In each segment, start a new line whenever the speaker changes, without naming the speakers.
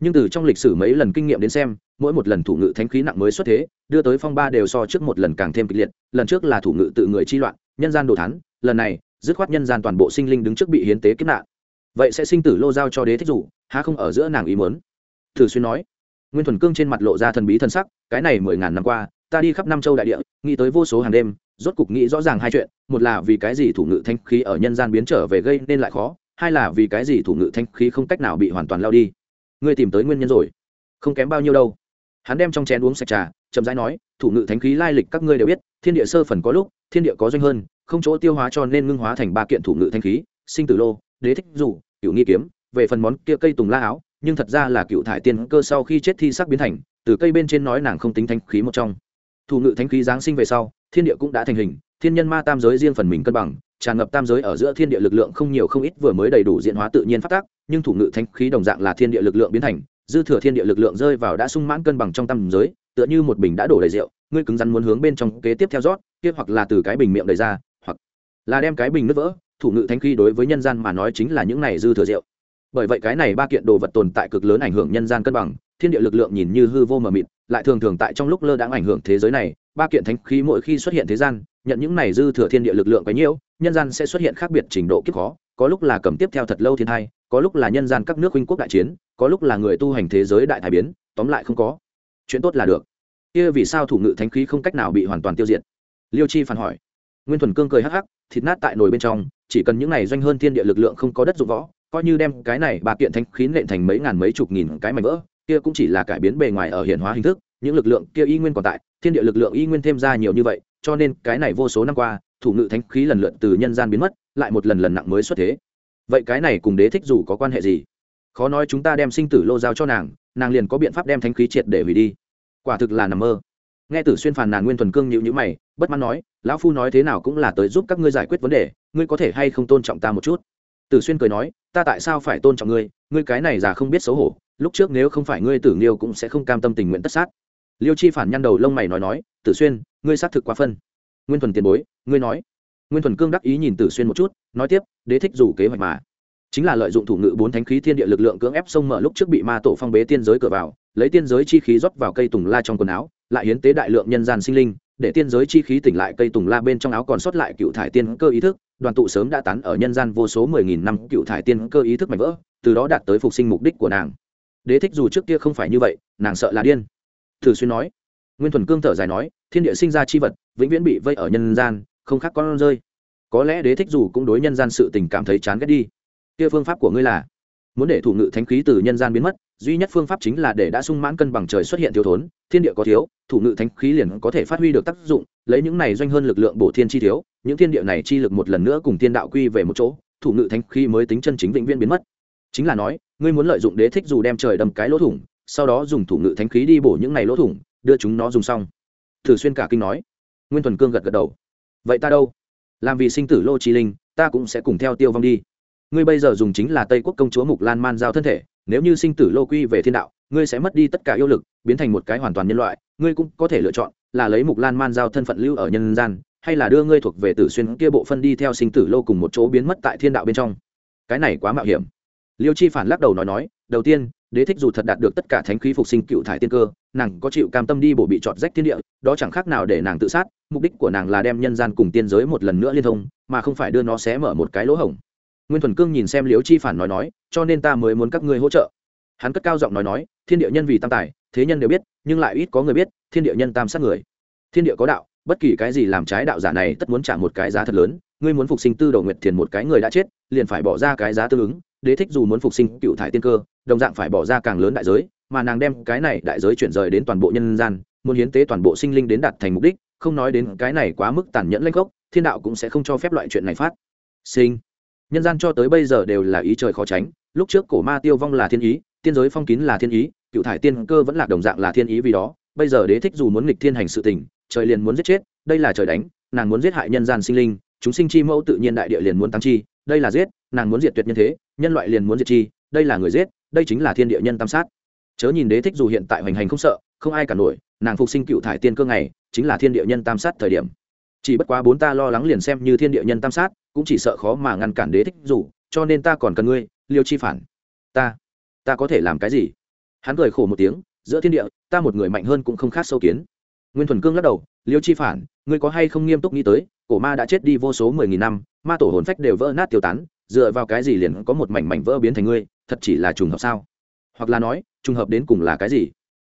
nhưng từ trong lịch sử mấy lần kinh nghiệm đến xem, mỗi một lần thủ ngự thánh khí nặng mới xuất thế, đưa tới phong ba đều so trước một lần càng thêm kịch liệt. Lần trước là thủ ngự tự người chi loạn, nhân gian đồ thán, lần này, dứt khoát nhân gian toàn bộ sinh linh đứng trước bị hiến tế kiếp nạn. Vậy sẽ sinh tử lô giao cho đế thích dụ, há không ở giữa nàng ý muốn? Thử xuyên nói. Nguyên thuần cương trên mặt lộ ra thần bí thân sắc, cái này mười ngàn năm qua, ta đi khắp năm châu đại địa, nghĩ tới vô số hàng đêm, rốt cục nghĩ rõ ràng hai chuyện, một là vì cái gì thủ ngự thanh khí ở nhân gian biến trở về gây nên lại khó, hai là vì cái gì thủ ngự thanh khí không cách nào bị hoàn toàn lao đi ngươi tìm tới nguyên nhân rồi. Không kém bao nhiêu đâu. Hắn đem trong chén uống sạch trà, chậm rãi nói, thủ ngự thánh khí lai lịch các ngươi đều biết, thiên địa sơ phần có lúc, thiên địa có doanh hơn, không chỗ tiêu hóa cho nên ngưng hóa thành ba kiện thủ ngự thánh khí, sinh tử lô, đế thích dù cựu nghi kiếm, về phần món kia cây tùng la áo, nhưng thật ra là cựu thải tiên cơ sau khi chết thi sắc biến thành, từ cây bên trên nói nàng không tính thánh khí một trong. Thủ ngự thánh khí giáng sinh về sau, thiên địa cũng đã thành hình, thiên nhân ma tam giới riêng phần mình cân bằng, tràn ngập tam giới ở giữa thiên địa lực lượng không nhiều không ít vừa mới đầy đủ diện hóa tự nhiên phát tác nhưng thủ ngự thánh khí đồng dạng là thiên địa lực lượng biến thành, dư thừa thiên địa lực lượng rơi vào đã sung mãn cân bằng trong tâm giới, tựa như một bình đã đổ đầy rượu, ngươi cứng rắn muốn hướng bên trong kế tiếp theo rót, kia hoặc là từ cái bình miệng đầy ra, hoặc là đem cái bình nứt vỡ, thủ ngự thánh khí đối với nhân gian mà nói chính là những này dư thừa rượu. Bởi vậy cái này ba kiện đồ vật tồn tại cực lớn ảnh hưởng nhân gian cân bằng, thiên địa lực lượng nhìn như hư vô mờ mịt, lại thường thường tại trong lúc lơ đãng ảnh hưởng thế giới này, ba kiện thánh khí mỗi khi xuất hiện thế gian, nhận những này dư thừa thiên địa lực lượng quá nhiễu, nhân gian sẽ xuất hiện khác biệt trình độ kiếp khó, có lúc là cầm tiếp theo thật lâu thiên hai có lúc là nhân gian các nước huynh quốc đại chiến, có lúc là người tu hành thế giới đại thái biến, tóm lại không có. Chuyện tốt là được. Kia vì sao thủ ngự thánh khí không cách nào bị hoàn toàn tiêu diệt? Liêu chi phản hỏi. Nguyên thuần cương cười hắc hắc, thịt nát tại nồi bên trong, chỉ cần những này doanh hơn thiên địa lực lượng không có đất dụng võ, coi như đem cái này bà kiện thánh khí nện thành mấy ngàn mấy chục nghìn cái mảnh vỡ, kia cũng chỉ là cải biến bề ngoài ở hiện hóa hình thức, những lực lượng kia y nguyên còn tại, thiên địa lực lượng y nguyên thêm ra nhiều như vậy, cho nên cái này vô số năm qua, thủ ngự thánh khí lần lượt từ nhân gian biến mất, lại một lần lần nặng mới xuất thế vậy cái này cùng đế thích dù có quan hệ gì? Khó nói chúng ta đem sinh tử lô giao cho nàng nàng liền có biện pháp đem thánh khí triệt để hủy đi. Quả thực là nằm mơ. Nghe tử xuyên phàn nàn nguyên thuần cương nhịu nhữ mày, bất mãn nói, lão phu nói thế nào cũng là tới giúp các ngươi giải quyết vấn đề, ngươi có thể hay không tôn trọng ta một chút? Tử xuyên cười nói, ta tại sao phải tôn trọng ngươi? Ngươi cái này già không biết xấu hổ, lúc trước nếu không phải ngươi tử nghiêu cũng sẽ không cam tâm tình nguyện tất sát. Liêu chi phản nhăn đầu lông mày nói nói, tử xuyên, ngươi xác thực quá phân. Nguyên thuần tiền bối, ngươi nói. Nguyên thuần cương đắc ý nhìn tử xuyên một chút, nói tiếp, đế thích dù kế hoạch mà chính là lợi dụng thủ ngự bốn thánh khí thiên địa lực lượng cưỡng ép sông mở lúc trước bị ma tổ phong bế tiên giới cửa vào, lấy tiên giới chi khí rót vào cây tùng la trong quần áo, lại hiến tế đại lượng nhân gian sinh linh, để tiên giới chi khí tỉnh lại cây tùng la bên trong áo còn sót lại cựu thải tiên cơ ý thức, đoàn tụ sớm đã tán ở nhân gian vô số mười nghìn năm cựu thải tiên cơ ý thức mạnh vỡ, từ đó đạt tới phục sinh mục đích của nàng. Đế thích dù trước kia không phải như vậy, nàng sợ là điên. Thử xuyên nói, nguyên thuần cương thở dài nói, thiên địa sinh ra chi vật, vĩnh viễn bị vây ở nhân gian, không khác con rơi. Có lẽ đế thích dù cũng đối nhân gian sự tình cảm thấy chán ghét đi kia phương pháp của ngươi là? Muốn để thủ ngự thánh khí từ nhân gian biến mất, duy nhất phương pháp chính là để đã sung mãn cân bằng trời xuất hiện thiếu thốn, thiên địa có thiếu, thủ ngự thánh khí liền có thể phát huy được tác dụng, lấy những này doanh hơn lực lượng bổ thiên chi thiếu, những thiên địa này chi lực một lần nữa cùng thiên đạo quy về một chỗ, thủ ngự thánh khí mới tính chân chính vĩnh viễn biến mất. Chính là nói, ngươi muốn lợi dụng đế thích dù đem trời đâm cái lỗ thủng, sau đó dùng thủ ngự thánh khí đi bổ những này lỗ thủng, đưa chúng nó dùng xong. Thử xuyên cả kinh nói. Nguyên thuần cương gật gật đầu. Vậy ta đâu? Làm vì sinh tử lô trí linh, ta cũng sẽ cùng theo tiêu vong đi ngươi bây giờ dùng chính là tây quốc công chúa mục lan man giao thân thể, nếu như sinh tử lô quy về thiên đạo, ngươi sẽ mất đi tất cả yêu lực, biến thành một cái hoàn toàn nhân loại, ngươi cũng có thể lựa chọn là lấy mục lan man giao thân phận lưu ở nhân gian, hay là đưa ngươi thuộc về tử xuyên kia bộ phân đi theo sinh tử lô cùng một chỗ biến mất tại thiên đạo bên trong. Cái này quá mạo hiểm. Liêu chi phản lắc đầu nói nói, đầu tiên, đế thích dù thật đạt được tất cả thánh khí phục sinh cựu thải tiên cơ, nàng có chịu cam tâm đi bổ bị trọt rách thiên địa, đó chẳng khác nào để nàng tự sát, mục đích của nàng là đem nhân gian cùng tiên giới một lần nữa liên thông, mà không phải đưa nó xé mở một cái lỗ hổng nguyên thuần cương nhìn xem liễu chi phản nói nói, cho nên ta mới muốn các ngươi hỗ trợ. Hắn cất cao giọng nói nói, thiên địa nhân vì tam tài, thế nhân đều biết, nhưng lại ít có người biết, thiên địa nhân tam sát người. Thiên địa có đạo, bất kỳ cái gì làm trái đạo giả này tất muốn trả một cái giá thật lớn, ngươi muốn phục sinh tư đầu nguyệt thiền một cái người đã chết, liền phải bỏ ra cái giá tương ứng, đế thích dù muốn phục sinh cựu thải tiên cơ, đồng dạng phải bỏ ra càng lớn đại giới, mà nàng đem cái này đại giới chuyển rời đến toàn bộ nhân gian, muốn hiến tế toàn bộ sinh linh đến đạt thành mục đích, không nói đến cái này quá mức tàn nhẫn lanh gốc thiên đạo cũng sẽ không cho phép loại chuyện này phát sinh nhân gian cho tới bây giờ đều là ý trời khó tránh. Lúc trước cổ ma tiêu vong là thiên ý, tiên giới phong kín là thiên ý, cựu thải tiên cơ vẫn là đồng dạng là thiên ý vì đó. Bây giờ đế thích dù muốn nghịch thiên hành sự tình, trời liền muốn giết chết, đây là trời đánh, nàng muốn giết hại nhân gian sinh linh, chúng sinh chi mẫu tự nhiên đại địa liền muốn tăng chi, đây là giết, nàng muốn diệt tuyệt nhân thế, nhân loại liền muốn diệt chi, đây là người giết, đây chính là thiên địa nhân tam sát. Chớ nhìn đế thích dù hiện tại hoành hành không sợ, không ai cả nổi, nàng phục sinh cựu thải tiên cơ ngày, chính là thiên địa nhân tam sát thời điểm. Chỉ bất quá bốn ta lo lắng liền xem như thiên địa nhân tam sát cũng chỉ sợ khó mà ngăn cản đế thích dù, cho nên ta còn cần ngươi, liêu chi phản. Ta ta có thể làm cái gì? Hắn cười khổ một tiếng, giữa thiên địa, ta một người mạnh hơn cũng không khác sâu kiến. Nguyên thuần cương lắc đầu, liêu chi phản, ngươi có hay không nghiêm túc nghĩ tới, cổ ma đã chết đi vô số mười nghìn năm, ma tổ hồn phách đều vỡ nát tiêu tán, dựa vào cái gì liền có một mảnh mảnh vỡ biến thành ngươi, thật chỉ là trùng hợp sao? Hoặc là nói, trùng hợp đến cùng là cái gì?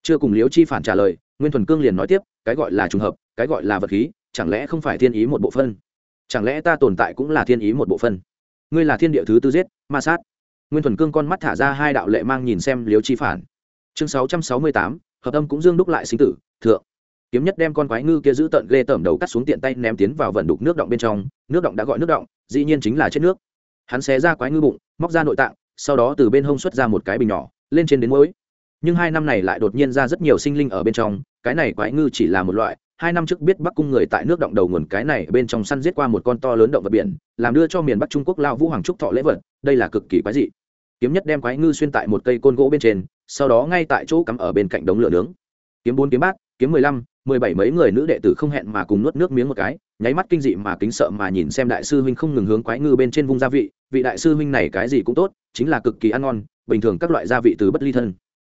Chưa cùng liêu chi phản trả lời, nguyên thuần cương liền nói tiếp, cái gọi là trùng hợp, cái gọi là vật khí, chẳng lẽ không phải thiên ý một bộ phân chẳng lẽ ta tồn tại cũng là thiên ý một bộ phân ngươi là thiên địa thứ tư giết, ma sát. Nguyên thuần cương con mắt thả ra hai đạo lệ mang nhìn xem liếu chi phản. Chương sáu trăm sáu mươi tám, hợp âm cũng dương đúc lại sinh tử, thượng. Kiếm nhất đem con quái ngư kia giữ tận ghê tởm đầu cắt xuống tiện tay ném tiến vào vận đục nước động bên trong, nước động đã gọi nước động, dĩ nhiên chính là chết nước. Hắn xé ra quái ngư bụng, móc ra nội tạng, sau đó từ bên hông xuất ra một cái bình nhỏ, lên trên đến mũi nhưng hai năm này lại đột nhiên ra rất nhiều sinh linh ở bên trong, cái này quái ngư chỉ là một loại hai năm trước biết bắc cung người tại nước động đầu nguồn cái này, bên trong săn giết qua một con to lớn động vật biển, làm đưa cho miền bắc trung quốc lao vũ hoàng trúc thọ lễ vật, đây là cực kỳ quái dị. Kiếm nhất đem quái ngư xuyên tại một cây côn gỗ bên trên, sau đó ngay tại chỗ cắm ở bên cạnh đống lửa nướng. Kiếm bốn kiếm bát, kiếm mười lăm, mười bảy mấy người nữ đệ tử không hẹn mà cùng nuốt nước miếng một cái, nháy mắt kinh dị mà kính sợ mà nhìn xem đại sư huynh không ngừng hướng quái ngư bên trên vung gia vị vị đại sư huynh này cái gì cũng tốt, chính là cực kỳ ăn ngon, bình thường các loại gia vị từ bất ly thân.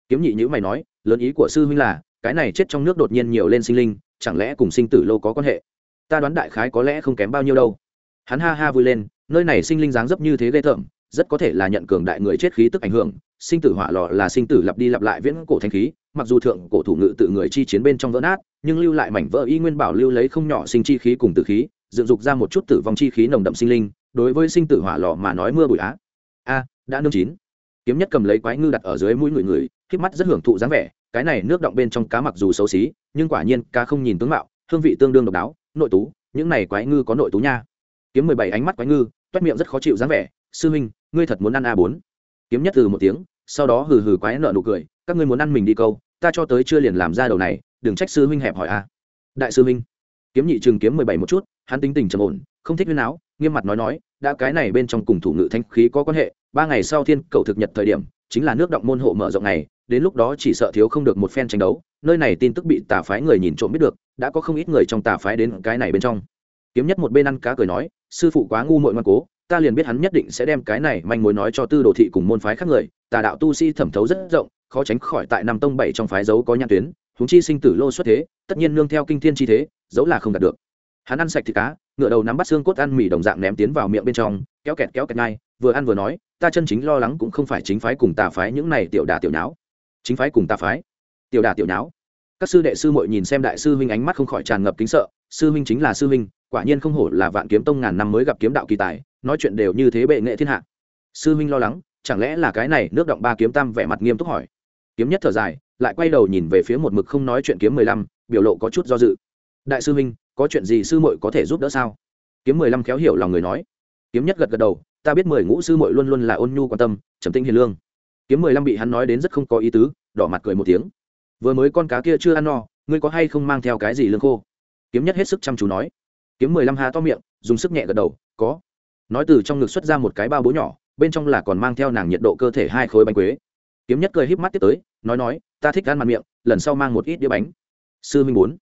Kiếm nhị nhữ mày nói, lớn ý của sư huynh là cái này chết trong nước đột nhiên nhiều lên sinh linh, chẳng lẽ cùng sinh tử lô có quan hệ? Ta đoán đại khái có lẽ không kém bao nhiêu đâu. Hắn ha ha vui lên, nơi này sinh linh dáng dấp như thế ghê tởm, rất có thể là nhận cường đại người chết khí tức ảnh hưởng, sinh tử hỏa lò là sinh tử lặp đi lặp lại viễn cổ thanh khí, mặc dù thượng cổ thủ ngự tự người chi chiến bên trong vỡ nát, nhưng lưu lại mảnh vỡ y nguyên bảo lưu lấy không nhỏ sinh chi khí cùng tử khí, dựng dục ra một chút tử vong chi khí nồng đậm sinh linh, đối với sinh tử hỏa lò mà nói mưa bụi á. A, đã nương chín. Kiếm nhất cầm lấy quái ngư đặt ở dưới mũi người người khiếp mắt rất hưởng thụ dáng vẻ cái này nước động bên trong cá mặc dù xấu xí, nhưng quả nhiên cá không nhìn tướng mạo, hương vị tương đương độc đáo, nội tú, những này quái ngư có nội tú nha. Kiếm mười bảy ánh mắt quái ngư, toét miệng rất khó chịu dáng vẻ, sư huynh, ngươi thật muốn ăn a bốn? Kiếm nhất từ một tiếng, sau đó hừ hừ quái nợ nụ cười, các ngươi muốn ăn mình đi câu, ta cho tới chưa liền làm ra đầu này, đừng trách sư huynh hẹp hỏi a. Đại sư huynh. Kiếm nhị trường kiếm mười bảy một chút, hắn tính tình trầm ổn, không thích huyên áo nghiêm mặt nói nói, đã cái này bên trong cùng thủ ngự thanh khí có quan hệ, ba ngày sau thiên cầu thực nhật thời điểm, chính là nước động môn hộ mở rộng này đến lúc đó chỉ sợ thiếu không được một phen tranh đấu, nơi này tin tức bị tà phái người nhìn trộm biết được, đã có không ít người trong tà phái đến cái này bên trong. Kiếm nhất một bên ăn cá cười nói, sư phụ quá ngu muội ngoan cố, ta liền biết hắn nhất định sẽ đem cái này manh mối nói cho tư đồ thị cùng môn phái khác người, tà đạo tu sĩ thẩm thấu rất rộng, khó tránh khỏi tại năm tông bảy trong phái dấu có nhãn tuyến húng chi sinh tử lô xuất thế, tất nhiên nương theo kinh thiên chi thế dấu là không đạt được. Hắn ăn sạch thịt cá, ngựa đầu nắm bắt xương cốt ăn mì đồng dạng ném tiến vào miệng bên trong, kéo kẹt kéo kẹt ngay, vừa ăn vừa nói, ta chân chính lo lắng cũng không phải chính phái cùng tà phái những này tiểu đà tiểu nháo chính phái cùng tà phái. Tiểu đà tiểu nháo. Các sư đệ sư muội nhìn xem đại sư huynh ánh mắt không khỏi tràn ngập kính sợ, sư huynh chính là sư huynh, quả nhiên không hổ là vạn kiếm tông ngàn năm mới gặp kiếm đạo kỳ tài, nói chuyện đều như thế bệ nghệ thiên hạ. Sư huynh lo lắng, chẳng lẽ là cái này nước động ba kiếm tam vẻ mặt nghiêm túc hỏi. Kiếm nhất thở dài, lại quay đầu nhìn về phía một mực không nói chuyện kiếm mười lăm, biểu lộ có chút do dự. Đại sư huynh, có chuyện gì sư muội có thể giúp đỡ sao? Kiếm mười lăm khéo hiểu lòng người nói. Kiếm nhất gật gật đầu, ta biết mười ngũ sư muội luôn luôn là ôn nhu quan tâm, trầm tĩnh hiền lương kiếm mười lăm bị hắn nói đến rất không có ý tứ, đỏ mặt cười một tiếng. Vừa mới con cá kia chưa ăn no, ngươi có hay không mang theo cái gì lương khô? Kiếm nhất hết sức chăm chú nói. Kiếm mười lăm hà to miệng, dùng sức nhẹ gật đầu, có. Nói từ trong ngực xuất ra một cái bao bố nhỏ, bên trong là còn mang theo nàng nhiệt độ cơ thể hai khối bánh quế. Kiếm nhất cười híp mắt tiếp tới, nói nói, ta thích ăn mặt miệng, lần sau mang một ít đĩa bánh. Sư minh bốn.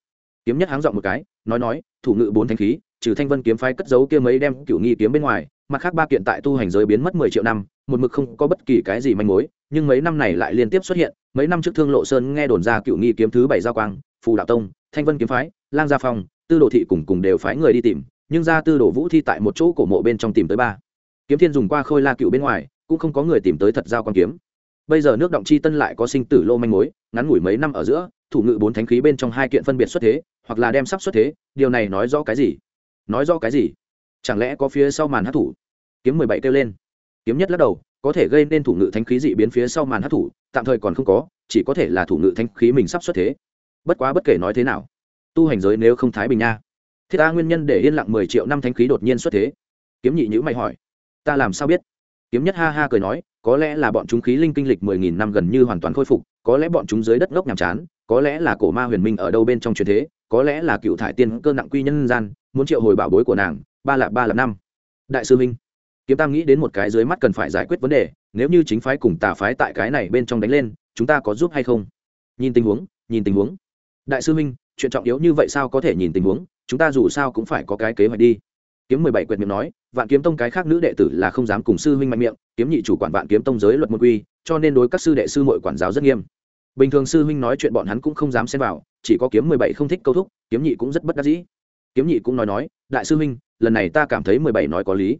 Kiếm nhất háng dọn một cái, nói nói, thủ ngự bốn thanh khí, trừ thanh vân kiếm phái cất giấu kia mấy đem cựu nghi kiếm bên ngoài mặt khác ba kiện tại tu hành giới biến mất mười triệu năm, một mực không có bất kỳ cái gì manh mối, nhưng mấy năm này lại liên tiếp xuất hiện, mấy năm trước thương lộ sơn nghe đồn ra cựu nghi kiếm thứ bảy giao quang, phù đạo tông, thanh vân kiếm phái, lang gia phong, tư đồ thị cùng cùng đều phái người đi tìm, nhưng ra tư đồ vũ thi tại một chỗ cổ mộ bên trong tìm tới ba. Kiếm thiên dùng qua khôi la cựu bên ngoài, cũng không có người tìm tới thật giao quan kiếm. Bây giờ nước động chi tân lại có sinh tử lô manh mối, ngắn ngủi mấy năm ở giữa, thủ ngự bốn thánh khí bên trong hai kiện phân biệt xuất thế, hoặc là đem sắp xuất thế, điều này nói rõ cái gì? Nói rõ cái gì? Chẳng lẽ có phía sau màn hát thủ? Kiếm mười bảy kêu lên. Kiếm nhất lắc đầu, có thể gây nên thủ ngự thánh khí dị biến phía sau màn hát thủ tạm thời còn không có, chỉ có thể là thủ ngự thánh khí mình sắp xuất thế. Bất quá bất kể nói thế nào, tu hành giới nếu không thái bình nha. Thiết ta nguyên nhân để yên lặng mười triệu năm thánh khí đột nhiên xuất thế. Kiếm nhị nhữ mày hỏi, ta làm sao biết? Kiếm nhất ha ha cười nói, có lẽ là bọn chúng khí linh kinh lịch mười nghìn năm gần như hoàn toàn khôi phục, có lẽ bọn chúng dưới đất ngốc nhàm chán, có lẽ là cổ ma huyền minh ở đâu bên trong truyền thế, có lẽ là cựu thải tiên cơ nặng quy nhân gian, muốn triệu hồi bảo bối của nàng, ba lạp ba lạp năm. Đại sư minh kiếm tam nghĩ đến một cái dưới mắt cần phải giải quyết vấn đề, nếu như chính phái cùng tà phái tại cái này bên trong đánh lên, chúng ta có giúp hay không? Nhìn tình huống, nhìn tình huống. Đại sư minh, chuyện trọng yếu như vậy sao có thể nhìn tình huống? Chúng ta dù sao cũng phải có cái kế hoạch đi. Kiếm mười bảy quyệt miệng nói, vạn kiếm tông cái khác nữ đệ tử là không dám cùng sư huynh mạnh miệng, kiếm nhị chủ quản vạn kiếm tông giới luật môn quy, cho nên đối các sư đệ sư mội quản giáo rất nghiêm. Bình thường sư huynh nói chuyện bọn hắn cũng không dám xem vào, chỉ có kiếm mười bảy không thích câu thúc, kiếm nhị cũng rất bất đắc dĩ. Kiếm nhị cũng nói nói, đại sư huynh lần này ta cảm thấy mười bảy nói có lý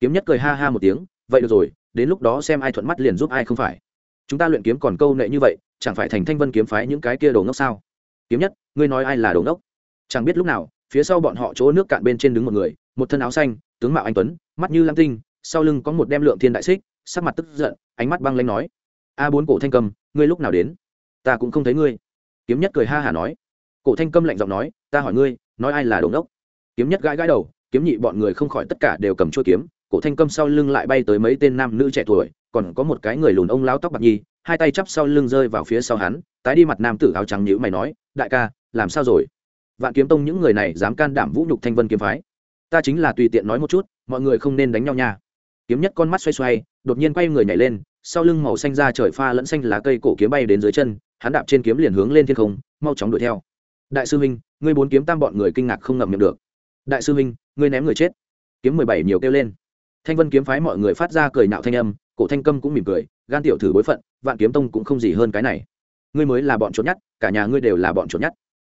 kiếm nhất cười ha ha một tiếng, vậy được rồi, đến lúc đó xem ai thuận mắt liền giúp ai không phải. Chúng ta luyện kiếm còn câu nệ như vậy, chẳng phải thành thanh vân kiếm phái những cái kia đồ ngốc sao? Kiếm nhất, ngươi nói ai là đồ ngốc? Chẳng biết lúc nào, phía sau bọn họ chỗ nước cạn bên trên đứng một người, một thân áo xanh, tướng mạo anh tuấn, mắt như lam tinh, sau lưng có một đem lượng thiên đại xích, sắc mặt tức giận, ánh mắt băng lanh nói, a bốn cổ thanh cầm, ngươi lúc nào đến? Ta cũng không thấy ngươi. Kiếm nhất cười ha hả nói. Cổ thanh Cầm lạnh giọng nói, ta hỏi ngươi, nói ai là đồ ngốc? Kiếm nhất gãi gãi đầu, kiếm nhị bọn người không khỏi tất cả đều cầm chuôi kiếm cổ thanh câm sau lưng lại bay tới mấy tên nam nữ trẻ tuổi, còn có một cái người lùn ông lao tóc bạc nhi, hai tay chắp sau lưng rơi vào phía sau hắn, tái đi mặt nam tử áo trắng nhữ mày nói, đại ca, làm sao rồi? Vạn kiếm tông những người này dám can đảm vũ nhục thanh vân kiếm phái. Ta chính là tùy tiện nói một chút, mọi người không nên đánh nhau nha. Kiếm nhất con mắt xoay xoay, đột nhiên quay người nhảy lên, sau lưng màu xanh ra trời pha lẫn xanh lá cây cổ kiếm bay đến dưới chân, hắn đạp trên kiếm liền hướng lên thiên không, mau chóng đuổi theo. Đại sư huynh, ngươi bốn kiếm tam bọn người kinh ngạc không ngậm miệng được. Đại sư huynh, ngươi ném người chết. Kiếm mười bảy nhiều kêu lên thanh vân kiếm phái mọi người phát ra cười nạo thanh âm, cổ thanh câm cũng mỉm cười, gan tiểu thử bối phận, vạn kiếm tông cũng không gì hơn cái này. Ngươi mới là bọn trốn nhất cả nhà ngươi đều là bọn trốn nhất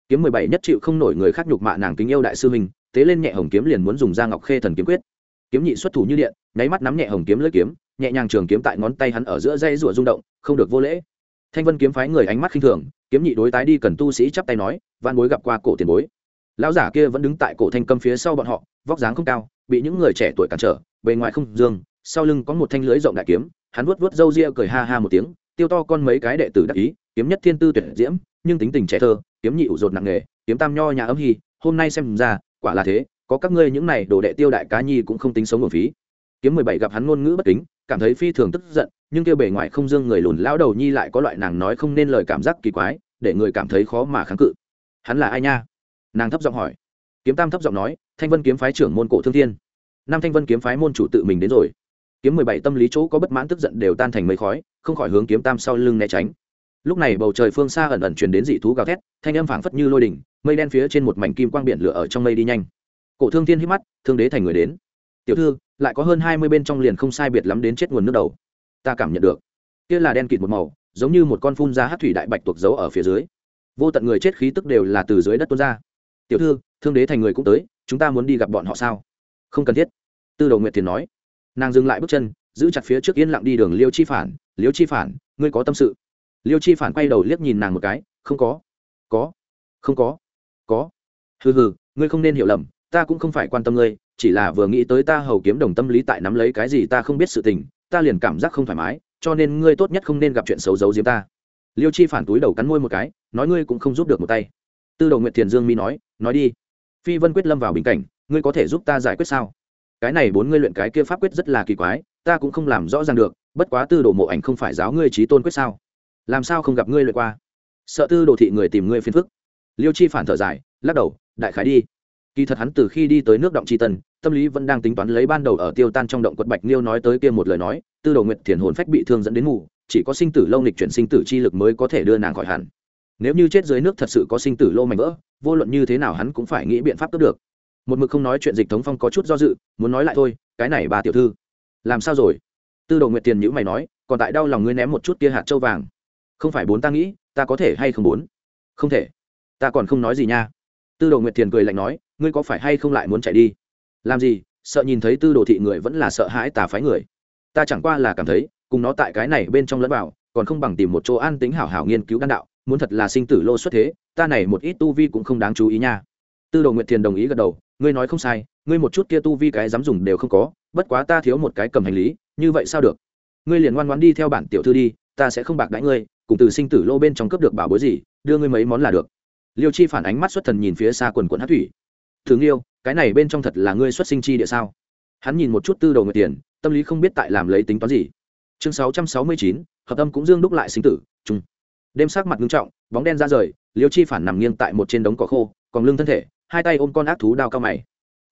kiếm mười bảy nhất chịu không nổi người khác nhục mạ nàng kính yêu đại sư huynh, tế lên nhẹ hồng kiếm liền muốn dùng da ngọc khê thần kiếm quyết. Kiếm nhị xuất thủ như điện, nháy mắt nắm nhẹ hồng kiếm lưỡi kiếm, nhẹ nhàng trường kiếm tại ngón tay hắn ở giữa dây rủa rung động, không được vô lễ. Thanh vân kiếm phái người ánh mắt khinh thường, kiếm nhị đối tái đi cần tu sĩ chắp tay nói van bối gặp qua cổ tiền bối. Lão giả kia vẫn đứng tại cổ thanh câm phía sau bọn họ, vóc dáng không cao, bị những người trẻ tuổi cản trở bề ngoài không dương, sau lưng có một thanh lưới rộng đại kiếm, hắn vuốt vuốt râu ria cười ha ha một tiếng, tiêu to con mấy cái đệ tử đắc ý, kiếm nhất thiên tư tuyệt diễm, nhưng tính tình trẻ thơ, kiếm nhị ủ rột nặng nghề, kiếm tam nho nhà ấm hy hôm nay xem ra, quả là thế, có các ngươi những này đồ đệ tiêu đại cá nhi cũng không tính sống nguồn phí. Kiếm mười bảy gặp hắn ngôn ngữ bất kính, cảm thấy phi thường tức giận, nhưng kêu bề ngoài không dương người lùn lão đầu nhi lại có loại nàng nói không nên lời cảm giác kỳ quái, để người cảm thấy khó mà kháng cự. Hắn là ai nha? Nàng thấp giọng hỏi. Kiếm tam thấp giọng nói, thanh vân kiếm phái trưởng môn cổ thương thiên nam thanh vân kiếm phái môn chủ tự mình đến rồi. Kiếm mười bảy tâm lý chỗ có bất mãn tức giận đều tan thành mây khói, không khỏi hướng kiếm tam sau lưng né tránh. Lúc này bầu trời phương xa ẩn ẩn truyền đến dị thú gào thét, thanh âm phảng phất như lôi đỉnh, mây đen phía trên một mảnh kim quang biển lửa ở trong mây đi nhanh. Cổ thương thiên hít mắt, thương đế thành người đến. Tiểu thư, lại có hơn hai mươi bên trong liền không sai biệt lắm đến chết nguồn nước đầu. Ta cảm nhận được. Kia là đen kịt một màu, giống như một con phun ra hát thủy đại bạch tuộc giấu ở phía dưới. Vô tận người chết khí tức đều là từ dưới đất tuôn ra. Tiểu thư, thương đế thành người cũng tới, chúng ta muốn đi gặp bọn họ sao? Không cần thiết tư đầu nguyệt thiền nói. Nàng dừng lại bước chân, giữ chặt phía trước yên lặng đi đường liêu chi phản. Liêu chi phản, ngươi có tâm sự? Liêu chi phản quay đầu liếc nhìn nàng một cái. Không có. Có. Không có. Có. Hừ hừ, ngươi không nên hiểu lầm, ta cũng không phải quan tâm ngươi, chỉ là vừa nghĩ tới ta hầu kiếm đồng tâm lý tại nắm lấy cái gì ta không biết sự tình, ta liền cảm giác không thoải mái, cho nên ngươi tốt nhất không nên gặp chuyện xấu giấu diếm ta. Liêu chi phản túi đầu cắn môi một cái, nói ngươi cũng không giúp được một tay. Tư đầu nguyệt thiền dương mi nói nói đi. Phi vân quyết lâm vào bình cảnh, ngươi có thể giúp ta giải quyết sao? Cái này bốn ngươi luyện cái kia pháp quyết rất là kỳ quái, ta cũng không làm rõ ràng được, bất quá tư đồ mộ ảnh không phải giáo ngươi trí tôn quyết sao? Làm sao không gặp ngươi luyện qua? Sợ tư đồ thị người tìm ngươi phiền phức. Liêu chi phản thở dài, lắc đầu, đại khái đi. Kỳ thật hắn từ khi đi tới nước động tri tân, tâm lý vẫn đang tính toán lấy ban đầu ở tiêu tan trong động quật bạch niêu nói tới kia một lời nói, tư đồ nguyện thiền hồn phách bị thương dẫn đến mù chỉ có sinh tử lâu nghịch chuyển sinh tử chi lực mới có thể đưa nàng khỏi hẳn. Nếu như chết dưới nước thật sự có sinh tử lô mạnh vỡ, vô luận như thế nào hắn cũng phải nghĩ biện pháp cướp được một mực không nói chuyện dịch thống phong có chút do dự, muốn nói lại thôi, cái này bà tiểu thư, làm sao rồi? Tư đồ nguyệt tiền nhữ mày nói, còn tại đau lòng ngươi ném một chút kia hạt châu vàng. Không phải bốn ta nghĩ, ta có thể hay không bốn? Không thể. Ta còn không nói gì nha. Tư đồ nguyệt tiền cười lạnh nói, ngươi có phải hay không lại muốn chạy đi? Làm gì? Sợ nhìn thấy tư đồ thị người vẫn là sợ hãi tà phái người. Ta chẳng qua là cảm thấy, cùng nó tại cái này bên trong lẫn vào, còn không bằng tìm một chỗ an tính hảo hảo nghiên cứu đan đạo, muốn thật là sinh tử lô xuất thế, ta này một ít tu vi cũng không đáng chú ý nha. Tư đồ nguyệt thiền đồng ý gật đầu ngươi nói không sai, ngươi một chút kia tu vi cái dám dùng đều không có, bất quá ta thiếu một cái cầm hành lý, như vậy sao được? Ngươi liền ngoan ngoan đi theo bản tiểu thư đi, ta sẽ không bạc đãi ngươi, cùng từ sinh tử lô bên trong cướp được bảo bối gì, đưa ngươi mấy món là được. Liêu chi phản ánh mắt xuất thần nhìn phía xa quần quận hát thủy. Thường yêu cái này bên trong thật là ngươi xuất sinh chi địa sao? Hắn nhìn một chút tư đầu người tiền, tâm lý không biết tại làm lấy tính toán gì. Chương sáu trăm sáu mươi chín, hợp tâm cũng dương đúc lại sinh tử chung đêm sắc mặt ngưng trọng, bóng đen ra rời, liêu chi phản nằm nghiêng tại một trên đống cỏ khô, còn lưng thân thể hai tay ôm con ác thú đao cao mày.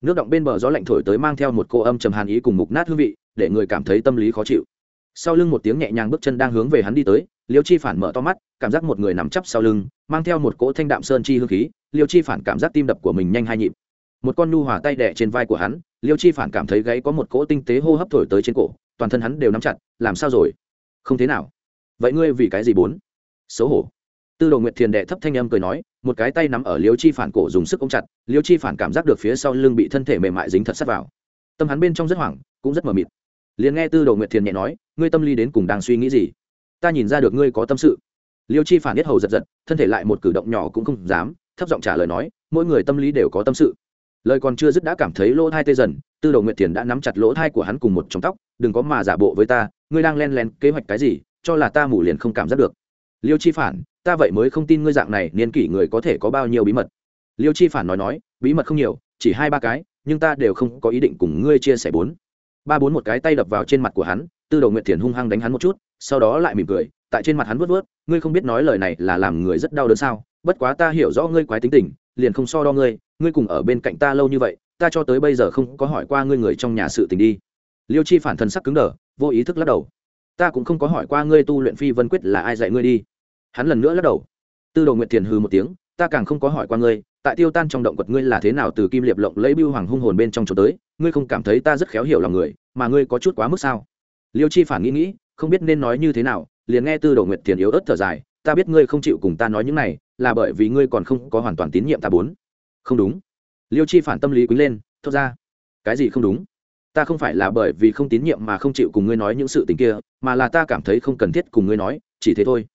Nước động bên bờ gió lạnh thổi tới mang theo một cô âm trầm hàn ý cùng mục nát hương vị, để người cảm thấy tâm lý khó chịu. Sau lưng một tiếng nhẹ nhàng bước chân đang hướng về hắn đi tới, liêu chi phản mở to mắt, cảm giác một người nằm chắp sau lưng, mang theo một cỗ thanh đạm sơn chi hương khí, liêu chi phản cảm giác tim đập của mình nhanh hai nhịp. Một con nhu hòa tay đẻ trên vai của hắn, liêu chi phản cảm thấy gáy có một cỗ tinh tế hô hấp thổi tới trên cổ, toàn thân hắn đều nắm chặt, làm sao rồi? Không thế nào. Vậy ngươi vì cái gì bốn xấu hổ tư đồ nguyệt thiền đệ thấp thanh âm cười nói, một cái tay nắm ở liêu chi phản cổ dùng sức ôm chặt, liêu chi phản cảm giác được phía sau lưng bị thân thể mềm mại dính thật sát vào. Tâm hắn bên trong rất hoảng, cũng rất mờ mịt. Liền nghe tư đồ nguyệt thiền nhẹ nói, ngươi tâm lý đến cùng đang suy nghĩ gì? Ta nhìn ra được ngươi có tâm sự. Liêu chi phản biết hầu giật giật, thân thể lại một cử động nhỏ cũng không dám, thấp giọng trả lời nói, mỗi người tâm lý đều có tâm sự. Lời còn chưa dứt đã cảm thấy lỗ thai tê dần, tư đồ nguyệt thiền đã nắm chặt lỗ thai của hắn cùng một trong tóc, đừng có mà giả bộ với ta, ngươi đang len lén kế hoạch cái gì, cho là ta mủ liền không cảm giác được. Liêu chi phản ta vậy mới không tin ngươi dạng này, niên kỷ người có thể có bao nhiêu bí mật. Liêu chi phản nói nói, bí mật không nhiều, chỉ hai ba cái, nhưng ta đều không có ý định cùng ngươi chia sẻ bốn. Ba bốn một cái tay đập vào trên mặt của hắn, tư đồ nguyện thiền hung hăng đánh hắn một chút, sau đó lại mỉm cười, tại trên mặt hắn vớt vớt ngươi không biết nói lời này là làm người rất đau đớn sao? Bất quá ta hiểu rõ ngươi quái tính tình, liền không so đo ngươi ngươi cùng ở bên cạnh ta lâu như vậy, ta cho tới bây giờ không có hỏi qua ngươi người trong nhà sự tình đi. Liêu chi phản thân sắc cứng đờ, vô ý thức lắc đầu. Ta cũng không có hỏi qua ngươi tu luyện phi vân quyết là ai dạy ngươi đi hắn lần nữa lắc đầu. Tư đồ nguyệt thiền hư một tiếng, ta càng không có hỏi qua ngươi, tại tiêu tan trong động quật ngươi là thế nào từ kim liệp lộng lấy bưu hoàng hung hồn bên trong chỗ tới, ngươi không cảm thấy ta rất khéo hiểu lòng người, mà ngươi có chút quá mức sao? Liêu chi phản nghĩ nghĩ, không biết nên nói như thế nào, liền nghe tư đồ nguyệt thiền yếu ớt thở dài, ta biết ngươi không chịu cùng ta nói những này, là bởi vì ngươi còn không có hoàn toàn tín nhiệm ta bốn. Không đúng. Liêu chi phản tâm lý quý lên, thốt ra. Cái gì không đúng? Ta không phải là bởi vì không tín nhiệm mà không chịu cùng ngươi nói những sự tình kia, mà là ta cảm thấy không cần thiết cùng ngươi nói, chỉ thế thôi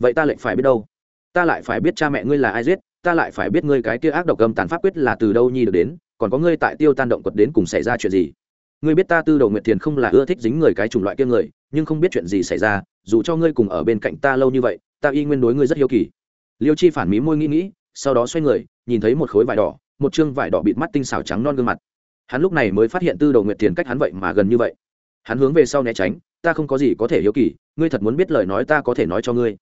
vậy ta lại phải biết đâu. Ta lại phải biết cha mẹ ngươi là ai giết, ta lại phải biết ngươi cái kia ác độc gầm tàn pháp quyết là từ đâu nhi được đến, còn có ngươi tại tiêu tan động quật đến cùng xảy ra chuyện gì. Ngươi biết ta tư đầu nguyệt thiền không là ưa thích dính người cái chủng loại kia người, nhưng không biết chuyện gì xảy ra, dù cho ngươi cùng ở bên cạnh ta lâu như vậy, ta y nguyên đối ngươi rất hiếu kỳ. Liêu chi phản mí môi nghĩ nghĩ, sau đó xoay người, nhìn thấy một khối vải đỏ, một chương vải đỏ bịt mắt tinh xảo trắng non gương mặt. Hắn lúc này mới phát hiện tư đầu nguyệt thiền cách hắn vậy mà gần như vậy. Hắn hướng về sau né tránh, ta không có gì có thể hiếu kỳ, ngươi thật muốn biết lời nói ta có thể nói cho ngươi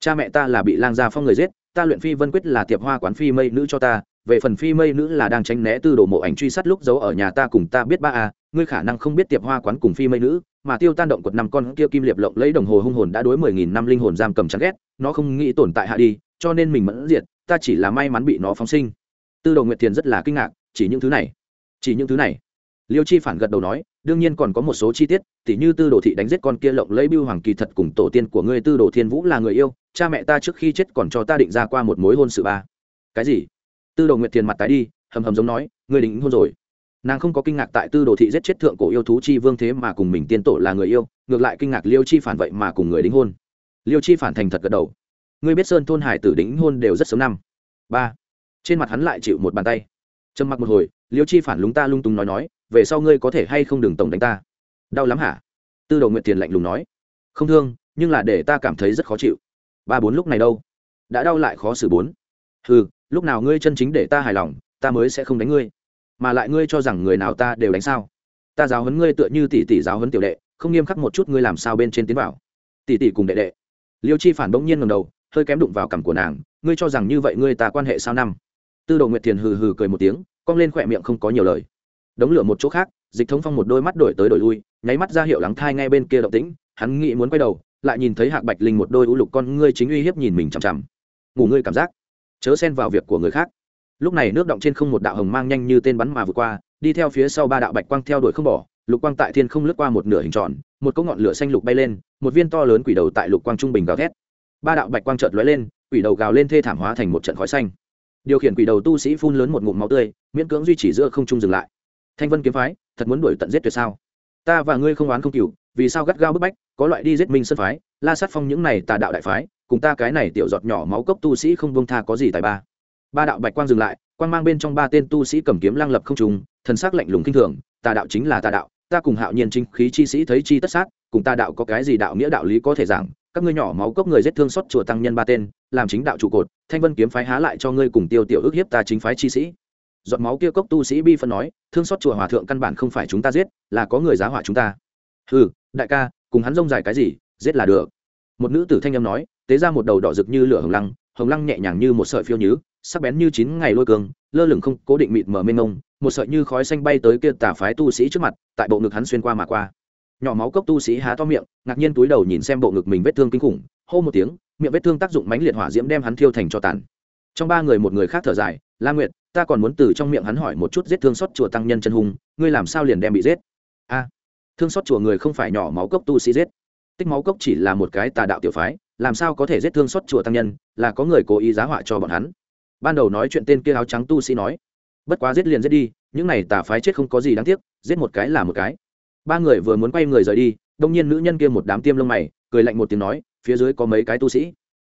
cha mẹ ta là bị lang gia phong người giết, ta luyện phi vân quyết là tiệp hoa quán phi mây nữ cho ta, về phần phi mây nữ là đang tránh né tư đồ mộ ảnh truy sát lúc giấu ở nhà ta cùng ta biết ba a, ngươi khả năng không biết tiệp hoa quán cùng phi mây nữ, mà tiêu tan động quật năm con kia kim liệp lộng lấy đồng hồ hung hồn đã đối mười nghìn năm linh hồn giam cầm chắn ghét, nó không nghĩ tồn tại hạ đi, cho nên mình mẫn diệt, ta chỉ là may mắn bị nó phóng sinh. Tư đồ nguyệt thiền rất là kinh ngạc, chỉ những thứ này, chỉ những thứ này. Liêu chi phản gật đầu nói đương nhiên còn có một số chi tiết, tỉ như tư đồ thị đánh giết con kia lộng lấy bưu hoàng kỳ thật cùng tổ tiên của ngươi tư đồ thiên vũ là người yêu, cha mẹ ta trước khi chết còn cho ta định ra qua một mối hôn sự ba. Cái gì? Tư đồ nguyệt thiền mặt tái đi, hầm hầm giống nói, ngươi định hôn rồi. Nàng không có kinh ngạc tại tư đồ thị giết chết thượng cổ yêu thú chi vương thế mà cùng mình tiên tổ là người yêu, ngược lại kinh ngạc liêu chi phản vậy mà cùng người đính hôn. Liêu chi phản thành thật gật đầu. Ngươi biết sơn thôn hải tử đính hôn đều rất sớm năm. Ba. Trên mặt hắn lại chịu một bàn tay. Trầm mặc một hồi, liêu chi phản lúng ta lung tung nói nói về sau ngươi có thể hay không đừng tổng đánh ta. Đau lắm hả? Tư đồ nguyện tiền lạnh lùng nói. Không thương, nhưng là để ta cảm thấy rất khó chịu. Ba bốn lúc này đâu? Đã đau lại khó xử bốn. Ừ lúc nào ngươi chân chính để ta hài lòng, ta mới sẽ không đánh ngươi. Mà lại ngươi cho rằng người nào ta đều đánh sao? Ta giáo huấn ngươi tựa như tỷ tỷ giáo huấn tiểu đệ, không nghiêm khắc một chút ngươi làm sao bên trên tiến vào. Tỷ tỷ cùng đệ đệ. Liêu chi phản bỗng nhiên ngầm đầu, hơi kém đụng vào cằm của nàng. Ngươi cho rằng như vậy ngươi ta quan hệ sao năm? Tư đồ nguyệt thiền hừ hừ cười một tiếng, cong lên khỏe miệng không có nhiều lời đống lửa một chỗ khác, dịch thống phong một đôi mắt đổi tới đổi lui, nháy mắt ra hiệu lắng thai ngay bên kia động tĩnh, hắn nghĩ muốn quay đầu, lại nhìn thấy hạc bạch linh một đôi u lục con ngươi chính uy hiếp nhìn mình chằm chằm. Ngủ ngươi cảm giác. Chớ xen vào việc của người khác. Lúc này nước động trên không một đạo hồng mang nhanh như tên bắn mà vượt qua, đi theo phía sau ba đạo bạch quang theo đuổi không bỏ, lục quang tại thiên không lướt qua một nửa hình tròn, một cỗ ngọn lửa xanh lục bay lên, một viên to lớn quỷ đầu tại lục quang trung bình gào thét. Ba đạo bạch quang chợt lóe lên, quỷ đầu gào lên thê thảm hóa thành một trận khói xanh. Điều khiển quỷ đầu tu sĩ phun lớn một ngụm máu tươi, miễn cưỡng duy trì giữa không trung dừng lại thanh vân kiếm phái, thật muốn đuổi tận giết tuyệt sao? Ta và ngươi không oán không cừu, vì sao gắt gao bức bách, có loại đi giết minh sân phái, la sát phong những này tà đạo đại phái, cùng ta cái này tiểu giọt nhỏ máu cốc tu sĩ không vương tha có gì tài ba. Ba đạo bạch quang dừng lại, quang mang bên trong ba tên tu sĩ cầm kiếm lang lập không trùng thần sắc lạnh lùng kinh thường, tà đạo chính là tà đạo, ta cùng hạo nhiên chính khí chi sĩ thấy chi tất sát, cùng tà đạo có cái gì đạo nghĩa đạo lý có thể giảng, các ngươi nhỏ máu cốc người giết thương xót chùa tăng nhân ba tên, làm chính đạo trụ cột, thanh vân kiếm phái há lại cho ngươi cùng tiêu tiểu ước hiếp ta chính phái chi sĩ giọt máu kia cốc tu sĩ bi phân nói, thương xót chùa hòa thượng căn bản không phải chúng ta giết, là có người giá hỏa chúng ta. Ừ đại ca, cùng hắn rông dài cái gì, giết là được. Một nữ tử thanh âm nói, tế ra một đầu đỏ rực như lửa hồng lăng hồng lăng nhẹ nhàng như một sợi phiêu nhứ, sắc bén như chín ngày lôi cường, lơ lửng không, cố định mịt mờ mênh mông, một sợi như khói xanh bay tới kia tà phái tu sĩ trước mặt, tại bộ ngực hắn xuyên qua mà qua. Nhỏ máu cốc tu sĩ há to miệng, ngạc nhiên túi đầu nhìn xem bộ ngực mình vết thương kinh khủng, hô một tiếng, miệng vết thương tác dụng mánh liệt hỏa diễm đem hắn thiêu thành cho tàn. Trong ba người một người khác thở dài, la nguyệt ta còn muốn từ trong miệng hắn hỏi một chút giết thương xót chùa tăng nhân chân hùng ngươi làm sao liền đem bị giết? A, thương xót chùa người không phải nhỏ máu cốc tu sĩ giết. Tích máu cốc chỉ là một cái tà đạo tiểu phái, làm sao có thể giết thương xót chùa tăng nhân, là có người cố ý giá họa cho bọn hắn? Ban đầu nói chuyện tên kia áo trắng tu sĩ nói, bất quá giết liền giết đi, những này tà phái chết không có gì đáng tiếc, giết một cái là một cái. Ba người vừa muốn quay người rời đi, đông nhiên nữ nhân kia một đám tiêm lông mày, cười lạnh một tiếng nói, phía dưới có mấy cái tu sĩ.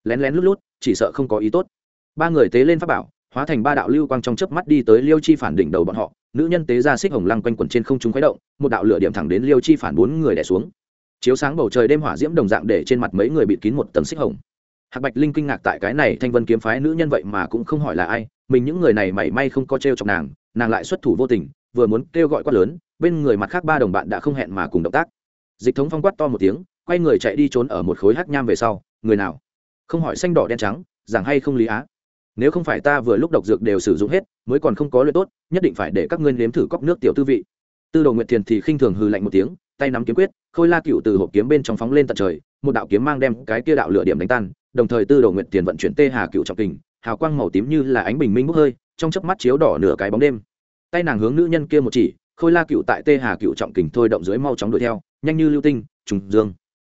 Lén lén lút lút, chỉ sợ không có ý tốt. Ba người tế lên pháp bảo hóa thành ba đạo lưu quang trong chớp mắt đi tới liêu chi phản đỉnh đầu bọn họ. Nữ nhân tế ra xích hồng lăng quanh quẩn trên không trung khuấy động, một đạo lửa điểm thẳng đến liêu chi phản bốn người đẻ xuống. Chiếu sáng bầu trời đêm hỏa diễm đồng dạng để trên mặt mấy người bịt kín một tầng xích hồng. Hạc bạch linh kinh ngạc tại cái này thanh vân kiếm phái nữ nhân vậy mà cũng không hỏi là ai, mình những người này mảy may không có t r e o chọc nàng nàng lại xuất thủ vô tình, vừa muốn kêu gọi quát lớn, bên người mặt khác ba đồng bạn đã không hẹn mà cùng động tác. Dịch thống phong quát to một tiếng, quay người chạy đi trốn ở một khối hát nham về sau. Người nào? Không hỏi xanh đỏ đen trắng rằng hay không lý á? Nếu không phải ta vừa lúc độc dược đều sử dụng hết, mới còn không có luyện tốt, nhất định phải để các ngươi nếm thử cốc nước tiểu tư vị. Tư đồ nguyệt thiền thì khinh thường hư lạnh một tiếng, tay nắm kiếm quyết, khôi la cựu từ hộp kiếm bên trong phóng lên tận trời, một đạo kiếm mang đem cái kia đạo lửa điểm đánh tan, đồng thời tư đồ nguyệt tiền vận chuyển tê hà cựu trọng kình, hào quang màu tím như là ánh bình minh bốc hơi, trong chớp mắt chiếu đỏ nửa cái bóng đêm. Tay nàng hướng nữ nhân kia một chỉ, khôi la cựu tại tê hà cựu trọng kình thôi động dưới mau chóng đuổi theo, nhanh như lưu tinh, trùng dương.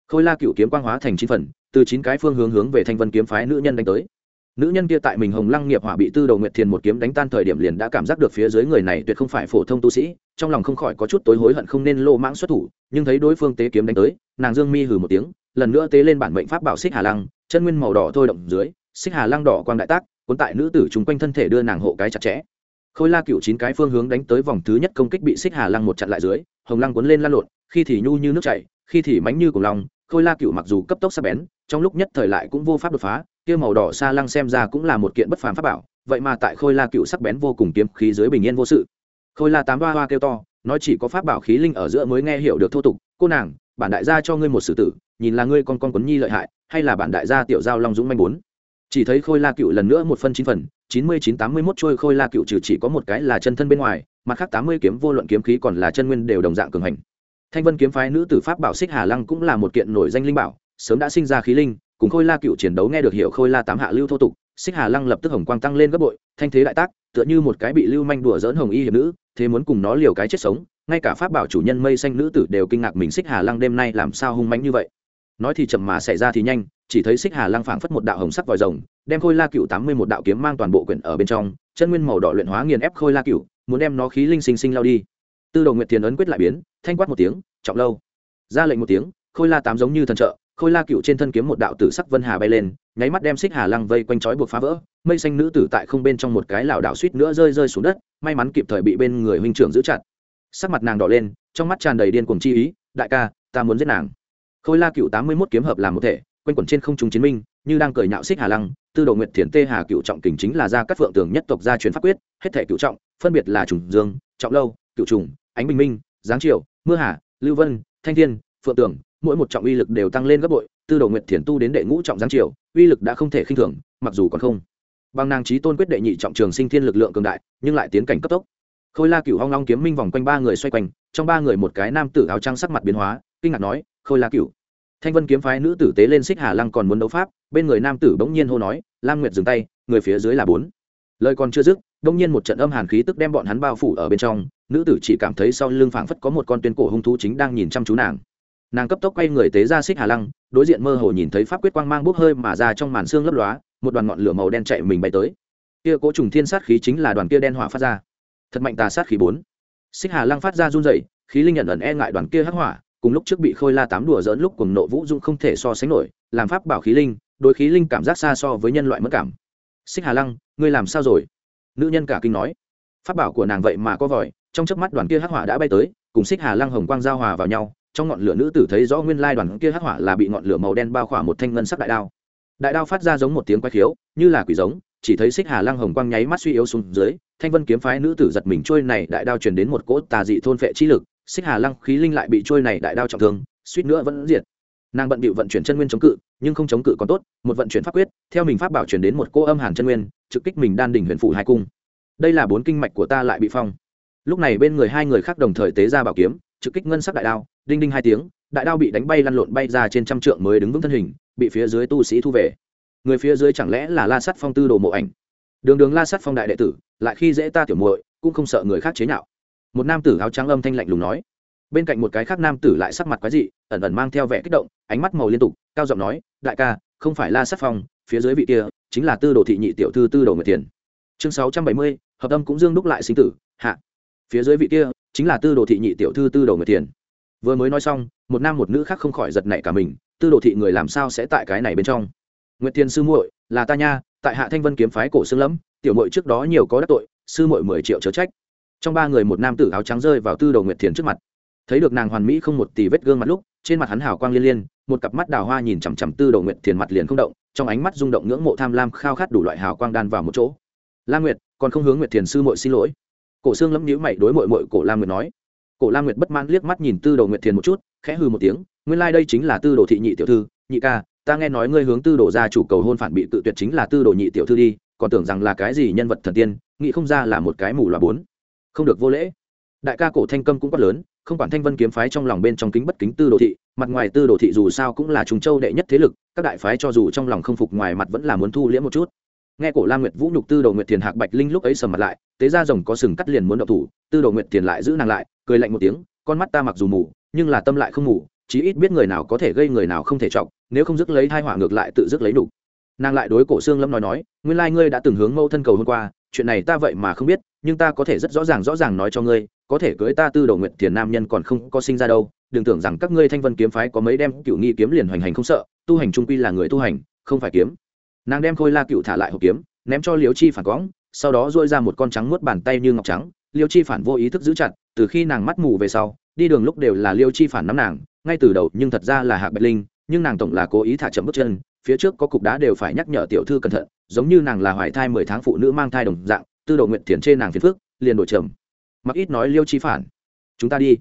Khôi la cựu kiếm quang hóa thành chín phần, từ chín cái phương hướng hướng về thanh vân kiếm phái nữ nhân đánh tới nữ nhân kia tại mình hồng lăng nghiệp hỏa bị tư đầu nguyệt thiền một kiếm đánh tan thời điểm liền đã cảm giác được phía dưới người này tuyệt không phải phổ thông tu sĩ, trong lòng không khỏi có chút tối hối hận không nên lô mãng xuất thủ, nhưng thấy đối phương tế kiếm đánh tới, nàng dương mi hừ một tiếng, lần nữa tế lên bản mệnh pháp bảo xích hà lăng, chân nguyên màu đỏ thôi động dưới, xích hà lăng đỏ quang đại tác, cuốn tại nữ tử chung quanh thân thể đưa nàng hộ cái chặt chẽ. Khôi la cựu chín cái phương hướng đánh tới vòng thứ nhất công kích bị xích hà lăng một chặn lại dưới, hồng lăng cuốn lên lăn lộn, khi thì nhu như nước chảy, khi thì mánh như cùng lòng khôi la cựu mặc dù cấp tốc sắc bén, trong lúc nhất thời lại cũng vô pháp đột phá kia màu đỏ xa lăng xem ra cũng là một kiện bất phàm pháp bảo, vậy mà tại khôi la cựu sắc bén vô cùng kiếm khí dưới bình yên vô sự. Khôi la tám hoa hoa kêu to, nói chỉ có pháp bảo khí linh ở giữa mới nghe hiểu được thô tục, cô nàng, bản đại gia cho ngươi một sử tử, nhìn là ngươi con con quấn nhi lợi hại, hay là bản đại gia tiểu giao long dũng manh bốn? Chỉ thấy khôi la cựu lần nữa một phân chín phần, chín mươi chín tám mươi mốt trôi khôi la cựu trừ chỉ có một cái là chân thân bên ngoài, mặt khác tám mươi kiếm vô luận kiếm khí còn là chân nguyên đều đồng dạng cường hành. Thanh vân kiếm phái nữ tử pháp bảo xích hà lăng cũng là một kiện nổi danh linh bảo, sớm đã sinh ra khí linh cùng khôi la cựu chiến đấu nghe được hiểu khôi la tám hạ lưu thô tục, xích hà lăng lập tức hồng quang tăng lên gấp bội, thanh thế đại tác, tựa như một cái bị lưu manh đùa dỡn hồng y hiệp nữ, thế muốn cùng nó liều cái chết sống, ngay cả pháp bảo chủ nhân mây xanh nữ tử đều kinh ngạc mình xích hà lăng đêm nay làm sao hung mánh như vậy. Nói thì chậm mà xảy ra thì nhanh, chỉ thấy xích hà lăng phảng phất một đạo hồng sắc vòi rồng, đem khôi la cựu tám mươi một đạo kiếm mang toàn bộ quyển ở bên trong, chân nguyên màu đỏ luyện hóa nghiền ép khôi la cựu, muốn đem nó khí linh sinh sinh lao đi. Tư đồ nguyệt tiền ấn quyết lại biến, thanh quát một tiếng, trọng lâu. Ra lệnh một tiếng, khôi la tám giống như thần trợ khôi la cựu trên thân kiếm một đạo tử sắc vân hà bay lên, nháy mắt đem xích hà lăng vây quanh trói buộc phá vỡ, mây xanh nữ tử tại không bên trong một cái lảo đảo suýt nữa rơi rơi xuống đất, may mắn kịp thời bị bên người huynh trưởng giữ chặt. Sắc mặt nàng đỏ lên, trong mắt tràn đầy điên cuồng chi ý, đại ca, ta muốn giết nàng. Khôi la cựu tám mươi mốt kiếm hợp làm một thể, quanh quẩn trên không trung chiến minh, như đang cười nhạo xích hà lăng, tư đồ nguyệt thiền tê hà cựu trọng kình chính là gia các phượng tường nhất tộc gia truyền pháp quyết, hết thể cựu trọng, phân biệt là trùng dương, trọng lâu, cựu trùng, ánh bình minh, giáng triều, mưa hà, lưu vân, thanh thiên, phượng tường mỗi một trọng uy lực đều tăng lên gấp bội tư đồ nguyệt thiền tu đến đệ ngũ trọng giáng triều, uy lực đã không thể khinh thường, mặc dù còn không. Bằng nàng trí tôn quyết đệ nhị trọng trường sinh thiên lực lượng cường đại, nhưng lại tiến cảnh cấp tốc. Khôi la cựu hoang long kiếm minh vòng quanh ba người xoay quanh, trong ba người một cái nam tử áo trắng sắc mặt biến hóa, kinh ngạc nói, khôi la cựu thanh vân kiếm phái nữ tử tế lên xích hà lăng còn muốn đấu pháp, bên người nam tử bỗng nhiên hô nói, lam nguyệt dừng tay, người phía dưới là bốn. Lời còn chưa dứt, bỗng nhiên một trận âm hàn khí tức đem bọn hắn bao phủ ở bên trong, nữ tử chỉ cảm thấy sau lưng phảng phất có một con tuyên cổ hung thú chính đang nhìn chăm chú nàng nàng cấp tốc quay người tế ra xích hà lăng, đối diện mơ hồ nhìn thấy pháp quyết quang mang bốc hơi mà ra trong màn xương lấp lóa, một đoàn ngọn lửa màu đen chạy mình bay tới. Kia cố trùng thiên sát khí chính là đoàn kia đen hỏa phát ra. Thật mạnh tà sát khí bốn. Xích hà lăng phát ra run dậy khí linh nhận ẩn e ngại đoàn kia hắc hỏa, cùng lúc trước bị khôi la tám đùa dỡn lúc cùng nộ vũ dung không thể so sánh nổi, làm pháp bảo khí linh đôi khí linh cảm giác xa so với nhân loại mất cảm. Xích hà lăng, ngươi làm sao rồi? Nữ nhân cả kinh nói. Pháp bảo của nàng vậy mà có vòi, trong chớp mắt đoàn kia hắc hỏa đã bay tới, cùng xích hà lăng hồng quang giao hòa vào nhau trong ngọn lửa nữ tử thấy rõ nguyên lai đoàn kia hắc hỏa là bị ngọn lửa màu đen bao khỏa một thanh ngân sắc đại đao. Đại đao phát ra giống một tiếng quái khiếu, như là quỷ giống, chỉ thấy xích hà lăng hồng quang nháy mắt suy yếu xuống dưới, thanh vân kiếm phái nữ tử giật mình trôi này đại đao truyền đến một cỗ tà dị thôn phệ chi lực, xích hà lăng khí linh lại bị trôi này đại đao trọng thương, suýt nữa vẫn diệt. Nàng bận bịu vận chuyển chân nguyên chống cự, nhưng không chống cự còn tốt, một vận chuyển pháp quyết, theo mình pháp bảo chuyển đến một cô âm hàn chân nguyên, trực kích mình đan đỉnh huyền phủ hai cung. Đây là bốn kinh mạch của ta lại bị phong. Lúc này bên người hai người khác đồng thời tế ra bảo kiếm trực kích ngân sắc đại đao, đinh đinh hai tiếng, đại đao bị đánh bay lăn lộn bay ra trên trăm trượng mới đứng vững thân hình, bị phía dưới tu sĩ thu về. Người phía dưới chẳng lẽ là la sắt phong tư đồ mộ ảnh? Đường đường la sắt phong đại đệ tử, lại khi dễ ta tiểu muội, cũng không sợ người khác chế nhạo. Một nam tử áo trắng âm thanh lạnh lùng nói. Bên cạnh một cái khác nam tử lại sắc mặt quái dị, ẩn ẩn mang theo vẻ kích động, ánh mắt màu liên tục, cao giọng nói, đại ca, không phải la sát phong, phía dưới vị kia chính là tư đồ thị nhị tiểu thư tư đồ người tiền. Chương sáu trăm bảy mươi, hợp âm cũng dương đúc lại sinh tử, hạ. Phía dưới vị kia chính là tư đồ thị nhị tiểu thư tư đồ nguyệt tiền vừa mới nói xong, một nam một nữ khác không khỏi giật nảy cả mình, tư đồ thị người làm sao sẽ tại cái này bên trong? Nguyệt tiền sư muội, là ta nha, tại hạ thanh vân kiếm phái cổ xương lẫm, tiểu muội trước đó nhiều có đắc tội, sư muội mười triệu chớ trách. Trong ba người một nam tử áo trắng rơi vào tư đồ nguyệt thiền trước mặt. Thấy được nàng hoàn mỹ không một tì vết gương mặt lúc, trên mặt hắn hào quang liên liên, một cặp mắt đào hoa nhìn chằm chằm tư đồ nguyệt thiền mặt liền không động, trong ánh mắt rung động ngưỡng mộ tham lam khao khát đủ loại hào quang đan vào một chỗ. La nguyệt, còn không hướng nguyệt thiền sư muội xin lỗi cổ xương lẫm nhíu mày đối mội mội cổ Lam nguyệt nói. Cổ Lam nguyệt bất mãn liếc mắt nhìn tư đồ nguyệt thiền một chút, khẽ hư một tiếng, nguyên lai、like、đây chính là tư đồ thị nhị tiểu thư, nhị ca, ta nghe nói ngươi hướng tư đồ gia chủ cầu hôn phản bị tự tuyệt chính là tư đồ nhị tiểu thư đi, còn tưởng rằng là cái gì nhân vật thần tiên, nghĩ không ra là một cái mù loà bốn. Không được vô lễ. Đại ca cổ thanh câm cũng quát lớn, không quản thanh vân kiếm phái trong lòng bên trong kính bất kính tư đồ thị, mặt ngoài tư đồ thị dù sao cũng là trùng châu đệ nhất thế lực, các đại phái cho dù trong lòng không phục ngoài mặt vẫn là muốn thu liễm một chút nghe cổ lam nguyệt vũ nhục tư đồ nguyệt thiền hạc bạch linh lúc ấy sầm mặt lại tế ra rồng có sừng cắt liền muốn đậu thủ, tư đồ nguyệt thiền lại giữ nàng lại, cười lạnh một tiếng, con mắt ta mặc dù mù, nhưng là tâm lại không mù, chí ít biết người nào có thể gây người nào không thể trọng nếu không dứt lấy thai hỏa ngược lại tự dứt lấy đủ. Nàng lại đối cổ xương lâm nói nói, nguyên lai ngươi đã từng hướng mâu thân cầu hôm qua, chuyện này ta vậy mà không biết, nhưng ta có thể rất rõ ràng rõ ràng nói cho ngươi, có thể cưới ta tư đầu nguyện thiền nam nhân còn không có sinh ra đâu, đừng tưởng rằng các ngươi thanh vân kiếm phái có mấy đem cựu nghi kiếm liền hoành hành không sợ, tu hành trung quy là người tu hành, không phải kiếm nàng đem khôi la cựu thả lại hộp kiếm, ném cho liêu chi phản cóng sau đó dôi ra một con trắng nuốt bàn tay như ngọc trắng. Liêu chi phản vô ý thức giữ chặt, từ khi nàng mắt mù về sau, đi đường lúc đều là liêu chi phản nắm nàng, ngay từ đầu nhưng thật ra là hạc bạch linh, nhưng nàng tổng là cố ý thả chậm bước chân, phía trước có cục đá đều phải nhắc nhở tiểu thư cẩn thận, giống như nàng là hoài thai mười tháng phụ nữ mang thai đồng dạng, tư đồ nguyện thiền trên nàng phiền phước liền đổi trầm mặc ít nói liêu chi phản, chúng ta đi.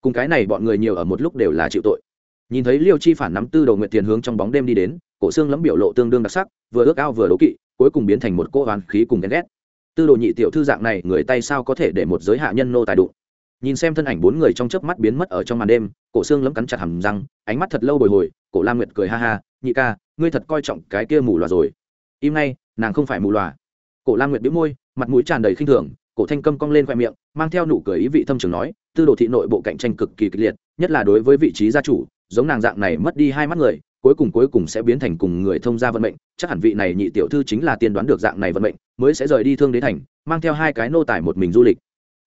Cùng cái này bọn người nhiều ở một lúc đều là chịu tội nhìn thấy liêu chi phản nắm tư đầu nguyện tiền hướng trong bóng đêm đi đến, cổ xương lấm biểu lộ tương đương đặc sắc, vừa ước ao vừa đố kỵ, cuối cùng biến thành một cô hoàn khí cùng ghen ghét. Tư đồ nhị tiểu thư dạng này, người tay sao có thể để một giới hạ nhân nô tài đụng? Nhìn xem thân ảnh bốn người trong chớp mắt biến mất ở trong màn đêm, cổ xương lấm cắn chặt hầm răng, ánh mắt thật lâu bồi hồi, cổ lam nguyệt cười ha ha, nhị ca, ngươi thật coi trọng cái kia mù loà rồi. Im ngay, nàng không phải mù loà. Cổ lam nguyệt bĩu môi, mặt mũi tràn đầy khinh thường, cổ thanh câm cong lên khoe miệng, mang theo nụ cười ý vị thâm trường nói, tư đồ thị nội bộ cạnh tranh cực kỳ kịch liệt, nhất là đối với vị trí gia chủ giống nàng dạng này mất đi hai mắt người, cuối cùng cuối cùng sẽ biến thành cùng người thông gia vận mệnh, chắc hẳn vị này nhị tiểu thư chính là tiên đoán được dạng này vận mệnh, mới sẽ rời đi thương đế thành, mang theo hai cái nô tài một mình du lịch.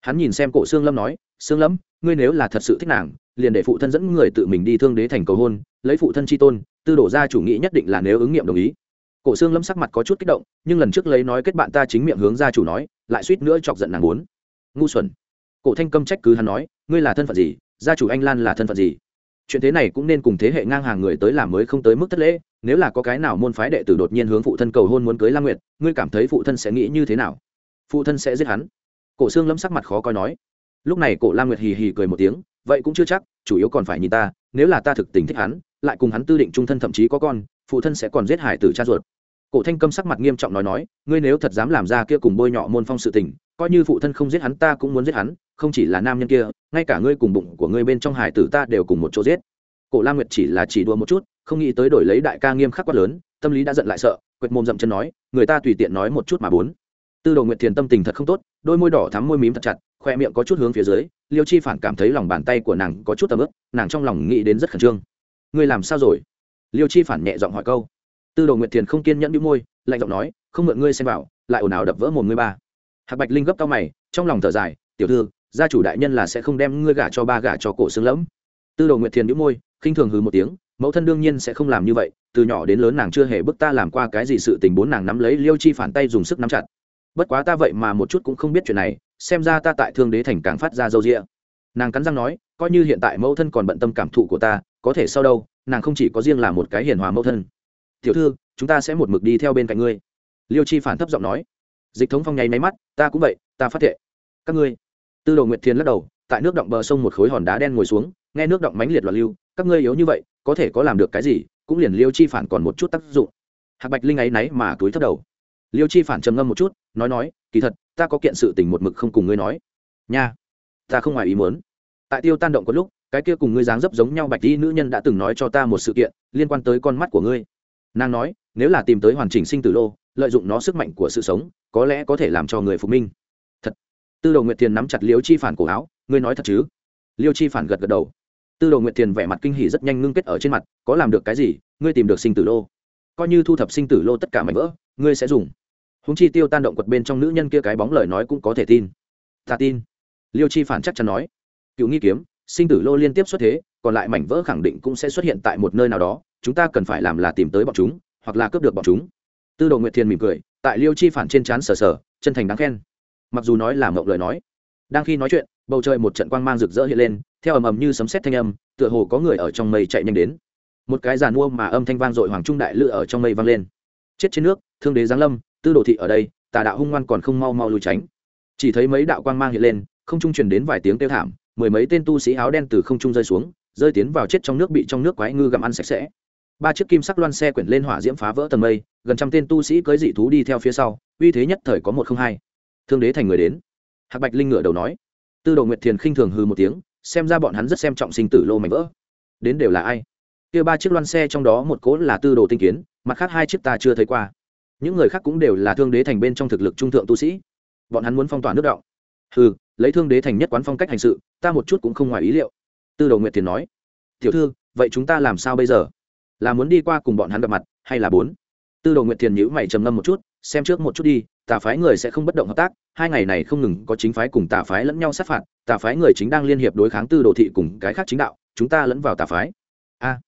Hắn nhìn xem cổ xương lâm nói xương lâm, ngươi nếu là thật sự thích nàng, liền để phụ thân dẫn người tự mình đi thương đế thành cầu hôn, lấy phụ thân chi tôn, tư đổ ra chủ nghĩ nhất định là nếu ứng nghiệm đồng ý. Cổ xương lâm sắc mặt có chút kích động, nhưng lần trước lấy nói kết bạn ta chính miệng hướng ra chủ nói, lại suýt nữa chọc giận nàng muốn. Ngu xuẩn. Cổ thanh câm trách cứ hắn nói, ngươi là thân phận gì? Gia chủ anh lan là thân phận gì? Chuyện thế này cũng nên cùng thế hệ ngang hàng người tới làm mới không tới mức thất lễ, nếu là có cái nào môn phái đệ tử đột nhiên hướng phụ thân cầu hôn muốn cưới lam nguyệt, ngươi cảm thấy phụ thân sẽ nghĩ như thế nào? Phụ thân sẽ giết hắn. Cổ xương lâm sắc mặt khó coi nói. Lúc này cổ lam nguyệt hì hì cười một tiếng, vậy cũng chưa chắc, chủ yếu còn phải nhìn ta, nếu là ta thực tình thích hắn, lại cùng hắn tư định trung thân thậm chí có con, phụ thân sẽ còn giết hải tử cha ruột. Cổ thanh câm sắc mặt nghiêm trọng nói nói, ngươi nếu thật dám làm ra kia cùng bôi nhọ môn phong sự tình coi như phụ thân không giết hắn ta cũng muốn giết hắn, không chỉ là nam nhân kia, ngay cả ngươi cùng bụng của ngươi bên trong hải tử ta đều cùng một chỗ giết. Cổ la nguyệt chỉ là chỉ đùa một chút, không nghĩ tới đổi lấy đại ca nghiêm khắc quá lớn, tâm lý đã giận lại sợ, quệt mồm dậm chân nói, người ta tùy tiện nói một chút mà bốn. Tư đồ nguyệt thiền tâm tình thật không tốt, đôi môi đỏ thắm môi mím thật chặt, khoe miệng có chút hướng phía dưới, liêu chi phản cảm thấy lòng bàn tay của nàng có chút tầm ướp nàng trong lòng nghĩ đến rất khẩn trương. Ngươi làm sao rồi? Liêu chi phản nhẹ giọng hỏi câu. Tư đồ nguyệt thiền không kiên nhẫn đĩu môi, lạnh giọng nói, không mượn ngươi xem vào, lại ồn ào đập vỡ mồm ngươi ba hạc bạch linh gấp cao mày, trong lòng thở dài, tiểu thư, gia chủ đại nhân là sẽ không đem ngươi gả cho ba gả cho cổ xương lẫm. Tư đồ nguyệt thiền đĩu môi, khinh thường hừ một tiếng, mẫu thân đương nhiên sẽ không làm như vậy, từ nhỏ đến lớn nàng chưa hề bức ta làm qua cái gì sự tình bốn nàng nắm lấy liêu chi phản tay dùng sức nắm chặt. Bất quá ta vậy mà một chút cũng không biết chuyện này, xem ra ta tại thương đế thành càng phát ra dâu rịa nàng cắn răng nói, coi như hiện tại mẫu thân còn bận tâm cảm thụ của ta, có thể sau đâu, nàng không chỉ có riêng là một cái hiền hòa mẫu thân. Tiểu thư, chúng ta sẽ một mực đi theo bên cạnh ngươi. Liêu chi phản thấp giọng nói dịch thống phong nháy máy mắt, ta cũng vậy, ta phát thệ. Các ngươi? Tư đồ nguyệt thiên lắc đầu, tại nước động bờ sông một khối hòn đá đen ngồi xuống, nghe nước động mánh liệt loạn lưu, các ngươi yếu như vậy, có thể có làm được cái gì, cũng liền liêu chi phản còn một chút tác dụng. Hạc bạch linh ấy náy mà túi thấp đầu. Liêu chi phản trầm ngâm một chút, nói nói, kỳ thật, ta có kiện sự tình một mực không cùng ngươi nói. Nha, ta không ngoài ý muốn. Tại tiêu tan động có lúc, cái kia cùng ngươi dáng dấp giống nhau bạch đi nữ nhân đã từng nói cho ta một sự kiện liên quan tới con mắt của ngươi. Nàng nói, nếu là tìm tới hoàn chỉnh sinh tử lô lợi dụng nó sức mạnh của sự sống, có lẽ có thể làm cho người phục minh. Thật. Tư đồ nguyệt thiền nắm chặt liêu chi phản cổ áo, ngươi nói thật chứ? Liêu chi phản gật gật đầu. Tư đồ nguyệt thiền vẻ mặt kinh hỉ rất nhanh ngưng kết ở trên mặt, có làm được cái gì? Ngươi tìm được sinh tử lô. Coi như thu thập sinh tử lô tất cả mảnh vỡ, ngươi sẽ dùng. Húng chi tiêu tan động quật bên trong nữ nhân kia cái bóng lời nói cũng có thể tin. Ta tin. Liêu chi phản chắc chắn nói. Cựu nghi kiếm, sinh tử lô liên tiếp xuất thế, còn lại mảnh vỡ khẳng định cũng sẽ xuất hiện tại một nơi nào đó, chúng ta cần phải làm là tìm tới bọn chúng, hoặc là cướp được bọn chúng tư đồ nguyệt thiền mỉm cười, tại liêu chi phản trên trán sờ sờ, chân thành đáng khen. Mặc dù nói là mộng lời nói, đang khi nói chuyện, bầu trời một trận quang mang rực rỡ hiện lên, theo ầm ầm như sấm sét thanh âm, tựa hồ có người ở trong mây chạy nhanh đến. Một cái giàn mua mà âm thanh vang dội hoàng trung đại lự ở trong mây vang lên. Chết trên nước, thương đế giáng lâm, tư đồ thị ở đây, tà đạo hung ngoan còn không mau mau lùi tránh. Chỉ thấy mấy đạo quang mang hiện lên, không trung truyền đến vài tiếng kêu thảm, mười mấy tên tu sĩ áo đen từ không trung rơi xuống, rơi tiến vào chết trong nước bị trong nước quái ngư gặm ăn sạch sẽ ba chiếc kim sắc loan xe quyển lên hỏa diễm phá vỡ tầng mây, gần trăm tên tu sĩ cưới dị thú đi theo phía sau, uy thế nhất thời có một không hai. Thương đế thành người đến. Hạc bạch linh ngựa đầu nói. Tư đồ nguyệt thiền khinh thường hư một tiếng, xem ra bọn hắn rất xem trọng sinh tử lô mảnh vỡ. Đến đều là ai? Kia ba chiếc loan xe trong đó một cố là tư đồ tinh kiến, mặt khác hai chiếc ta chưa thấy qua. Những người khác cũng đều là thương đế thành bên trong thực lực trung thượng tu sĩ. Bọn hắn muốn phong tỏa nước động ừ lấy thương đế thành nhất quán phong cách hành sự, ta một chút cũng không ngoài ý liệu. Tư đồ nguyệt thiền nói. Tiểu thư, vậy chúng ta làm sao bây giờ? Là muốn đi qua cùng bọn hắn gặp mặt, hay là bốn? Tư đồ nguyệt thiền nhữ mày trầm ngâm một chút, xem trước một chút đi, tà phái người sẽ không bất động hợp tác, hai ngày này không ngừng có chính phái cùng tà phái lẫn nhau sát phạt, tà phái người chính đang liên hiệp đối kháng tư đồ thị cùng cái khác chính đạo, chúng ta lẫn vào tà phái. A.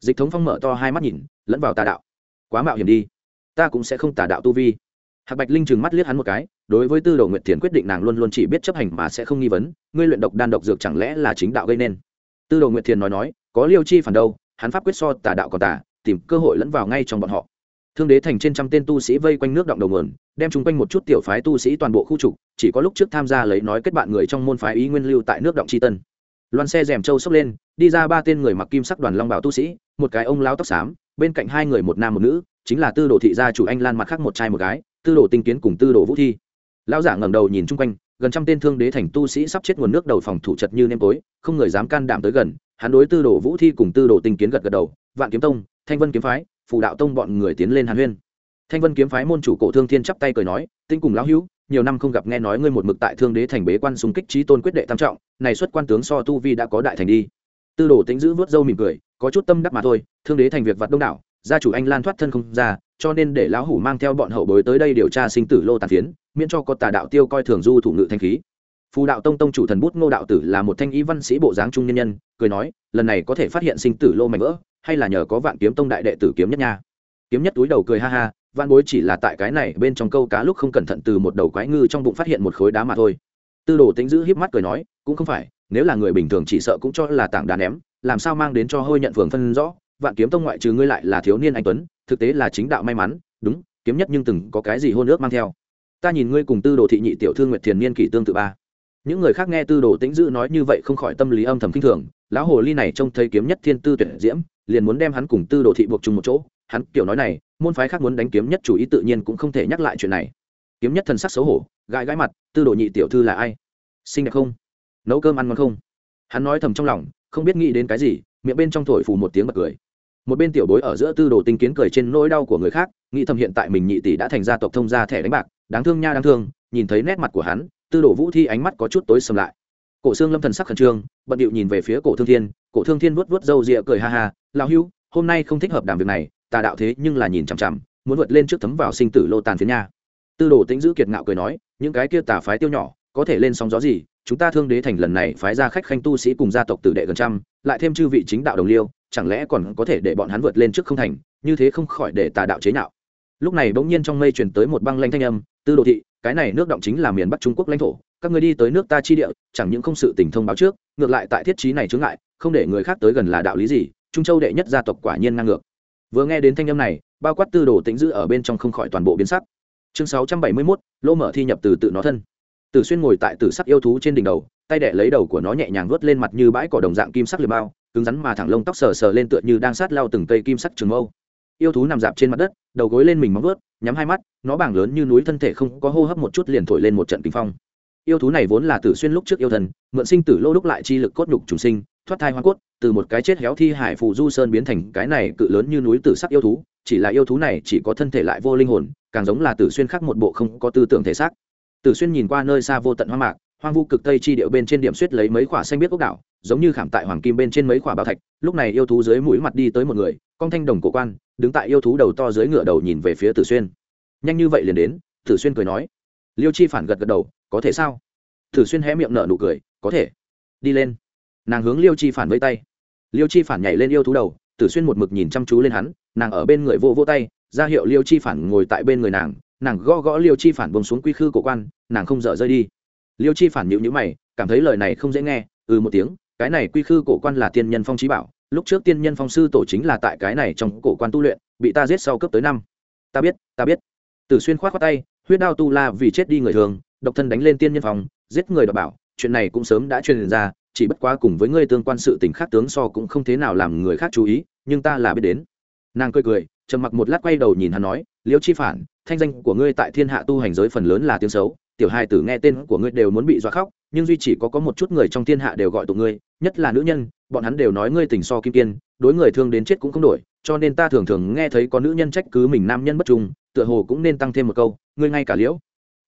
Dịch thống phong mở to hai mắt nhìn, lẫn vào tà đạo. Quá mạo hiểm đi. Ta cũng sẽ không tà đạo tu vi. Hạc bạch linh trừng mắt liếc hắn một cái, đối với tư đồ nguyệt thiền quyết định nàng luôn luôn chỉ biết chấp hành mà sẽ không nghi vấn, ngươi luyện độc đan độc dược chẳng lẽ là chính đạo gây nên? Tư đồ nguyệt thiền nói nói, có liêu chi phản đâu hắn pháp quyết so tà đạo còn tà, tìm cơ hội lẫn vào ngay trong bọn họ. Thương đế thành trên trăm tên tu sĩ vây quanh nước động đầu nguồn, đem chung quanh một chút tiểu phái tu sĩ toàn bộ khu trục, chỉ có lúc trước tham gia lấy nói kết bạn người trong môn phái ý nguyên lưu tại nước động tri tân. Loan xe rèm trâu sốc lên, đi ra ba tên người mặc kim sắc đoàn long bảo tu sĩ, một cái ông lao tóc xám, bên cạnh hai người một nam một nữ, chính là tư đồ thị gia chủ anh lan mặt khác một trai một gái, tư đồ tinh kiến cùng tư đồ vũ thi. Lão giả ngẩng đầu nhìn chung quanh, gần trăm tên thương đế thành tu sĩ sắp chết nguồn nước đầu phòng thủ chật như nêm tối, không người dám can đảm tới gần hắn đối tư đồ vũ thi cùng tư đồ tinh kiến gật gật đầu, vạn kiếm tông, thanh vân kiếm phái, phù đạo tông bọn người tiến lên hàn huyên. Thanh vân kiếm phái môn chủ cổ thương thiên chắp tay cười nói, tinh cùng lão hữu, nhiều năm không gặp nghe nói ngươi một mực tại thương đế thành bế quan xung kích trí tôn quyết đệ tam trọng, này xuất quan tướng so tu vi đã có đại thành đi. Tư đồ tính giữ vớt râu mỉm cười, có chút tâm đắc mà thôi, thương đế thành việc vặt đông đảo, gia chủ anh lan thoát thân không ra, cho nên để lão hủ mang theo bọn hậu bối tới đây điều tra sinh tử lô tàn phiến, miễn cho có tà đạo tiêu coi thường du thủ ngự thanh khí phù đạo tông tông chủ thần bút ngô đạo tử là một thanh y văn sĩ bộ dáng trung nhân nhân, cười nói, lần này có thể phát hiện sinh tử lô mảnh vỡ, hay là nhờ có vạn kiếm tông đại đệ tử kiếm nhất nha. Kiếm nhất túi đầu cười ha ha văn bối chỉ là tại cái này bên trong câu cá lúc không cẩn thận từ một đầu quái ngư trong bụng phát hiện một khối đá mà thôi. Tư đồ tính giữ híp mắt cười nói, cũng không phải, nếu là người bình thường chỉ sợ cũng cho là tảng đá ném, làm sao mang đến cho hơi nhận phường phân rõ, vạn kiếm tông ngoại trừ ngươi lại là thiếu niên anh tuấn, thực tế là chính đạo may mắn, đúng, kiếm nhất nhưng từng có cái gì hôn ước mang theo. Ta nhìn ngươi cùng tư đồ thị nhị tiểu thương nguyệt thiền niên kỷ tương tự ba những người khác nghe tư đồ tĩnh dữ nói như vậy không khỏi tâm lý âm thầm k i n h thường, lão hồ ly này trông thấy kiếm nhất thiên tư tuyển diễm, liền muốn đem hắn cùng tư đồ thị buộc chung một chỗ, hắn kiểu nói này, môn phái khác muốn đánh kiếm nhất chủ ý tự nhiên cũng không thể nhắc lại chuyện này. Kiếm nhất thần sắc xấu hổ, gãi gãi mặt, tư đồ nhị tiểu thư là ai? Xinh đẹp không? Nấu cơm ăn ngon không? Hắn nói thầm trong lòng, không biết nghĩ đến cái gì, miệng bên trong thổi phù một tiếng bật cười. Một bên tiểu bối ở giữa tư đồ tinh kiến cười trên nỗi đau của người khác, nghĩ thầm hiện tại mình nhị tỷ đã thành gia tộc thông gia thẻ đánh bạc, đáng thương nha đáng thương, nhìn thấy nét mặt của hắn tư đồ vũ thi ánh mắt có chút tối sầm lại. Cổ xương lâm thần sắc khẩn trương, bận điệu nhìn về phía cổ thương thiên, cổ thương thiên vuốt vuốt râu rịa cười ha ha, lão hưu, hôm nay không thích hợp đảm việc này, tà đạo thế nhưng là nhìn chằm chằm, muốn vượt lên trước thấm vào sinh tử lô tàn phiến nha. Tư đồ tĩnh giữ kiệt ngạo cười nói, những cái kia tà phái tiêu nhỏ, có thể lên sóng gió gì, chúng ta thương đế thành lần này phái ra khách khanh tu sĩ cùng gia tộc tử đệ gần trăm, lại thêm chư vị chính đạo đồng liêu, chẳng lẽ còn có thể để bọn hắn vượt lên trước không thành, như thế không khỏi để tà đạo chế nhạo. Lúc này bỗng nhiên trong mây chuyển tới một băng lanh thanh âm, tư đồ thị cái này nước động chính là miền bắc trung quốc lãnh thổ các người đi tới nước ta chi địa chẳng những không sự tình thông báo trước ngược lại tại thiết trí này chướng ngại không để người khác tới gần là đạo lý gì trung châu đệ nhất gia tộc quả nhiên ngang ngược. Vừa nghe đến thanh âm này bao quát tư đồ tĩnh giữ ở bên trong không khỏi toàn bộ biến sắc. Chương sáu trăm bảy mươi 671, lô mở thi nhập từ tự nó thân. Tử xuyên ngồi tại tử sắc yêu thú trên đỉnh đầu tay đẻ lấy đầu của nó nhẹ nhàng vớt lên mặt như bãi cỏ đồng dạng kim sắc liệt bao cứng rắn mà thẳng lông tóc sờ sờ lên tựa như đang sát lao từng cây kim sắc trường mâu yêu thú nằm dạp trên mặt đất, đầu gối lên mình móng vớt nhắm hai mắt, nó bảng lớn như núi thân thể không có hô hấp một chút liền thổi lên một trận kinh phong. Yêu thú này vốn là tử xuyên lúc trước yêu thần, mượn sinh tử lô đúc lại chi lực cốt nhục trùng sinh, thoát thai hoa cốt, từ một cái chết héo thi hải phù du sơn biến thành cái này cự lớn như núi tử sắc yêu thú, chỉ là yêu thú này chỉ có thân thể lại vô linh hồn, càng giống là tử xuyên khác một bộ không có tư tưởng thể xác. Tử xuyên nhìn qua nơi xa vô tận hoa mạc, hoang vu cực tây chi điệu bên trên điểm suýt lấy mấy quả xanh biết ốc đảo, giống như khảm tại hoàng kim bên trên mấy quả bảo thạch, lúc này yêu thú dưới mũi mặt đi tới một người con thanh đồng cổ quan, đứng tại yêu thú đầu to dưới ngựa đầu nhìn về phía tử xuyên. Nhanh như vậy liền đến, tử xuyên cười nói. Liêu chi phản gật gật đầu, có thể sao? Tử xuyên hé miệng nở nụ cười, có thể. Đi lên. Nàng hướng liêu chi phản vây tay. Liêu chi phản nhảy lên yêu thú đầu, tử xuyên một mực nhìn chăm chú lên hắn, nàng ở bên người vô vô tay, ra hiệu liêu chi phản ngồi tại bên người nàng nàng gõ gõ liêu chi phản bông xuống quy khư cổ quan, nàng không dở rơi đi. Liêu chi phản nhịu nhữ mày, cảm thấy lời này không dễ nghe ừ một tiếng, cái này quy khư cổ quan là tiên nhân phong trí bảo lúc trước tiên nhân phong sư tổ chính là tại cái này trong cổ quan tu luyện, bị ta giết sau cấp tới năm. Ta biết ta biết. Tử xuyên khoát khoát tay, huyết đao tu la vì chết đi người thường, độc thân đánh lên tiên nhân phong, giết người đọc bảo, chuyện này cũng sớm đã truyền ra, chỉ bất quá cùng với ngươi tương quan sự tình khác tướng so cũng không thế nào làm người khác chú ý, nhưng ta là biết đến. Nàng cười cười, trầm mặc một lát quay đầu nhìn hắn nói liễu chi phản, thanh danh của ngươi tại thiên hạ tu hành giới phần lớn là tiếng xấu, tiểu hai tử nghe tên của ngươi đều muốn bị dọa khóc nhưng duy chỉ có có một chút người trong thiên hạ đều gọi tụng ngươi, nhất là nữ nhân, bọn hắn đều nói ngươi tình so kim kiên, đối người thương đến chết cũng không đổi, cho nên ta thường thường nghe thấy có nữ nhân trách cứ mình nam nhân bất trung, tựa hồ cũng nên tăng thêm một câu, ngươi ngay cả liễu.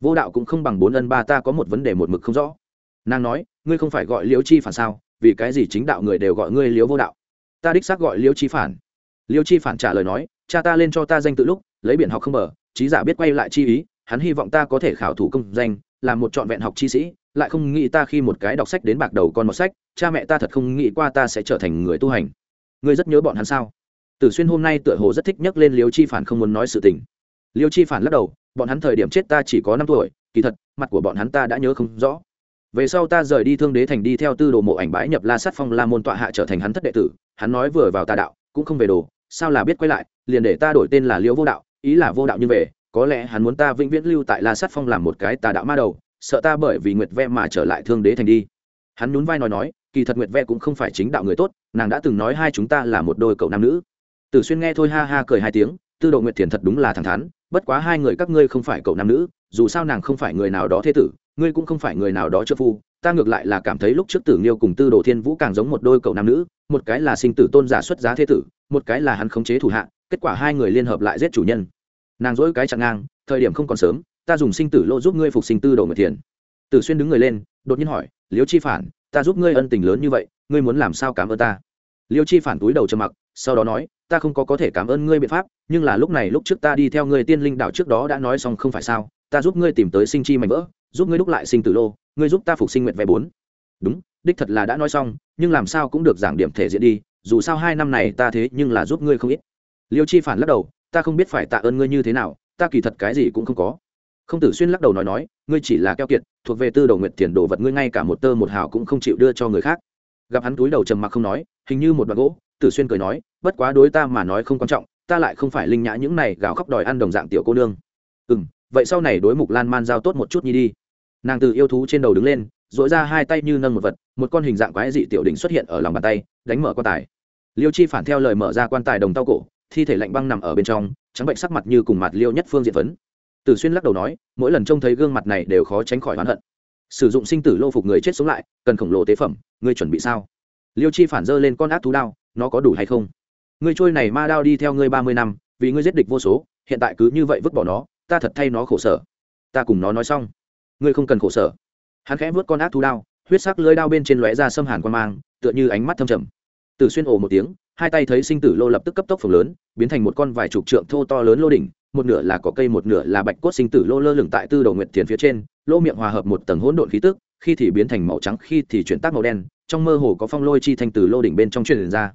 Vô đạo cũng không bằng bốn ân ba ta có một vấn đề một mực không rõ. Nàng nói, ngươi không phải gọi liễu chi phản sao, vì cái gì chính đạo người đều gọi ngươi liễu vô đạo? Ta đích xác gọi liễu chi phản. Liễu chi phản trả lời nói, cha ta lên cho ta danh tự lúc, lấy biển học không mở trí giả biết quay lại chi ý, hắn hy vọng ta có thể khảo thủ công danh là một trọn vẹn học chi sĩ, lại không nghĩ ta khi một cái đọc sách đến bạc đầu con một sách, cha mẹ ta thật không nghĩ qua ta sẽ trở thành người tu hành. Ngươi rất nhớ bọn hắn sao? Tử xuyên hôm nay tựa hồ rất thích nhắc lên liêu chi phản không muốn nói sự tình. Liêu chi phản lắc đầu, bọn hắn thời điểm chết ta chỉ có năm tuổi, kỳ thật, mặt của bọn hắn ta đã nhớ không rõ. Về sau ta rời đi thương đế thành đi theo tư đồ mộ ảnh bãi nhập la sát phong la môn tọa hạ trở thành hắn thất đệ tử, hắn nói vừa vào tà đạo, cũng không về đồ, sao là biết quay lại, liền để ta đổi tên là liễu vô đạo, ý là vô đạo như về có lẽ hắn muốn ta vĩnh viễn lưu tại la sát phong làm một cái tà đạo ma đầu, sợ ta bởi vì nguyệt ve mà trở lại thương đế thành đi. Hắn nhún vai nói nói, kỳ thật nguyệt ve cũng không phải chính đạo người tốt, nàng đã từng nói hai chúng ta là một đôi cậu nam nữ. Tử xuyên nghe thôi ha ha cười hai tiếng, tư độ nguyệt thiền thật đúng là thẳng thắn, bất quá hai người các ngươi không phải cậu nam nữ, dù sao nàng không phải người nào đó thế tử, ngươi cũng không phải người nào đó trợ phu, ta ngược lại là cảm thấy lúc trước tử nghiêu cùng tư đồ thiên vũ càng giống một đôi cậu nam nữ, một cái là sinh tử tôn giả xuất giá thế tử, một cái là hắn khống chế thủ hạ, kết quả hai người liên hợp lại giết chủ nhân nàng dỗi cái chặn ngang, thời điểm không còn sớm, ta dùng sinh tử lô giúp ngươi phục sinh tư đồ người thiền. Tử xuyên đứng người lên, đột nhiên hỏi, liêu chi phản, ta giúp ngươi ân tình lớn như vậy, ngươi muốn làm sao cảm ơn ta? Liêu chi phản túi đầu trầm mặc, sau đó nói, ta không có có thể cảm ơn ngươi biện pháp, nhưng là lúc này lúc trước ta đi theo ngươi tiên linh đạo trước đó đã nói xong không phải sao? Ta giúp ngươi tìm tới sinh chi mảnh vỡ, giúp ngươi đúc lại sinh tử lô, ngươi giúp ta phục sinh nguyện vẽ bốn. Đúng, đích thật là đã nói xong, nhưng làm sao cũng được giảng điểm thể diện đi, dù sao hai năm này ta thế nhưng là giúp ngươi không ít. Liêu chi phản lắc đầu ta không biết phải tạ ơn ngươi như thế nào, ta kỳ thật cái gì cũng không có. Không tử xuyên lắc đầu nói nói, ngươi chỉ là keo kiệt, thuộc về tư đầu nguyện tiền đồ vật ngươi ngay cả một tơ một hào cũng không chịu đưa cho người khác. Gặp hắn túi đầu trầm mặc không nói, hình như một đoạn gỗ, tử xuyên cười nói, bất quá đối ta mà nói không quan trọng, ta lại không phải linh nhã những này gào khóc đòi ăn đồng dạng tiểu cô nương. Ừ m vậy sau này đối mục lan man giao tốt một chút nhi đi. Nàng từ yêu thú trên đầu đứng lên dội ra hai tay như nâng một vật, một con hình dạng quái dị tiểu đỉnh xuất hiện ở lòng bàn tay, đánh mở quan tài. Liêu chi phản theo lời mở ra quan tài đồng tao cổ thi thể lạnh băng nằm ở bên trong, trắng bệnh sắc mặt như cùng mặt liêu nhất phương diện phấn. Tử xuyên lắc đầu nói, mỗi lần trông thấy gương mặt này đều khó tránh khỏi oán hận. Sử dụng sinh tử lô phục người chết sống lại, cần khổng lồ tế phẩm, ngươi chuẩn bị sao? Liêu chi phản dơ lên con ác thú đao, nó có đủ hay không? Ngươi trôi này ma đao đi theo ngươi ba mươi năm, vì ngươi giết địch vô số, hiện tại cứ như vậy vứt bỏ nó, ta thật thay nó khổ sở. Ta cùng nó nói xong. Ngươi không cần khổ sở. Hắn khẽ vớt con ác thú đao, huyết sắc lưới đao bên trên lóe ra xâm hàn quan mang, tựa như ánh mắt thâm trầm. Từ xuyên ồ một tiếng hai tay thấy sinh tử lô lập tức cấp tốc phồng lớn, biến thành một con vài chục trượng thô to lớn lô đỉnh, một nửa là có cây, một nửa là bạch cốt sinh tử lô lơ lửng tại tư đầu nguyệt thiền phía trên, lô miệng hòa hợp một tầng hỗn độn khí tức, khi thì biến thành màu trắng, khi thì chuyển tác màu đen, trong mơ hồ có phong lôi chi thanh từ lô đỉnh bên trong truyền ra.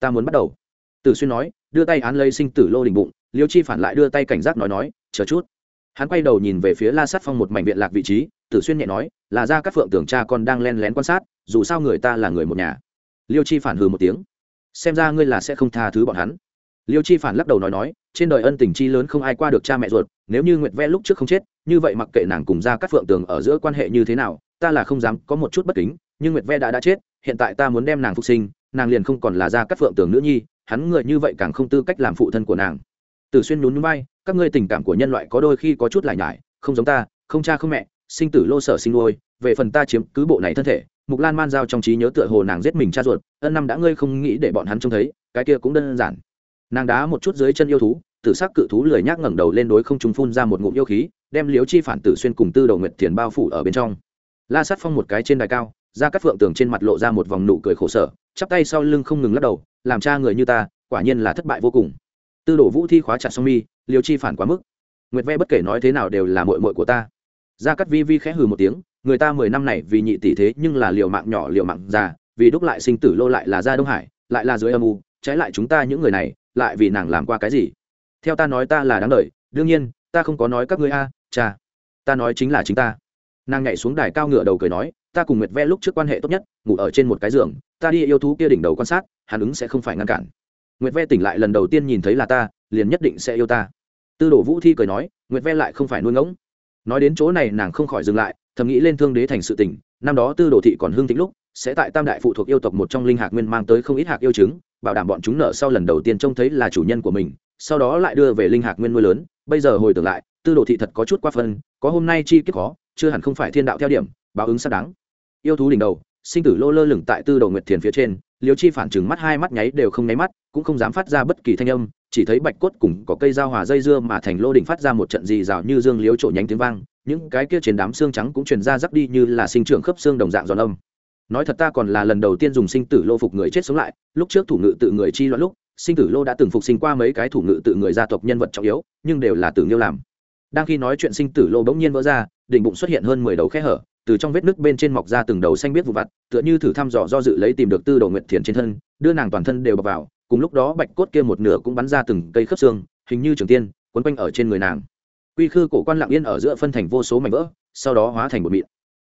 Ta muốn bắt đầu. Tử xuyên nói, đưa tay án lấy sinh tử lô đỉnh bụng, liêu chi phản lại đưa tay cảnh giác nói nói, chờ chút. Hắn quay đầu nhìn về phía la sát phong một mảnh viện lạc vị trí, tử xuyên nhẹ nói, là ra các phượng tưởng cha con đang len lén quan sát, dù sao người ta là người một nhà. Liêu chi phản hừ một tiếng xem ra ngươi là sẽ không tha thứ bọn hắn. Liêu chi phản lắc đầu nói nói, trên đời ân tình chi lớn không ai qua được cha mẹ ruột, nếu như nguyệt vẽ lúc trước không chết, như vậy mặc kệ nàng cùng ra các phượng tường ở giữa quan hệ như thế nào, ta là không dám có một chút bất kính, nhưng nguyệt vẽ đã đã chết, hiện tại ta muốn đem nàng phục sinh, nàng liền không còn là ra các phượng tường nữ nhi, hắn người như vậy càng không tư cách làm phụ thân của nàng. Từ xuyên nhún bay các ngươi tình cảm của nhân loại có đôi khi có chút lại nhải, không giống ta, không cha không mẹ, sinh tử lô sở sinh nuôi, về phần ta chiếm cứ bộ này thân thể mục lan man giao trong trí nhớ tựa hồ nàng giết mình cha ruột, ân năm đã ngươi không nghĩ để bọn hắn trông thấy, cái kia cũng đơn giản. Nàng đá một chút dưới chân yêu thú, tử sắc cự thú lười nhác ngẩng đầu lên đối không trung phun ra một ngụm yêu khí, đem liếu chi phản tử xuyên cùng tư đầu nguyệt thiền bao phủ ở bên trong. La sát phong một cái trên đài cao ra các phượng tường trên mặt lộ ra một vòng nụ cười khổ sở, chắp tay sau lưng không ngừng lắc đầu, làm cha người như ta, quả nhiên là thất bại vô cùng. Tư đổ vũ thi khóa chặt song mi liêu chi phản quá mức. Nguyệt ve bất kể nói thế nào đều là mội mội của ta. Gia cắt vi vi khẽ hừ một tiếng người ta mười năm này vì nhị tỷ thế nhưng là liều mạng nhỏ liều mạng già, vì đúc lại sinh tử lô lại là gia đông hải, lại là dưới âm u, trái lại chúng ta những người này, lại vì nàng làm qua cái gì? Theo ta nói ta là đáng đời, đương nhiên, ta không có nói các ngươi a, cha. Ta nói chính là chính ta. Nàng nhảy xuống đài cao ngựa đầu cười nói, ta cùng nguyệt ve lúc trước quan hệ tốt nhất, ngủ ở trên một cái giường, ta đi yêu thú kia đỉnh đầu quan sát hàn ứng sẽ không phải ngăn cản. Nguyệt ve tỉnh lại lần đầu tiên nhìn thấy là ta, liền nhất định sẽ yêu ta. Tư đồ vũ thi cười nói, nguyệt ve lại không phải nuôi ngỗng. Nói đến chỗ này nàng không khỏi dừng lại thầm nghĩ lên thương đế thành sự tình, năm đó tư đồ thị còn hương tĩnh lúc, sẽ tại tam đại phụ thuộc yêu tộc một trong linh hạc nguyên mang tới không ít hạc yêu trứng, bảo đảm bọn chúng nợ sau lần đầu tiên trông thấy là chủ nhân của mình, sau đó lại đưa về linh hạc nguyên nuôi lớn. Bây giờ hồi tưởng lại, tư đồ thị thật có chút quá phân, có hôm nay chi kiếp khó, chưa hẳn không phải thiên đạo theo điểm, báo ứng xác đáng. Yêu thú đỉnh đầu, sinh tử lô lơ lửng tại tư đồ nguyệt thiền phía trên liều chi phản chừng mắt hai mắt nháy đều không nháy mắt, cũng không dám phát ra bất kỳ thanh âm, chỉ thấy bạch cốt cùng có cây dao hòa dây dưa mà thành lô đỉnh phát ra một trận gì rào như dương liếu trộ nhánh tiếng vang những cái kia trên đám xương trắng cũng truyền ra rắc đi như là sinh trưởng khớp xương đồng dạng giòn âm. Nói thật ta còn là lần đầu tiên dùng sinh tử lô phục người chết sống lại, lúc trước thủ ngự tự người chi loạn lúc, sinh tử lô đã từng phục sinh qua mấy cái thủ ngự tự người gia tộc nhân vật trọng yếu, nhưng đều là tử nghiêu làm. Đang khi nói chuyện sinh tử lô bỗng nhiên vỡ ra, đỉnh bụng xuất hiện hơn mười đầu khe hở, từ trong vết nứt bên trên mọc ra từng đầu xanh biết vụ vặt, tựa như thử thăm dò do dự lấy tìm được tư đồ nguyệt thiền trên thân, đưa nàng toàn thân đều bọc vào, cùng lúc đó bạch cốt kia một nửa cũng bắn ra từng cây khớp xương, hình như trường tiên, quấn quanh ở trên người nàng quy khư cổ quan lặng yên ở giữa phân thành vô số mảnh vỡ, sau đó hóa thành một mịn.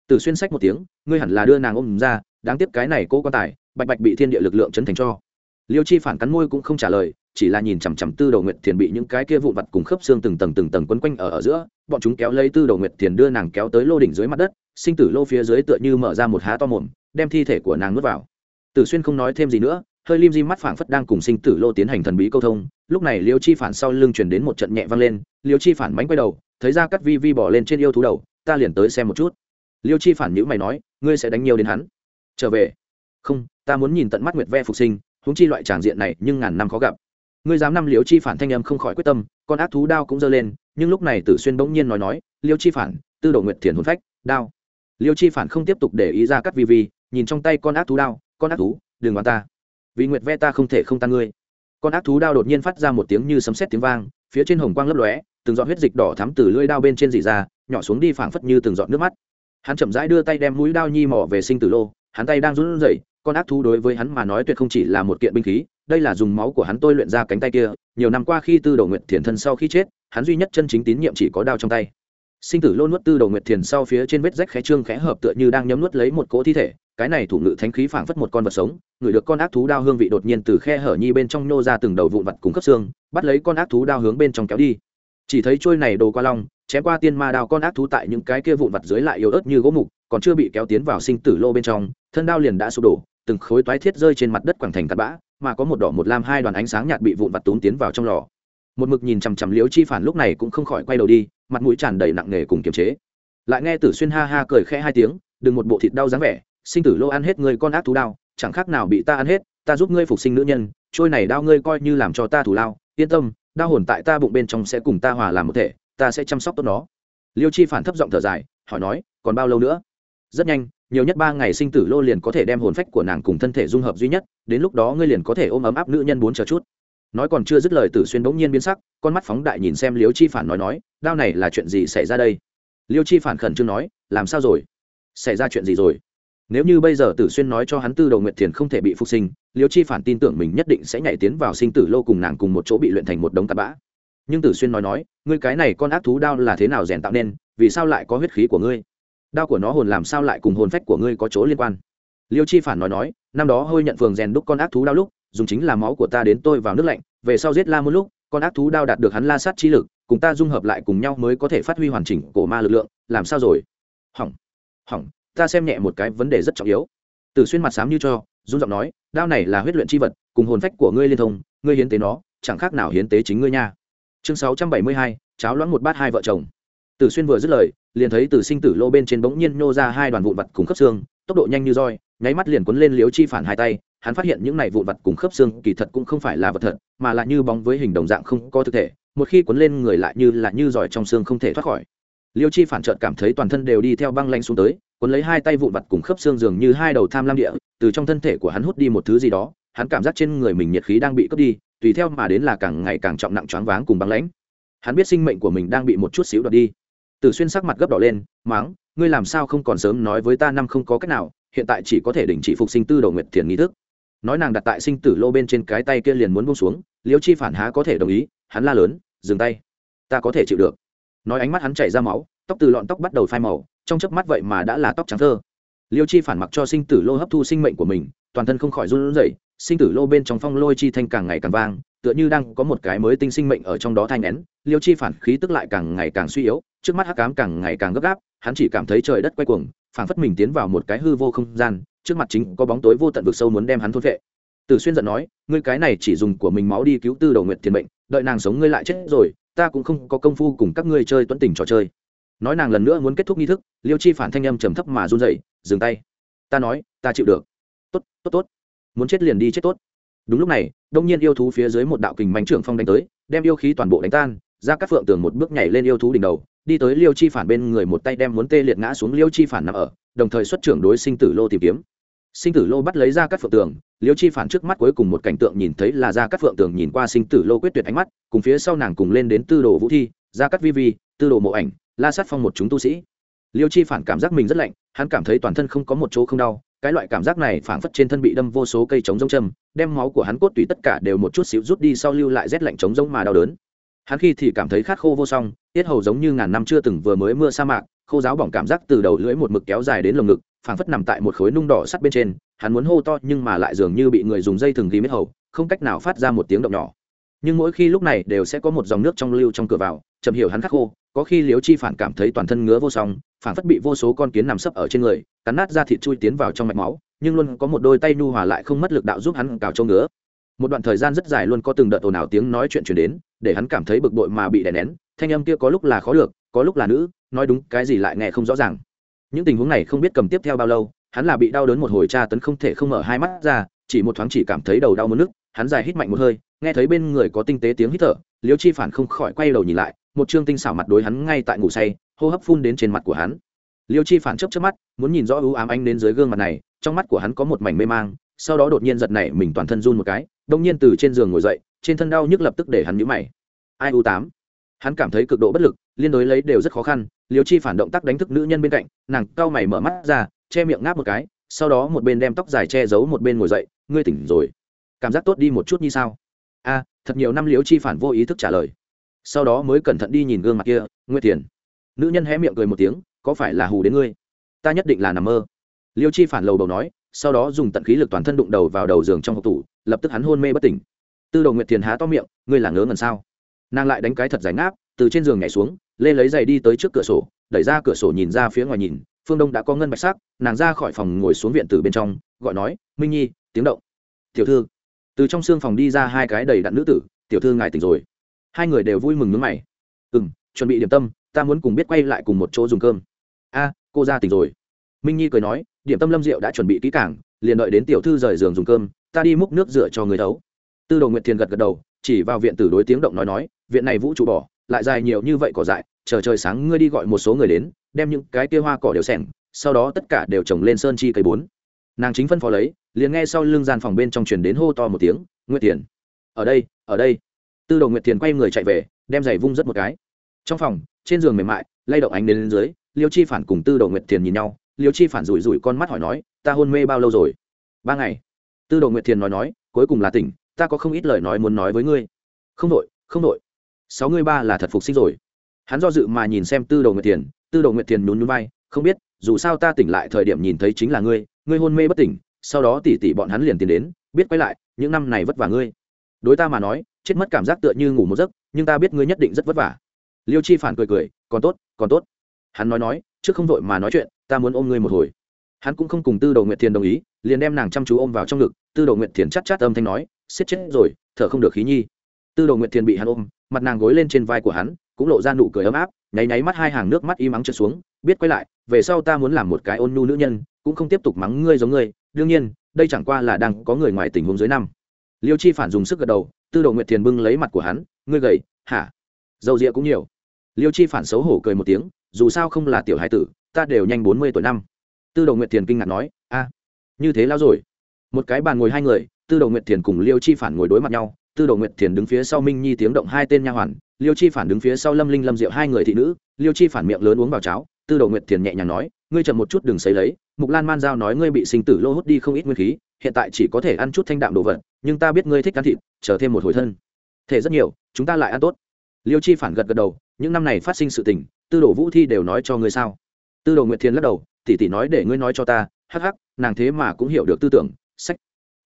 Từ xuyên sách một tiếng, ngươi hẳn là đưa nàng ôm ra, đáng tiếc cái này cô quan tài, bạch bạch bị thiên địa lực lượng chấn thành cho. Liêu chi phản cắn môi cũng không trả lời, chỉ là nhìn chằm chằm tư đầu nguyệt thiền bị những cái kia vụn vặt cùng khớp xương từng tầng từng tầng quấn quanh ở ở giữa, bọn chúng kéo lấy tư đầu nguyệt thiền đưa nàng kéo tới lô đỉnh dưới mặt đất, sinh tử lô phía dưới tựa như mở ra một há to mồm, đem thi thể của nàng nuốt vào. Tử xuyên không nói thêm gì nữa hơi lim di mắt phảng phất đang cùng sinh tử lô tiến hành thần bí câu thông. Lúc này liêu chi phản sau lưng truyền đến một trận nhẹ vang lên. Liêu chi phản mánh quay đầu, thấy ra cắt vi vi bỏ lên trên yêu thú đầu, ta liền tới xem một chút. Liêu chi phản nhữ mày nói, ngươi sẽ đánh nhiều đến hắn. Trở về. Không, ta muốn nhìn tận mắt nguyệt ve phục sinh, huống chi loại tràng diện này nhưng ngàn năm khó gặp. Ngươi dám năm liêu chi phản thanh âm không khỏi quyết tâm, con ác thú đao cũng giơ lên, nhưng lúc này tử xuyên bỗng nhiên nói nói, liêu chi phản, tư đồ nguyệt thiền hồn phách, đao. Liêu chi phản không tiếp tục để ý ra cắt vi vi, nhìn trong tay con ác thú đao, con ác thú, đừng bắn ta vì nguyệt ve ta không thể không tan ngươi. Con ác thú đao đột nhiên phát ra một tiếng như sấm sét tiếng vang, phía trên hồng quang lấp lóe, từng giọt huyết dịch đỏ thắm từ lưỡi đao bên trên dì ra, nhỏ xuống đi phảng phất như từng giọt nước mắt. Hắn chậm rãi đưa tay đem mũi đao nhi mỏ về sinh tử lô, hắn tay đang run rẩy, con ác thú đối với hắn mà nói tuyệt không chỉ là một kiện binh khí, đây là dùng máu của hắn tôi luyện ra cánh tay kia, nhiều năm qua khi tư đầu nguyệt thiền thân sau khi chết, hắn duy nhất chân chính tín nhiệm chỉ có đao trong tay. Sinh tử lô nuốt tư đầu nguyệt thiền sau phía trên vết rách khẽ trương khẽ hợp tựa như đang nhấm nuốt lấy một cỗ thi thể cái này thủ ngự thánh khí phảng phất một con vật sống, người được con ác thú đao hương vị đột nhiên từ khe hở nhi bên trong nhô ra từng đầu vụn vặt cùng cấp xương, bắt lấy con ác thú đao hướng bên trong kéo đi. Chỉ thấy trôi này đồ qua long, chém qua tiên ma đao con ác thú tại những cái kia vụn vặt dưới lại yếu ớt như gỗ mục, còn chưa bị kéo tiến vào sinh tử lô bên trong, thân đao liền đã sụp đổ, từng khối toái thiết rơi trên mặt đất quảng thành tạt bã, mà có một đỏ một lam hai đoàn ánh sáng nhạt bị vụn vặt túm tiến vào trong lò. Một mực nhìn chằm chằm liếu chi phản lúc này cũng không khỏi quay đầu đi, mặt mũi tràn đầy nặng nề cùng kiềm chế. Lại nghe tử xuyên ha ha cười khẽ hai tiếng, đừng một bộ thịt đau dáng vẻ sinh tử lô ăn hết ngươi con ác thú đao, chẳng khác nào bị ta ăn hết, ta giúp ngươi phục sinh nữ nhân, trôi này đao ngươi coi như làm cho ta thủ lao, yên tâm, đao hồn tại ta bụng bên trong sẽ cùng ta hòa làm một thể, ta sẽ chăm sóc tốt nó. Liêu chi phản thấp giọng thở dài, hỏi nói, còn bao lâu nữa? Rất nhanh, nhiều nhất ba ngày sinh tử lô liền có thể đem hồn phách của nàng cùng thân thể dung hợp duy nhất, đến lúc đó ngươi liền có thể ôm ấm áp nữ nhân bốn chờ chút. Nói còn chưa dứt lời tử xuyên bỗng nhiên biến sắc, con mắt phóng đại nhìn xem liêu chi phản nói nói, đao này là chuyện gì xảy ra đây? Liêu chi phản khẩn trương nói, làm sao rồi? Xảy ra chuyện gì rồi? Nếu như bây giờ tử xuyên nói cho hắn tư đầu nguyệt thiền không thể bị phục sinh, liêu chi phản tin tưởng mình nhất định sẽ nhảy tiến vào sinh tử lô cùng nàng cùng một chỗ bị luyện thành một đống tạt bã. Nhưng tử xuyên nói nói, ngươi cái này con ác thú đao là thế nào rèn tạo nên, vì sao lại có huyết khí của ngươi? Đao của nó hồn làm sao lại cùng hồn phách của ngươi có chỗ liên quan? Liêu chi phản nói nói, năm đó hơi nhận phường rèn đúc con ác thú đao lúc, dùng chính là máu của ta đến tôi vào nước lạnh, về sau giết la một lúc, con ác thú đao đạt được hắn la sát chi lực, cùng ta dung hợp lại cùng nhau mới có thể phát huy hoàn chỉnh cổ ma lực lượng, làm sao rồi? Hỏng hỏng ta xem nhẹ một cái vấn đề rất trọng yếu. Tử xuyên mặt sám như cho dung giọng nói, đao này là huyết luyện c h i vật, cùng hồn phách của ngươi liên thông, ngươi hiến tế nó, chẳng khác nào hiến tế chính ngươi nha. Chương sáu trăm bảy mươi hai, cháo loãng một bát hai vợ chồng. Tử xuyên vừa dứt lời, liền thấy tử sinh tử lô bên trên bỗng nhiên nhô ra hai đoàn vụn vặt cùng khớp xương, tốc độ nhanh như roi, nháy mắt liền quấn lên liếu chi phản hai tay, hắn phát hiện những này vụn vặt cùng khớp xương kỳ thật cũng không phải là vật thật, mà là như bóng với hình đồng dạng không có thực thể, một khi quấn lên người lại như là như giỏi trong xương không thể thoát khỏi. Liêu chi phản trợt cảm thấy toàn thân đều đi theo băng lanh xuống tới cuốn lấy hai tay vụn vặt cùng khớp xương dường như hai đầu tham lam địa, từ trong thân thể của hắn hút đi một thứ gì đó, hắn cảm giác trên người mình nhiệt khí đang bị cướp đi, tùy theo mà đến là càng ngày càng trọng nặng choáng váng cùng băng lãnh. Hắn biết sinh mệnh của mình đang bị một chút xíu đoạt đi. Tử xuyên sắc mặt gấp đỏ lên, máng, ngươi làm sao không còn sớm nói với ta năm không có cách nào, hiện tại chỉ có thể đình chỉ phục sinh tư đầu nguyệt thiền nghi thức. Nói nàng đặt tại sinh tử lô bên trên cái tay kia liền muốn buông xuống, liêu chi phản há có thể đồng ý, hắn la lớn, dừng tay, ta có thể chịu được. Nói ánh mắt hắn chảy ra máu, tóc từ lọn tóc bắt đầu phai màu trong chớp mắt vậy mà đã là tóc trắng thơ liêu chi phản mặc cho sinh tử lô hấp thu sinh mệnh của mình toàn thân không khỏi run rẩy sinh tử lô bên trong phong lôi chi thanh càng ngày càng vang tựa như đang có một cái mới tinh sinh mệnh ở trong đó thanh nén liêu chi phản khí tức lại càng ngày càng suy yếu trước mắt hắc cám càng ngày càng gấp gáp hắn chỉ cảm thấy trời đất quay cuồng phảng phất mình tiến vào một cái hư vô không gian trước mặt chính có bóng tối vô tận vực sâu muốn đem hắn thôn vệ Tử Xuyên giận nói, ngươi cái này chỉ dùng của mình máu đi cứu Tư Đầu Nguyệt Tiền mệnh, đợi nàng sống ngươi lại chết rồi, ta cũng không có công phu cùng các ngươi chơi tuấn tình trò chơi. Nói nàng lần nữa muốn kết thúc nghi thức, Liêu Chi phản thanh âm trầm thấp mà run rẩy, dừng tay. Ta nói, ta chịu được. Tốt, tốt tốt. Muốn chết liền đi chết tốt. Đúng lúc này, đông nhiên yêu thú phía dưới một đạo kình mánh trưởng phong đánh tới, đem yêu khí toàn bộ đánh tan, ra các phượng tường một bước nhảy lên yêu thú đỉnh đầu, đi tới Liêu Chi phản bên người một tay đem muốn tê liệt ngã xuống Liêu Chi phản nằm ở, đồng thời xuất trưởng đối sinh tử lô tìm kiếm sinh tử lô bắt lấy ra các phượng tường liêu chi phản trước mắt cuối cùng một cảnh tượng nhìn thấy là ra các phượng tường nhìn qua sinh tử lô quyết tuyệt ánh mắt cùng phía sau nàng cùng lên đến tư đồ vũ thi ra các vi vi tư đồ mộ ảnh la sát phong một chúng tu sĩ. Liêu chi phản cảm giác mình rất lạnh, hắn cảm thấy toàn thân không có một chỗ không đau, cái loại cảm giác này phảng phất trên thân bị đâm vô số cây chống rông châm, đem máu của hắn cốt tùy tất cả đều một chút xíu rút đi sau lưu lại rét lạnh chống rông mà đau đớn. Hắn khi thì cảm thấy khát khô vô song, tiết hầu giống như ngàn năm chưa từng vừa mới mưa sa mạc, khô giáo bỏng cảm giác từ đầu lưỡi một mực kéo dài đến lồng ngực, phảng phất nằm tại một khối nung đỏ sắt bên trên, hắn muốn hô to nhưng mà lại dường như bị người dùng dây thừng ghi mết hầu, không cách nào phát ra một tiếng động nhỏ. Nhưng mỗi khi lúc này đều sẽ có một dòng nước trong lưu trong cửa vào, chậm hiểu hắn khắc khô có khi liếu chi phản cảm thấy toàn thân ngứa vô song, phản phất bị vô số con kiến nằm sấp ở trên người, cắn nát ra thịt chui tiến vào trong mạch máu, nhưng luôn có một đôi tay nu hòa lại không mất lực đạo giúp hắn cào trâu ngứa. Một đoạn thời gian rất dài luôn có từng đợt ồn ào tiếng nói chuyện chuyển đến, để hắn cảm thấy bực bội mà bị đè nén, thanh âm kia có lúc là khó được, có lúc là nữ, nói đúng cái gì lại nghe không rõ ràng. Những tình huống này không biết cầm tiếp theo bao lâu, hắn là bị đau đớn một hồi tra tấn không thể không mở hai mắt ra, chỉ một thoáng chỉ cảm thấy đầu đau mất nước hắn dài hít mạnh một hơi, nghe thấy bên người có tinh tế tiếng hít thở liêu chi phản không khỏi quay đầu nhìn lại một chương tinh xảo mặt đối hắn ngay tại ngủ say, hô hấp phun đến trên mặt của hắn. Liêu chi phản chấp chớp mắt, muốn nhìn rõ ưu ám anh đến dưới gương mặt này, trong mắt của hắn có một mảnh mê mang, sau đó đột nhiên giật này mình toàn thân run một cái, đông nhiên từ trên giường ngồi dậy, trên thân đau nhức lập tức để hắn nhũ mày. Ai u tám? Hắn cảm thấy cực độ bất lực, liên đối lấy đều rất khó khăn, liêu chi phản động tác đánh thức nữ nhân bên cạnh, nàng cau mày mở mắt ra, che miệng ngáp một cái, sau đó một bên đem tóc dài che giấu một bên ngồi dậy, ngươi tỉnh rồi. Cảm giác tốt đi một chút như sao? A, thật nhiều năm liêu chi phản vô ý thức trả lời sau đó mới cẩn thận đi nhìn gương mặt kia, nguyệt thiền. Nữ nhân hé miệng cười một tiếng, có phải là hù đến ngươi? Ta nhất định là nằm mơ. Liêu chi phản lầu đầu nói, sau đó dùng tận khí lực toàn thân đụng đầu vào đầu giường trong hộp tủ, lập tức hắn hôn mê bất tỉnh. Tư đồ nguyệt thiền há to miệng, ngươi là ngớ ngần sao? Nàng lại đánh cái thật giải ngáp, từ trên giường nhảy xuống, lê lấy giày đi tới trước cửa sổ, đẩy ra cửa sổ nhìn ra phía ngoài nhìn, phương đông đã có ngân bạch sắc, nàng ra khỏi phòng ngồi xuống viện từ bên trong, gọi nói, minh nhi, tiếng động. Tiểu thư. Từ trong xương phòng đi ra hai cái đầy đặn nữ tử, tiểu thư ngài tỉnh rồi hai người đều vui mừng nước mày. Ừ m chuẩn bị điểm tâm, ta muốn cùng biết quay lại cùng một chỗ dùng cơm. A, cô ra tỉnh rồi. Minh nhi cười nói, điểm tâm lâm rượu đã chuẩn bị kỹ cảng liền đợi đến tiểu thư rời giường dùng cơm, ta đi múc nước rửa cho người thấu tư đồ nguyệt thiền gật gật đầu, chỉ vào viện tử đối tiếng động nói nói, viện này vũ trụ bỏ, lại dài nhiều như vậy cỏ dại, chờ trời sáng ngươi đi gọi một số người đến, đem những cái kia hoa cỏ đều xẻng sau đó tất cả đều trồng lên sơn chi cây bốn. Nàng chính phân phó lấy, liền nghe sau lưng gian phòng bên trong truyền đến hô to một tiếng, nguyệt thiền, ở đây ở đây tư đồ nguyệt Thiền quay người chạy về đem giày vung rất một cái. Trong phòng trên giường mềm mại lay động ánh đến lên dưới liêu chi phản cùng tư đồ nguyệt Thiền nhìn nhau. Liêu chi phản rủi rủi con mắt hỏi nói ta hôn mê bao lâu rồi? Ba ngày. Tư đồ nguyệt Thiền nói nói cuối cùng là tỉnh ta có không ít lời nói muốn nói với ngươi. Không đội không đội. Sáu ngươi ba là thật phục sinh rồi. Hắn do dự mà nhìn xem tư đồ nguyệt Thiền, tư đồ nguyệt Thiền nhún nhún vai không biết dù sao ta tỉnh lại thời điểm nhìn thấy chính là ngươi ngươi hôn mê bất tỉnh sau đó tỉ tỉ bọn hắn liền tiến đến biết quay lại những năm này vất vả ngươi đối ta mà nói, chết mất cảm giác tựa như ngủ một giấc, nhưng ta biết ngươi nhất định rất vất vả. Liêu chi phản cười cười, còn tốt còn tốt. Hắn nói nói, trước không vội mà nói chuyện, ta muốn ôm ngươi một hồi. Hắn cũng không cùng tư Đầu nguyệt thiền đồng ý, liền đem nàng chăm chú ôm vào trong ngực. Tư Đầu nguyệt thiền chát chát âm thanh nói, siết chết rồi, thở không được khí nhi. Tư Đầu nguyệt thiền bị hắn ôm, mặt nàng gối lên trên vai của hắn, cũng lộ ra nụ cười ấm áp, nháy nháy mắt hai hàng nước mắt im ắng trượt xuống, biết quay lại, về sau ta muốn làm một cái ôn nhu nữ nhân, cũng không tiếp tục mắng ngươi giống ngươi. Đương nhiên, đây chẳng qua là đang có người ngoài tình huống dưới năm liêu chi phản dùng sức gật đầu, tư đồ nguyệt thiền bưng lấy mặt của hắn, ngươi gầy, hả? Dầu rịa cũng nhiều. Liêu chi phản xấu hổ cười một tiếng, dù sao không là tiểu hải tử, ta đều nhanh bốn mươi tuổi năm. Tư đồ nguyệt thiền kinh ngạc nói, a, như thế lao rồi. Một cái bàn ngồi hai người, tư đồ nguyệt thiền cùng liêu chi phản ngồi đối mặt nhau, tư đồ nguyệt thiền đứng phía sau minh nhi tiếng động hai tên nha hoàn, liêu chi phản đứng phía sau lâm linh lâm diệu hai người thị nữ, liêu chi phản miệng lớn uống vào cháo, tư đồ nguyệt thiền nhẹ nhàng nói, ngươi chậm một chút đừng xấy lấy, mục lan man giao nói ngươi bị sinh tử lô hút đi không ít nguyên khí hiện tại chỉ có thể ăn chút thanh đạm đồ vật, nhưng ta biết ngươi thích ăn thịt, chờ thêm một hồi thân. Thể rất nhiều, chúng ta lại ăn tốt. Liêu chi phản gật gật đầu, những năm này phát sinh sự tình, tư đồ vũ thi đều nói cho ngươi sao? Tư đồ nguyệt Thiên lắc đầu, tỉ tỉ nói để ngươi nói cho ta, hắc hắc, nàng thế mà cũng hiểu được tư tưởng, sách.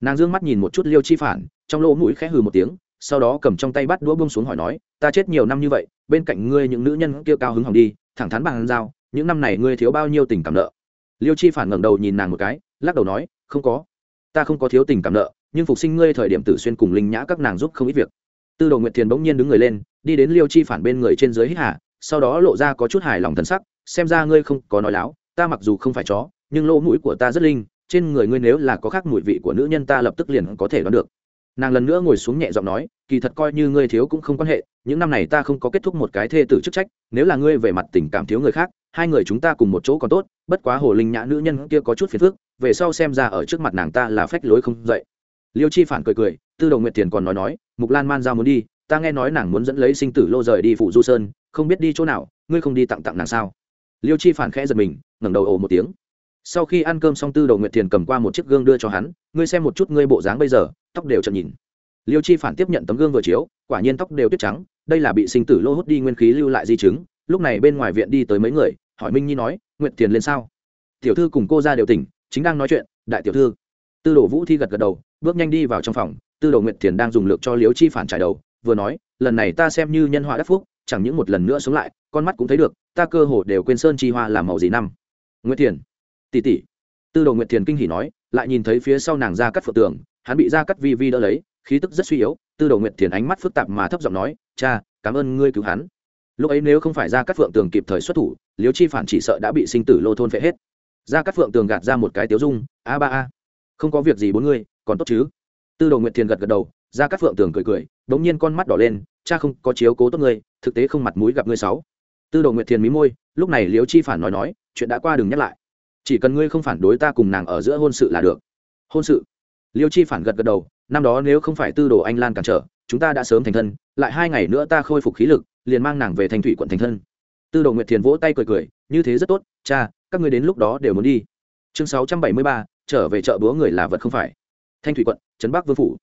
Nàng d ư ơ n g mắt nhìn một chút liêu chi phản, trong lỗ mũi khẽ hừ một tiếng, sau đó cầm trong tay bắt đũa bông xuống hỏi nói, ta chết nhiều năm như vậy, bên cạnh ngươi những nữ nhân kia cao hứng hỏng đi, thẳng thắn bằng dao những năm này ngươi thiếu bao nhiêu tình cảm nợ? Liêu chi phản ngẩng đầu nhìn nàng một cái, lắc đầu nói, không có ta không có thiếu tình cảm nợ, nhưng phục sinh ngươi thời điểm tử xuyên cùng linh nhã các nàng giúp không ít việc. Tư đồ nguyệt thiền bỗng nhiên đứng người lên, đi đến liêu chi phản bên người trên dưới hít hạ sau đó lộ ra có chút hài lòng thân sắc, xem ra ngươi không có nói láo, ta mặc dù không phải chó, nhưng lỗ mũi của ta rất linh, trên người ngươi nếu là có khác mùi vị của nữ nhân ta lập tức liền có thể đoán được. Nàng lần nữa ngồi xuống nhẹ giọng nói, kỳ thật coi như ngươi thiếu cũng không quan hệ, những năm này ta không có kết thúc một cái thê tử chức trách, nếu là ngươi về mặt tình cảm thiếu người khác, hai người chúng ta cùng một chỗ còn tốt, bất quá hồ linh nhã nữ nhân kia có chút phiền phức về sau xem ra ở trước mặt nàng ta là phách lối không dậy. Liêu chi phản cười cười, tư đầu nguyệt tiền còn nói nói, mục lan man giao muốn đi, ta nghe nói nàng muốn dẫn lấy sinh tử lô rời đi phụ du sơn, không biết đi chỗ nào, ngươi không đi tặng tặng nàng sao? Liêu chi phản khẽ giật mình, ngẩng đầu ồ một tiếng. Sau khi ăn cơm xong tư đầu nguyệt thiền cầm qua một chiếc gương đưa cho hắn, ngươi xem một chút ngươi bộ dáng bây giờ, tóc đều chậm nhìn. Liêu chi phản tiếp nhận tấm gương vừa chiếu, quả nhiên tóc đều tuyết trắng, đây là bị sinh tử lô hút đi nguyên khí lưu lại di chứng, lúc này bên ngoài viện đi tới mấy người, hỏi minh nhi nói, nguyệt thiền lên sao? Tiểu thư cùng cô ra đều tỉnh chính đang nói chuyện, đại tiểu thư. Tư đồ vũ thi gật gật đầu, bước nhanh đi vào trong phòng, tư đồ nguyệt thiền đang dùng lược cho liếu chi phản trải đầu, vừa nói, lần này ta xem như nhân họa đắc phúc, chẳng những một lần nữa sống lại, con mắt cũng thấy được, ta cơ hồ đều quên sơn chi hoa làm màu gì năm. Nguyệt thiền, tỷ tỷ. Tư đồ nguyệt thiền kinh hỉ nói, lại nhìn thấy phía sau nàng ra cắt phượng tường, hắn bị ra cắt vi vi đỡ lấy, khí tức rất suy yếu, tư đồ nguyệt thiền ánh mắt phức tạp mà thấp giọng nói, cha, cảm ơn ngươi cứu hắn. Lúc ấy nếu không phải ra cắt phượng tường kịp thời xuất thủ liếu chi phản chỉ sợ đã bị sinh tử lô thôn phệ hết ra cắt phượng tường gạt ra một cái tiếu dung a ba a. Không có việc gì bốn người, còn tốt chứ? Tư đồ nguyệt thiền gật gật đầu ra cắt phượng tường cười cười đ ố n g nhiên con mắt đỏ lên cha không có chiếu cố tốt ngươi thực tế không mặt mũi gặp ngươi sáu. Tư đồ nguyệt thiền mí môi lúc này liêu chi phản nói nói chuyện đã qua đừng nhắc lại. Chỉ cần ngươi không phản đối ta cùng nàng ở giữa hôn sự là được. Hôn sự? Liêu chi phản gật gật đầu năm đó nếu không phải tư đồ anh lan cản trở chúng ta đã sớm thành thân lại hai ngày nữa ta khôi phục khí lực liền mang nàng về thành thủy quận thành thân tư đồ nguyệt thiền vỗ tay cười cười, như thế rất tốt, cha, các ngươi đến lúc đó đều muốn đi. Chương sáu trăm bảy mươi ba, trở về chợ búa người là vật không phải. Thanh thủy quận, trấn bắc vương phủ.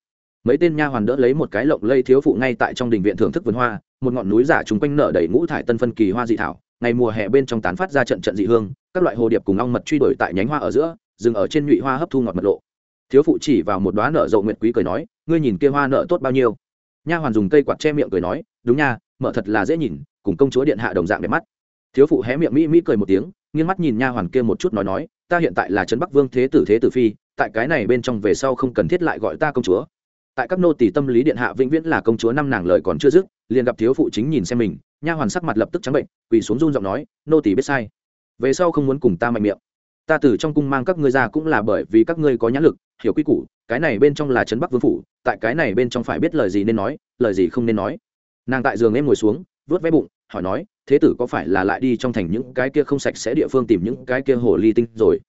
Mấy tên nha hoàn đỡ lấy một cái lộng lây thiếu phụ ngay tại trong đình viện thưởng thức vườn hoa, một ngọn núi giả chung quanh nở đầy ngũ thải tân phân kỳ hoa dị thảo. Ngày mùa hè bên trong tán phát ra trận trận dị hương, các loại hồ điệp cùng ong mật truy đuổi tại nhánh hoa ở giữa, dừng ở trên nhụy hoa hấp thu ngọt mật lộ. Thiếu phụ chỉ vào một đoá nở rộ nguyệt quý cười nói, ngươi nhìn kia hoa nở tốt bao nhiêu? Nha hoàn dùng cây quạt che miệng cười nói, đúng nha, mở thật là dễ nhìn cùng công chúa điện hạ đồng dạng đẹp mắt. Thiếu phụ hé miệng mỹ mỹ cười một tiếng, nghiêng mắt nhìn nha hoàn kia một chút nói nói, ta hiện tại là trấn bắc vương thế tử thế tử phi, tại cái này bên trong về sau không cần thiết lại gọi ta công chúa. Tại các nô tỳ tâm lý điện hạ vĩnh viễn là công chúa năm nàng lời còn chưa dứt, liền gặp thiếu phụ chính nhìn xem mình, nha hoàn sắc mặt lập tức trắng bệnh, quỳ xuống run giọng nói, nô tỳ biết sai. Về sau không muốn cùng ta mạnh miệng. Ta từ trong cung mang các ngươi ra cũng là bởi vì các ngươi có nhãn lực, hiểu quy củ, cái này bên trong là trấn bắc vương phủ, tại cái này bên trong phải biết lời gì nên nói, lời gì không nên nói. Nàng tại giường em ngồi xuống vớt vé bụng hỏi nói, thế tử có phải là lại đi trong thành những cái kia không sạch sẽ địa phương tìm những cái kia hồ ly tinh rồi?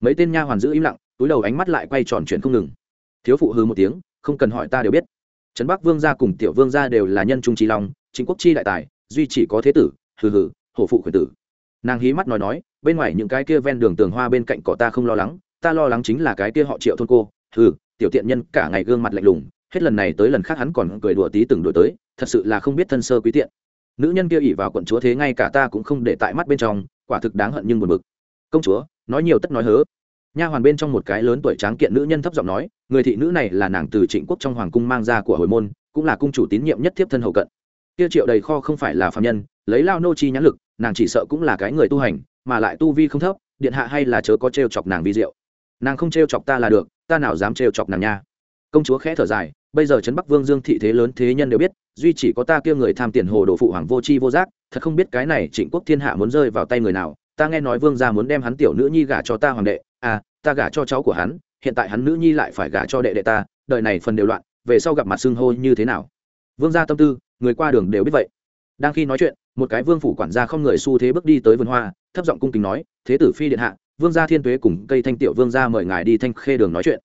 Mấy tên nha hoàn giữ im lặng, túi đầu ánh mắt lại quay tròn chuyện không ngừng. Thiếu phụ hư một tiếng, không cần hỏi ta đều biết. Trấn bắc vương gia cùng tiểu vương gia đều là nhân trung trí long chính quốc chi đại tài, duy chỉ có thế tử. Hừ hừ, hổ phụ khuyển tử. Nàng hí mắt nói nói, bên ngoài những cái kia ven đường tường hoa bên cạnh cỏ ta không lo lắng, ta lo lắng chính là cái kia họ triệu thôn cô. Hừ, tiểu tiện nhân cả ngày gương mặt lạnh lùng, hết lần này tới lần khác hắn còn cười đùa tí từng đổi tới, thật sự là không biết thân sơ quý tiện nữ nhân kia ỉ vào quận chúa thế ngay cả ta cũng không để tại mắt bên trong, quả thực đáng hận nhưng buồn bực. Công chúa, nói nhiều tất nói hớ. Nha hoàn bên trong một cái lớn tuổi tráng kiện nữ nhân thấp giọng nói, người thị nữ này là nàng từ trịnh quốc trong hoàng cung mang ra của hồi môn, cũng là cung chủ tín nhiệm nhất thiếp thân hầu cận. Kia triệu đầy kho không phải là phạm nhân, lấy lao nô chi nhãn lực, nàng chỉ sợ cũng là cái người tu hành, mà lại tu vi không thấp, điện hạ hay là chớ có t r e o chọc nàng vi diệu. Nàng không t r e o chọc ta là được, ta nào dám t r e o chọc nàng nha. Công chúa khẽ thở dài bây giờ trấn bắc vương dương thị thế lớn thế nhân đều biết, duy chỉ có ta kia người tham tiền hồ đồ phụ hoàng vô c h i vô giác, thật không biết cái này trịnh quốc thiên hạ muốn rơi vào tay người nào. Ta nghe nói vương gia muốn đem hắn tiểu nữ nhi gả cho ta hoàng đệ. À ta gả cho cháu của hắn, hiện tại hắn nữ nhi lại phải gả cho đệ đệ ta đợi này phần đều loạn, về sau gặp mặt xưng hô như thế nào? Vương gia tâm tư, người qua đường đều biết vậy. Đang khi nói chuyện, một cái vương phủ quản gia không người xu thế bước đi tới vườn hoa, thấp giọng cung kính nói, thế tử phi điện hạ, vương gia thiên tuế cùng cây thanh tiểu vương gia mời ngài đi thanh khê đường nói chuyện.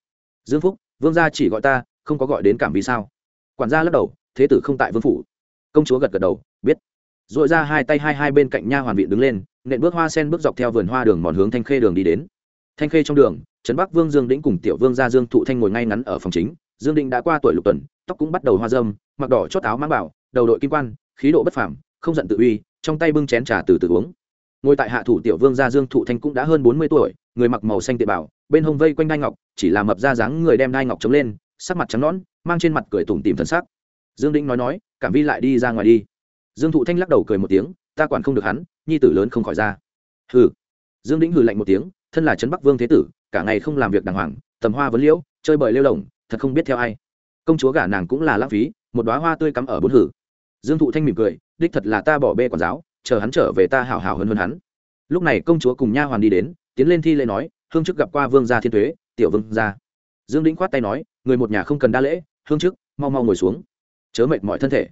Dương phúc, vương gia chỉ gọi ta không có gọi đến cảm vì sao? Quản gia lắc đầu, thế tử không tại vương phủ. Công chúa gật gật đầu, biết. R ồ i ra hai tay hai hai bên cạnh nha hoàn vị đứng lên, nện bước hoa sen bước dọc theo vườn hoa đường mòn hướng thanh khê đường đi đến. Thanh khê trong đường, trấn bắc vương dương đĩnh cùng tiểu vương gia dương thụ thanh ngồi ngay ngắn ở phòng chính. Dương định đã qua tuổi lục tuần, tóc cũng bắt đầu hoa dâm mặc đỏ chót áo mang bảo, đầu đội kim quan, khí độ bất phảm không giận tự uy, trong tay bưng chén trà từ từ uống. Ngồi tại hạ thủ tiểu vương gia dương thụ thanh cũng đã hơn bốn mươi tuổi, người mặc màu xanh tiệ bảo, bên hông vây quanh đai ngọc, chỉ là mập ra dáng người đem đai ngọc chống lên sắc mặt trắng nón mang trên mặt cười tủm tìm thân sắc. Dương đĩnh nói nói, cảm vi lại đi ra ngoài đi. Dương thụ thanh lắc đầu cười một tiếng, ta quản không được hắn, nhi tử lớn không khỏi ra. Hừ. Dương đĩnh hừ lạnh một tiếng, thân là trấn bắc vương thế tử, cả ngày không làm việc đàng hoàng, tầm hoa vấn liễu, chơi bời lêu lồng, thật không biết theo ai. Công chúa gả nàng cũng là lãng phí, một đoá hoa tươi cắm ở bốn hử. Dương thụ thanh mỉm cười, đích thật là ta bỏ bê quản giáo, chờ hắn trở về ta hảo hảo hơn hơn hắn. Lúc này công chúa cùng nha hoàn đi đến, tiến lên thi lễ nói, hương chức gặp qua vương gia thiên thuế tiểu vương gia. Dương đĩnh khoát tay nói người một nhà không cần đa lễ, hương chức mau mau ngồi xuống. Chớ mệt mọi thân thể.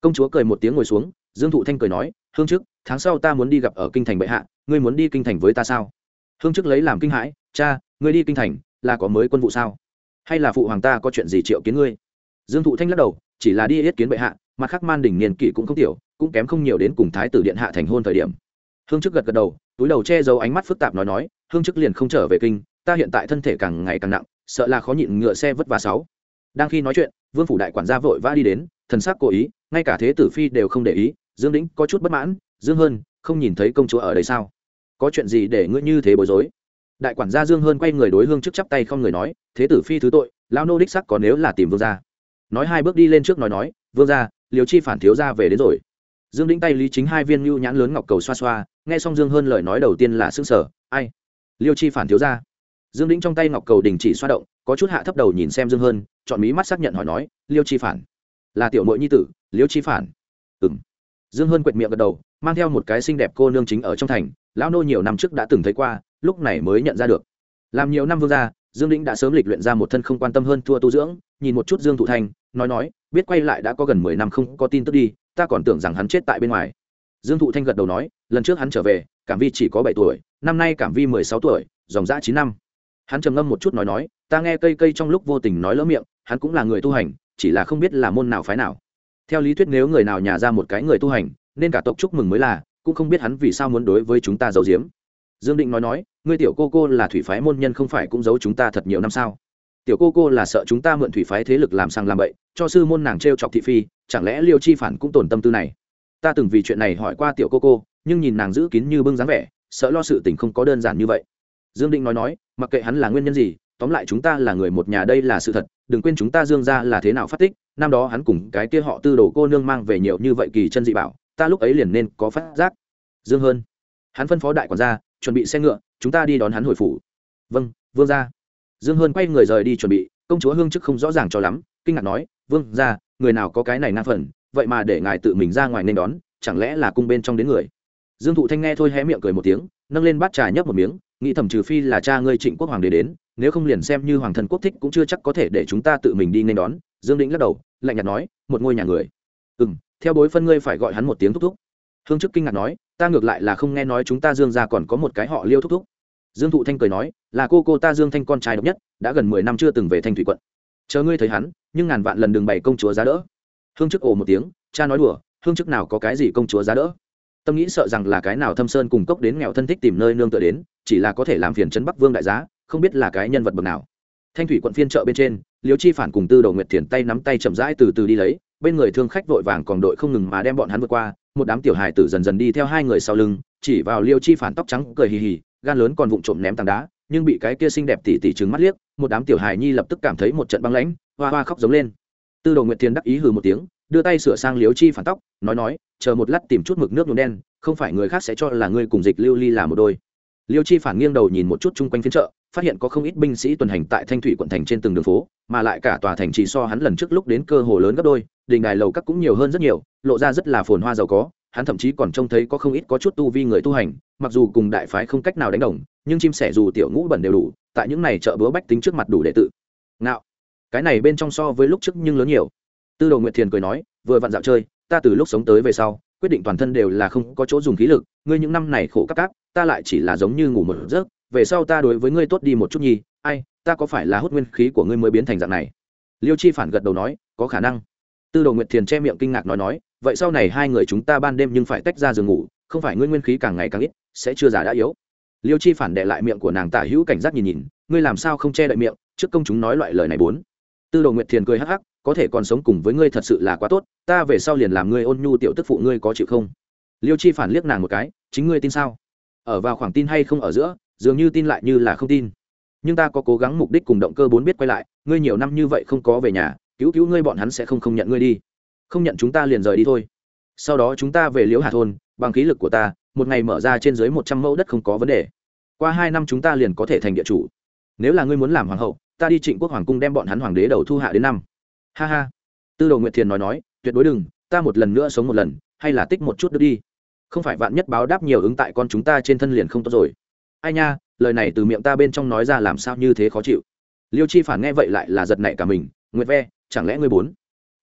Công chúa cười một tiếng ngồi xuống, dương thụ thanh cười nói, hương chức tháng sau ta muốn đi gặp ở kinh thành bệ hạ, ngươi muốn đi kinh thành với ta sao? Hương chức lấy làm kinh hãi, cha, ngươi đi kinh thành, là có mới quân vụ sao? Hay là phụ hoàng ta có chuyện gì triệu kiến ngươi? Dương thụ thanh lắc đầu, chỉ là đi yết kiến bệ hạ, mặt khác man đỉnh niên kỷ cũng không tiểu, cũng kém không nhiều đến cùng thái tử điện hạ thành hôn thời điểm. Hương chức gật gật đầu, túi đầu che giấu ánh mắt phức tạp nói nói, hương chức liền không trở về kinh, ta hiện tại thân thể càng ngày càng nặng sợ là khó nhịn ngựa xe vất vả sáu. Đang khi nói chuyện, vương phủ đại quản gia vội vã đi đến, thần sắc cố ý, ngay cả thế tử phi đều không để ý, dương đĩnh có chút bất mãn, dương hơn không nhìn thấy công chúa ở đây sao? Có chuyện gì để ngươi như thế bối rối? Đại quản gia dương hơn quay người đối hương trước chắp tay không người nói, thế tử phi thứ tội lao nô đích sắc có nếu là tìm vương gia. Nói hai bước đi lên trước nói nói, vương gia liều chi phản thiếu gia về đến rồi. Dương đĩnh tay lý chính hai viên lưu nhãn lớn ngọc cầu xoa xoa, nghe xong dương hơn lời nói đầu tiên là xương sở ai? Liêu chi phản thiếu gia? Dương đĩnh trong tay ngọc cầu đình chỉ xoa động, có chút hạ thấp đầu nhìn xem dương hơn, chọn mí mắt xác nhận hỏi nói, liêu chi phản? Là tiểu mội nhi tử, liêu chi phản. Ừng dương hơn quệt miệng gật đầu, mang theo một cái xinh đẹp cô nương chính ở trong thành, lão nô nhiều năm trước đã từng thấy qua, lúc này mới nhận ra được. Làm nhiều năm vương gia, dương đĩnh đã sớm lịch luyện ra một thân không quan tâm hơn thua tu dưỡng, nhìn một chút dương thụ thanh nói nói, biết quay lại đã có gần mười năm không có tin tức đi, ta còn tưởng rằng hắn chết tại bên ngoài. Dương thụ thanh gật đầu nói, lần trước hắn trở về, cảm vi chỉ có bảy tuổi, năm nay cảm vi mười sáu tuổi, dòng dã chín năm hắn trầm ngâm một chút nói nói, ta nghe cây cây trong lúc vô tình nói lỡ miệng, hắn cũng là người tu hành, chỉ là không biết là môn nào phái nào. Theo lý thuyết nếu người nào nhà ra một cái người tu hành, nên cả tộc chúc mừng mới là, cũng không biết hắn vì sao muốn đối với chúng ta giấu giếm. Dương định nói nói, ngươi tiểu cô cô là thủy phái môn nhân không phải cũng giấu chúng ta thật nhiều năm sao? Tiểu cô cô là sợ chúng ta mượn thủy phái thế lực làm sang làm bậy, cho sư môn nàng t r e o chọc thị phi, chẳng lẽ liêu chi phản cũng tổn tâm tư này? Ta từng vì chuyện này hỏi qua tiểu cô cô, nhưng nhìn nàng giữ kín như bưng dáng vẻ, sợ lo sự tình không có đơn giản như vậy dương định nói nói, mặc kệ hắn là nguyên nhân gì, tóm lại chúng ta là người một nhà đây là sự thật, đừng quên chúng ta dương ra là thế nào phát tích, năm đó hắn cùng cái kia họ tư đồ cô nương mang về nhiều như vậy kỳ chân dị bảo, ta lúc ấy liền nên có phát giác. Dương hơn, hắn phân phó đại quản gia, chuẩn bị xe ngựa, chúng ta đi đón hắn hồi phủ. Vâng vương ra dương hơn quay người rời đi chuẩn bị, công chúa hương chức không rõ ràng cho lắm, kinh ngạc nói, vương ra người nào có cái này năng phần, vậy mà để ngài tự mình ra ngoài nên đón, chẳng lẽ là cung bên trong đến người? Dương thụ thanh nghe thôi hé miệng cười một tiếng, nâng lên bát trà nhấp một miếng nghĩ thầm trừ phi là cha ngươi trịnh quốc hoàng đế đến, nếu không liền xem như hoàng thần quốc thích cũng chưa chắc có thể để chúng ta tự mình đi nên đón, dương định lắc đầu, lạnh nhạt nói, một ngôi nhà người. Ừ m theo bối phân ngươi phải gọi hắn một tiếng thúc thúc. Hương chức kinh ngạc nói, ta ngược lại là không nghe nói chúng ta dương ra còn có một cái họ liêu thúc thúc. Dương thụ thanh cười nói, là cô cô ta dương thanh con trai độc nhất, đã gần mười năm chưa từng về thanh thủy quận. Chờ ngươi thấy hắn, nhưng ngàn vạn lần đừng bày công chúa giá đỡ. Hương chức ồ một tiếng, cha nói đùa, hương chức nào có cái gì công chúa giá đỡ? Tâm nghĩ sợ rằng là cái nào thâm sơn cùng cốc đến nghèo thân thích tìm nơi nương tựa đến, chỉ là có thể làm phiền trấn bắc vương đại giá, không biết là cái nhân vật bậc nào. Thanh thủy quận phiên chợ bên trên, liêu chi phản cùng tư đầu nguyệt thiền tay nắm tay chậm rãi từ từ đi lấy, bên người thương khách vội vàng còn đội không ngừng mà đem bọn hắn vượt qua, một đám tiểu hài tử dần dần đi theo hai người sau lưng, chỉ vào liêu chi phản tóc trắng cười hì hì, gan lớn còn vụng trộm ném tảng đá, nhưng bị cái kia xinh đẹp tỉ tỉ trứng mắt liếc, một đám tiểu hài nhi lập tức cảm thấy một trận băng lãnh, hoa hoa khóc giống lên. Tư đồ nguyệt thiền đắc ý hừ một tiếng đưa tay sửa sang liêu chi phản tóc, nói nói, chờ một lát tìm chút mực nước nhuộm đen, không phải người khác sẽ cho là ngươi cùng dịch lưu ly là một đôi. Liêu chi phản nghiêng đầu nhìn một chút chung quanh phiên chợ, phát hiện có không ít binh sĩ tuần hành tại thanh thủy quận thành trên từng đường phố, mà lại cả tòa thành chỉ so hắn lần trước lúc đến cơ hồ lớn gấp đôi, đình đài lầu các cũng nhiều hơn rất nhiều, lộ ra rất là phồn hoa giàu có, hắn thậm chí còn trông thấy có không ít có chút tu vi người tu hành, mặc dù cùng đại phái không cách nào đánh đồng, nhưng chim sẻ dù tiểu ngũ bẩn đều đủ, tại những này chợ búa bách tính trước mặt đủ đệ tự ngạo, cái này bên trong so với lúc trước nhưng lớn nhiều tư đồ nguyệt thiền cười nói, vừa vặn dạo chơi, ta từ lúc sống tới về sau, quyết định toàn thân đều là không có chỗ dùng khí lực, ngươi những năm này khổ cắp cáp ta lại chỉ là giống như ngủ một giấc, về sau ta đối với ngươi tốt đi một chút nhi ai, ta có phải là hút nguyên khí của ngươi mới biến thành dạng này? Liêu chi phản gật đầu nói, có khả năng. Tư đồ nguyệt thiền che miệng kinh ngạc nói nói, vậy sau này hai người chúng ta ban đêm nhưng phải tách ra giường ngủ, không phải ngươi nguyên khí càng ngày càng ít, sẽ chưa già đã yếu. Liêu chi phản đệ lại miệng của nàng tả hữu cảnh giác nhìn nhìn, ngươi làm sao không che đậy miệng, trước công chúng nói loại lời này bốn? Tư đồ nguyệt thiền cười hắc hắc có thể còn sống cùng với ngươi thật sự là quá tốt, ta về sau liền làm ngươi ôn nhu tiểu tức phụ ngươi có chịu không? Liêu chi phản liếc nàng một cái, chính ngươi tin sao? Ở vào khoảng tin hay không ở giữa, dường như tin lại như là không tin. Nhưng ta có cố gắng mục đích cùng động cơ bốn biết quay lại, ngươi nhiều năm như vậy không có về nhà, cứu cứu ngươi bọn hắn sẽ không không nhận ngươi đi. Không nhận chúng ta liền rời đi thôi. Sau đó chúng ta về liễu hà thôn, bằng khí lực của ta, một ngày mở ra trên dưới một trăm mẫu đất không có vấn đề. Qua hai năm chúng ta liền có thể thành địa chủ. Nếu là ngươi muốn làm hoàng hậu, ta đi trịnh quốc hoàng cung đem bọn hắn hoàng đế đầu thu hạ đến năm ha ha. Tư đồ nguyệt thiền nói nói, tuyệt đối đừng, ta một lần nữa sống một lần, hay là tích một chút được đi. Không phải vạn nhất báo đáp nhiều ứng tại con chúng ta trên thân liền không tốt rồi. Ai nha, lời này từ miệng ta bên trong nói ra làm sao như thế khó chịu. Liêu chi phản nghe vậy lại là giật nảy cả mình, nguyệt ve, chẳng lẽ ngươi bốn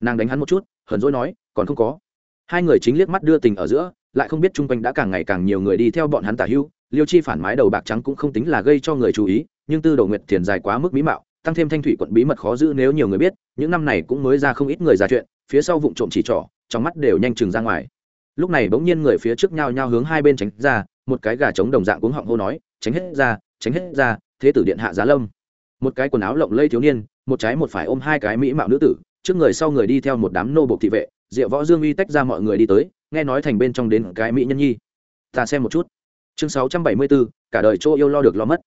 nàng đánh hắn một chút, hờn dỗi nói, còn không có. Hai người chính liếc mắt đưa tình ở giữa, lại không biết chung quanh đã càng ngày càng nhiều người đi theo bọn hắn tả hưu, liêu chi phản mái đầu bạc trắng cũng không tính là gây cho người chú ý, nhưng tư đồ nguyệt thiền dài quá mức mỹ mạo tăng thêm thanh thủy quận bí mật khó giữ nếu nhiều người biết, những năm này cũng mới ra không ít người ra chuyện, phía sau vụ trộm chỉ trỏ, trong mắt đều nhanh chừng ra ngoài. Lúc này bỗng nhiên người phía trước nhau nhau hướng hai bên tránh ra, một cái gà trống đồng dạng cuống họng hô nói, tránh hết ra, tránh hết ra, thế tử điện hạ giá lâm. Một cái quần áo lộng lây thiếu niên, một trái một phải ôm hai cái mỹ mạo nữ tử, trước người sau người đi theo một đám nô bộc thị vệ diệu võ dương uy tách ra mọi người đi tới, nghe nói thành bên trong đến cái mỹ nhân nhi. Ta xem một chút. Chương sáu trăm bảy mươi bốn, cả đời chỗ yêu lo được lo mất.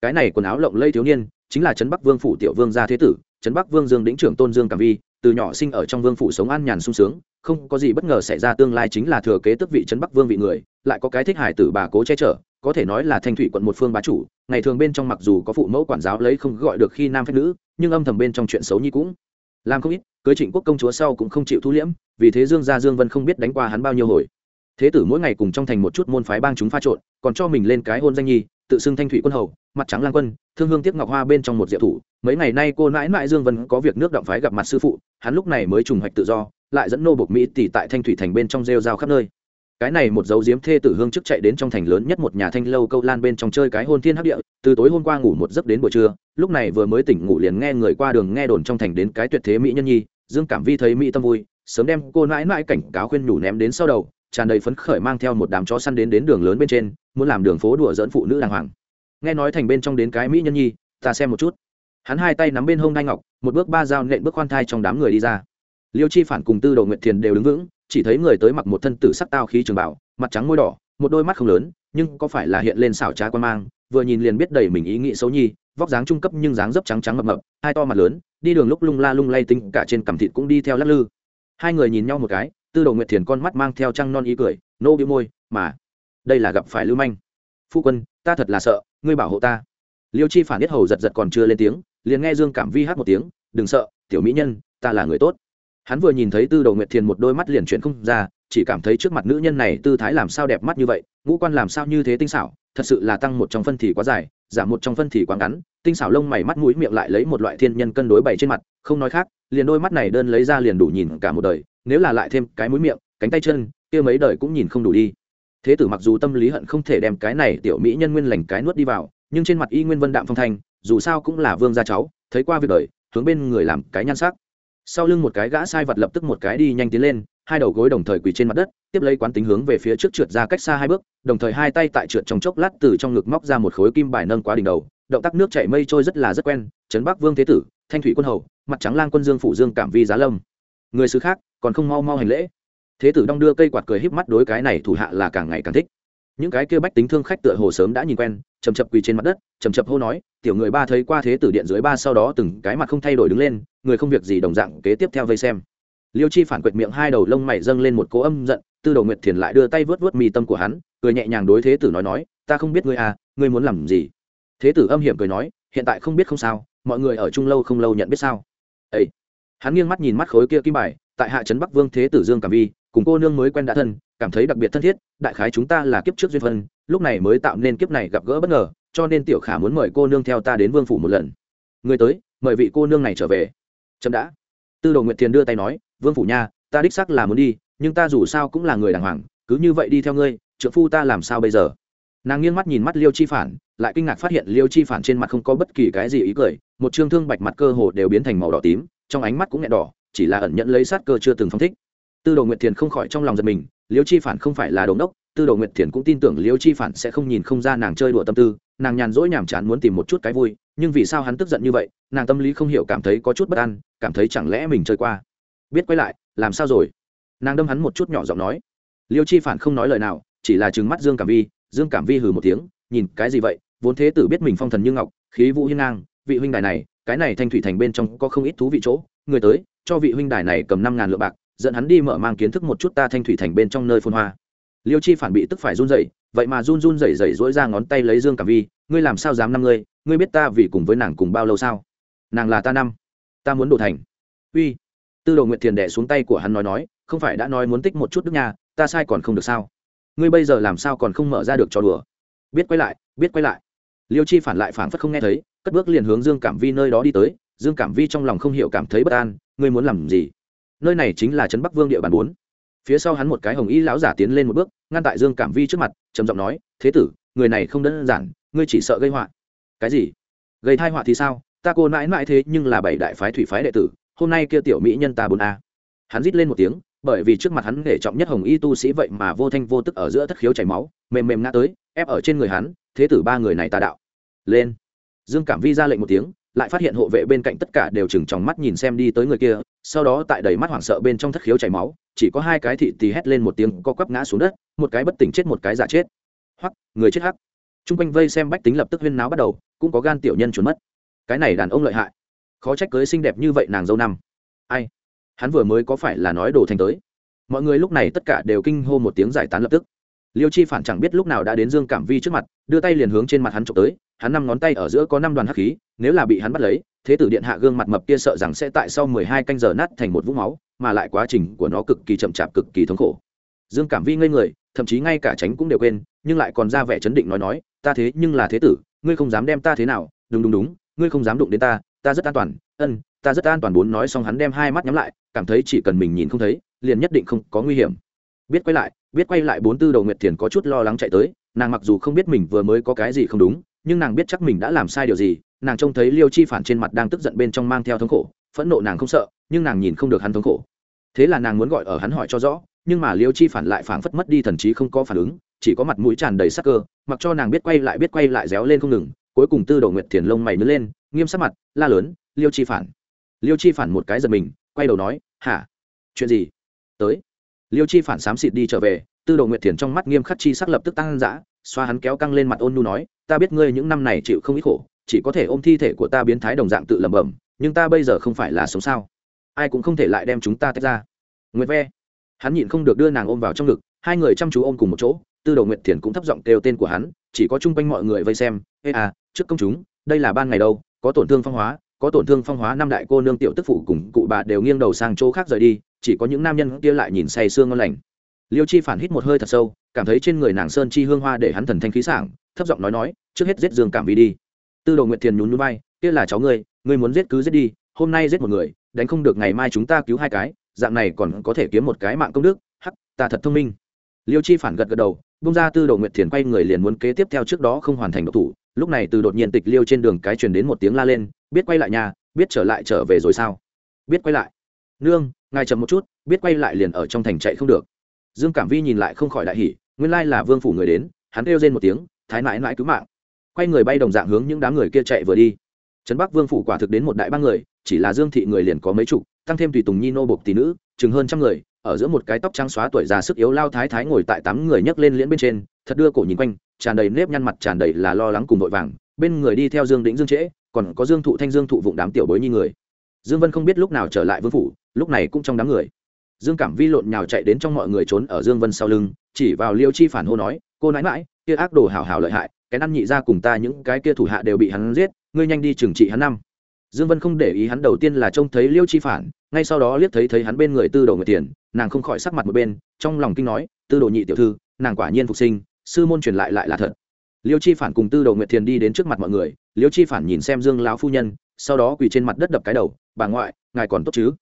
Cái này quần áo lộng lây thiếu niên chính là trấn bắc vương phủ tiểu vương gia thế tử, trấn bắc vương dương đĩnh trưởng tôn dương cảm vi, từ nhỏ sinh ở trong vương phủ sống an nhàn sung sướng, không có gì bất ngờ xảy ra tương lai chính là thừa kế tức vị trấn bắc vương vị người, lại có cái thích hải tử bà cố che chở, có thể nói là thanh thủy quận một phương bá chủ, ngày thường bên trong mặc dù có phụ mẫu quản giáo lấy không gọi được khi nam phép nữ, nhưng âm thầm bên trong chuyện xấu nhi cũng làm không ít, cưới trịnh quốc công chúa sau cũng không chịu thu liễm, vì thế dương gia dương vân không biết đánh qua hắn bao nhiêu hồi. Thế tử mỗi ngày cùng trong thành một chút môn phái bang chúng pha trộn, còn cho mình lên cái hôn danh nhi tự xưng thanh thủy quân hầu, mặt trắng lang quân, thương hương tiếc ngọc hoa bên trong một diệu thủ. Mấy ngày nay cô nãi nãi dương vân có việc nước động phái gặp mặt sư phụ, hắn lúc này mới trùng hoạch tự do, lại dẫn nô bộc mỹ tỷ tại thanh thủy thành bên trong rêu rao khắp nơi. Cái này một dấu diếm thê tử hương chức chạy đến trong thành lớn nhất một nhà thanh lâu câu lan bên trong chơi cái hôn thiên hấp địa, từ tối hôm qua ngủ một giấc đến buổi trưa, lúc này vừa mới tỉnh ngủ liền nghe người qua đường nghe đồn trong thành đến cái tuyệt thế mỹ nhân nhi, dương cảm vi thấy mỹ tâm vui, sớm đem cô nãi nãi cảnh cáo khuyên nhủ ném đến sau đầu tràn đầy phấn khởi mang theo một đám chó săn đến đến đường lớn bên trên, muốn làm đường phố đùa dỡn phụ nữ đàng hoàng. Nghe nói thành bên trong đến cái mỹ nhân nhi, ta xem một chút. Hắn hai tay nắm bên hông đai ngọc, một bước ba dao nện bước khoan thai trong đám người đi ra. Liêu chi phản cùng tư đồ nguyệt thiền đều đứng vững, chỉ thấy người tới mặc một thân tử sắc tao khí trường bảo mặt trắng môi đỏ, một đôi mắt không lớn, nhưng có phải là hiện lên xảo trá quan mang, vừa nhìn liền biết đầy mình ý nghĩ xấu nhi, vóc dáng trung cấp nhưng dáng dấp trắng trắng mập mập, hai to mặt lớn, đi đường lúc lung la lung lay tính cả trên cằm thịt cũng đi theo lắc lư. Hai người nhìn nhau một cái tư đồ nguyệt thiền con mắt mang theo trăng non ý cười, nô bị môi, mà, đây là gặp phải lưu manh. Phu quân, ta thật là sợ, ngươi bảo hộ ta. Liêu chi phản biết hầu giật giật còn chưa lên tiếng, liền nghe dương cảm vi hát một tiếng, đừng sợ, tiểu mỹ nhân, ta là người tốt. Hắn vừa nhìn thấy tư đồ nguyệt thiền một đôi mắt liền chuyển không ra, chỉ cảm thấy trước mặt nữ nhân này tư thái làm sao đẹp mắt như vậy, ngũ quan làm sao như thế tinh xảo, thật sự là tăng một trong phân thì quá dài, giảm một trong phân thì quá ngắn, tinh xảo lông mày mắt mũi miệng lại lấy một loại thiên nhân cân đối bày trên mặt, không nói khác, liền đôi mắt này đơn lấy ra liền đủ nhìn cả một đời nếu là lại thêm cái mũi miệng, cánh tay chân, kia mấy đời cũng nhìn không đủ đi. Thế tử mặc dù tâm lý hận không thể đem cái này tiểu mỹ nhân nguyên lành cái nuốt đi vào, nhưng trên mặt y nguyên vân đạm phong thanh, dù sao cũng là vương gia cháu, thấy qua việc đời, hướng bên người làm cái nhan sắc. Sau lưng một cái gã sai vật lập tức một cái đi nhanh tiến lên, hai đầu gối đồng thời quỳ trên mặt đất, tiếp lấy quán tính hướng về phía trước trượt ra cách xa hai bước, đồng thời hai tay tại trượt trong chốc lát từ trong ngực móc ra một khối kim bài nâng quá đỉnh đầu, động tác nước chảy mây trôi rất là rất quen, trấn bắc vương thế tử, thanh thủy quân hầu, mặt trắng lang quân dương phủ dương cảm vi giá lâm người xứ khác còn không mau mau hành lễ. Thế tử đong đưa cây quạt cười híp mắt đối cái này thủ hạ là càng ngày càng thích. Những cái kia bách tính thương khách tựa hồ sớm đã nhìn quen chầm chập quỳ trên mặt đất chầm chập hô nói, tiểu người ba thấy qua thế tử điện dưới ba sau đó từng cái mặt không thay đổi đứng lên, người không việc gì đồng dạng kế tiếp theo vây xem. Liêu chi phản quệt miệng hai đầu lông mày dâng lên một cố âm giận, tư đầu nguyệt thiền lại đưa tay vớt vớt mì tâm của hắn, cười nhẹ nhàng đối thế tử nói nói, ta không biết ngươi à ngươi muốn làm gì? Thế tử âm hiểm cười nói, hiện tại không biết không sao, mọi người ở chung lâu không lâu nhận biết sao. Ấy hắn nghiêng mắt nhìn mắt khối kia kim bài, tại hạ trấn bắc vương thế tử dương cảm vi, cùng cô nương mới quen đã thân, cảm thấy đặc biệt thân thiết, đại khái chúng ta là kiếp trước duyên phân lúc này mới tạo nên kiếp này gặp gỡ bất ngờ, cho nên tiểu khả muốn mời cô nương theo ta đến vương phủ một lần. Người tới, mời vị cô nương này trở về. Chậm đã. Tư đồ nguyệt thiền đưa tay nói, vương phủ nha, ta đích sắc là muốn đi, nhưng ta dù sao cũng là người đàng hoàng, cứ như vậy đi theo ngươi trượng phu ta làm sao bây giờ? Nàng nghiêng mắt nhìn mắt liêu chi phản, lại kinh ngạc phát hiện liêu chi phản trên mặt không có bất kỳ cái gì ý cười, một trương thương bạch mặt cơ hồ đều biến thành màu đỏ tím trong ánh mắt cũng nghẹn đỏ, chỉ là ẩn nhận lấy sát cơ chưa từng phong thích. Tư đồ nguyệt thiền không khỏi trong lòng giật mình liêu chi phản không phải là đồn đốc tư đồ nguyệt thiền cũng tin tưởng liêu chi phản sẽ không nhìn không ra nàng chơi đùa tâm tư, nàng nhàn rỗi nhàm chán muốn tìm một chút cái vui, nhưng vì sao hắn tức giận như vậy, nàng tâm lý không hiểu cảm thấy có chút bất an, cảm thấy chẳng lẽ mình chơi qua. Biết quay lại, làm sao rồi? Nàng đâm hắn một chút nhỏ giọng nói. Liêu chi phản không nói lời nào, chỉ là trừng mắt dương cảm vi, dương cảm vi hừ một tiếng, nhìn, cái gì vậy? Vốn thế tử biết mình phong thần như ngọc, khí vũ hiên ngang, vị huynh đài này cái này thanh thủy thành bên trong có không ít thú vị chỗ, người tới, cho vị huynh đài này cầm năm ngàn lượng bạc, dẫn hắn đi mở mang kiến thức một chút ta thanh thủy thành bên trong nơi phun hoa. Liêu chi phản bị tức phải run rẩy, vậy mà run run rẩy rẩy dỗi ra ngón tay lấy dương cảm vi, ngươi làm sao dám năm ngươi ngươi biết ta vì cùng với nàng cùng bao lâu sao? Nàng là ta năm, ta muốn đổ thành. Uy. Tư đồ nguyện thiền đẻ xuống tay của hắn nói nói, không phải đã nói muốn tích một chút đức nhà, ta sai còn không được sao? Ngươi bây giờ làm sao còn không mở ra được cho đùa? Biết quay lại, biết quay lại. Liêu chi phản lại phản phất không nghe thấy cất bước liền hướng dương cảm vi nơi đó đi tới, dương cảm vi trong lòng không hiểu cảm thấy bất an, ngươi muốn làm gì? Nơi này chính là trấn bắc vương địa bàn bốn. Phía sau hắn một cái hồng y lão giả tiến lên một bước, ngăn tại dương cảm vi trước mặt, trầm giọng nói, thế tử, người này không đơn giản, ngươi chỉ sợ gây họa. Cái gì? Gây thai họa thì sao? Ta cô mãi mãi thế nhưng là bảy đại phái thủy phái đệ tử, hôm nay kia tiểu mỹ nhân ta bốn a. Hắn rít lên một tiếng, bởi vì trước mặt hắn để trọng nhất hồng y tu sĩ vậy mà vô thanh vô tức ở giữa thất khiếu chảy máu, mềm mềm ngã tới, ép ở trên người hắn, thế tử ba người này tà đạo. Lên dương cảm vi ra lệnh một tiếng, lại phát hiện hộ vệ bên cạnh tất cả đều chừng trong mắt nhìn xem đi tới người kia, sau đó tại đầy mắt hoảng sợ bên trong thất khiếu chảy máu, chỉ có hai cái thị tì hét lên một tiếng, co quắp ngã xuống đất, một cái bất tỉnh chết một cái giả chết. Hoặc người chết hắc t r u n g quanh vây xem bách tính lập tức huyên náo bắt đầu, cũng có gan tiểu nhân trốn mất. Cái này đàn ông lợi hại. Khó trách cưới xinh đẹp như vậy nàng dâu năm. Ai? Hắn vừa mới có phải là nói đồ thành tới. Mọi người lúc này tất cả đều kinh hô một tiếng giải tán lập tức liêu chi phản chẳng biết lúc nào đã đến dương cảm vi trước mặt, đưa tay liền hướng trên mặt hắn trộm tới, hắn năm ngón tay ở giữa có năm đoàn hắc khí, nếu là bị hắn bắt lấy, thế tử điện hạ gương mặt mập kia sợ rằng sẽ tại sau mười hai canh giờ nát thành một vũng máu, mà lại quá trình của nó cực kỳ chậm chạp, cực kỳ thống khổ. Dương cảm vi ngây người, thậm chí ngay cả tránh cũng đều quên, nhưng lại còn ra vẻ chấn định nói nói, ta thế, nhưng là thế tử, ngươi không dám đem ta thế nào, đúng đúng đúng, ngươi không dám đụng đến ta ta rất an toàn, ân, ta rất an toàn. Bốn nói xong hắn đem hai mắt nhắm lại, cảm thấy chỉ cần mình nhìn không thấy, liền nhất định không có nguy hiểm. Biết quay lại biết quay lại bốn tư đầu nguyệt thiền có chút lo lắng chạy tới, nàng mặc dù không biết mình vừa mới có cái gì không đúng, nhưng nàng biết chắc mình đã làm sai điều gì, nàng trông thấy liêu chi phản trên mặt đang tức giận bên trong mang theo thống khổ, phẫn nộ nàng không sợ, nhưng nàng nhìn không được hắn thống khổ. Thế là nàng muốn gọi ở hắn hỏi cho rõ, nhưng mà liêu chi phản lại phảng phất mất đi thần trí không có phản ứng, chỉ có mặt mũi tràn đầy sắc cơ, mặc cho nàng biết quay lại biết quay lại réo lên không ngừng, cuối cùng tư đầu nguyệt thiền lông mày nứt lên, nghiêm sắc mặt, la lớn, liêu chi phản. Liêu chi phản một cái giật mình, quay đầu nói, hả? Chuyện gì? Tới liêu chi phản xám xịt đi trở về, tư đồ nguyệt thiền trong mắt nghiêm khắc chi sắc lập tức tăng dã, xoa hắn kéo căng lên mặt ôn nu nói, ta biết ngươi những năm này chịu không ít khổ, chỉ có thể ôm thi thể của ta biến thái đồng dạng tự lẩm bẩm, nhưng ta bây giờ không phải là sống sao? Ai cũng không thể lại đem chúng ta tách ra. Nguyệt ve, hắn nhịn không được đưa nàng ôm vào trong ngực, hai người chăm chú ôm cùng một chỗ, tư đồ nguyệt thiền cũng thấp giọng kêu tên của hắn, chỉ có chung quanh mọi người vây xem, ê à trước công chúng, đây là ban ngày đâu, có tổn thương phong hóa có tổn thương phong hóa năm đại cô nương tiểu tức phụ cùng cụ bà đều nghiêng đầu sang chỗ khác rời đi, chỉ có những nam nhân kia lại nhìn say sương ngon lành. Liêu chi phản hít một hơi thật sâu, cảm thấy trên người nàng sơn chi hương hoa để hắn thần thanh khí sảng, thấp giọng nói nói, trước hết giết dương cảm vì đi. Tư đồ nguyệt thiền nhún núi bay kia là cháu ngươi ngươi muốn giết cứ giết đi, hôm nay giết một người, đánh không được ngày mai chúng ta cứu hai cái, dạng này còn có thể kiếm một cái mạng công đức, hắc, ta thật thông minh. Liêu chi phản gật gật đầu bung ra tư đồ nguyệt thiền quay người liền muốn kế tiếp theo trước đó không hoàn thành độc thủ lúc này từ đột nhiên tịch liêu trên đường cái truyền đến một tiếng la lên, biết quay lại nhà, biết trở lại trở về rồi sao? Biết quay lại. Nương, ngài chậm một chút, biết quay lại liền ở trong thành chạy không được. Dương cảm vi nhìn lại không khỏi đại hỉ, nguyên lai là vương phủ người đến, hắn kêu lên một tiếng, thái mãi mãi cứu mạng. Quay người bay đồng dạng hướng những đám người kia chạy vừa đi. Trấn bắc vương phủ quả thực đến một đại ba người, chỉ là dương thị người liền có mấy chục, tăng thêm tùy tùng nhi nô bộc tỷ nữ, chừng hơn trăm người, ở giữa một cái tóc trắng xóa tuổi già sức yếu lao thái thái ngồi tại tám người nhấc lên liễn bên trên thật đưa cổ nhìn quanh, tràn đầy nếp nhăn mặt tràn đầy là lo lắng cùng vội vàng. Bên người đi theo dương đĩnh dương trễ, còn có dương thụ thanh dương thụ vụng đám tiểu bối như người. Dương vân không biết lúc nào trở lại vương phủ, lúc này cũng trong đám người. Dương cảm vi lộn nhào chạy đến trong mọi người trốn ở dương vân sau lưng, chỉ vào liêu chi phản hô nói, cô nãi mãi, kia ác đồ hào hào lợi hại, cái ăn nhị ra cùng ta những cái kia thủ hạ đều bị hắn giết, ngươi nhanh đi trừng trị hắn năm. Dương vân không để ý hắn đầu tiên là trông thấy liêu chi phản, ngay sau đó liếc thấy thấy hắn bên người tư đồ người tiền, nàng không khỏi sắc mặt một bên, trong lòng kinh nói, tư đồ nhị tiểu thư, nàng quả nhiên phục sinh sư môn truyền lại lại là thật. Liêu chi phản cùng tư Đầu nguyệt thiền đi đến trước mặt mọi người, liêu chi phản nhìn xem dương lão phu nhân, sau đó quỳ trên mặt đất đập cái đầu, bà ngoại, ngài còn tốt chứ?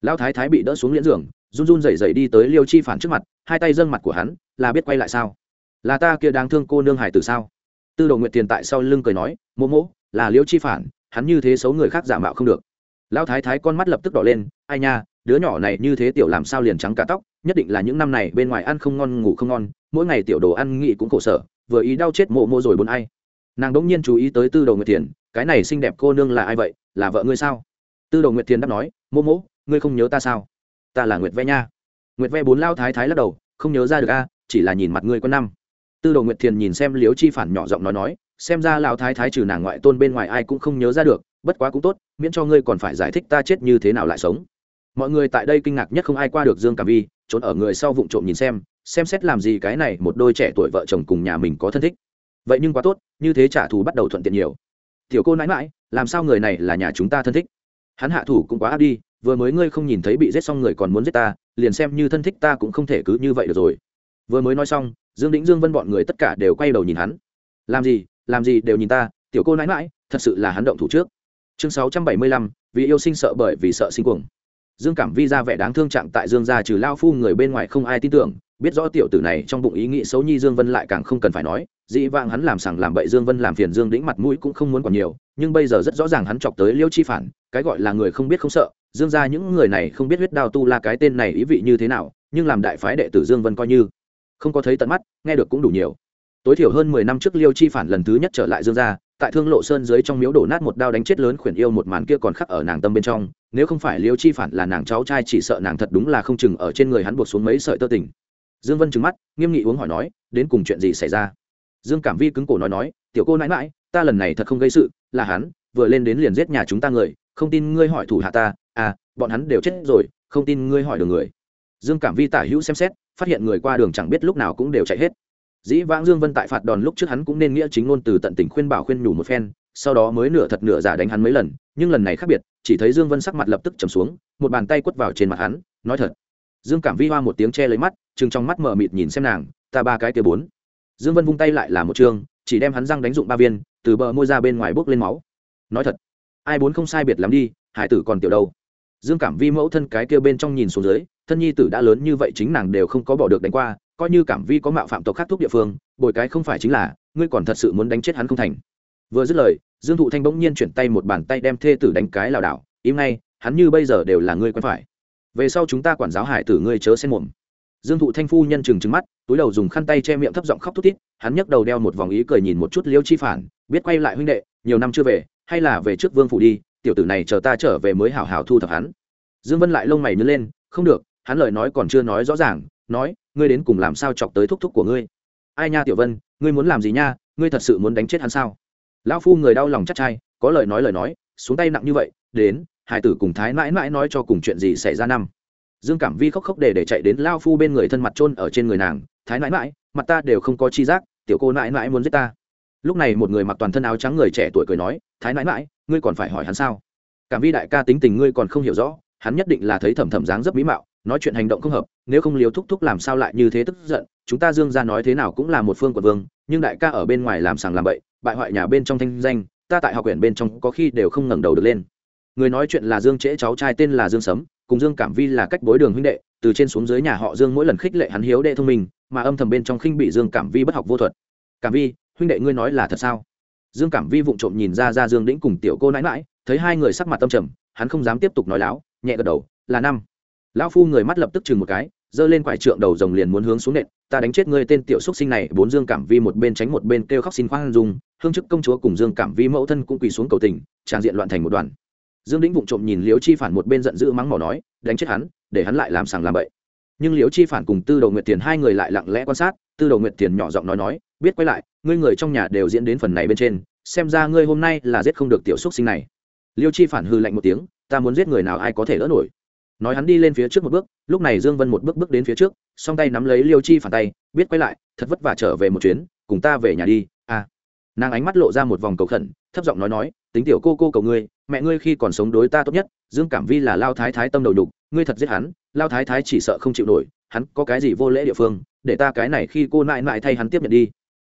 Lão thái thái bị đỡ xuống liễn giường, run run rẩy rẩy đi tới liêu chi phản trước mặt, hai tay dâng mặt của hắn, là biết quay lại sao? Là ta kia đáng thương cô nương hải tử sao? Tư Đầu nguyệt Thiền tại sau lưng cười nói mô mỗ, là liêu chi phản, hắn như thế xấu người khác giả mạo không được. Lão thái thái con mắt lập tức đỏ lên, ai nha, đứa nhỏ này như thế tiểu làm sao liền trắng cả tóc, nhất định là những năm này bên ngoài ăn không ngon, ngủ không ngon mỗi ngày tiểu đồ ăn nghị cũng khổ sở vừa ý đau chết mộ mô rồi bốn ai. Nàng đỗng nhiên chú ý tới tư đầu nguyệt thiền, cái này xinh đẹp cô nương là ai vậy là vợ ngươi sao? Tư đầu nguyệt thiền đáp nói mô mỗ ngươi không nhớ ta sao? Ta là nguyệt ve nha. Nguyệt ve bốn lao thái thái lắc đầu không nhớ ra được a chỉ là nhìn mặt ngươi có năm. Tư đồ nguyệt thiền nhìn xem liếu chi phản nhỏ giọng nói nói xem ra lao thái thái trừ nàng ngoại tôn bên ngoài ai cũng không nhớ ra được bất quá cũng tốt miễn cho ngươi còn phải giải thích ta chết như thế nào lại sống. Mọi người tại đây kinh ngạc nhất không ai qua được dương cảm vi trốn ở người sau vụng trộm nhìn xem xem xét làm gì cái này một đôi trẻ tuổi vợ chồng cùng nhà mình có thân thích. Vậy nhưng quá tốt, như thế trả thù bắt đầu thuận tiện nhiều. Tiểu cô nãi mãi làm sao người này là nhà chúng ta thân thích? Hắn hạ thủ cũng quá áp đi, vừa mới ngươi không nhìn thấy bị giết xong người còn muốn giết ta, liền xem như thân thích ta cũng không thể cứ như vậy được rồi. Vừa mới nói xong, dương đĩnh dương vân bọn người tất cả đều quay đầu nhìn hắn. Làm gì làm gì đều nhìn ta, tiểu cô nãi mãi thật sự là hắn động thủ trước. Chương sáu trăm bảy mươi lăm, vì yêu sinh sợ bởi vì sợ sinh cuồng. Dương cảm vi ra vẻ đáng thương trạng tại dương gia trừ lao phu người bên ngoài không ai tin tưởng biết rõ tiểu tử này trong bụng ý nghĩ xấu nhi dương vân lại càng không cần phải nói, dĩ vãng hắn làm sằng làm bậy dương vân làm phiền dương đĩnh mặt mũi cũng không muốn còn nhiều, nhưng bây giờ rất rõ ràng hắn chọc tới liêu chi phản, cái gọi là người không biết không sợ, dương ra những người này không biết huyết đao tu la cái tên này ý vị như thế nào, nhưng làm đại phái đệ tử dương vân coi như không có thấy tận mắt, nghe được cũng đủ nhiều. Tối thiểu hơn mười năm trước liêu chi phản lần thứ nhất trở lại dương gia, tại thương lộ sơn dưới trong miếu đổ nát một đao đánh chết lớn khuyển yêu một màn kia còn khắc ở nàng tâm bên trong, nếu không phải liêu chi phản là nàng cháu trai chỉ sợ nàng thật đúng là không chừng ở trên người hắn buộc xuống mấy sợi tơ tình dương vân trừng mắt, nghiêm nghị uống hỏi nói, đến cùng chuyện gì xảy ra? Dương cảm vi cứng cổ nói nói, tiểu cô nãi mãi ta lần này thật không gây sự, là hắn, vừa lên đến liền giết nhà chúng ta người, không tin ngươi hỏi thủ hạ ta à bọn hắn đều chết rồi, không tin ngươi hỏi được người. Dương cảm vi tả hữu xem xét, phát hiện người qua đường chẳng biết lúc nào cũng đều chạy hết. Dĩ vãng dương vân tại phạt đòn lúc trước hắn cũng nên nghĩa chính ngôn từ tận tình khuyên bảo khuyên nhủ một phen, sau đó mới nửa thật nửa giả đánh hắn mấy lần, nhưng lần này khác biệt, chỉ thấy dương vân sắc mặt lập tức trầm xuống, một bàn tay quất vào trên mặt hắn, nói thật. Dương cảm vi hoa một tiếng che lấy mắt chừng trong mắt mở mịt nhìn xem nàng, ta ba cái kia bốn. Dương vân vung tay lại là một trường, chỉ đem hắn răng đánh dụng ba viên, từ bờ môi ra bên ngoài bốc lên máu. Nói thật, ai bốn không sai biệt lắm đi, hải tử còn tiểu đâu. Dương cảm vi mẫu thân cái kia bên trong nhìn xuống dưới, thân nhi tử đã lớn như vậy chính nàng đều không có bỏ được đánh qua, coi như cảm vi có mạo phạm tộc khác thuốc địa phương, bồi cái không phải chính là, ngươi còn thật sự muốn đánh chết hắn không thành. Vừa dứt lời, dương thụ thanh bỗng nhiên chuyển tay một bàn tay đem thê tử đánh cái lảo đảo, im ngay, hắn như bây giờ đều là ngươi quen phải. Về sau chúng ta quản giáo hải tử ngươi chớ xen mồm dương thụ thanh phu nhân chừng trừng mắt, túi đầu dùng khăn tay che miệng thấp giọng khóc thút thít, hắn nhấc đầu đeo một vòng ý cười nhìn một chút liêu chi phản, biết quay lại huynh đệ, nhiều năm chưa về, hay là về trước vương phủ đi, tiểu tử này chờ ta trở về mới hảo hảo thu thập hắn. Dương vân lại lông mày nhớ lên, không được, hắn lời nói còn chưa nói rõ ràng, nói, ngươi đến cùng làm sao chọc tới thúc thúc của ngươi? Ai nha tiểu vân, ngươi muốn làm gì nha, ngươi thật sự muốn đánh chết hắn sao? Lão phu người đau lòng chắc chai có lời nói lời nói, xuống tay nặng như vậy, đến hải tử cùng thái mãi mãi nói cho cùng chuyện gì xảy ra năm dương cảm vi khóc khóc để để chạy đến lao phu bên người thân mặt trôn ở trên người nàng, thái nãi mãi mặt ta đều không có chi giác, tiểu cô nãi mãi muốn giết ta. Lúc này một người mặc toàn thân áo trắng người trẻ tuổi cười nói, thái nãi mãi ngươi còn phải hỏi hắn sao? Cảm vi đại ca tính tình ngươi còn không hiểu rõ, hắn nhất định là thấy thẩm thẩm dáng rất mỹ mạo, nói chuyện hành động không hợp, nếu không liều thúc thúc làm sao lại như thế tức giận, chúng ta dương ra nói thế nào cũng là một phương quận vương, nhưng đại ca ở bên ngoài làm sàng làm bậy, bại hoại nhà bên trong thanh danh, ta tại học quyển bên trong có khi đều không ngẩng đầu được lên. Người nói chuyện là dương trễ, cháu trai tên là dương sấm cùng dương cảm vi là cách bối đường huynh đệ, từ trên xuống dưới nhà họ dương mỗi lần khích lệ hắn hiếu đệ thông minh, mà âm thầm bên trong khinh bị dương cảm vi bất học vô thuật. Cảm vi, huynh đệ ngươi nói là thật sao? Dương cảm vi vụng trộm nhìn ra ra dương đĩnh cùng tiểu cô nãi mãi thấy hai người sắc mặt tâm trầm, hắn không dám tiếp tục nói láo, nhẹ gật đầu, là năm. Lão phu người mắt lập tức chừng một cái, giơ lên quải trượng đầu rồng liền muốn hướng xuống nện, ta đánh chết ngươi tên tiểu xúc sinh này. Bốn dương cảm vi một bên tránh một bên kêu khóc xin khoan dung, hương chức công chúa cùng dương cảm vi mẫu thân cũng quỳ xuống cầu tình trang diện loạn thành một đoàn dương đĩnh vụng trộm nhìn liễu chi phản một bên giận dữ mắng mỏ nói, đánh chết hắn, để hắn lại làm sàng làm bậy. Nhưng liễu chi phản cùng tư đầu nguyệt tiền hai người lại lặng lẽ quan sát, tư đầu nguyệt tiền nhỏ giọng nói nói, biết quay lại, ngươi người trong nhà đều diễn đến phần này bên trên, xem ra ngươi hôm nay là giết không được tiểu xúc sinh này. Liêu chi phản hư lạnh một tiếng, ta muốn giết người nào ai có thể đỡ nổi. Nói hắn đi lên phía trước một bước, lúc này dương vân một bước bước đến phía trước, song tay nắm lấy liêu chi phản tay, biết quay lại, thật vất vả trở về một chuyến, cùng ta về nhà đi. À nàng ánh mắt lộ ra một vòng cầu khẩn, thấp giọng nói nói tính tiểu cô cô cầu ngươi, mẹ ngươi khi còn sống đối ta tốt nhất, dương cảm vi là lao thái thái tâm đầu đục ngươi thật giết hắn, lao thái thái chỉ sợ không chịu nổi, hắn có cái gì vô lễ địa phương, để ta cái này khi cô nãi nãi thay hắn tiếp nhận đi.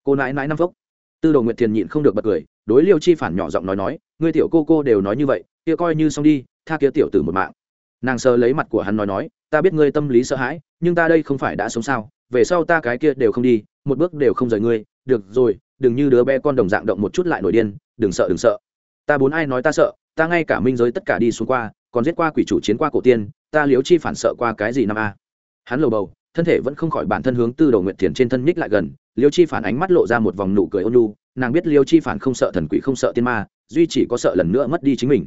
Cô nãi nãi năm phốc tư đồ nguyệt thiền nhịn không được bật cười, đối liêu chi phản nhỏ giọng nói nói, ngươi tiểu cô cô đều nói như vậy, kia coi như xong đi, tha kia tiểu tử một mạng. Nàng sờ lấy mặt của hắn nói nói, ta biết ngươi tâm lý sợ hãi, nhưng ta đây không phải đã sống sao, về sau ta cái kia đều không đi, một bước đều không rời ngươi, được rồi, đừng như đứa bé con đồng dạng động một chút lại nổi điên, đừng sợ đừng sợ ta muốn ai nói ta sợ, ta ngay cả minh giới tất cả đi xuống qua, còn giết qua quỷ chủ chiến qua cổ tiên, ta liếu chi phản sợ qua cái gì năm a? Hắn lầu bầu, thân thể vẫn không khỏi bản thân hướng tư đầu nguyệt thiền trên thân nhích lại gần liêu chi phản ánh mắt lộ ra một vòng nụ cười ôn lu nàng biết liêu chi phản không sợ thần quỷ không sợ tiên ma, duy chỉ có sợ lần nữa mất đi chính mình.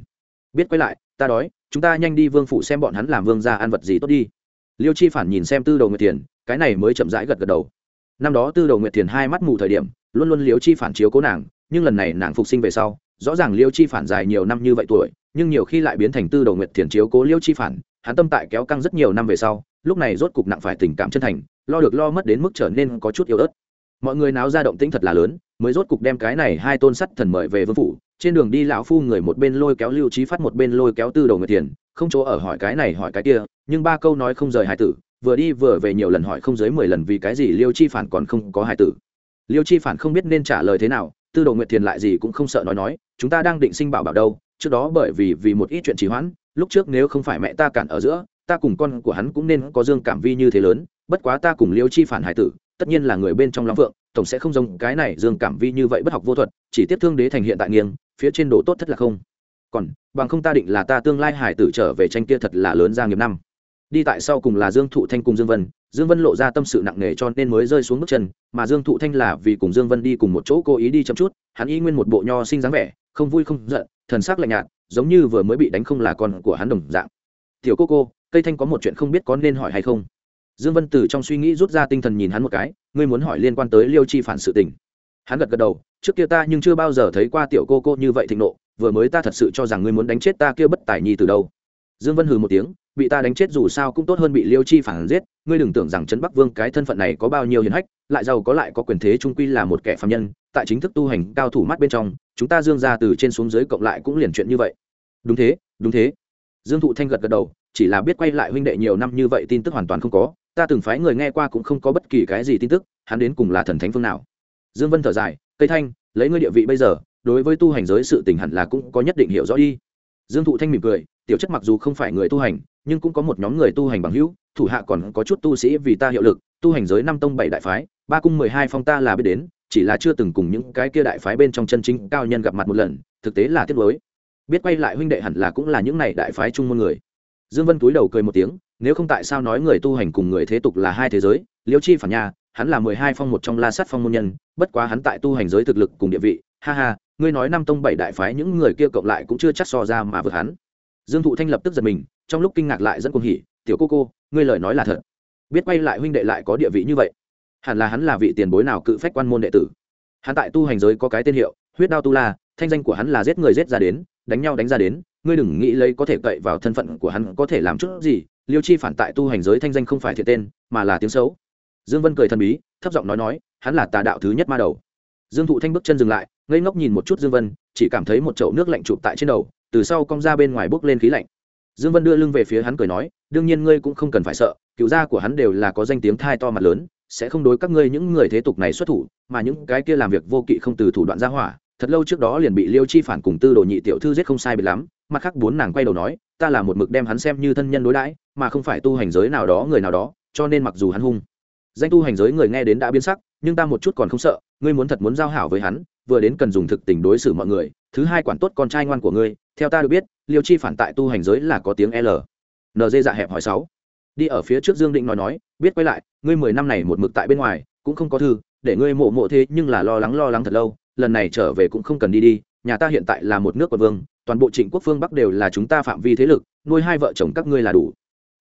Biết quay lại, ta đói, chúng ta nhanh đi vương phủ xem bọn hắn làm vương ra ăn vật gì tốt đi. Liêu chi phản nhìn xem tư đầu nguyệt thiền, cái này mới chậm rãi gật gật đầu. Năm đó tư đầu nguyệt thiền hai mắt mù thời điểm, luôn luôn liêu chi phản chiếu cố nàng, nhưng lần này nàng phục sinh về sau rõ ràng liêu chi phản dài nhiều năm như vậy tuổi, nhưng nhiều khi lại biến thành tư đầu nguyệt thiền chiếu cố liêu chi phản, hắn tâm tại kéo căng rất nhiều năm về sau, lúc này rốt cục nặng phải tình cảm chân thành, lo được lo mất đến mức trở nên có chút yếu ớt. Mọi người náo ra động tĩnh thật là lớn, mới rốt cục đem cái này hai tôn sắt thần mời về vương phủ, trên đường đi lão phu người một bên lôi kéo lưu trí phát một bên lôi kéo tư đầu người tiền không chỗ ở hỏi cái này hỏi cái kia, nhưng ba câu nói không rời hai tử, vừa đi vừa về nhiều lần hỏi không dưới mười lần vì cái gì liêu chi phản còn không có hai tử. Liêu chi phản không biết nên trả lời thế nào tư đồ nguyệt thiền lại gì cũng không sợ nói nói, chúng ta đang định sinh bảo bảo đâu, trước đó bởi vì vì một ít chuyện trì hoãn, lúc trước nếu không phải mẹ ta cản ở giữa, ta cùng con của hắn cũng nên có dương cảm vi như thế lớn, bất quá ta cùng liêu chi phản hải tử, tất nhiên là người bên trong long phượng, tổng sẽ không giống cái này dương cảm vi như vậy bất học vô thuật, chỉ tiếp thương đế thành hiện tại nghiêng, phía trên đồ tốt thất là không. Còn, bằng không ta định là ta tương lai hải tử trở về tranh kia thật là lớn ra nghiệp năm đi tại sau cùng là dương thụ thanh cùng dương vân. Dương vân lộ ra tâm sự nặng nề cho nên mới rơi xuống bước chân, mà dương thụ thanh là vì cùng dương vân đi cùng một chỗ cố ý đi chậm chút, hắn y nguyên một bộ nho sinh dáng vẻ, không vui không giận, thần sắc lạnh nhạt, giống như vừa mới bị đánh không là con của hắn đồng dạng. Tiểu cô cô cây thanh có một chuyện không biết có nên hỏi hay không? Dương vân từ trong suy nghĩ rút ra tinh thần nhìn hắn một cái, ngươi muốn hỏi liên quan tới liêu chi phản sự tình. Hắn gật gật đầu, trước kia ta nhưng chưa bao giờ thấy qua tiểu cô cô như vậy thịnh nộ, vừa mới ta thật sự cho rằng ngươi muốn đánh chết ta kia bất tài nhi từ đâu dương vân hừ một tiếng, bị ta đánh chết dù sao cũng tốt hơn bị liêu chi phản giết, ngươi đừng tưởng rằng trấn bắc vương cái thân phận này có bao nhiêu hiền hách, lại giàu có lại có quyền thế trung quy là một kẻ phạm nhân, tại chính thức tu hành cao thủ mắt bên trong, chúng ta dương ra từ trên xuống dưới cộng lại cũng liền chuyện như vậy. Đúng thế đúng thế. Dương thụ thanh gật gật đầu, chỉ là biết quay lại huynh đệ nhiều năm như vậy tin tức hoàn toàn không có, ta từng phái người nghe qua cũng không có bất kỳ cái gì tin tức, hắn đến cùng là thần thánh phương nào. Dương vân thở dài cây thanh, lấy ngươi địa vị bây giờ, đối với tu hành giới sự tình hẳn là cũng có nhất định hiểu rõ đi. Dương thụ thanh mỉm cười tiểu chất mặc dù không phải người tu hành, nhưng cũng có một nhóm người tu hành bằng hữu, thủ hạ còn có chút tu sĩ vì ta hiệu lực, tu hành giới năm tông bảy đại phái, ba cung mười hai phong ta là biết đến, chỉ là chưa từng cùng những cái kia đại phái bên trong chân chính cao nhân gặp mặt một lần, thực tế là tiếc nuối. Biết quay lại huynh đệ hẳn là cũng là những này đại phái chung môn người. Dương vân túi đầu cười một tiếng, nếu không tại sao nói người tu hành cùng người thế tục là hai thế giới, liêu chi phản nhà hắn là mười hai phong một trong la sát phong môn nhân, bất quá hắn tại tu hành giới thực lực cùng địa vị, ha ha, ngươi nói năm tông bảy đại phái những người kia cộng lại cũng chưa chắc so ra mà vượt hắn dương thụ thanh lập tức giật mình, trong lúc kinh ngạc lại dẫn cuồng hỉ, tiểu cô cô, ngươi lời nói là thật. Biết quay lại huynh đệ lại có địa vị như vậy, hẳn là hắn là vị tiền bối nào cự phách quan môn đệ tử. Hắn tại tu hành giới có cái tên hiệu, huyết đao tu la, thanh danh của hắn là giết người giết ra đến, đánh nhau đánh ra đến, ngươi đừng nghĩ lấy có thể cậy vào thân phận của hắn có thể làm chút gì, liêu chi phản tại tu hành giới thanh danh không phải thiệt tên, mà là tiếng xấu. Dương vân cười thần bí, thấp giọng nói nói, hắn là tà đạo thứ nhất ma đầu. Dương thụ thanh bước chân dừng lại, ngây ngốc nhìn một chút dương vân, chỉ cảm thấy một chậu nước lạnh chụp tại trên đầu từ sau cong ra bên ngoài bước lên khí lạnh. Dương vân đưa lưng về phía hắn cười nói, đương nhiên ngươi cũng không cần phải sợ, cựu gia của hắn đều là có danh tiếng thai to mặt lớn, sẽ không đối các ngươi những người thế tục này xuất thủ, mà những cái kia làm việc vô kỵ không từ thủ đoạn ra hỏa, thật lâu trước đó liền bị liêu chi phản cùng tư đồ nhị tiểu thư giết không sai biệt lắm, mặt khác bốn nàng quay đầu nói, ta là một mực đem hắn xem như thân nhân đối đãi, mà không phải tu hành giới nào đó người nào đó, cho nên mặc dù hắn hung, danh tu hành giới người nghe đến đã biến sắc, nhưng ta một chút còn không sợ, ngươi muốn thật muốn giao hảo với hắn, vừa đến cần dùng thực tình đối xử mọi người, thứ hai quản tốt con trai ngoan của ngươi theo ta được biết, liêu chi phản tại tu hành giới là có tiếng l. Nd dạ hẹp hỏi sáu. Đi ở phía trước dương định nói nói, biết quay lại, ngươi mười năm này một mực tại bên ngoài, cũng không có thư, để ngươi mộ mộ thế nhưng là lo lắng lo lắng thật lâu, lần này trở về cũng không cần đi đi, nhà ta hiện tại là một nước quận vương, toàn bộ trịnh quốc phương bắc đều là chúng ta phạm vi thế lực, nuôi hai vợ chồng các ngươi là đủ.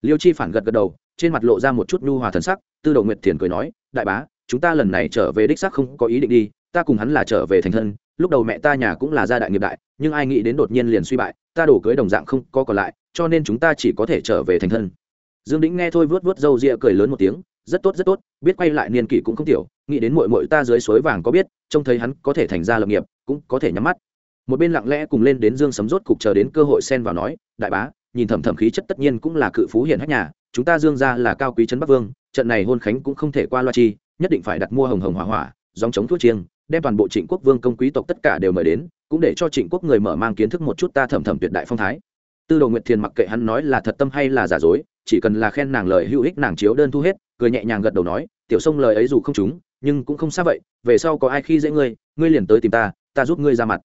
Liêu chi phản gật gật đầu, trên mặt lộ ra một chút nhu hòa thần sắc, tư đầu nguyệt thiền cười nói, đại bá, chúng ta lần này trở về đích xác không có ý định đi, ta cùng hắn là trở về thành thân lúc đầu mẹ ta nhà cũng là gia đại nghiệp đại, nhưng ai nghĩ đến đột nhiên liền suy bại, ta đổ cưới đồng dạng không có còn lại, cho nên chúng ta chỉ có thể trở về thành thân. Dương đĩnh nghe thôi vớt vớt râu ria cười lớn một tiếng, rất tốt rất tốt, biết quay lại niên kỷ cũng không tiểu, nghĩ đến mội mội ta dưới suối vàng có biết, trông thấy hắn có thể thành ra lập nghiệp, cũng có thể nhắm mắt. Một bên lặng lẽ cùng lên đến dương sấm rốt cục chờ đến cơ hội xen vào nói, đại bá, nhìn thầm thầm khí chất tất nhiên cũng là cự phú hiển hách nhà, chúng ta dương ra là cao quý trấn bắc vương, trận này hôn khánh cũng không thể qua loa chi, nhất định phải đặt mua hồng hồng hỏa hỏa dòng chống thuốc chiêng đem toàn bộ trịnh quốc vương công quý tộc tất cả đều mời đến, cũng để cho trịnh quốc người mở mang kiến thức một chút ta thầm thầm tuyệt đại phong thái. Tư đồ nguyệt thiền mặc kệ hắn nói là thật tâm hay là giả dối, chỉ cần là khen nàng lời hữu ích nàng chiếu đơn thu hết, cười nhẹ nhàng gật đầu nói, tiểu sông lời ấy dù không trúng, nhưng cũng không xa vậy, về sau có ai khi dễ ngươi ngươi liền tới tìm ta ta giúp ngươi ra mặt.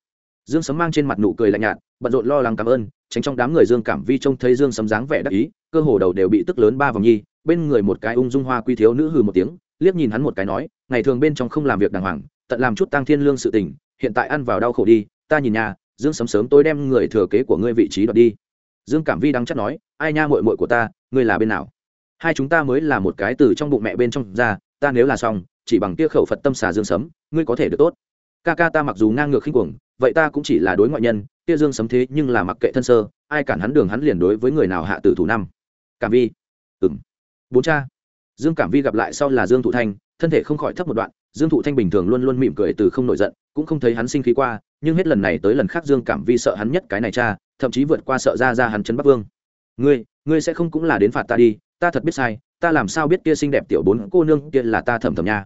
Dương sấm mang trên mặt nụ cười lạnh nhạt, bận rộn lo lắng cảm ơn, tránh trong đám người dương cảm vi trông thấy dương sấm dáng vẻ đắc ý, cơ hồ đầu đều bị tức lớn ba vòng nhi, bên người một cái ung dung hoa quy thiếu nữ hừ một tiếng, liếc nhìn hắn một cái nói, ngày thường bên trong không làm việc đàng hoàng tận làm chút tăng thiên lương sự tình, hiện tại ăn vào đau khổ đi, ta nhìn nhà, dương sấm sớm tôi đem người thừa kế của ngươi vị trí đoạt đi. Dương cảm vi đang chắc nói, ai nha mội mội của ta, ngươi là bên nào? Hai chúng ta mới là một cái từ trong bụng mẹ bên trong ra, ta nếu là xong, chỉ bằng kia khẩu phật tâm xà dương sấm, ngươi có thể được tốt. Ca ca ta mặc dù ngang ngược khinh cuồng, vậy ta cũng chỉ là đối ngoại nhân, kia dương sấm thế nhưng là mặc kệ thân sơ, ai cản hắn đường hắn liền đối với người nào hạ tử thủ năm. Cảm vi. Ừng bốn cha. Dương cảm vi gặp lại sau là dương thụ thanh, thân thể không khỏi thấp một đoạn dương thụ thanh bình thường luôn luôn mỉm cười từ không nổi giận, cũng không thấy hắn sinh khí qua, nhưng hết lần này tới lần khác dương cảm vi sợ hắn nhất cái này cha, thậm chí vượt qua sợ ra ra hắn chân bắc vương. Ngươi ngươi sẽ không cũng là đến phạt ta đi, ta thật biết sai, ta làm sao biết kia xinh đẹp tiểu bốn cô nương kia là ta thầm thầm nha?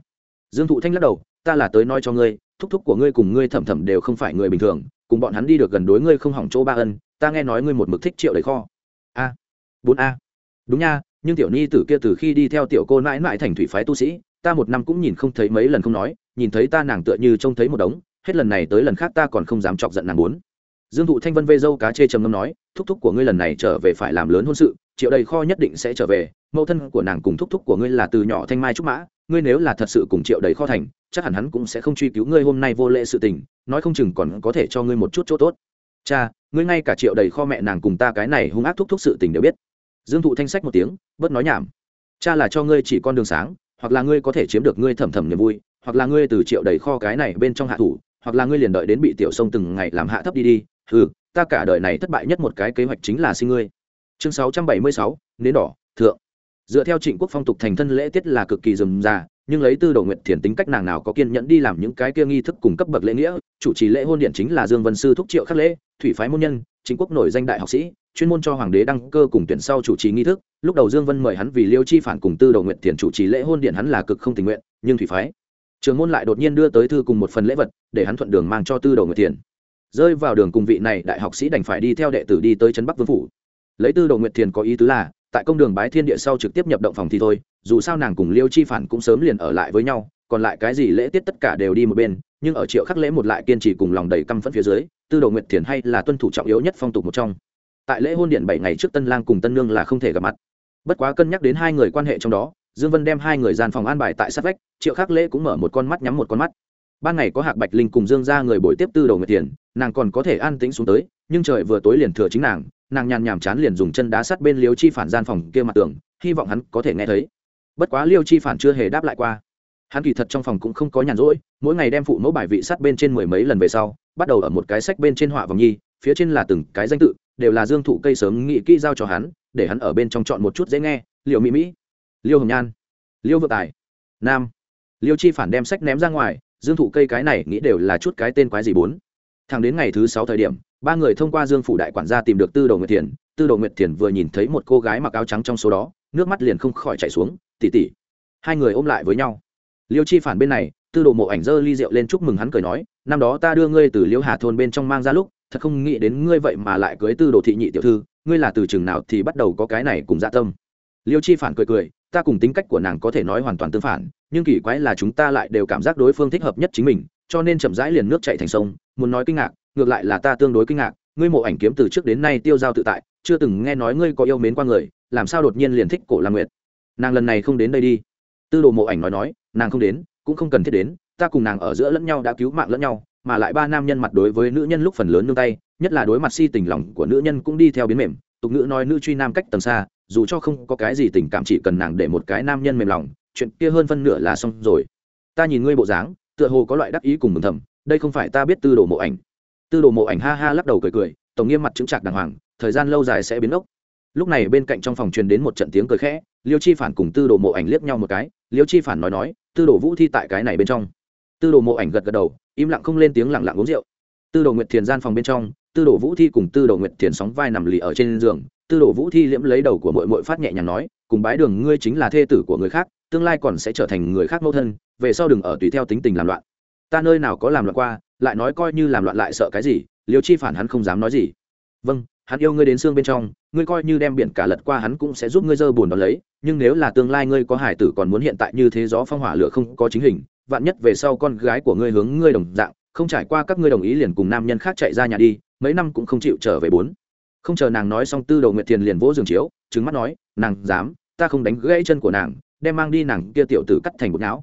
Dương thụ thanh lắc đầu, ta là tới nói cho ngươi, thúc thúc của ngươi cùng ngươi thầm thầm đều không phải người bình thường, cùng bọn hắn đi được gần đối ngươi không hỏng chỗ ba ân, ta nghe nói ngươi một mực thích triệu đầy kho. A, bốn a. Đúng nha, nhưng tiểu ni tử kia từ khi đi theo tiểu cô mãi mãi thành thủy phái tu sĩ ta một năm cũng nhìn không thấy mấy lần không nói, nhìn thấy ta nàng tựa như trông thấy một đống, hết lần này tới lần khác ta còn không dám chọc giận nàng bốn dương thụ thanh vân vê dâu cá chê trầm ngâm nói, thúc thúc của ngươi lần này trở về phải làm lớn hôn sự, triệu đầy kho nhất định sẽ trở về, mẫu thân của nàng cùng thúc thúc của ngươi là từ nhỏ thanh mai trúc mã, ngươi nếu là thật sự cùng triệu đầy kho thành, chắc hẳn hắn cũng sẽ không truy cứu ngươi hôm nay vô lễ sự tình, nói không chừng còn có thể cho ngươi một chút chỗ tốt. Cha, ngươi ngay cả triệu đầy kho mẹ nàng cùng ta cái này hung ác thúc thúc sự tình đều biết. Dương thụ thanh sách một tiếng, bớt nói nhảm. Cha là cho ngươi chỉ con đường sáng hoặc là ngươi có thể chiếm được ngươi thầm thầm niềm vui, hoặc là ngươi từ triệu đầy kho cái này bên trong hạ thủ, hoặc là ngươi liền đợi đến bị tiểu sông từng ngày làm hạ thấp đi đi ừ ta cả đời này thất bại nhất một cái kế hoạch chính là sinh ngươi. Chương sáu trăm bảy mươi sáu, nến đỏ, thượng. Dựa theo trịnh quốc phong tục thành thân lễ tiết là cực kỳ rườm rà, nhưng lấy tư đồ nguyện thiền tính cách nàng nào có kiên nhẫn đi làm những cái kia nghi thức cùng cấp bậc lễ nghĩa, chủ trì lễ hôn điện chính là dương vân sư thúc triệu khắc lễ, thủy phái môn nhân chính quốc nổi danh đại học sĩ chuyên môn cho hoàng đế đăng cơ cùng tuyển sau chủ trì nghi thức, lúc đầu dương vân mời hắn vì liêu chi phản cùng tư Đầu nguyện thiền chủ trì lễ hôn điện hắn là cực không tình nguyện, nhưng thủy phái. Trường môn lại đột nhiên đưa tới thư cùng một phần lễ vật, để hắn thuận đường mang cho tư Đầu nguyện thiền. Rơi vào đường cùng vị này đại học sĩ đành phải đi theo đệ tử đi tới trấn bắc vương phủ. Lấy tư Đầu nguyện thiền có ý tứ là, tại công đường bái thiên địa sau trực tiếp nhập động phòng thì thôi, dù sao nàng cùng liêu chi phản cũng sớm liền ở lại với nhau, còn lại cái gì lễ tiết tất cả đều đi một bên, nhưng ở triệu khắc lễ một lại kiên trì cùng lòng đầy căm phẫn phía dưới, tư đồ nguyệt thiền hay là tuân thủ trọng yếu nhất phong tục một trong tại lễ hôn điện bảy ngày trước tân lang cùng tân nương là không thể gặp mặt. Bất quá cân nhắc đến hai người quan hệ trong đó, dương vân đem hai người gian phòng an bài tại sát vách, triệu khắc lễ cũng mở một con mắt nhắm một con mắt. Ban ngày có hạc bạch linh cùng dương ra người buổi tiếp tư đồ người tiền nàng còn có thể an tĩnh xuống tới, nhưng trời vừa tối liền thừa chính nàng nàng nhàn nhảm chán liền dùng chân đá sắt bên liêu chi phản gian phòng kia mặt tường, hy vọng hắn có thể nghe thấy. Bất quá liêu chi phản chưa hề đáp lại qua. Hắn kỳ thật trong phòng cũng không có nhàn rỗi, mỗi ngày đem phụ mẫu bài vị sắt bên trên mười mấy lần về sau, bắt đầu ở một cái sách bên trên họa vòng nhi phía trên là từng cái danh tự, đều là dương thụ cây sớm nghị kỹ giao cho hắn, để hắn ở bên trong chọn một chút dễ nghe. Liệu mỹ mỹ, liêu hồng nhan, liêu vượng tài, nam, liêu chi phản đem sách ném ra ngoài, dương thụ cây cái này nghĩ đều là chút cái tên quái gì bốn. Thẳng đến ngày thứ sáu thời điểm, ba người thông qua dương phủ đại quản gia tìm được tư đồ nguyệt thiền, tư đồ nguyệt thiền vừa nhìn thấy một cô gái mặc áo trắng trong số đó, nước mắt liền không khỏi chảy xuống tỉ tỉ hai người ôm lại với nhau. Liêu chi phản bên này, tư đồ mộ ảnh dơ ly rượu lên chúc mừng hắn cười nói, năm đó ta đưa ngươi từ liêu hà thôn bên trong mang ra lúc thật không nghĩ đến ngươi vậy mà lại cưới tư đồ thị nhị tiểu thư, ngươi là từ chừng nào thì bắt đầu có cái này cùng dạ tâm. Liêu chi phản cười cười, ta cùng tính cách của nàng có thể nói hoàn toàn tương phản, nhưng kỳ quái là chúng ta lại đều cảm giác đối phương thích hợp nhất chính mình, cho nên chậm rãi liền nước chạy thành sông, muốn nói kinh ngạc, ngược lại là ta tương đối kinh ngạc, ngươi mộ ảnh kiếm từ trước đến nay tiêu giao tự tại, chưa từng nghe nói ngươi có yêu mến qua người, làm sao đột nhiên liền thích cổ lam nguyệt. Nàng lần này không đến đây đi. Tư đồ mộ ảnh nói nói, nàng không đến, cũng không cần thiết đến, ta cùng nàng ở giữa lẫn nhau đã cứu mạng lẫn nhau mà lại ba nam nhân mặt đối với nữ nhân lúc phần lớn nương tay, nhất là đối mặt si tình lòng của nữ nhân cũng đi theo biến mềm. Tục ngữ nói nữ truy nam cách tầm xa, dù cho không có cái gì tình cảm chỉ cần nàng để một cái nam nhân mềm lòng, chuyện kia hơn phân nửa là xong rồi. Ta nhìn ngươi bộ dáng, tựa hồ có loại đắc ý cùng mừng thầm, đây không phải ta biết tư đồ mộ ảnh. Tư đồ mộ ảnh ha ha lắc đầu cười cười, tổng nghiêm mặt chứng trạc đàng hoàng, thời gian lâu dài sẽ biến ốc. Lúc này bên cạnh trong phòng truyền đến một trận tiếng cười khẽ, liêu chi phản cùng tư đồ mộ ảnh liếc nhau một cái, liêu chi phản nói nói, tư đồ vũ thi tại cái này bên trong tư đồ mộ ảnh gật gật đầu, im lặng không lên tiếng lặng lặng uống rượu. Tư đồ nguyệt thiền gian phòng bên trong, tư đồ vũ thi cùng tư đồ nguyệt thiền sóng vai nằm lì ở trên giường. Tư đồ vũ thi liễm lấy đầu của mội mội phát nhẹ nhàng nói, cùng bái đường ngươi chính là thê tử của người khác, tương lai còn sẽ trở thành người khác mẫu thân, về sau đừng ở tùy theo tính tình làm loạn. Ta nơi nào có làm loạn qua, lại nói coi như làm loạn lại sợ cái gì liều chi phản hắn không dám nói gì. Vâng hắn yêu ngươi đến xương bên trong, ngươi coi như đem biển cả lật qua hắn cũng sẽ giúp ngươi dơ buồn đón lấy, nhưng nếu là tương lai ngươi có hải tử còn muốn hiện tại như thế gió phong hỏa lửa không có chính hình vạn nhất về sau con gái của ngươi hướng ngươi đồng dạng, không trải qua các ngươi đồng ý liền cùng nam nhân khác chạy ra nhà đi, mấy năm cũng không chịu trở về bốn. Không chờ nàng nói xong tư đồ nguyệt thiền liền vỗ giường chiếu trứng mắt nói, nàng dám, ta không đánh gãy chân của nàng, đem mang đi nàng kia tiểu tử cắt thành bột não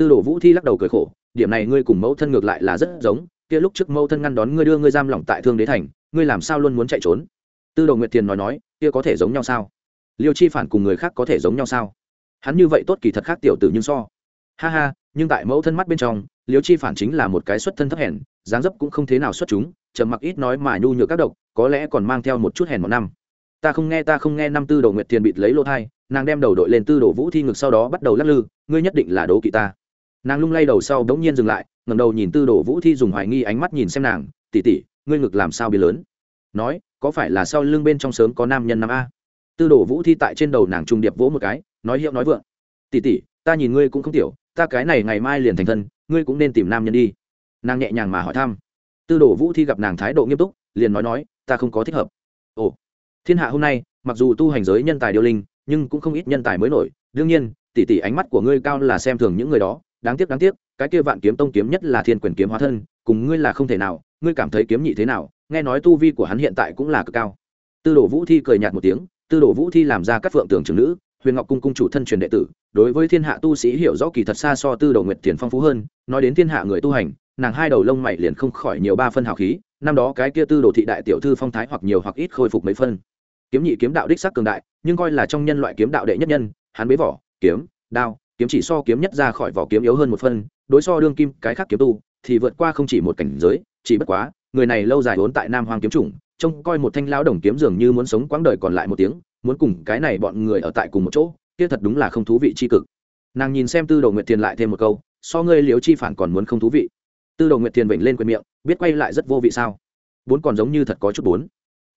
tư đồ vũ thi lắc đầu cười khổ, điểm này ngươi cùng mẫu thân ngược lại là rất giống, kia lúc trước mẫu thân ngăn đón ngươi đưa ngươi giam lỏng tại thương đế thành, ngươi làm sao luôn muốn chạy trốn? Tư đồ nguyệt thiền nói nói, kia có thể giống nhau sao? Liêu chi phản cùng người khác có thể giống nhau sao? Hắn như vậy tốt kỳ thật khác tiểu tử nhưng so. Ha ha nhưng tại mẫu thân mắt bên trong, liêu chi phản chính là một cái xuất thân thấp hèn, dáng dấp cũng không thế nào xuất chúng, trầm mặc ít nói mà nhu nhược các độc, có lẽ còn mang theo một chút hèn một năm. Ta không nghe, ta không nghe năm tư đồ nguyệt thiền bịt lấy lô thai, nàng đem đầu đội lên tư đồ vũ thi ngực sau đó bắt đầu lắc lư, ngươi nhất định là đố kỵ ta. Nàng lung lay đầu sau đ ố n g nhiên dừng lại ngầm đầu nhìn tư đồ vũ thi dùng hoài nghi ánh mắt nhìn xem nàng tỉ tỉ ngươi ngực làm sao bị lớn? Nói, có phải là sau lưng bên trong sớm có nam nhân nam a? Tư đồ vũ thi tại trên đầu nàng trung điệp vỗ một cái, nói hiệu nói vượng tỉ tỉ ta nhìn ngươi cũng không tiểu ta cái này ngày mai liền thành thân, ngươi cũng nên tìm nam nhân đi. Nàng nhẹ nhàng mà hỏi thăm. Tư đồ vũ thi gặp nàng thái độ nghiêm túc, liền nói nói, ta không có thích hợp. Ồ, thiên hạ hôm nay, mặc dù tu hành giới nhân tài điêu linh, nhưng cũng không ít nhân tài mới nổi. Đương nhiên, tỷ tỷ ánh mắt của ngươi cao là xem thường những người đó. Đáng tiếc đáng tiếc, cái kia vạn kiếm tông kiếm nhất là thiên quyền kiếm hóa thân, cùng ngươi là không thể nào, ngươi cảm thấy kiếm nhị thế nào? Nghe nói tu vi của hắn hiện tại cũng là cực cao. Tư đồ vũ thi cười nhạt một tiếng, tư đồ vũ thi làm ra các phượng tưởng trưởng nữ huyền ngọc cung cung chủ thân truyền đệ tử, đối với thiên hạ tu sĩ hiểu rõ kỳ thật xa so tư đồ nguyệt tiền phong phú hơn, nói đến thiên hạ người tu hành, nàng hai đầu lông mày liền không khỏi nhiều ba phân hào khí, năm đó cái kia tư đồ thị đại tiểu thư phong thái hoặc nhiều hoặc ít khôi phục mấy phân. Kiếm nhị kiếm đạo đích sắc cường đại, nhưng coi là trong nhân loại kiếm đạo đệ nhất nhân, hắn bế vỏ, kiếm, đao, kiếm chỉ so kiếm nhất ra khỏi vỏ kiếm yếu hơn một phân, đối so đương kim cái khác kiếm tu, thì vượt qua không chỉ một cảnh giới, chỉ bất quá, người này lâu dài vốn tại nam hoàng kiếm chủng, trông coi một thanh lão đồng kiếm dường như muốn sống quãng đời còn lại một tiếng muốn cùng cái này bọn người ở tại cùng một chỗ, kia thật đúng là không thú vị chi cực. Nàng nhìn xem tư đồ nguyệt thiền lại thêm một câu, so ngươi liếu chi phản còn muốn không thú vị. Tư đồ nguyệt thiền vểnh lên quyền miệng, biết quay lại rất vô vị sao? Bốn còn giống như thật có chút bốn.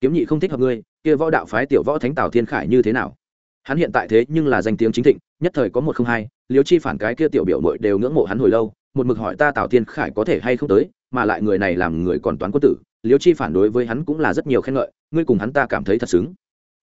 Kiếm nhị không thích hợp ngươi, kia võ đạo phái tiểu võ thánh tào thiên khải như thế nào? Hắn hiện tại thế nhưng là danh tiếng chính thịnh, nhất thời có một không hai liếu chi phản cái kia tiểu biểu mội đều ngưỡng mộ hắn hồi lâu, một mực hỏi ta tào thiên khải có thể hay không tới, mà lại người này làm người còn toán quân tử liếu chi phản đối với hắn cũng là rất nhiều khen ngợi, ngươi cùng hắn ta cảm thấy thật xứng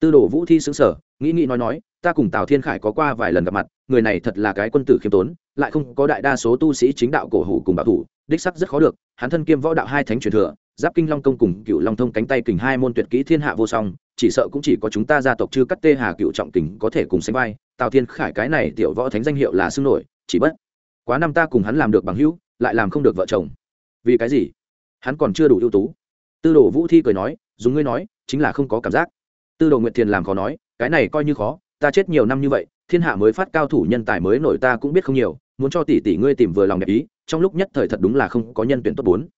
tư đồ vũ thi xứng sở nghĩ nghĩ nói nói, ta cùng tào thiên khải có qua vài lần gặp mặt, người này thật là cái quân tử khiêm tốn, lại không có đại đa số tu sĩ chính đạo cổ hủ cùng bảo thủ, đích sắc rất khó được, hắn thân kiêm võ đạo hai thánh truyền thừa, giáp kinh long công cùng cựu long thông cánh tay kình hai môn tuyệt kỹ thiên hạ vô song, chỉ sợ cũng chỉ có chúng ta gia tộc chư cắt tê hà cựu trọng kình có thể cùng sánh vai, tào thiên khải cái này tiểu võ thánh danh hiệu là xưng nổi, chỉ bất quá năm ta cùng hắn làm được bằng hữu, lại làm không được vợ chồng. Vì cái gì? Hắn còn chưa đủ ưu tú. Tư đồ vũ thi cười nói, dùng ngươi nói, chính là không có cảm giác tư đồ nguyệt thiền làm khó nói, cái này coi như khó, ta chết nhiều năm như vậy, thiên hạ mới phát cao thủ nhân tài mới nổi ta cũng biết không nhiều, muốn cho tỷ tỷ ngươi tìm vừa lòng đẹp ý, trong lúc nhất thời thật đúng là không có nhân tuyển tốt bốn.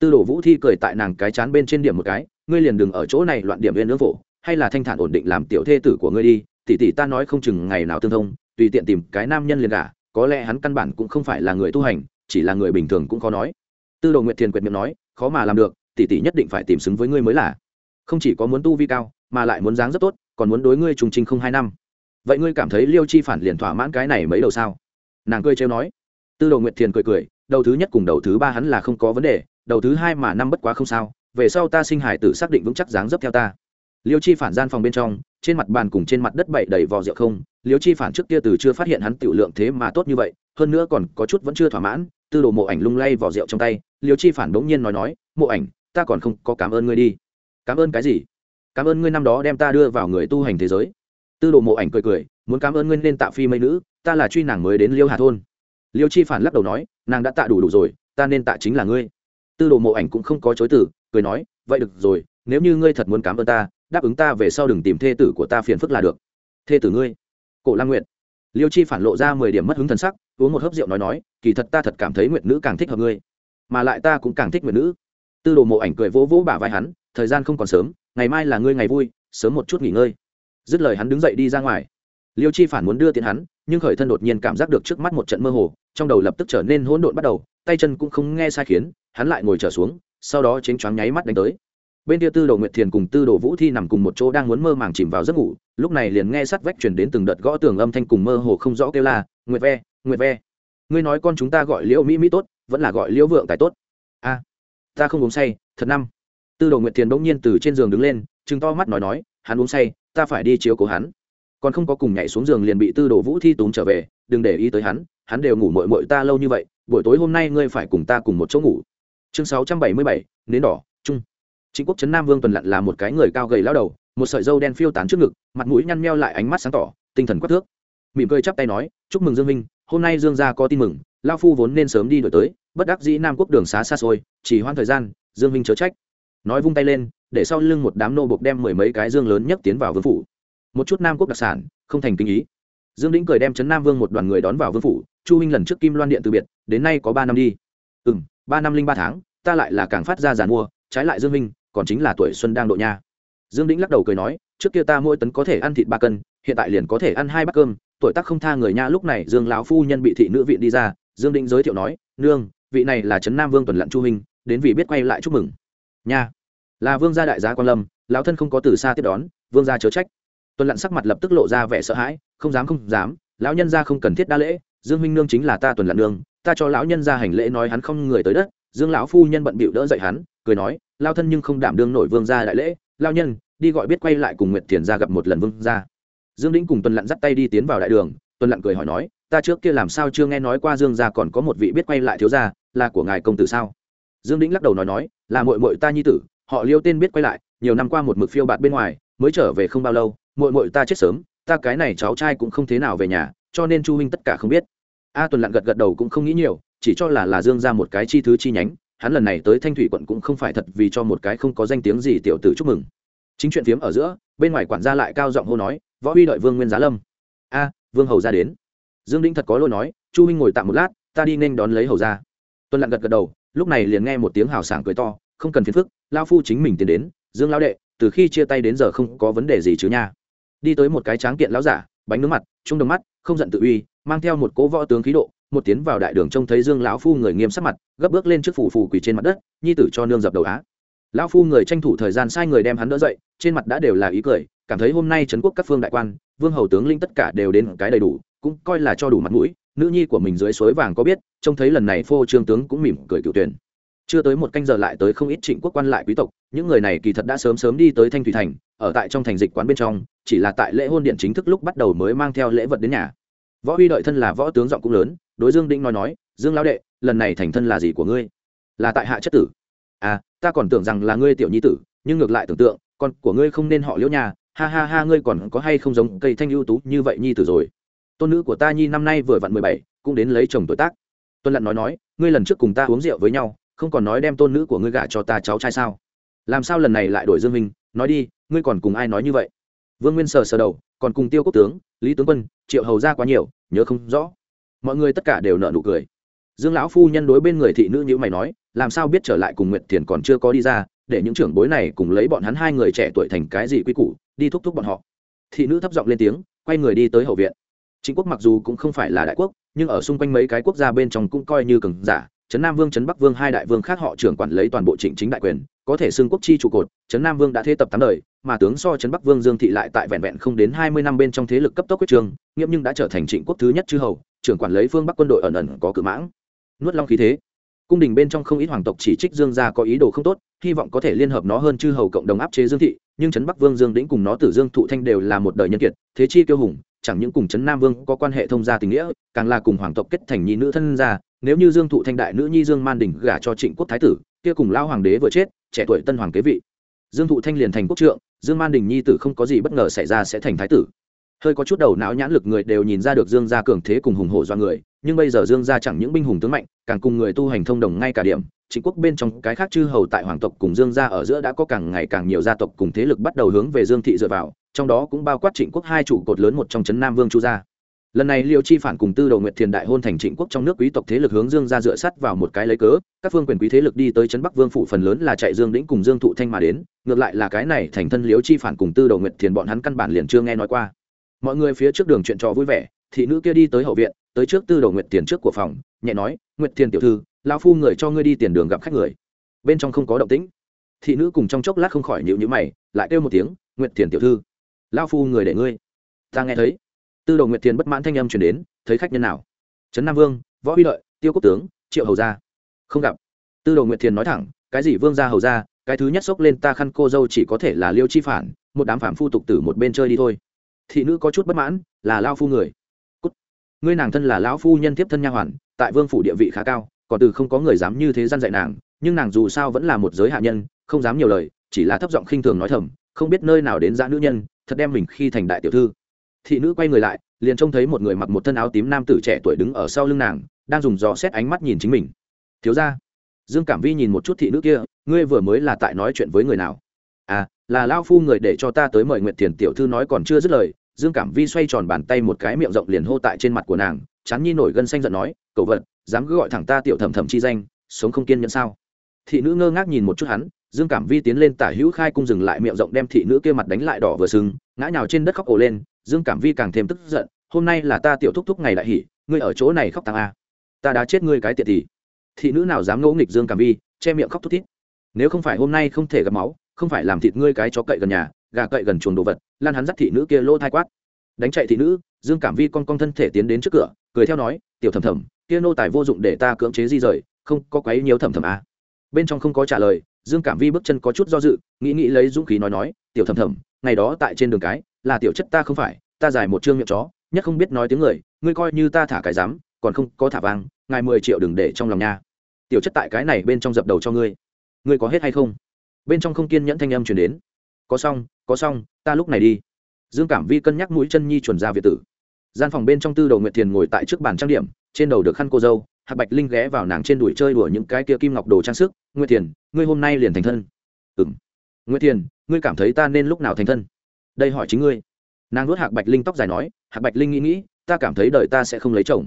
Tư đồ vũ thi cười tại nàng cái chán bên trên điểm một cái, ngươi liền đừng ở chỗ này loạn điểm viên nước phổ hay là thanh thản ổn định làm tiểu thê tử của ngươi đi, tỷ tỷ ta nói không chừng ngày nào tương thông, tùy tiện tìm cái nam nhân liền cả có lẽ hắn căn bản cũng không phải là người tu hành, chỉ là người bình thường cũng khó nói. Tư đồ nguyệt thiền quyệt miệng nói, khó mà làm được, tỷ tỷ nhất định phải tìm xứng với ngươi mới là. Không chỉ có muốn tu vi cao mà lại muốn dáng rất tốt, còn muốn đối ngươi trùng trình không hai năm. Vậy ngươi cảm thấy liêu chi phản liền thỏa mãn cái này mấy đầu sao? Nàng cười trêu nói. Tư đồ nguyệt thiền cười cười, đầu thứ nhất cùng đầu thứ ba hắn là không có vấn đề, đầu thứ hai mà năm bất quá không sao, về sau ta sinh hải tử xác định vững chắc dáng dấp theo ta. Liêu chi phản gian phòng bên trong, trên mặt bàn cùng trên mặt đất bậy đầy vò rượu không, liêu chi phản trước kia từ chưa phát hiện hắn tiểu lượng thế mà tốt như vậy, hơn nữa còn có chút vẫn chưa thỏa mãn, tư đồ mộ ảnh lung lay vò rượu trong tay, liêu chi phản bỗng nhiên nói nói, mộ ảnh, ta còn không có cảm ơn ngươi đi. Cảm ơn cái gì? Cảm ơn ngươi năm đó đem ta đưa vào người tu hành thế giới. Tư đồ mộ ảnh cười cười, muốn cảm ơn ngươi nên tạ phi mây nữ, ta là truy nàng mới đến liêu hà thôn. Liêu chi phản lắc đầu nói, nàng đã tạ đủ đủ rồi, ta nên tạ chính là ngươi. Tư đồ mộ ảnh cũng không có chối từ, cười nói, vậy được rồi, nếu như ngươi thật muốn cảm ơn ta, đáp ứng ta về sau đừng tìm thê tử của ta phiền phức là được. Thê tử ngươi? Cổ lang nguyện liêu chi phản lộ ra mười điểm mất hứng thần sắc, uống một hớp rượu nói nói, kỳ thật ta thật cảm thấy nguyện nữ càng thích hợp ngươi, mà lại ta cũng càng thích nguyện nữ. Tư đồ mộ ảnh cười vỗ vỗ bả vai hắn, thời gian không còn sớm ngày mai là ngươi ngày vui, sớm một chút nghỉ ngơi. Dứt lời hắn đứng dậy đi ra ngoài. Liêu chi phản muốn đưa tiện hắn, nhưng khởi thân đột nhiên cảm giác được trước mắt một trận mơ hồ, trong đầu lập tức trở nên hỗn độn bắt đầu, tay chân cũng không nghe sai khiến, hắn lại ngồi trở xuống, sau đó chính choáng nháy mắt đánh tới. Bên kia tư đồ nguyệt thiền cùng tư đồ vũ thi nằm cùng một chỗ đang muốn mơ màng chìm vào giấc ngủ, lúc này liền nghe sắt vách chuyển đến từng đợt gõ tường âm thanh cùng mơ hồ không rõ kêu là nguyệt ve nguyệt ve, ngươi nói con chúng ta gọi liễu mỹ mỹ tốt, vẫn là gọi liễu vượng tài tốt. A, ta không uống say, thật năm tư đồ nguyệt thiền bỗng nhiên từ trên giường đứng lên chừng to mắt nói nói hắn uống say ta phải đi chiếu cố hắn. Còn không có cùng nhảy xuống giường liền bị tư đồ vũ thi túm trở về đừng để ý tới hắn hắn đều ngủ mội mội ta lâu như vậy buổi tối hôm nay ngươi phải cùng ta cùng một chỗ ngủ. Chương sáu trăm bảy mươi bảy nến đỏ trung, chính quốc trấn nam vương tuần lặn là một cái người cao gầy lao đầu một sợi dâu đen phiêu tán trước ngực mặt mũi nhăn meo lại ánh mắt sáng tỏ tinh thần quắc thước. Mỉm cười chắp tay nói chúc mừng dương minh hôm nay dương gia có tin mừng lao phu vốn nên sớm đi đổi tới bất đắc dĩ nam quốc đường xá xa xôi chỉ hoãn thời gian dương minh chớ trách nói vung tay lên, để sau lưng một đám nô bộc đem mười mấy cái dương lớn nhất tiến vào vương phủ. Một chút nam quốc đặc sản, không thành kinh ý. Dương đĩnh cười đem trấn nam vương một đoàn người đón vào vương phủ, chu minh lần trước kim loan điện từ biệt, đến nay có ba năm đi. Ừ m ba năm linh ba tháng, ta lại là càng phát ra giàn mua, trái lại dương minh, còn chính là tuổi xuân đang độ nha. Dương đĩnh lắc đầu cười nói, trước kia ta mỗi tấn có thể ăn thịt ba cân, hiện tại liền có thể ăn hai bát cơm, tuổi tác không tha người nha, lúc này dương lão phu nhân bị thị nữ viện đi ra, dương đĩnh giới thiệu nói, nương, vị này là trấn nam vương tuần lặn chu minh, đến vì biết quay lại chúc mừng nha. Là vương gia đại gia quan lâm, lão thân không có từ xa tiếp đón, vương gia chớ trách. Tuần lặn sắc mặt lập tức lộ ra vẻ sợ hãi, không dám không dám, lão nhân gia không cần thiết đa lễ, dương huynh nương chính là ta tuần lặn nương, ta cho lão nhân gia hành lễ nói hắn không người tới đất, dương lão phu nhân bận bịu đỡ dậy hắn, cười nói lao thân nhưng không đảm đương nổi vương gia đại lễ lao nhân, đi gọi biết quay lại cùng nguyệt thiền ra gặp một lần vương gia. Dương đĩnh cùng tuần lặn dắt tay đi tiến vào đại đường, tuần lặn cười hỏi nói, ta trước kia làm sao chưa nghe nói qua dương gia còn có một vị biết quay lại thiếu gia, là của ngài công tử sao? Dương đĩnh lắc đầu nói nói, là mội mội ta nhi tử, họ liêu tên biết quay lại, nhiều năm qua một mực phiêu bạt bên ngoài, mới trở về không bao lâu mội mội ta chết sớm, ta cái này cháu trai cũng không thế nào về nhà, cho nên chu huynh tất cả không biết. A tuần lặn gật gật đầu cũng không nghĩ nhiều, chỉ cho là là dương ra một cái chi thứ chi nhánh, hắn lần này tới thanh thủy quận cũng không phải thật vì cho một cái không có danh tiếng gì tiểu tử chúc mừng. Chính chuyện phiếm ở giữa, bên ngoài quản gia lại cao giọng hô nói, võ huy đợi vương nguyên giá lâm. A, vương hầu ra đến. Dương đinh thật có lỗi nói, chu huynh ngồi tạm một lát, ta đi nên đón lấy hầu ra. Tuần lặn gật gật đầu lúc này liền nghe một tiếng hào sảng cười to, không cần phiền phức lao phu chính mình tiến đến, dương lao đệ, từ khi chia tay đến giờ không có vấn đề gì chứ nha. Đi tới một cái tráng kiện lão giả, bánh nướng mặt, trung đồng mắt, không giận tự uy, mang theo một cỗ võ tướng khí độ, một tiến vào đại đường trông thấy dương lão phu người nghiêm sắc mặt, gấp bước lên trước phủ phù quỳ trên mặt đất, nhi tử cho nương dập đầu á. Lão phu người tranh thủ thời gian sai người đem hắn đỡ dậy, trên mặt đã đều là ý cười, cảm thấy hôm nay trấn quốc các phương đại quan, vương hầu tướng linh tất cả đều đến cái đầy đủ, cũng coi là cho đủ mặt mũi nữ nhi của mình dưới suối vàng có biết, trông thấy lần này phô trương tướng cũng mỉm cười cựu tuyển. Chưa tới một canh giờ lại tới không ít trịnh quốc quan lại quý tộc, những người này kỳ thật đã sớm sớm đi tới thanh thủy thành, ở tại trong thành dịch quán bên trong, chỉ là tại lễ hôn điện chính thức lúc bắt đầu mới mang theo lễ vật đến nhà. Võ huy đợi thân là võ tướng giọng cũng lớn, đối dương đĩnh nói nói, dương lão đệ, lần này thành thân là gì của ngươi? Là tại hạ chất tử. À ta còn tưởng rằng là ngươi tiểu nhi tử, nhưng ngược lại tưởng tượng, con của ngươi không nên họ liễu nhà ha ha ha, ngươi còn có hay không giống cây thanh ưu tú như vậy nhi tử rồi? Tôn nữ của ta nhi năm nay vừa vặn mười bảy, cũng đến lấy chồng tuổi tác. Tuân lặn nói nói, ngươi lần trước cùng ta uống rượu với nhau, không còn nói đem tôn nữ của ngươi gả cho ta cháu trai sao? Làm sao lần này lại đổi dương minh? Nói đi, ngươi còn cùng ai nói như vậy? Vương nguyên sờ sờ đầu, còn cùng tiêu quốc tướng, lý tướng quân, triệu hầu ra quá nhiều, nhớ không rõ. Mọi người tất cả đều nợ nụ cười. Dương lão phu nhân đối bên người thị nữ như mày nói, làm sao biết trở lại cùng nguyệt thiền còn chưa có đi ra, để những trưởng bối này cùng lấy bọn hắn hai người trẻ tuổi thành cái gì quy củ, đi thúc thúc bọn họ. Thị nữ thấp giọng lên tiếng, quay người đi tới hậu viện chính quốc mặc dù cũng không phải là đại quốc, nhưng ở xung quanh mấy cái quốc gia bên trong cũng coi như cường giả. Trấn nam vương, trấn bắc vương, hai đại vương khác họ trưởng quản lấy toàn bộ trịnh chính đại quyền, có thể xưng quốc chi trụ cột. Trấn nam vương đã thế tập tám đời, mà tướng so trấn bắc vương dương thị lại tại vẹn vẹn không đến hai mươi năm bên trong thế lực cấp tốc quyết trường, nghiêm nhưng đã trở thành trịnh quốc thứ nhất chư hầu, trưởng quản lấy phương bắc quân đội ẩn ẩn có cự mãng. Nuốt long khí thế. Cung đình bên trong không ít hoàng tộc chỉ trích dương gia có ý đồ không tốt, hy vọng có thể liên hợp nó hơn chư hầu cộng đồng áp chế dương thị, nhưng trấn bắc vương dương đĩnh cùng nó tử dương thụ thanh đều là một đời nhân kiệt, thế chi kiêu hùng chẳng những cùng trấn nam vương có quan hệ thông gia tình nghĩa, càng là cùng hoàng tộc kết thành nhi nữ thân gia. Nếu như dương thụ thanh đại nữ nhi dương man đình gả cho trịnh quốc thái tử, kia cùng lao hoàng đế vừa chết, trẻ tuổi tân hoàng kế vị. Dương thụ thanh liền thành quốc trượng, dương man đình nhi tử không có gì bất ngờ xảy ra sẽ thành thái tử. Hơi có chút đầu não nhãn lực người đều nhìn ra được dương gia cường thế cùng hùng hổ do người, nhưng bây giờ dương gia chẳng những binh hùng tướng mạnh, càng cùng người tu hành thông đồng ngay cả điểm. Chính quốc bên trong cái khác chư hầu tại hoàng tộc cùng dương gia ở giữa đã có càng ngày càng nhiều gia tộc cùng thế lực bắt đầu hướng về dương thị dựa vào trong đó cũng bao quát trịnh quốc hai chủ cột lớn một trong trấn nam vương chu gia. Lần này liêu chi phản cùng tư đầu nguyệt thiền đại hôn thành trịnh quốc trong nước quý tộc thế lực hướng dương ra dựa sắt vào một cái lấy cớ, các phương quyền quý thế lực đi tới trấn bắc vương phủ phần lớn là chạy dương đĩnh cùng dương thụ thanh mà đến, ngược lại là cái này thành thân liêu chi phản cùng tư đầu nguyệt thiền bọn hắn căn bản liền chưa nghe nói qua. Mọi người phía trước đường chuyện trò vui vẻ, thị nữ kia đi tới hậu viện, tới trước tư đầu nguyệt tiền trước của phòng, nhẹ nói, nguyệt thiền tiểu thư lao phu người cho ngươi đi tiền đường gặp khách người. Bên trong không có động tĩnh. Thị nữ cùng trong chốc lát không khỏi nhịu nhữ mày, lại kêu một tiếng, nguyệt thiền tiểu thư lao phu người để ngươi. Ta nghe thấy. Tư đồ nguyệt thiền bất mãn thanh âm chuyển đến, thấy khách nhân nào? Trấn nam vương, võ huy lợi, tiêu quốc tướng, triệu hầu gia. Không gặp. Tư đồ nguyệt thiền nói thẳng, cái gì vương gia hầu gia, cái thứ nhất xốc lên ta khăn cô dâu chỉ có thể là liêu chi phản, một đám phản phu tục tử một bên chơi đi thôi. Thị nữ có chút bất mãn, là lao phu người. Cút. ngươi nàng thân là lão phu nhân tiếp thân nha hoàn, tại vương phủ địa vị khá cao, còn từ không có người dám như thế gian dạy nàng, nhưng nàng dù sao vẫn là một giới hạ nhân, không dám nhiều lời, chỉ là thấp giọng khinh thường nói thầm, không biết nơi nào đến dã nữ nhân thật đem mình khi thành đại tiểu thư. Thị nữ quay người lại, liền trông thấy một người mặc một thân áo tím nam tử trẻ tuổi đứng ở sau lưng nàng, đang dùng dò xét ánh mắt nhìn chính mình. Thiếu ra dương cảm vi nhìn một chút thị nữ kia, ngươi vừa mới là tại nói chuyện với người nào? À là lao phu người để cho ta tới mời nguyện tiền tiểu thư nói còn chưa dứt lời. Dương cảm vi xoay tròn bàn tay một cái miệng rộng liền hô tại trên mặt của nàng, chán nhi nổi gân xanh giận nói cậu vật, dám cứ gọi thẳng ta tiểu thầm thầm chi danh, sống không kiên nhẫn sao? Thị nữ ngơ ngác nhìn một chút hắn dương cảm vi tiến lên tả hữu khai cung dừng lại miệng rộng đem thị nữ kia mặt đánh lại đỏ vừa sưng, ngã nhào trên đất khóc ổ lên, dương cảm vi càng thêm tức giận, hôm nay là ta tiểu thúc thúc ngày đại hỉ ngươi ở chỗ này khóc tăng a. Ta đã chết ngươi cái tiệt thì. Thị nữ nào dám ngỗ nghịch dương cảm vi, che miệng khóc thút thít. Nếu không phải hôm nay không thể gặp máu, không phải làm thịt ngươi cái chó cậy gần nhà, gà cậy gần chuồng đồ vật lan hắn dắt thị nữ kia lỗ thai quát. Đánh chạy thị nữ, dương cảm vi con con thân thể tiến đến trước cửa, cười theo nói, tiểu thầm thầm, kia nô tài vô dụng để ta cưỡng chế di rời, không có quấy nhiều thầm thầm à. bên trong không có trả lời dương cảm vi bước chân có chút do dự, nghĩ nghĩ lấy dũng khí nói nói, tiểu thầm thầm ngày đó tại trên đường cái, là tiểu chất ta không phải, ta giải một chương miệng chó, nhất không biết nói tiếng người, ngươi coi như ta thả cái dám còn không có thả vang ngài mười triệu đừng để trong lòng nha. Tiểu chất tại cái này bên trong dập đầu cho ngươi. Ngươi có hết hay không? Bên trong không kiên nhẫn thanh âm chuyển đến. Có xong có xong, ta lúc này đi. Dương cảm vi cân nhắc mũi chân nhi chuẩn ra việt tử. Gian phòng bên trong tư đầu nguyệt thiền ngồi tại trước bàn trang điểm, trên đầu được khăn cô dâu, hạc bạch linh ghé vào nàng trên đùi chơi đùa những cái kia kim ngọc đồ trang sức, nguyệt thiền ngươi hôm nay liền thành thân. Ừ m nguyễn thiền, ngươi cảm thấy ta nên lúc nào thành thân? Đây hỏi chính ngươi. Nàng nuốt hạc bạch linh tóc dài nói, hạc bạch linh nghĩ nghĩ, ta cảm thấy đời ta sẽ không lấy chồng.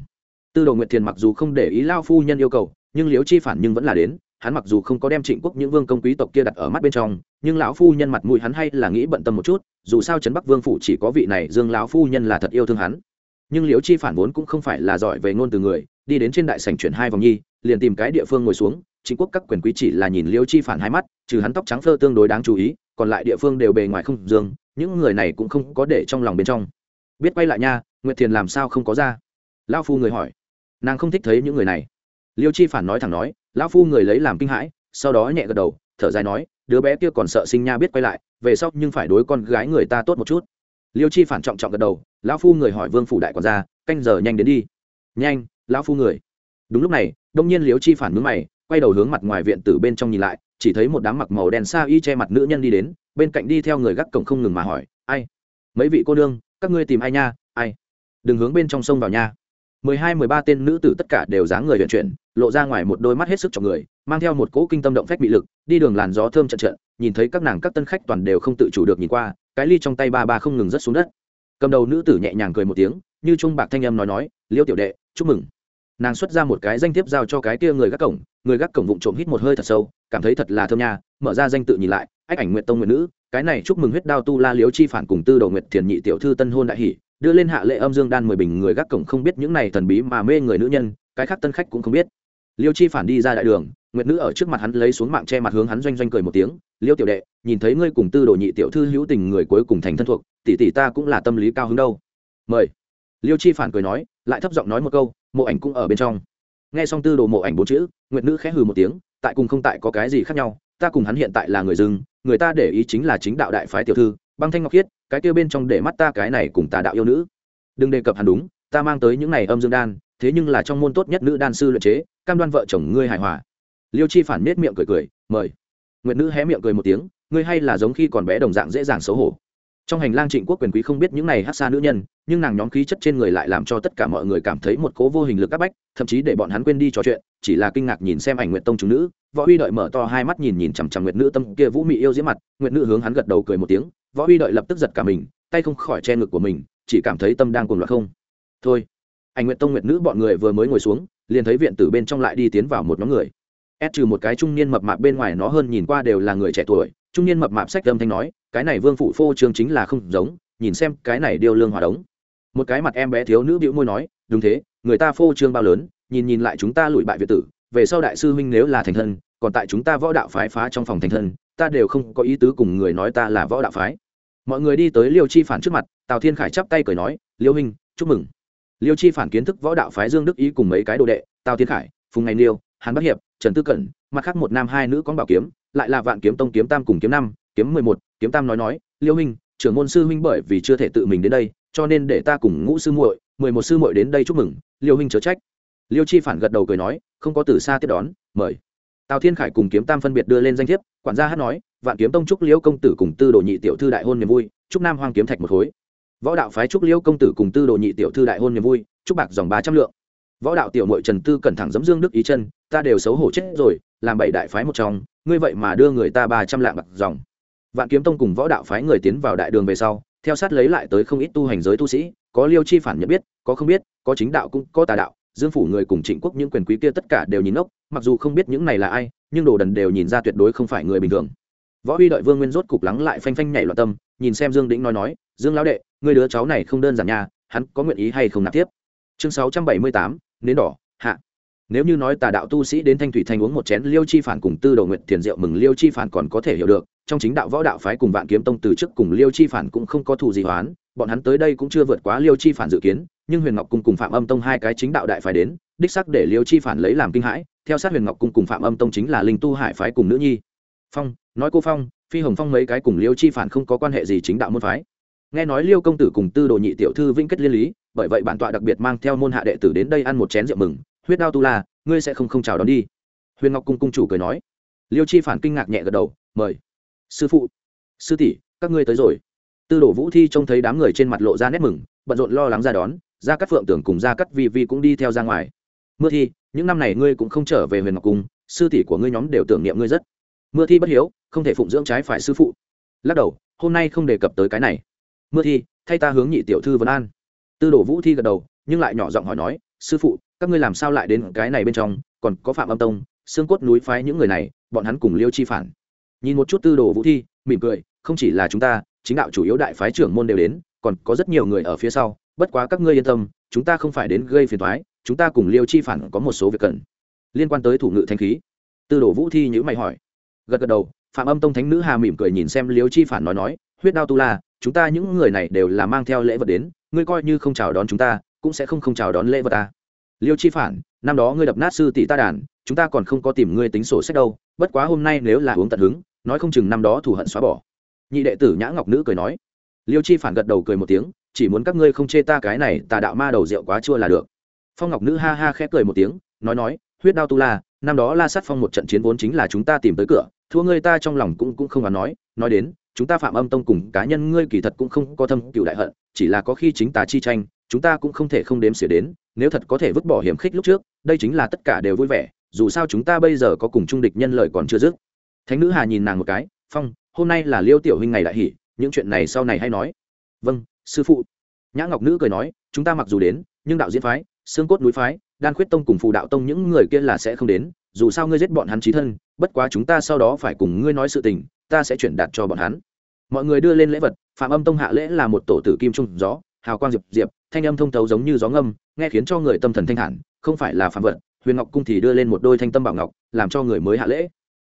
Tư đồ nguyệt thiền mặc dù không để ý lao phu nhân yêu cầu, nhưng liếu chi phản nhưng vẫn là đến. Hắn mặc dù không có đem trịnh quốc những vương công quý tộc kia đặt ở mắt bên trong, nhưng lão phu nhân mặt mũi hắn hay là nghĩ bận tâm một chút, dù sao trấn bắc vương phủ chỉ có vị này dương lão phu nhân là thật yêu thương hắn. Nhưng liễu chi phản vốn cũng không phải là giỏi về ngôn từ người, đi đến trên đại sảnh chuyển hai vòng nhi, liền tìm cái địa phương ngồi xuống chính quốc các quyền quý chỉ là nhìn liêu chi phản hai mắt, trừ hắn tóc trắng phơ tương đối đáng chú ý, còn lại địa phương đều bề ngoài không dương, những người này cũng không có để trong lòng bên trong. Biết quay lại nha, nguyệt thiền làm sao không có ra? Lão phu người hỏi. Nàng không thích thấy những người này. Liêu chi phản nói thẳng nói, lão phu người lấy làm kinh hãi, sau đó nhẹ gật đầu, thở dài nói, đứa bé kia còn sợ sinh nha biết quay lại, về sau nhưng phải đối con gái người ta tốt một chút. Liêu chi phản trọng trọng gật đầu, lão phu người hỏi vương phủ đại còn ra canh giờ nhanh đến đi. Nhanh, lão phu người. Đúng lúc này, đông nhiên liêu chi phản mướn mày quay đầu hướng mặt ngoài viện từ bên trong nhìn lại, chỉ thấy một đám mặc màu đen xa y che mặt nữ nhân đi đến, bên cạnh đi theo người gác cổng không ngừng mà hỏi, ai? Mấy vị cô nương, các ngươi tìm ai nha? Ai? Đừng hướng bên trong sông vào nha. Mười hai, mười ba tên nữ tử tất cả đều dáng người vận chuyển, lộ ra ngoài một đôi mắt hết sức cho người, mang theo một cỗ kinh tâm động phách bị lực, đi đường làn gió thơm trận trận, nhìn thấy các nàng các tân khách toàn đều không tự chủ được nhìn qua, cái ly trong tay ba ba không ngừng rớt xuống đất. Cầm đầu nữ tử nhẹ nhàng cười một tiếng, như trung bạc thanh âm nói nói, liêu tiểu đệ, chúc mừng nàng xuất ra một cái danh thiếp giao cho cái kia người gác cổng, người gác cổng vụng trộm hít một hơi thật sâu, cảm thấy thật là thơm nha, mở ra danh tự nhìn lại, ách ảnh nguyện tông nguyện nữ, cái này chúc mừng huyết đao tu la liếu chi phản cùng tư đầu nguyện thiền nhị tiểu thư tân hôn đại hỷ, đưa lên hạ lệ âm dương đan mười bình người gác cổng không biết những này thần bí mà mê người nữ nhân, cái khác tân khách cũng không biết. Liêu chi phản đi ra đại đường, nguyệt nữ ở trước mặt hắn lấy xuống mạng che mặt hướng hắn doanh doanh cười một tiếng, liêu tiểu đệ, nhìn thấy ngươi cùng tư đồ nhị tiểu thư hữu tình người cuối cùng thành thân thuộc, tỷ tỷ ta cũng là tâm lý cao hứng đâu. Mời liêu chi phản cười nói, lại thấp giọng nói một câu, mộ ảnh cũng ở bên trong. Nghe xong tư đồ mộ ảnh bốn chữ, nguyệt nữ khẽ hừ một tiếng, tại cùng không tại có cái gì khác nhau, ta cùng hắn hiện tại là người dưng người ta để ý chính là chính đạo đại phái tiểu thư, băng thanh ngọc khiết, cái kia bên trong để mắt ta cái này cùng tà đạo yêu nữ. Đừng đề cập hắn đúng, ta mang tới những này âm dương đan, thế nhưng là trong môn tốt nhất nữ đan sư luyện chế, cam đoan vợ chồng ngươi hài hòa. Liêu chi phản nết miệng cười cười, mời. Nguyệt nữ hé miệng cười một tiếng, ngươi hay là giống khi còn bé đồng dạng dễ dàng xấu hổ trong hành lang trịnh quốc quyền quý không biết những này hát xa nữ nhân, nhưng nàng nhóm khí chất trên người lại làm cho tất cả mọi người cảm thấy một cố vô hình lực áp bách, thậm chí để bọn hắn quên đi trò chuyện, chỉ là kinh ngạc nhìn xem ảnh nguyện tông chúng nữ. Võ huy đợi mở to hai mắt nhìn nhìn chằm chằm nguyệt nữ tâm kia vũ mị yêu diễm mặt, nguyệt nữ hướng hắn gật đầu cười một tiếng. Võ huy đợi lập tức giật cả mình, tay không khỏi che ngực của mình, chỉ cảm thấy tâm đang cuồng loạn không. Thôi. Ảnh nguyện tông nguyệt nữ bọn người vừa mới ngồi xuống, liền thấy viện tử bên trong lại đi tiến vào một nhóm người. Ép trừ một cái trung niên mập mạp bên ngoài nó hơn nhìn qua đều là người trẻ tuổi, trung niên mập mạp sách âm thanh nói cái này vương phủ phô trương chính là không giống, nhìn xem cái này điêu lương hòa đống. Một cái mặt em bé thiếu nữ bĩu môi nói, đúng thế, người ta phô trương bao lớn, nhìn nhìn lại chúng ta lùi bại việt tử, về sau đại sư huynh nếu là thành thân, còn tại chúng ta võ đạo phái phá trong phòng thành thân, ta đều không có ý tứ cùng người nói ta là võ đạo phái. Mọi người đi tới liêu chi phản trước mặt, tào thiên khải chắp tay cười nói, liêu huynh, chúc mừng. Liêu chi phản kiến thức võ đạo phái dương đức ý cùng mấy cái đồ đệ, tào thiên khải, phùng ngày liêu hàn bắc hiệp, trần tư cẩn, mặt khác một nam hai nữ có bảo kiếm, lại là vạn kiếm tông kiếm tam cùng kiếm năm kiếm mười một, kiếm tam nói nói, liêu huynh, trưởng môn sư huynh bởi vì chưa thể tự mình đến đây, cho nên để ta cùng ngũ sư muội, mười một sư muội đến đây chúc mừng, liêu huynh chớ trách. Liêu chi phản gật đầu cười nói, không có từ xa tiếp đón, mời. Tào thiên khải cùng kiếm tam phân biệt đưa lên danh thiếp, quản gia hát nói, vạn kiếm tông chúc liễu công tử cùng tư đồ nhị tiểu thư đại hôn niềm vui, chúc nam hoang kiếm thạch một khối. Võ đạo phái chúc liễu công tử cùng tư đồ nhị tiểu thư đại hôn niềm vui, chúc bạc dòng ba trăm lượng. Võ đạo tiểu mội trần tư cẩn thẳng giấm dương đức ý chân, ta đều xấu hổ chết rồi, làm bảy đại phái một trong, ngươi vậy mà đưa người ta ba trăm lạng bạc dòng vạn kiếm tông cùng võ đạo phái người tiến vào đại đường về sau, theo sát lấy lại tới không ít tu hành giới tu sĩ, có liêu chi phản nhận biết, có không biết, có chính đạo cũng có tà đạo, dương phủ người cùng trịnh quốc những quyền quý kia tất cả đều nhìn ốc mặc dù không biết những này là ai, nhưng đồ đần đều nhìn ra tuyệt đối không phải người bình thường. Võ huy đợi vương nguyên rốt cục lắng lại phanh phanh nhảy loạn tâm, nhìn xem dương đĩnh nói nói, dương lão đệ người đứa cháu này không đơn giản nha, hắn có nguyện ý hay không nạp tiếp? Chương sáu trăm bảy mươi tám, nến đỏ, hạ nếu như nói tà đạo tu sĩ đến thanh thủy thanh uống một chén liêu chi phản cùng tư đầu nguyện thiền rượu mừng liêu chi phản còn có thể hiểu được, trong chính đạo võ đạo phái cùng vạn kiếm tông từ trước cùng liêu chi phản cũng không có thù gì hoán, bọn hắn tới đây cũng chưa vượt quá liêu chi phản dự kiến, nhưng huyền ngọc cung cùng phạm âm tông hai cái chính đạo đại phái đến, đích sắc để liêu chi phản lấy làm kinh hãi, theo sát huyền ngọc cung cùng phạm âm tông chính là linh tu hải phái cùng nữ nhi. Phong, nói cô phong, phi hồng phong mấy cái cùng liêu chi phản không có quan hệ gì chính đạo môn phái. Nghe nói liêu công tử cùng tư đồ nhị tiểu thư vĩnh kết liên lý, bởi vậy bản tọa đặc biệt mang theo môn hạ đệ tử đến đây ăn một chén rượu mừng huyết đao tu la, ngươi sẽ không không chào đón đi. Huyền ngọc cung cung chủ cười nói. Liêu chi phản kinh ngạc nhẹ gật đầu, mời. Sư phụ. Sư tỷ, các ngươi tới rồi. Tư đồ vũ thi trông thấy đám người trên mặt lộ ra nét mừng, bận rộn lo lắng ra đón ra cắt phượng tưởng cùng ra cắt vi vi cũng đi theo ra ngoài. Mưa thi, những năm này ngươi cũng không trở về huyền ngọc cung, sư tỷ của ngươi nhóm đều tưởng niệm ngươi rất. Mưa thi bất hiếu, không thể phụng dưỡng trái phải sư phụ. Lắc đầu, hôm nay không đề cập tới cái này. Mưa thi, thay ta hướng nhị tiểu thư vấn an. Tư đồ vũ thi gật đầu, nhưng lại nhỏ giọng hỏi nói sư phụ, các ngươi làm sao lại đến cái này bên trong, còn có phạm âm tông, xương cốt núi phái những người này, bọn hắn cùng liêu chi phản. Nhìn một chút tư đồ vũ thi, mỉm cười, không chỉ là chúng ta, chính đạo chủ yếu đại phái trưởng môn đều đến, còn có rất nhiều người ở phía sau, bất quá các ngươi yên tâm, chúng ta không phải đến gây phiền thoái chúng ta cùng liêu chi phản có một số việc cần. Liên quan tới thủ ngự thanh khí, tư đồ vũ thi nhữ mày hỏi. Gật gật đầu, phạm âm tông thánh nữ hà mỉm cười nhìn xem liêu chi phản nói nói, huyết đao tu la, chúng ta những người này đều là mang theo lễ vật đến, ngươi coi như không chào đón chúng ta cũng sẽ không không chào đón lễ vật ta. Liêu chi phản, năm đó ngươi đập nát sư tỷ ta đàn, chúng ta còn không có tìm ngươi tính sổ sách đâu, bất quá hôm nay nếu là uống tận hứng, nói không chừng năm đó thù hận xóa bỏ. Nhị đệ tử nhã ngọc nữ cười nói. Liêu chi phản gật đầu cười một tiếng, chỉ muốn các ngươi không chê ta cái này, tà đạo ma đầu rượu quá chua là được. Phong ngọc nữ ha ha khẽ cười một tiếng, nói nói, huyết đao tu la, năm đó la sát phong một trận chiến vốn chính là chúng ta tìm tới cửa, thua ngươi ta trong lòng cũng cũng không đoán nói nói đến, chúng ta phạm âm tông cùng cá nhân ngươi kỳ thật cũng không có thâm cựu đại hận, chỉ là có khi chính tà chi tranh chúng ta cũng không thể không đếm xỉa đến, nếu thật có thể vứt bỏ hiểm khích lúc trước, đây chính là tất cả đều vui vẻ, dù sao chúng ta bây giờ có cùng trung địch nhân lợi còn chưa dứt. Thánh nữ hà nhìn nàng một cái, phong, hôm nay là liêu tiểu huynh ngày đại hỷ, những chuyện này sau này hay nói. Vâng sư phụ. Nhã ngọc nữ cười nói, chúng ta mặc dù đến, nhưng đạo diễn phái, xương cốt núi phái, đan khuyết tông cùng phù đạo tông những người kia là sẽ không đến, dù sao ngươi giết bọn hắn trí thân, bất quá chúng ta sau đó phải cùng ngươi nói sự tình, ta sẽ chuyển đạt cho bọn hắn. Mọi người đưa lên lễ vật, phạm âm tông hạ lễ là một tổ tử kim trung gió, hào quang diệp diệp thanh âm thông thấu giống như gió ngâm, nghe khiến cho người tâm thần thanh thản, không phải là phạm vật. Huyền ngọc cung thì đưa lên một đôi thanh tâm bảo ngọc, làm cho người mới hạ lễ.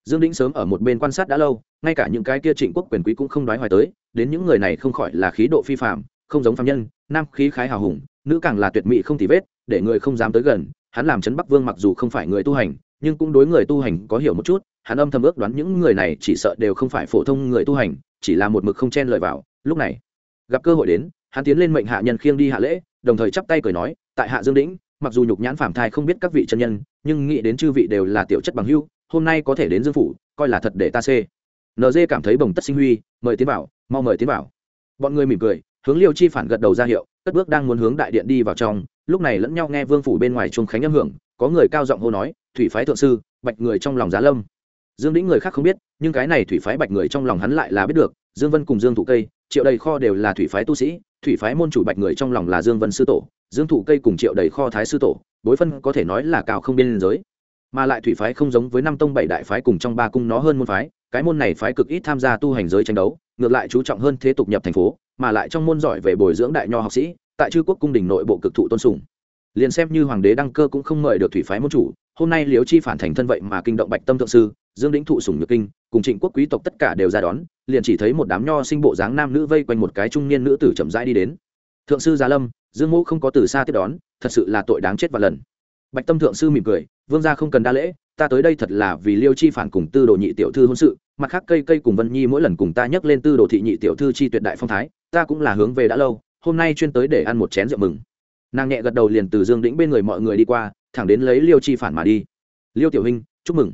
Dương đĩnh sớm ở một bên quan sát đã lâu, ngay cả những cái kia trịnh quốc quyền quý cũng không đoái hoài tới, đến những người này không khỏi là khí độ phi phạm không giống phạm nhân, nam khí khái hào hùng, nữ càng là tuyệt mỹ không tì vết, để người không dám tới gần. Hắn làm trấn bắc vương mặc dù không phải người tu hành, nhưng cũng đối người tu hành có hiểu một chút, hắn âm thầm ước đoán những người này chỉ sợ đều không phải phổ thông người tu hành, chỉ là một mực không chen lời vào. Lúc này, gặp cơ hội đến hắn tiến lên mệnh hạ nhân khiêng đi hạ lễ, đồng thời chắp tay cười nói, tại hạ dương đĩnh, mặc dù nhục nhãn phạm thai không biết các vị chân nhân, nhưng nghĩ đến chư vị đều là tiểu chất bằng hưu, hôm nay có thể đến dương phủ, coi là thật để ta xê. Nd cảm thấy bồng tất sinh huy, mời tiến bảo mau mời tiến bảo bọn người mỉm cười, hướng liêu chi phản gật đầu ra hiệu, cất bước đang muốn hướng đại điện đi vào trong, lúc này lẫn nhau nghe vương phủ bên ngoài chuông khánh âm hưởng, có người cao giọng hô nói, thủy phái thượng sư, bạch người trong lòng giá lâm. Dương đĩnh người khác không biết, nhưng cái này thủy phái bạch người trong lòng hắn lại là biết được, dương vân cùng dương thụ cây, triệu đầy kho đều là thủy phái tu sĩ thủy phái môn chủ bạch người trong lòng là dương vân sư tổ, dương thụ cây cùng triệu đầy kho thái sư tổ, bối phân có thể nói là cao không biên giới. Mà lại thủy phái không giống với năm tông bảy đại phái cùng trong ba cung nó hơn môn phái, cái môn này phái cực ít tham gia tu hành giới tranh đấu, ngược lại chú trọng hơn thế tục nhập thành phố, mà lại trong môn giỏi về bồi dưỡng đại nho học sĩ, tại chư quốc cung đình nội bộ cực thụ tôn sùng. Liền xem như hoàng đế đăng cơ cũng không mời được thủy phái môn chủ, hôm nay liếu chi phản thành thân vậy mà kinh động bạch tâm thượng sư dương đĩnh thụ sùng nhược kinh, cùng trịnh quốc quý tộc tất cả đều ra đón, liền chỉ thấy một đám nho sinh bộ dáng nam nữ vây quanh một cái trung niên nữ tử chậm rãi đi đến. Thượng sư gia lâm, dương mẫu không có từ xa tiếp đón, thật sự là tội đáng chết và lần. Bạch tâm thượng sư mỉm cười, vương gia không cần đa lễ, ta tới đây thật là vì liêu chi phản cùng tư đồ nhị tiểu thư hôn sự, mặt khác cây cây cùng vân nhi mỗi lần cùng ta nhắc lên tư đồ thị nhị tiểu thư chi tuyệt đại phong thái, ta cũng là hướng về đã lâu, hôm nay chuyên tới để ăn một chén rượu mừng. Nàng nhẹ gật đầu liền từ dương đĩnh bên người mọi người đi qua, thẳng đến lấy liêu chi phản mà đi. Liêu tiểu hình chúc mừng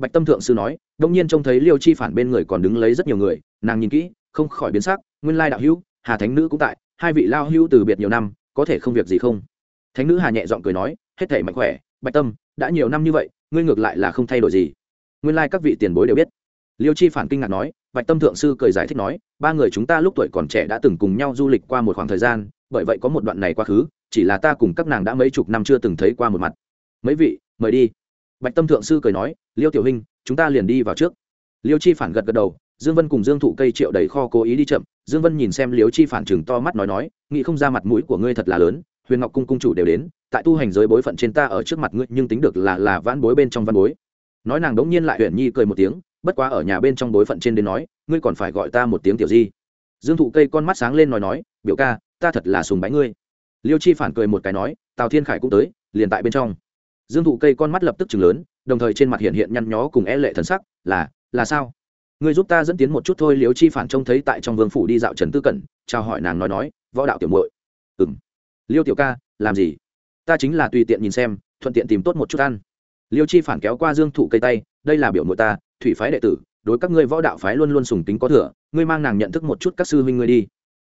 bạch tâm thượng sư nói, đông nhiên trông thấy liêu chi phản bên người còn đứng lấy rất nhiều người, nàng nhìn kỹ, không khỏi biến sắc, nguyên lai đạo hữu, hà thánh nữ cũng tại, hai vị lao hữu từ biệt nhiều năm, có thể không việc gì không? Thánh nữ hà nhẹ giọng cười nói, hết thể mạnh khỏe, bạch tâm, đã nhiều năm như vậy, ngươi ngược lại là không thay đổi gì. Nguyên lai các vị tiền bối đều biết. Liêu chi phản kinh ngạc nói, bạch tâm thượng sư cười giải thích nói, ba người chúng ta lúc tuổi còn trẻ đã từng cùng nhau du lịch qua một khoảng thời gian, bởi vậy có một đoạn này quá khứ, chỉ là ta cùng các nàng đã mấy chục năm chưa từng thấy qua một mặt. Mấy vị, mời đi bạch tâm thượng sư cười nói, liêu tiểu hình chúng ta liền đi vào trước. Liêu chi phản gật gật đầu, dương vân cùng dương thụ cây triệu đầy kho cố ý đi chậm. Dương vân nhìn xem liêu chi phản chừng to mắt nói nói, nghĩ không ra mặt mũi của ngươi thật là lớn, huyền ngọc cung cung chủ đều đến, tại tu hành giới bối phận trên ta ở trước mặt ngươi, nhưng tính được là là vãn bối bên trong văn bối. Nói nàng đống nhiên lại huyền nhi cười một tiếng, bất quá ở nhà bên trong bối phận trên đến nói, ngươi còn phải gọi ta một tiếng tiểu di. Dương thụ cây con mắt sáng lên nói nói, biểu ca, ta thật là sùng bái ngươi. Liêu chi phản cười một cái nói, tào thiên khải cũng tới, liền tại bên trong dương thụ cây con mắt lập tức chừng lớn, đồng thời trên mặt hiện hiện nhăn nhó cùng e lệ thần sắc, là là sao? Người giúp ta dẫn tiến một chút thôi liêu chi phản trông thấy tại trong vương phủ đi dạo trần tư cẩn, chào hỏi nàng nói nói, võ đạo tiểu muội. M liêu tiểu ca, làm gì? Ta chính là tùy tiện nhìn xem, thuận tiện tìm tốt một chút ăn. Liêu chi phản kéo qua dương thụ cây tay, đây là biểu muội ta, thủy phái đệ tử, đối các ngươi võ đạo phái luôn luôn sùng tính có thừa, ngươi mang nàng nhận thức một chút các sư huynh ngươi đi.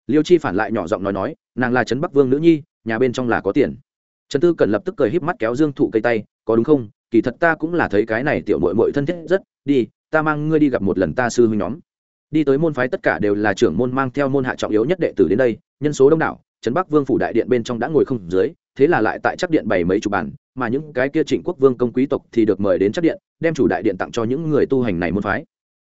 Liêu chi phản lại nhỏ giọng nói nói, nàng là trấn bắc vương nữ nhi, nhà bên trong là có tiền trần tư cần lập tức cười híp mắt kéo dương thụ cây tay, có đúng không? Kỳ thật ta cũng là thấy cái này tiểu mội mội thân thiết rất. Đi, ta mang ngươi đi gặp một lần ta sư huynh nhóm. Đi tới môn phái tất cả đều là trưởng môn mang theo môn hạ trọng yếu nhất đệ tử đến đây, nhân số đông đảo, trấn bắc vương phủ đại điện bên trong đã ngồi không dưới, thế là lại tại chắc điện bày mấy chục bàn mà những cái kia trịnh quốc vương công quý tộc thì được mời đến chắc điện, đem chủ đại điện tặng cho những người tu hành này môn phái.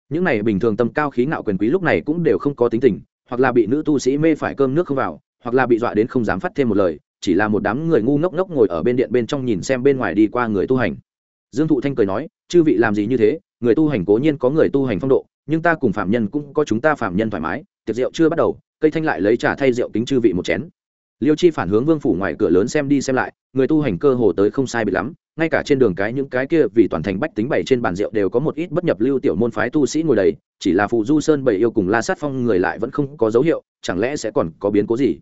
Những này bình thường tâm cao khí ngạo quyền quý lúc này cũng đều không có tính tình, hoặc là bị nữ tu sĩ mê phải cơm nước không vào, hoặc là bị dọa đến không dám phát thêm một lời chỉ là một đám người ngu ngốc ngốc ngồi ở bên điện bên trong nhìn xem bên ngoài đi qua người tu hành. Dương thụ thanh cười nói, chư vị làm gì như thế? Người tu hành cố nhiên có người tu hành phong độ, nhưng ta cùng phạm nhân cũng có chúng ta phạm nhân thoải mái, tiệc rượu chưa bắt đầu, cây thanh lại lấy trà thay rượu kính chư vị một chén. Liêu chi phản hướng vương phủ ngoài cửa lớn xem đi xem lại, người tu hành cơ hồ tới không sai bị lắm, ngay cả trên đường cái những cái kia vì toàn thành bách tính bày trên bàn rượu đều có một ít bất nhập lưu tiểu môn phái tu sĩ ngồi đầy, chỉ là phụ du sơn bảy yêu cùng la sát phong người lại vẫn không có dấu hiệu, chẳng lẽ sẽ còn có biến cố gì?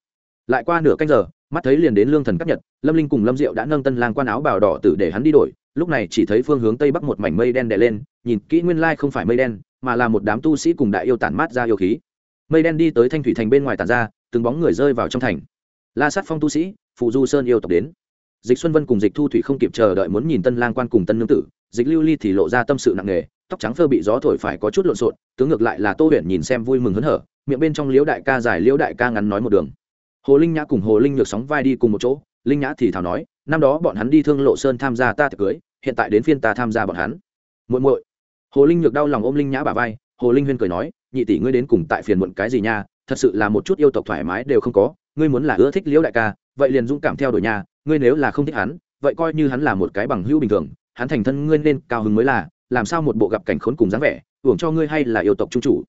Lại qua nửa canh giờ mắt thấy liền đến lương thần cấp nhật, lâm linh cùng lâm diệu đã nâng tân lang quan áo bào đỏ tử để hắn đi đổi, lúc này chỉ thấy phương hướng tây bắc một mảnh mây đen đè lên, nhìn kỹ nguyên lai không phải mây đen, mà là một đám tu sĩ cùng đại yêu tản mát ra yêu khí. Mây đen đi tới thanh thủy thành bên ngoài tản ra, từng bóng người rơi vào trong thành. La sát phong tu sĩ phụ du sơn yêu tộc đến. Dịch xuân vân cùng dịch thu thủy không kịp chờ đợi muốn nhìn tân lang quan cùng tân nương tử, dịch lưu ly thì lộ ra tâm sự nặng nề, tóc trắng phơ bị gió thổi phải có chút lộn xộn, tướng ngược lại là tô huyền nhìn xem vui mừng hớn hở, miệng bên trong liễu đại ca dài liễu đại ca ngắn nói một đường hồ linh nhã cùng hồ linh nhược sóng vai đi cùng một chỗ, linh nhã thì thảo nói, năm đó bọn hắn đi thương lộ sơn tham gia ta tiệc cưới, hiện tại đến phiên ta tham gia bọn hắn. Muội muội. Hồ linh nhược đau lòng ôm linh nhã bà vai, hồ linh huyên cười nói, nhị tỷ ngươi đến cùng tại phiền muộn cái gì nha, thật sự là một chút yêu tộc thoải mái đều không có, ngươi muốn là ưa thích liễu đại ca, vậy liền dũng cảm theo đuổi nhà ngươi nếu là không thích hắn, vậy coi như hắn là một cái bằng hữu bình thường, hắn thành thân ngươi nên cao hứng mới là, làm sao một bộ gặp cảnh khốn cùng dáng vẻ, hưởng cho ngươi hay là yêu tộc trung chủ.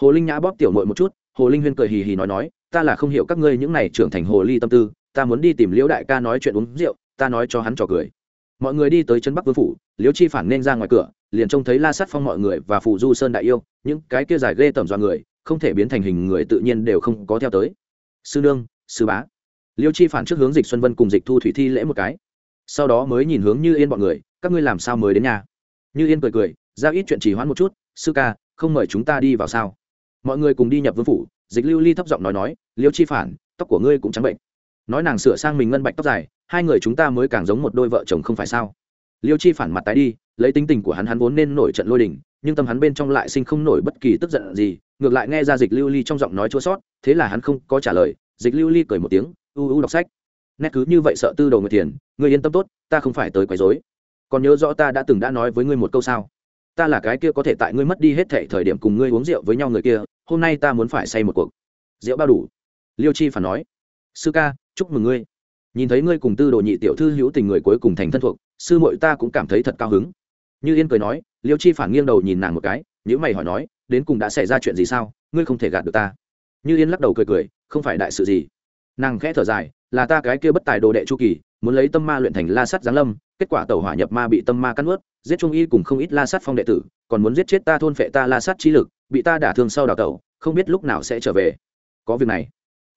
Hồ linh nhã bóp tiểu mội một chút, hồ linh huyên cười hì hì nói nói ta là không hiểu các ngươi những này trưởng thành hồ ly tâm tư, ta muốn đi tìm liễu đại ca nói chuyện uống rượu, ta nói cho hắn trò cười. Mọi người đi tới chân bắc vương phủ, liễu chi phản nên ra ngoài cửa, liền trông thấy la sát phong mọi người và phù du sơn đại yêu, những cái kia dài ghê tầm dọa người, không thể biến thành hình người tự nhiên đều không có theo tới. Sư nương, sư bá. Liêu chi phản trước hướng dịch xuân vân cùng dịch thu thủy thi lễ một cái. Sau đó mới nhìn hướng như yên bọn người, các ngươi làm sao mới đến nhà? Như yên cười cười, ra ít chuyện chỉ hoãn một chút, sư ca, không mời chúng ta đi vào sao? Mọi người cùng đi nhập vương phủ dịch lưu ly thấp giọng nói nói, liêu chi phản, tóc của ngươi cũng trắng bệnh. Nói nàng sửa sang mình ngân bạch tóc dài, hai người chúng ta mới càng giống một đôi vợ chồng không phải sao? Liêu chi phản mặt tái đi, lấy tính tình của hắn hắn vốn nên nổi trận lôi đình, nhưng tâm hắn bên trong lại sinh không nổi bất kỳ tức giận gì, ngược lại nghe ra dịch lưu ly trong giọng nói chua sót, thế là hắn không có trả lời, dịch lưu ly cười một tiếng, u u đọc sách. Nét cứ như vậy sợ tư đầu người tiền người yên tâm tốt, ta không phải tới quấy dối còn nhớ rõ ta đã từng đã nói với ngươi một câu sao? Ta là cái kia có thể tại ngươi mất đi hết thảy thời điểm cùng ngươi uống rượu với nhau người kia hôm nay ta muốn phải say một cuộc. Rượu bao đủ. Liêu chi phản nói, sư ca, chúc mừng ngươi. Nhìn thấy ngươi cùng tư đồ nhị tiểu thư hữu tình người cuối cùng thành thân thuộc, sư muội ta cũng cảm thấy thật cao hứng. Như yên cười nói, liêu chi phản nghiêng đầu nhìn nàng một cái nhữ mày hỏi nói, đến cùng đã xảy ra chuyện gì sao? Ngươi không thể gạt được ta. Như yên lắc đầu cười cười, không phải đại sự gì. Nàng khẽ thở dài, là ta cái kia bất tài đồ đệ chu kỳ muốn lấy tâm ma luyện thành la sắt giáng lâm, kết quả tàu hỏa nhập ma bị tâm ma cắn ướt giết trung y cùng không ít la sắt phong đệ tử, còn muốn giết chết ta thôn phệ ta la sắt trí lực, bị ta đả thương sau đào tẩu, không biết lúc nào sẽ trở về. Có việc này.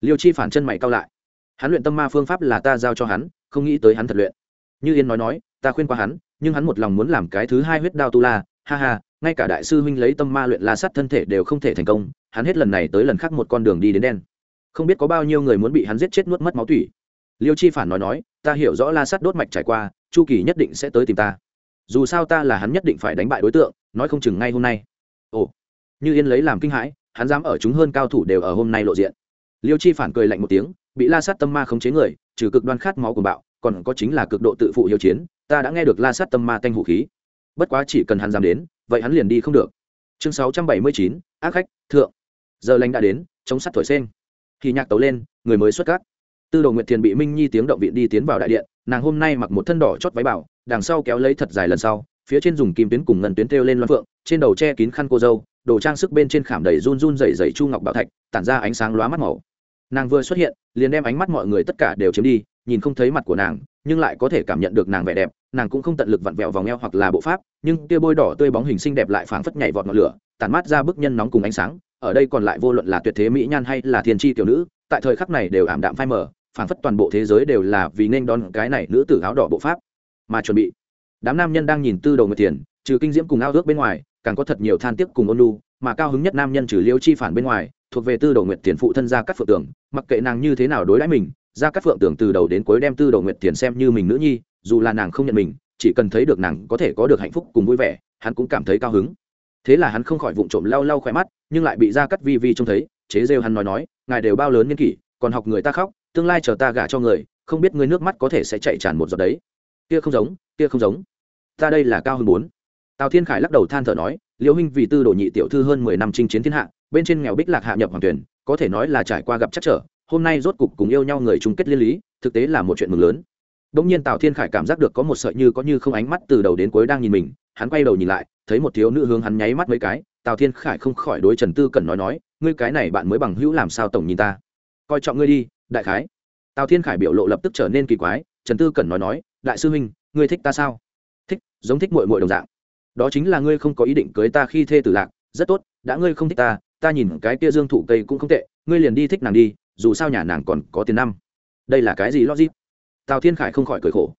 Liêu chi phản chân mày cao lại. Hắn luyện tâm ma phương pháp là ta giao cho hắn, không nghĩ tới hắn thật luyện. Như yên nói nói, ta khuyên qua hắn, nhưng hắn một lòng muốn làm cái thứ hai huyết đao tu la, ha ha, ngay cả đại sư huynh lấy tâm ma luyện la sắt thân thể đều không thể thành công, hắn hết lần này tới lần khác một con đường đi đến đen. Không biết có bao nhiêu người muốn bị hắn giết chết nuốt mất máu tủy liêu chi phản nói nói, ta hiểu rõ la sắt đốt mạch trải qua, chu kỳ nhất định sẽ tới tìm ta. Dù sao ta là hắn nhất định phải đánh bại đối tượng, nói không chừng ngay hôm nay. Ồ, như yên lấy làm kinh hãi, hắn dám ở chúng hơn cao thủ đều ở hôm nay lộ diện. Liêu chi phản cười lạnh một tiếng, bị la sát tâm ma khống chế người, trừ cực đoan khát máu của bạo, còn có chính là cực độ tự phụ hiếu chiến, ta đã nghe được la sát tâm ma tanh vũ khí. Bất quá chỉ cần hắn dám đến, vậy hắn liền đi không được. Chương sáu trăm bảy mươi chín, ác khách, thượng. Giờ lành đã đến, chống sắt thổi sen khi nhạc tấu lên, người mới xuất cát tư đồ nguyệt thiền bị minh nhi tiếng động viện đi tiến vào đại điện, nàng hôm nay mặc một thân đỏ chót váy bảo, đằng sau kéo lấy thật dài lần sau, phía trên dùng kim tuyến cùng ngân tuyến thêu lên loan phượng, trên đầu che kín khăn cô dâu, đồ trang sức bên trên khảm đầy run run dày dày chu ngọc bảo thạch, tản ra ánh sáng lóa mắt màu. Nàng vừa xuất hiện, liền đem ánh mắt mọi người tất cả đều chiếm đi, nhìn không thấy mặt của nàng, nhưng lại có thể cảm nhận được nàng vẻ đẹp, nàng cũng không tận lực vặn vẹo vòng eo hoặc là bộ pháp, nhưng tia bôi đỏ tươi bóng hình xinh đẹp lại phảng phất nhảy vọt ngọn lửa, tản mát ra bức nhân nóng cùng ánh sáng, ở đây còn lại vô luận là tuyệt thế mỹ nhan hay là thiên tri tiểu nữ, tại thời khắc này đều ảm đạm phai mờ phảng phất toàn bộ thế giới đều là vì nên đón cái này nữ tử áo đỏ bộ pháp. Mà chuẩn bị, đám nam nhân đang nhìn tư đầu người tiền trừ kinh diễm cùng ao ước bên ngoài, càng có thật nhiều than tiếc cùng ôn lu mà cao hứng nhất nam nhân trừ liêu chi phản bên ngoài, thuộc về tư đầu nguyệt tiền phụ thân gia cắt phượng tưởng, mặc kệ nàng như thế nào đối đãi mình, gia cắt phượng tưởng từ đầu đến cuối đem tư đầu nguyệt tiền xem như mình nữ nhi, dù là nàng không nhận mình, chỉ cần thấy được nàng có thể có được hạnh phúc cùng vui vẻ, hắn cũng cảm thấy cao hứng. Thế là hắn không khỏi vụng trộm lau lau khỏe mắt, nhưng lại bị gia cắt vi vi trông thấy, chế rêu hắn nói nói, ngài đều bao lớn niên kỷ, còn học người ta khóc tương lai chờ ta gả cho người không biết người nước mắt có thể sẽ chạy tràn một giọt đấy. Kia không giống kia không giống. Ta đây là cao hơn bốn. Tào thiên khải lắc đầu than thở nói liễu huynh vì tư đồ nhị tiểu thư hơn mười năm chinh chiến thiên hạ bên trên nghèo bích lạc hạ nhập hoàng tuyển có thể nói là trải qua gặp chắc trở hôm nay rốt cục cùng yêu nhau người chung kết liên lý thực tế là một chuyện mừng lớn. Đống nhiên Tào Thiên Khải cảm giác được có một sợi như có như không ánh mắt từ đầu đến cuối đang nhìn mình, hắn quay đầu nhìn lại, thấy một thiếu nữ hướng hắn nháy mắt mấy cái, Tào Thiên Khải không khỏi đối Trần Tư Cẩn nói nói, ngươi cái này bạn mới bằng hữu làm sao tổng nhìn ta? Coi trọng ngươi đi, đại khái. Tào Thiên Khải biểu lộ lập tức trở nên kỳ quái, Trần Tư Cẩn nói nói, đại sư huynh, ngươi thích ta sao? Thích, giống thích muội muội đồng dạng. Đó chính là ngươi không có ý định cưới ta khi thê tử lạc, rất tốt, đã ngươi không thích ta, ta nhìn cái kia Dương thụ cây cũng không tệ, ngươi liền đi thích nàng đi, dù sao nhà nàng còn có tiền năm. Đây là cái gì logic? tào thiên khải không khỏi cười khổ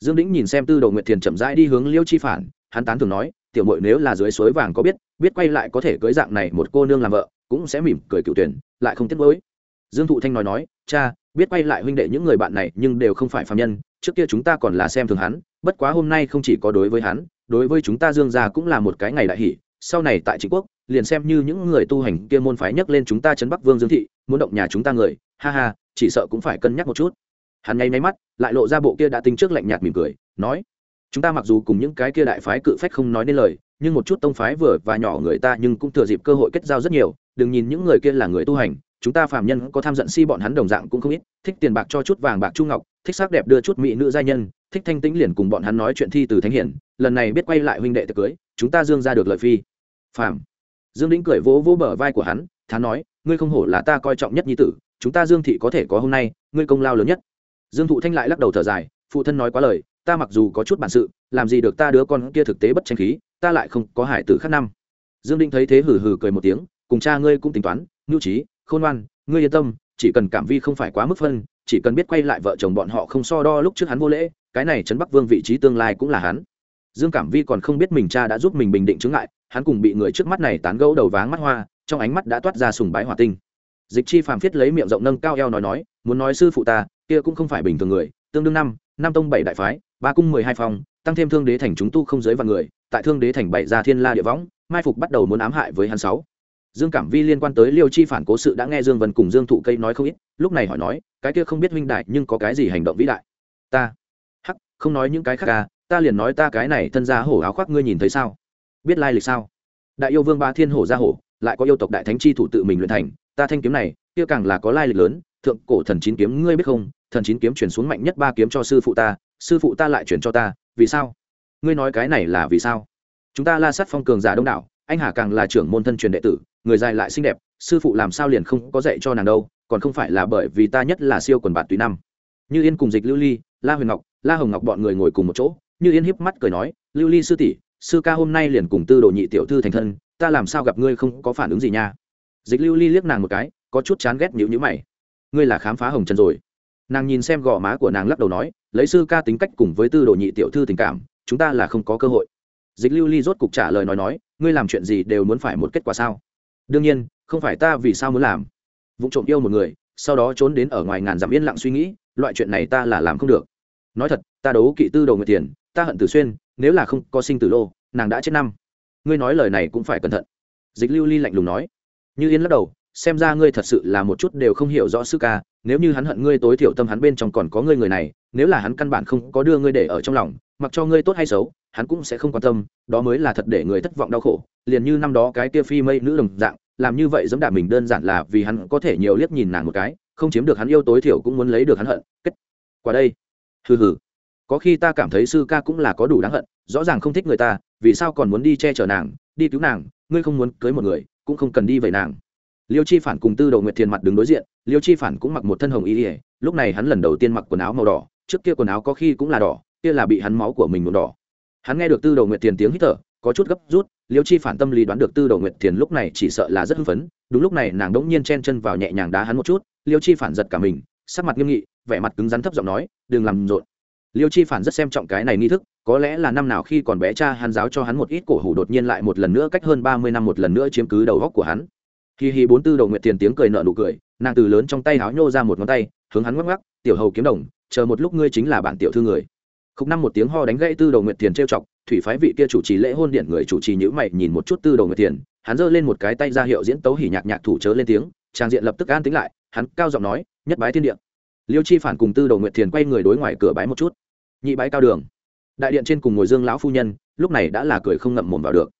dương đĩnh nhìn xem tư đồ nguyệt thiền chậm rãi đi hướng liêu chi phản hắn tán thường nói tiểu mội nếu là dưới suối vàng có biết biết quay lại có thể cưới dạng này một cô nương làm vợ cũng sẽ mỉm cười cựu tuyển lại không tiếc mới dương thụ thanh nói nói, cha, biết quay lại huynh đệ những người bạn này nhưng đều không phải phạm nhân, trước kia chúng ta còn là xem thường hắn, bất quá hôm nay không chỉ có đối với hắn, đối với chúng ta dương gia cũng là một cái ngày đại hỷ, sau này tại chính quốc, liền xem như những người tu hành kia môn phái nhấc lên chúng ta Trấn bắc vương dương thị, muốn động nhà chúng ta người, ha ha, chỉ sợ cũng phải cân nhắc một chút. Hắn nháy máy mắt, lại lộ ra bộ kia đã tính trước lạnh nhạt mỉm cười, nói, chúng ta mặc dù cùng những cái kia đại phái cự phách không nói nên lời, nhưng một chút tông phái vừa và nhỏ người ta nhưng cũng thừa dịp cơ hội kết giao rất nhiều, đừng nhìn những người kia là người tu hành chúng ta phàm nhân có tham giận si bọn hắn đồng dạng cũng không ít, thích tiền bạc cho chút vàng bạc chu ngọc, thích sắc đẹp đưa chút mỹ nữ giai nhân, thích thanh tĩnh liền cùng bọn hắn nói chuyện thi từ thánh hiển, lần này biết quay lại huynh đệ tiệc cưới, chúng ta dương ra được lợi phi. Phàm. Dương đĩnh cười vỗ vỗ bờ vai của hắn, thán nói, ngươi không hổ là ta coi trọng nhất nhi tử, chúng ta dương thị có thể có hôm nay, ngươi công lao lớn nhất. Dương thụ thanh lại lắc đầu thở dài, phụ thân nói quá lời, ta mặc dù có chút bản sự, làm gì được ta đứa con kia thực tế bất tranh khí, ta lại không có hải tử khác năm. Dương đinh thấy thế hừ hừ cười một tiếng, cùng cha ngươi cũng tính toán, nhu trí khôn ngoan, ngươi yên tâm, chỉ cần cảm vi không phải quá mức phân, chỉ cần biết quay lại vợ chồng bọn họ không so đo lúc trước hắn vô lễ, cái này trấn bắc vương vị trí tương lai cũng là hắn. Dương cảm vi còn không biết mình cha đã giúp mình bình định chứng ngại, hắn cùng bị người trước mắt này tán gẫu đầu váng mắt hoa, trong ánh mắt đã toát ra sùng bái hỏa tinh. Dịch chi phàm thiết lấy miệng rộng nâng cao eo nói nói, muốn nói sư phụ ta, kia cũng không phải bình thường người, tương đương năm năm tông bảy đại phái, ba cung mười hai phòng tăng thêm thương đế thành chúng tu không giới vạn người, tại thương đế thành bảy gia thiên la địa võng, mai phục bắt đầu muốn ám hại với hắn sáu dương cảm vi liên quan tới liêu chi phản cố sự đã nghe dương vân cùng dương thụ cây nói không ít, lúc này hỏi nói, cái kia không biết huynh đại nhưng có cái gì hành động vĩ đại? Ta. Hắc, không nói những cái khác à ta liền nói ta cái này thân gia hổ áo khoác ngươi nhìn thấy sao? Biết lai lịch sao? Đại yêu vương ba thiên hổ gia hổ, lại có yêu tộc đại thánh chi thủ tự mình luyện thành, ta thanh kiếm này, kia càng là có lai lịch lớn, thượng cổ thần chín kiếm ngươi biết không? Thần chín kiếm chuyển xuống mạnh nhất ba kiếm cho sư phụ ta, sư phụ ta lại chuyển cho ta, vì sao? Ngươi nói cái này là vì sao? Chúng ta la sát phong cường giả đông đảo, anh hà càng là trưởng môn thân truyền đệ tử người dài lại xinh đẹp, sư phụ làm sao liền không có dạy cho nàng đâu, còn không phải là bởi vì ta nhất là siêu quần bạn tùy năm. Như yên cùng dịch lưu ly, la huyền ngọc, la hồng ngọc bọn người ngồi cùng một chỗ, như yên hiếp mắt cười nói, lưu ly sư tỷ, sư ca hôm nay liền cùng tư đồ nhị tiểu thư thành thân, ta làm sao gặp ngươi không có phản ứng gì nha? Dịch lưu ly liếc nàng một cái, có chút chán ghét nhữ nhữ mày. Ngươi là khám phá hồng trần rồi. Nàng nhìn xem gò má của nàng lắc đầu nói, lấy sư ca tính cách cùng với tư đồ nhị tiểu thư tình cảm, chúng ta là không có cơ hội. Dịch lưu ly rốt cục trả lời nói nói, ngươi làm chuyện gì đều muốn phải một kết quả sao? Đương nhiên, không phải ta vì sao muốn làm. Vụ trộm yêu một người, sau đó trốn đến ở ngoài ngàn dặm yên lặng suy nghĩ, loại chuyện này ta là làm không được. Nói thật, ta đấu kỵ tư đầu người tiền ta hận tử xuyên, nếu là không có sinh tử lô, nàng đã chết năm. Ngươi nói lời này cũng phải cẩn thận. Dịch lưu ly lạnh lùng nói. Như yên lắc đầu, xem ra ngươi thật sự là một chút đều không hiểu rõ sư ca, nếu như hắn hận ngươi tối thiểu tâm hắn bên trong còn có ngươi người này, nếu là hắn căn bản không có đưa ngươi để ở trong lòng, mặc cho ngươi tốt hay xấu hắn cũng sẽ không quan tâm, đó mới là thật để người thất vọng đau khổ. Liền như năm đó cái kia phi mây nữ đồng dạng, làm như vậy dẫm đạp mình đơn giản là vì hắn có thể nhiều liếc nhìn nàng một cái, không chiếm được hắn yêu tối thiểu cũng muốn lấy được hắn hận, kết quả đây. Hừ hừ. Có khi ta cảm thấy sư ca cũng là có đủ đáng hận, rõ ràng không thích người ta, vì sao còn muốn đi che chở nàng, đi cứu nàng, ngươi không muốn cưới một người, cũng không cần đi vậy nàng. Liêu chi phản cùng tư đầu nguyệt thiền mặt đứng đối diện, liêu chi phản cũng mặc một thân hồng y ỉa lúc này hắn lần đầu tiên mặc quần áo màu đỏ, trước kia quần áo có khi cũng là đỏ, kia là bị hắn máu của mình nhuộm đỏ hắn nghe được tư đầu nguyệt thiền tiếng hít thở, có chút gấp rút, liêu chi phản tâm lý đoán được tư đầu nguyệt thiền lúc này chỉ sợ là rất hưng phấn, đúng lúc này nàng đỗng nhiên chen chân vào nhẹ nhàng đá hắn một chút, liêu chi phản giật cả mình, sắc mặt nghiêm nghị, vẻ mặt cứng rắn thấp giọng nói, đừng làm rộn. Liêu chi phản rất xem trọng cái này nghi thức, có lẽ là năm nào khi còn bé cha hắn giáo cho hắn một ít cổ hủ đột nhiên lại một lần nữa cách hơn ba mươi năm một lần nữa chiếm cứ đầu góc của hắn. Hi hi bốn tư đầu nguyệt tiền tiếng cười nợ nụ cười, nàng từ lớn trong tay háo nhô ra một ngón tay, hướng hắn ngoắc ngoắc, tiểu hầu kiếm đồng, chờ một lúc ngươi chính là bản tiểu thư người khúc năm một tiếng ho đánh gãy tư đầu nguyệt tiền trêu chọc, thủy phái vị kia chủ trì lễ hôn điện người chủ trì nhíu mày nhìn một chút tư đầu nguyệt tiền hắn giơ lên một cái tay ra hiệu diễn tấu hỉ nhạc nhạc thủ chớ lên tiếng, trang diện lập tức an tính lại, hắn cao giọng nói, nhất bái thiên địa. Liêu chi phản cùng tư đầu nguyệt tiền quay người đối ngoài cửa bái một chút. Nhị bái cao đường. Đại điện trên cùng ngồi dương lão phu nhân, lúc này đã là cười không ngậm mồm vào được.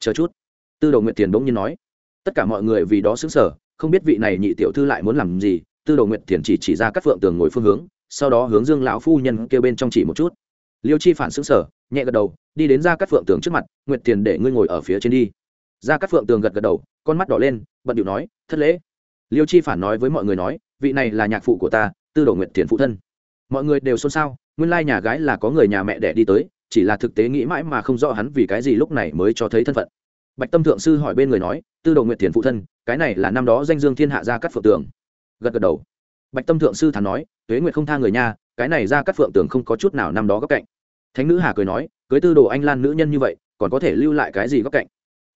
Chờ chút. Tư đầu nguyệt tiền bỗng nhiên nói. Tất cả mọi người vì đó sững sở không biết vị này nhị tiểu thư lại muốn làm gì, tư đầu nguyệt tiền chỉ chỉ ra các phượng tường ngồi phương hướng, sau đó hướng dương lão phu nhân kêu bên trong chỉ một chút liêu chi phản xứng sở, nhẹ gật đầu, đi đến ra các phượng tường trước mặt, nguyệt tiền để ngươi ngồi ở phía trên đi. Ra các phượng tường gật gật đầu, con mắt đỏ lên, bận điệu nói, thất lễ. Liêu chi phản nói với mọi người nói, vị này là nhạc phụ của ta, tư đồ nguyệt tiền phụ thân. Mọi người đều xôn xao, nguyên lai nhà gái là có người nhà mẹ đẻ đi tới, chỉ là thực tế nghĩ mãi mà không rõ hắn vì cái gì lúc này mới cho thấy thân phận. Bạch tâm thượng sư hỏi bên người nói, tư đồ nguyệt thiền phụ thân, cái này là năm đó danh dương thiên hạ ra các phượng tường. Gật gật đầu. Bạch tâm thượng sư thắn nói, tuế nguyệt không tha người nha, cái này ra các phượng tường không có chút nào năm đó góc cạnh thánh nữ hà cười nói, cưới tư đồ anh lan nữ nhân như vậy, còn có thể lưu lại cái gì góc cạnh?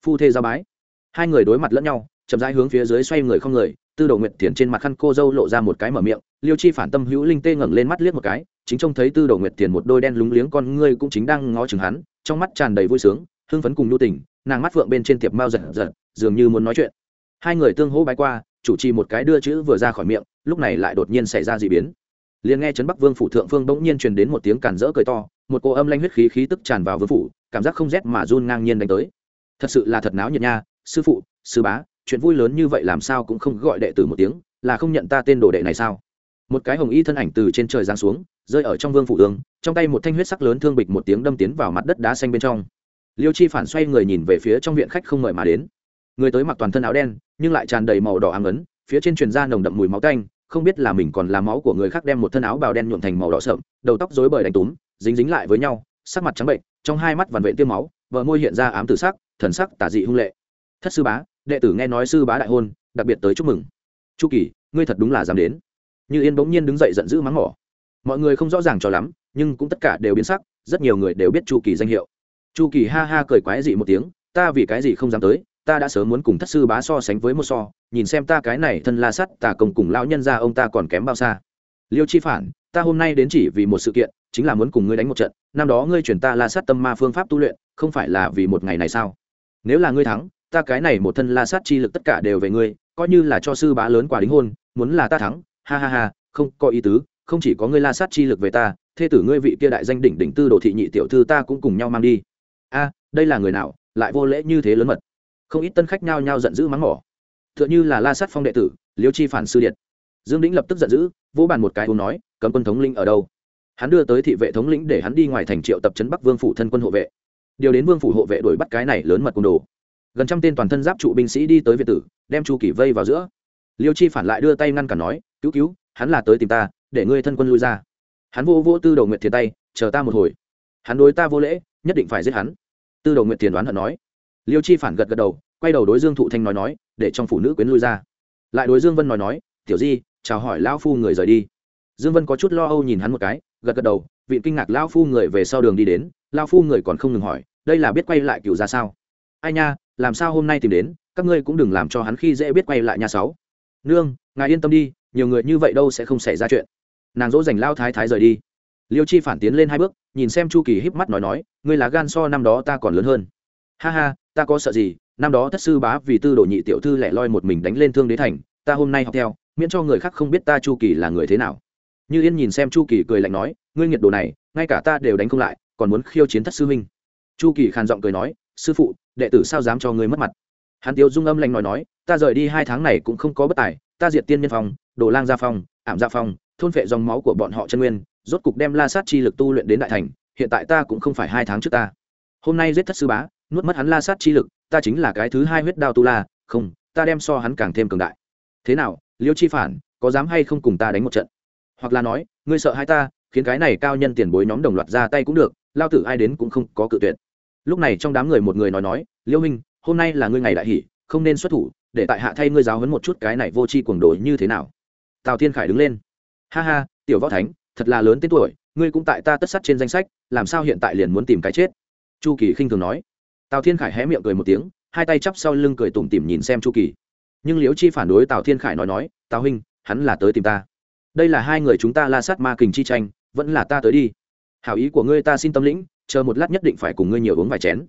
Phu thê ra bái. Hai người đối mặt lẫn nhau, chậm rãi hướng phía dưới xoay người không người, tư đồ nguyệt thiền trên mặt khăn cô dâu lộ ra một cái mở miệng, liêu chi phản tâm hữu linh tê ngẩng lên mắt liếc một cái, chính trông thấy tư đồ nguyệt thiền một đôi đen lúng liếng con ngươi cũng chính đang ngó chừng hắn, trong mắt tràn đầy vui sướng, hưng phấn cùng nhu tình, nàng mắt phượng bên trên tiệp mao giật giật, dường như muốn nói chuyện. Hai người tương hỗ bái qua, chủ trì một cái đưa chữ vừa ra khỏi miệng, lúc này lại đột nhiên xảy ra d ị biến liền nghe trấn bắc vương phủ thượng phương bỗng nhiên truyền đến một tiếng cản rỡ cười to, một cô âm lanh huyết khí khí tức tràn vào vương phủ, cảm giác không rét mà run ngang nhiên đánh tới. Thật sự là thật náo nhiệt nha, sư phụ, sư bá, chuyện vui lớn như vậy làm sao cũng không gọi đệ tử một tiếng, là không nhận ta tên đồ đệ này sao? Một cái hồng y thân ảnh từ trên trời giáng xuống, rơi ở trong vương phủ ương, trong tay một thanh huyết sắc lớn thương bịch một tiếng đâm tiến vào mặt đất đá xanh bên trong. Liêu chi phản xoay người nhìn về phía trong viện khách không mời mà đến. Người tới mặc toàn thân áo đen, nhưng lại tràn đầy màu đỏ áng ấn, phía trên truyền ra nồng đậm mùi máu canh không biết là mình còn làm máu của người khác đem một thân áo bào đen nhuộm thành màu đỏ sợm, đầu tóc rối bời đánh túm, dính dính lại với nhau, sắc mặt trắng bệnh, trong hai mắt vằn vện tiêm máu vợ môi hiện ra ám tử sắc, thần sắc tả dị hung lệ. Thất sư bá, đệ tử nghe nói sư bá đại hôn, đặc biệt tới chúc mừng. Chu kỳ, ngươi thật đúng là dám đến. Như yên bỗng nhiên đứng dậy giận dữ mắng mỏ. Mọi người không rõ ràng cho lắm, nhưng cũng tất cả đều biến sắc, rất nhiều người đều biết chu kỳ danh hiệu. Chu kỳ ha ha cười quái dị một tiếng, ta vì cái gì không dám tới, ta đã sớm muốn cùng thất sư bá so sánh với một so nhìn xem ta cái này thân la sắt tà công cùng lão nhân ra ông ta còn kém bao xa. Liêu chi phản, ta hôm nay đến chỉ vì một sự kiện, chính là muốn cùng ngươi đánh một trận, năm đó ngươi chuyển ta la sát tâm ma phương pháp tu luyện, không phải là vì một ngày này sao? Nếu là ngươi thắng, ta cái này một thân la sát chi lực tất cả đều về ngươi, coi như là cho sư bá lớn quả đính hôn, muốn là ta thắng, ha ha ha, không có ý tứ, không chỉ có ngươi la sát chi lực về ta, thê tử ngươi vị kia đại danh đỉnh đỉnh tư đồ thị nhị tiểu thư ta cũng cùng nhau mang đi. A, đây là người nào, lại vô lễ như thế lớn mật. Không ít tân khách nhao nhao giận dữ mắng mỏ tựa như là la sát phong đệ tử, liêu chi phản sư điện dương đĩnh lập tức giận dữ, vỗ bàn một cái uống nói, cấm quân thống lĩnh ở đâu? Hắn đưa tới thị vệ thống lĩnh để hắn đi ngoài thành triệu tập trấn bắc vương phủ thân quân hộ vệ. Điều đến vương phủ hộ vệ đuổi bắt cái này lớn mật côn đồ. Gần trăm tên toàn thân giáp trụ binh sĩ đi tới việt tử, đem chu kỳ vây vào giữa. Liêu chi phản lại đưa tay ngăn cản nói, cứu cứu, hắn là tới tìm ta, để ngươi thân quân lui ra. Hắn vô vô tư đầu nguyện thiền tay, chờ ta một hồi. Hắn đối ta vô lễ, nhất định phải giết hắn. Tư đầu nguyện thiền đoán hận nói. Liêu chi phản gật gật đầu quay đầu đối dương thụ thanh nói nói, để trong phụ nữ quyến lui ra. Lại đối dương vân nói nói, tiểu di, chào hỏi lão phu người rời đi. Dương vân có chút lo âu nhìn hắn một cái, gật gật đầu, vị kinh ngạc lão phu người về sau đường đi đến, lão phu người còn không ngừng hỏi, đây là biết quay lại cựu ra sao? Ai nha, làm sao hôm nay tìm đến, các ngươi cũng đừng làm cho hắn khi dễ biết quay lại nhà sáu. Nương, ngài yên tâm đi, nhiều người như vậy đâu sẽ không xảy ra chuyện. Nàng dỗ dành lao thái thái rời đi. Liêu chi phản tiến lên hai bước, nhìn xem chu kỳ híp mắt nói nói, ngươi là gan so năm đó ta còn lớn hơn. Ha ha, ta có sợ gì năm đó thất sư bá vì tư đồ nhị tiểu thư lẻ loi một mình đánh lên thương đế thành, ta hôm nay học theo, miễn cho người khác không biết ta chu kỳ là người thế nào. Như yên nhìn xem chu kỳ cười lạnh nói, ngươi nhiệt đồ này, ngay cả ta đều đánh không lại, còn muốn khiêu chiến thất sư huynh. Chu kỳ khàn giọng cười nói, sư phụ, đệ tử sao dám cho ngươi mất mặt. Hắn tiêu dung âm lạnh nói nói, ta rời đi hai tháng này cũng không có bất tài, ta diệt tiên nhân phòng đồ lang gia phong, ảm gia phong, thôn phệ dòng máu của bọn họ chân nguyên, rốt cục đem la sát chi lực tu luyện đến đại thành, hiện tại ta cũng không phải hai tháng trước ta. Hôm nay giết thất sư bá, nuốt mất hắn la sát chi lực ta chính là cái thứ hai huyết đao tu la, không, ta đem so hắn càng thêm cường đại. Thế nào, liêu chi phản, có dám hay không cùng ta đánh một trận? Hoặc là nói, ngươi sợ hai ta, khiến cái này cao nhân tiền bối nhóm đồng loạt ra tay cũng được, lao tử ai đến cũng không có cự tuyệt. Lúc này trong đám người một người nói nói, liêu minh hôm nay là ngươi ngày đại hỷ, không nên xuất thủ, để tại hạ thay ngươi giáo hấn một chút cái này vô tri cuồng đổi như thế nào. Tào thiên khải đứng lên. Ha ha, tiểu võ thánh, thật là lớn tên tuổi, ngươi cũng tại ta tất sắt trên danh sách, làm sao hiện tại liền muốn tìm cái chết? Chu kỳ khinh thường nói tào thiên khải hé miệng cười một tiếng, hai tay chắp sau lưng cười tủm tỉm nhìn xem chu kỳ. Nhưng liễu chi phản đối tào thiên khải nói nói, tào huynh, hắn là tới tìm ta. Đây là hai người chúng ta la sát ma kình chi tranh, vẫn là ta tới đi. Hảo ý của ngươi ta xin tâm lĩnh, chờ một lát nhất định phải cùng ngươi nhiều uống vài chén.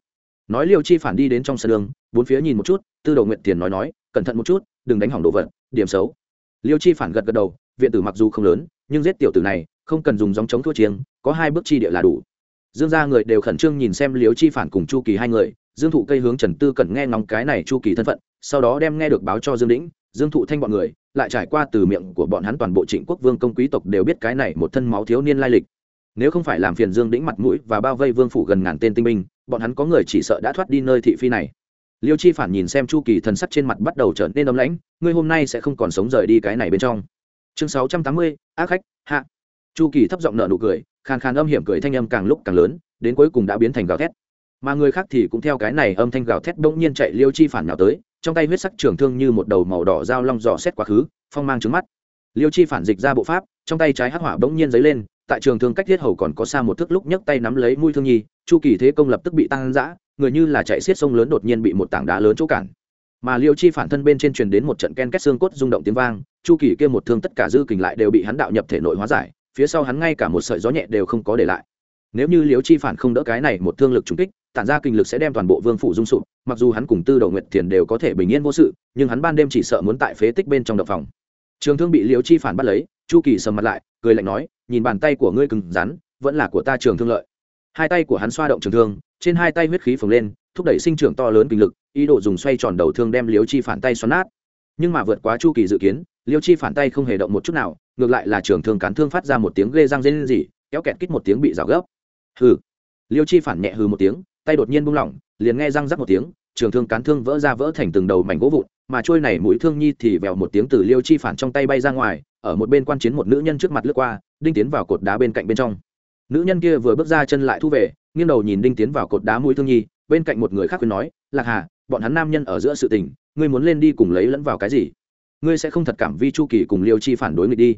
Nói liêu chi phản đi đến trong sân đường, bốn phía nhìn một chút, tư đầu nguyện tiền nói nói, cẩn thận một chút, đừng đánh hỏng đồ vật, điểm xấu. Liêu chi phản gật gật đầu, viện tử mặc dù không lớn, nhưng giết tiểu tử này, không cần dùng dòng chống thua chiêng, có hai bước chi địa là đủ dương gia người đều khẩn trương nhìn xem liêu chi phản cùng chu kỳ hai người, dương thụ cây hướng trần tư cần nghe ngóng cái này chu kỳ thân phận, sau đó đem nghe được báo cho dương đĩnh, dương thụ thanh bọn người, lại trải qua từ miệng của bọn hắn toàn bộ trịnh quốc vương công quý tộc đều biết cái này một thân máu thiếu niên lai lịch. Nếu không phải làm phiền dương đĩnh mặt mũi và bao vây vương phủ gần ngàn tên tinh binh, bọn hắn có người chỉ sợ đã thoát đi nơi thị phi này. Liêu chi phản nhìn xem chu kỳ thần sắc trên mặt bắt đầu trở nên ấm lãnh, ngươi hôm nay sẽ không còn sống rời đi cái này bên trong. Chương sáu trăm tám mươi, ác khách, hạ. Chu kỳ thấp giọng nợ nụ cười khàn khàn âm hiểm cười thanh âm càng lúc càng lớn, đến cuối cùng đã biến thành gào thét. Mà người khác thì cũng theo cái này âm thanh gào thét bỗng nhiên chạy liêu chi phản nào tới, trong tay huyết sắc trường thương như một đầu màu đỏ dao long dò xét quá khứ, phong mang trứng mắt. Liêu chi phản dịch ra bộ pháp, trong tay trái hắc hỏa bỗng nhiên dấy lên, tại trường thương cách thiết hầu còn có xa một thước lúc nhấc tay nắm lấy mũi thương nhi, chu kỳ thế công lập tức bị tăng giã người như là chạy xiết sông lớn đột nhiên bị một tảng đá lớn chỗ cản. Mà liêu chi phản thân bên trên truyền đến một trận ken kết xương cốt rung động tiếng vang, chu kỳ kia một thương tất cả dư kình lại đều bị hắn đạo nhập thể nội hóa giải phía sau hắn ngay cả một sợi gió nhẹ đều không có để lại. Nếu như Liễu chi phản không đỡ cái này một thương lực trúng kích, tản ra kinh lực sẽ đem toàn bộ vương phủ rung sụp, mặc dù hắn cùng tư đầu nguyệt thiền đều có thể bình yên vô sự, nhưng hắn ban đêm chỉ sợ muốn tại phế tích bên trong đập phòng. Trường thương bị Liễu chi phản bắt lấy, chu kỳ sầm mặt lại, cười lạnh nói, nhìn bàn tay của ngươi cứng rắn, vẫn là của ta trường thương lợi. Hai tay của hắn xoa động trường thương, trên hai tay huyết khí phồng lên, thúc đẩy sinh trưởng to lớn kinh lực, ý đồ dùng xoay tròn đầu thương đem Liễu chi phản tay xoắn nát. Nhưng mà vượt quá chu kỳ dự kiến liêu chi phản tay không hề động một chút nào ngược lại là trường thương cán thương phát ra một tiếng ghê răng rên rỉ, kéo kẹt kít một tiếng bị rào gấp. Hừ. Liêu chi phản nhẹ hừ một tiếng, tay đột nhiên buông lỏng, liền nghe răng rắc một tiếng, trường thương cán thương vỡ ra vỡ thành từng đầu mảnh gỗ vụn, mà trôi này mũi thương nhi thì vèo một tiếng từ liêu chi phản trong tay bay ra ngoài, ở một bên quan chiến một nữ nhân trước mặt lướt qua, đinh tiến vào cột đá bên cạnh bên trong. Nữ nhân kia vừa bước ra chân lại thu về, nghiêng đầu nhìn đinh tiến vào cột đá mũi thương nhi, bên cạnh một người khác khuyên nói, lạc hà, bọn hắn nam nhân ở giữa sự tình, ngươi muốn lên đi cùng lấy lẫn vào cái gì? Ngươi sẽ không thật cảm vi chu kỳ cùng liêu chi phản đối người đi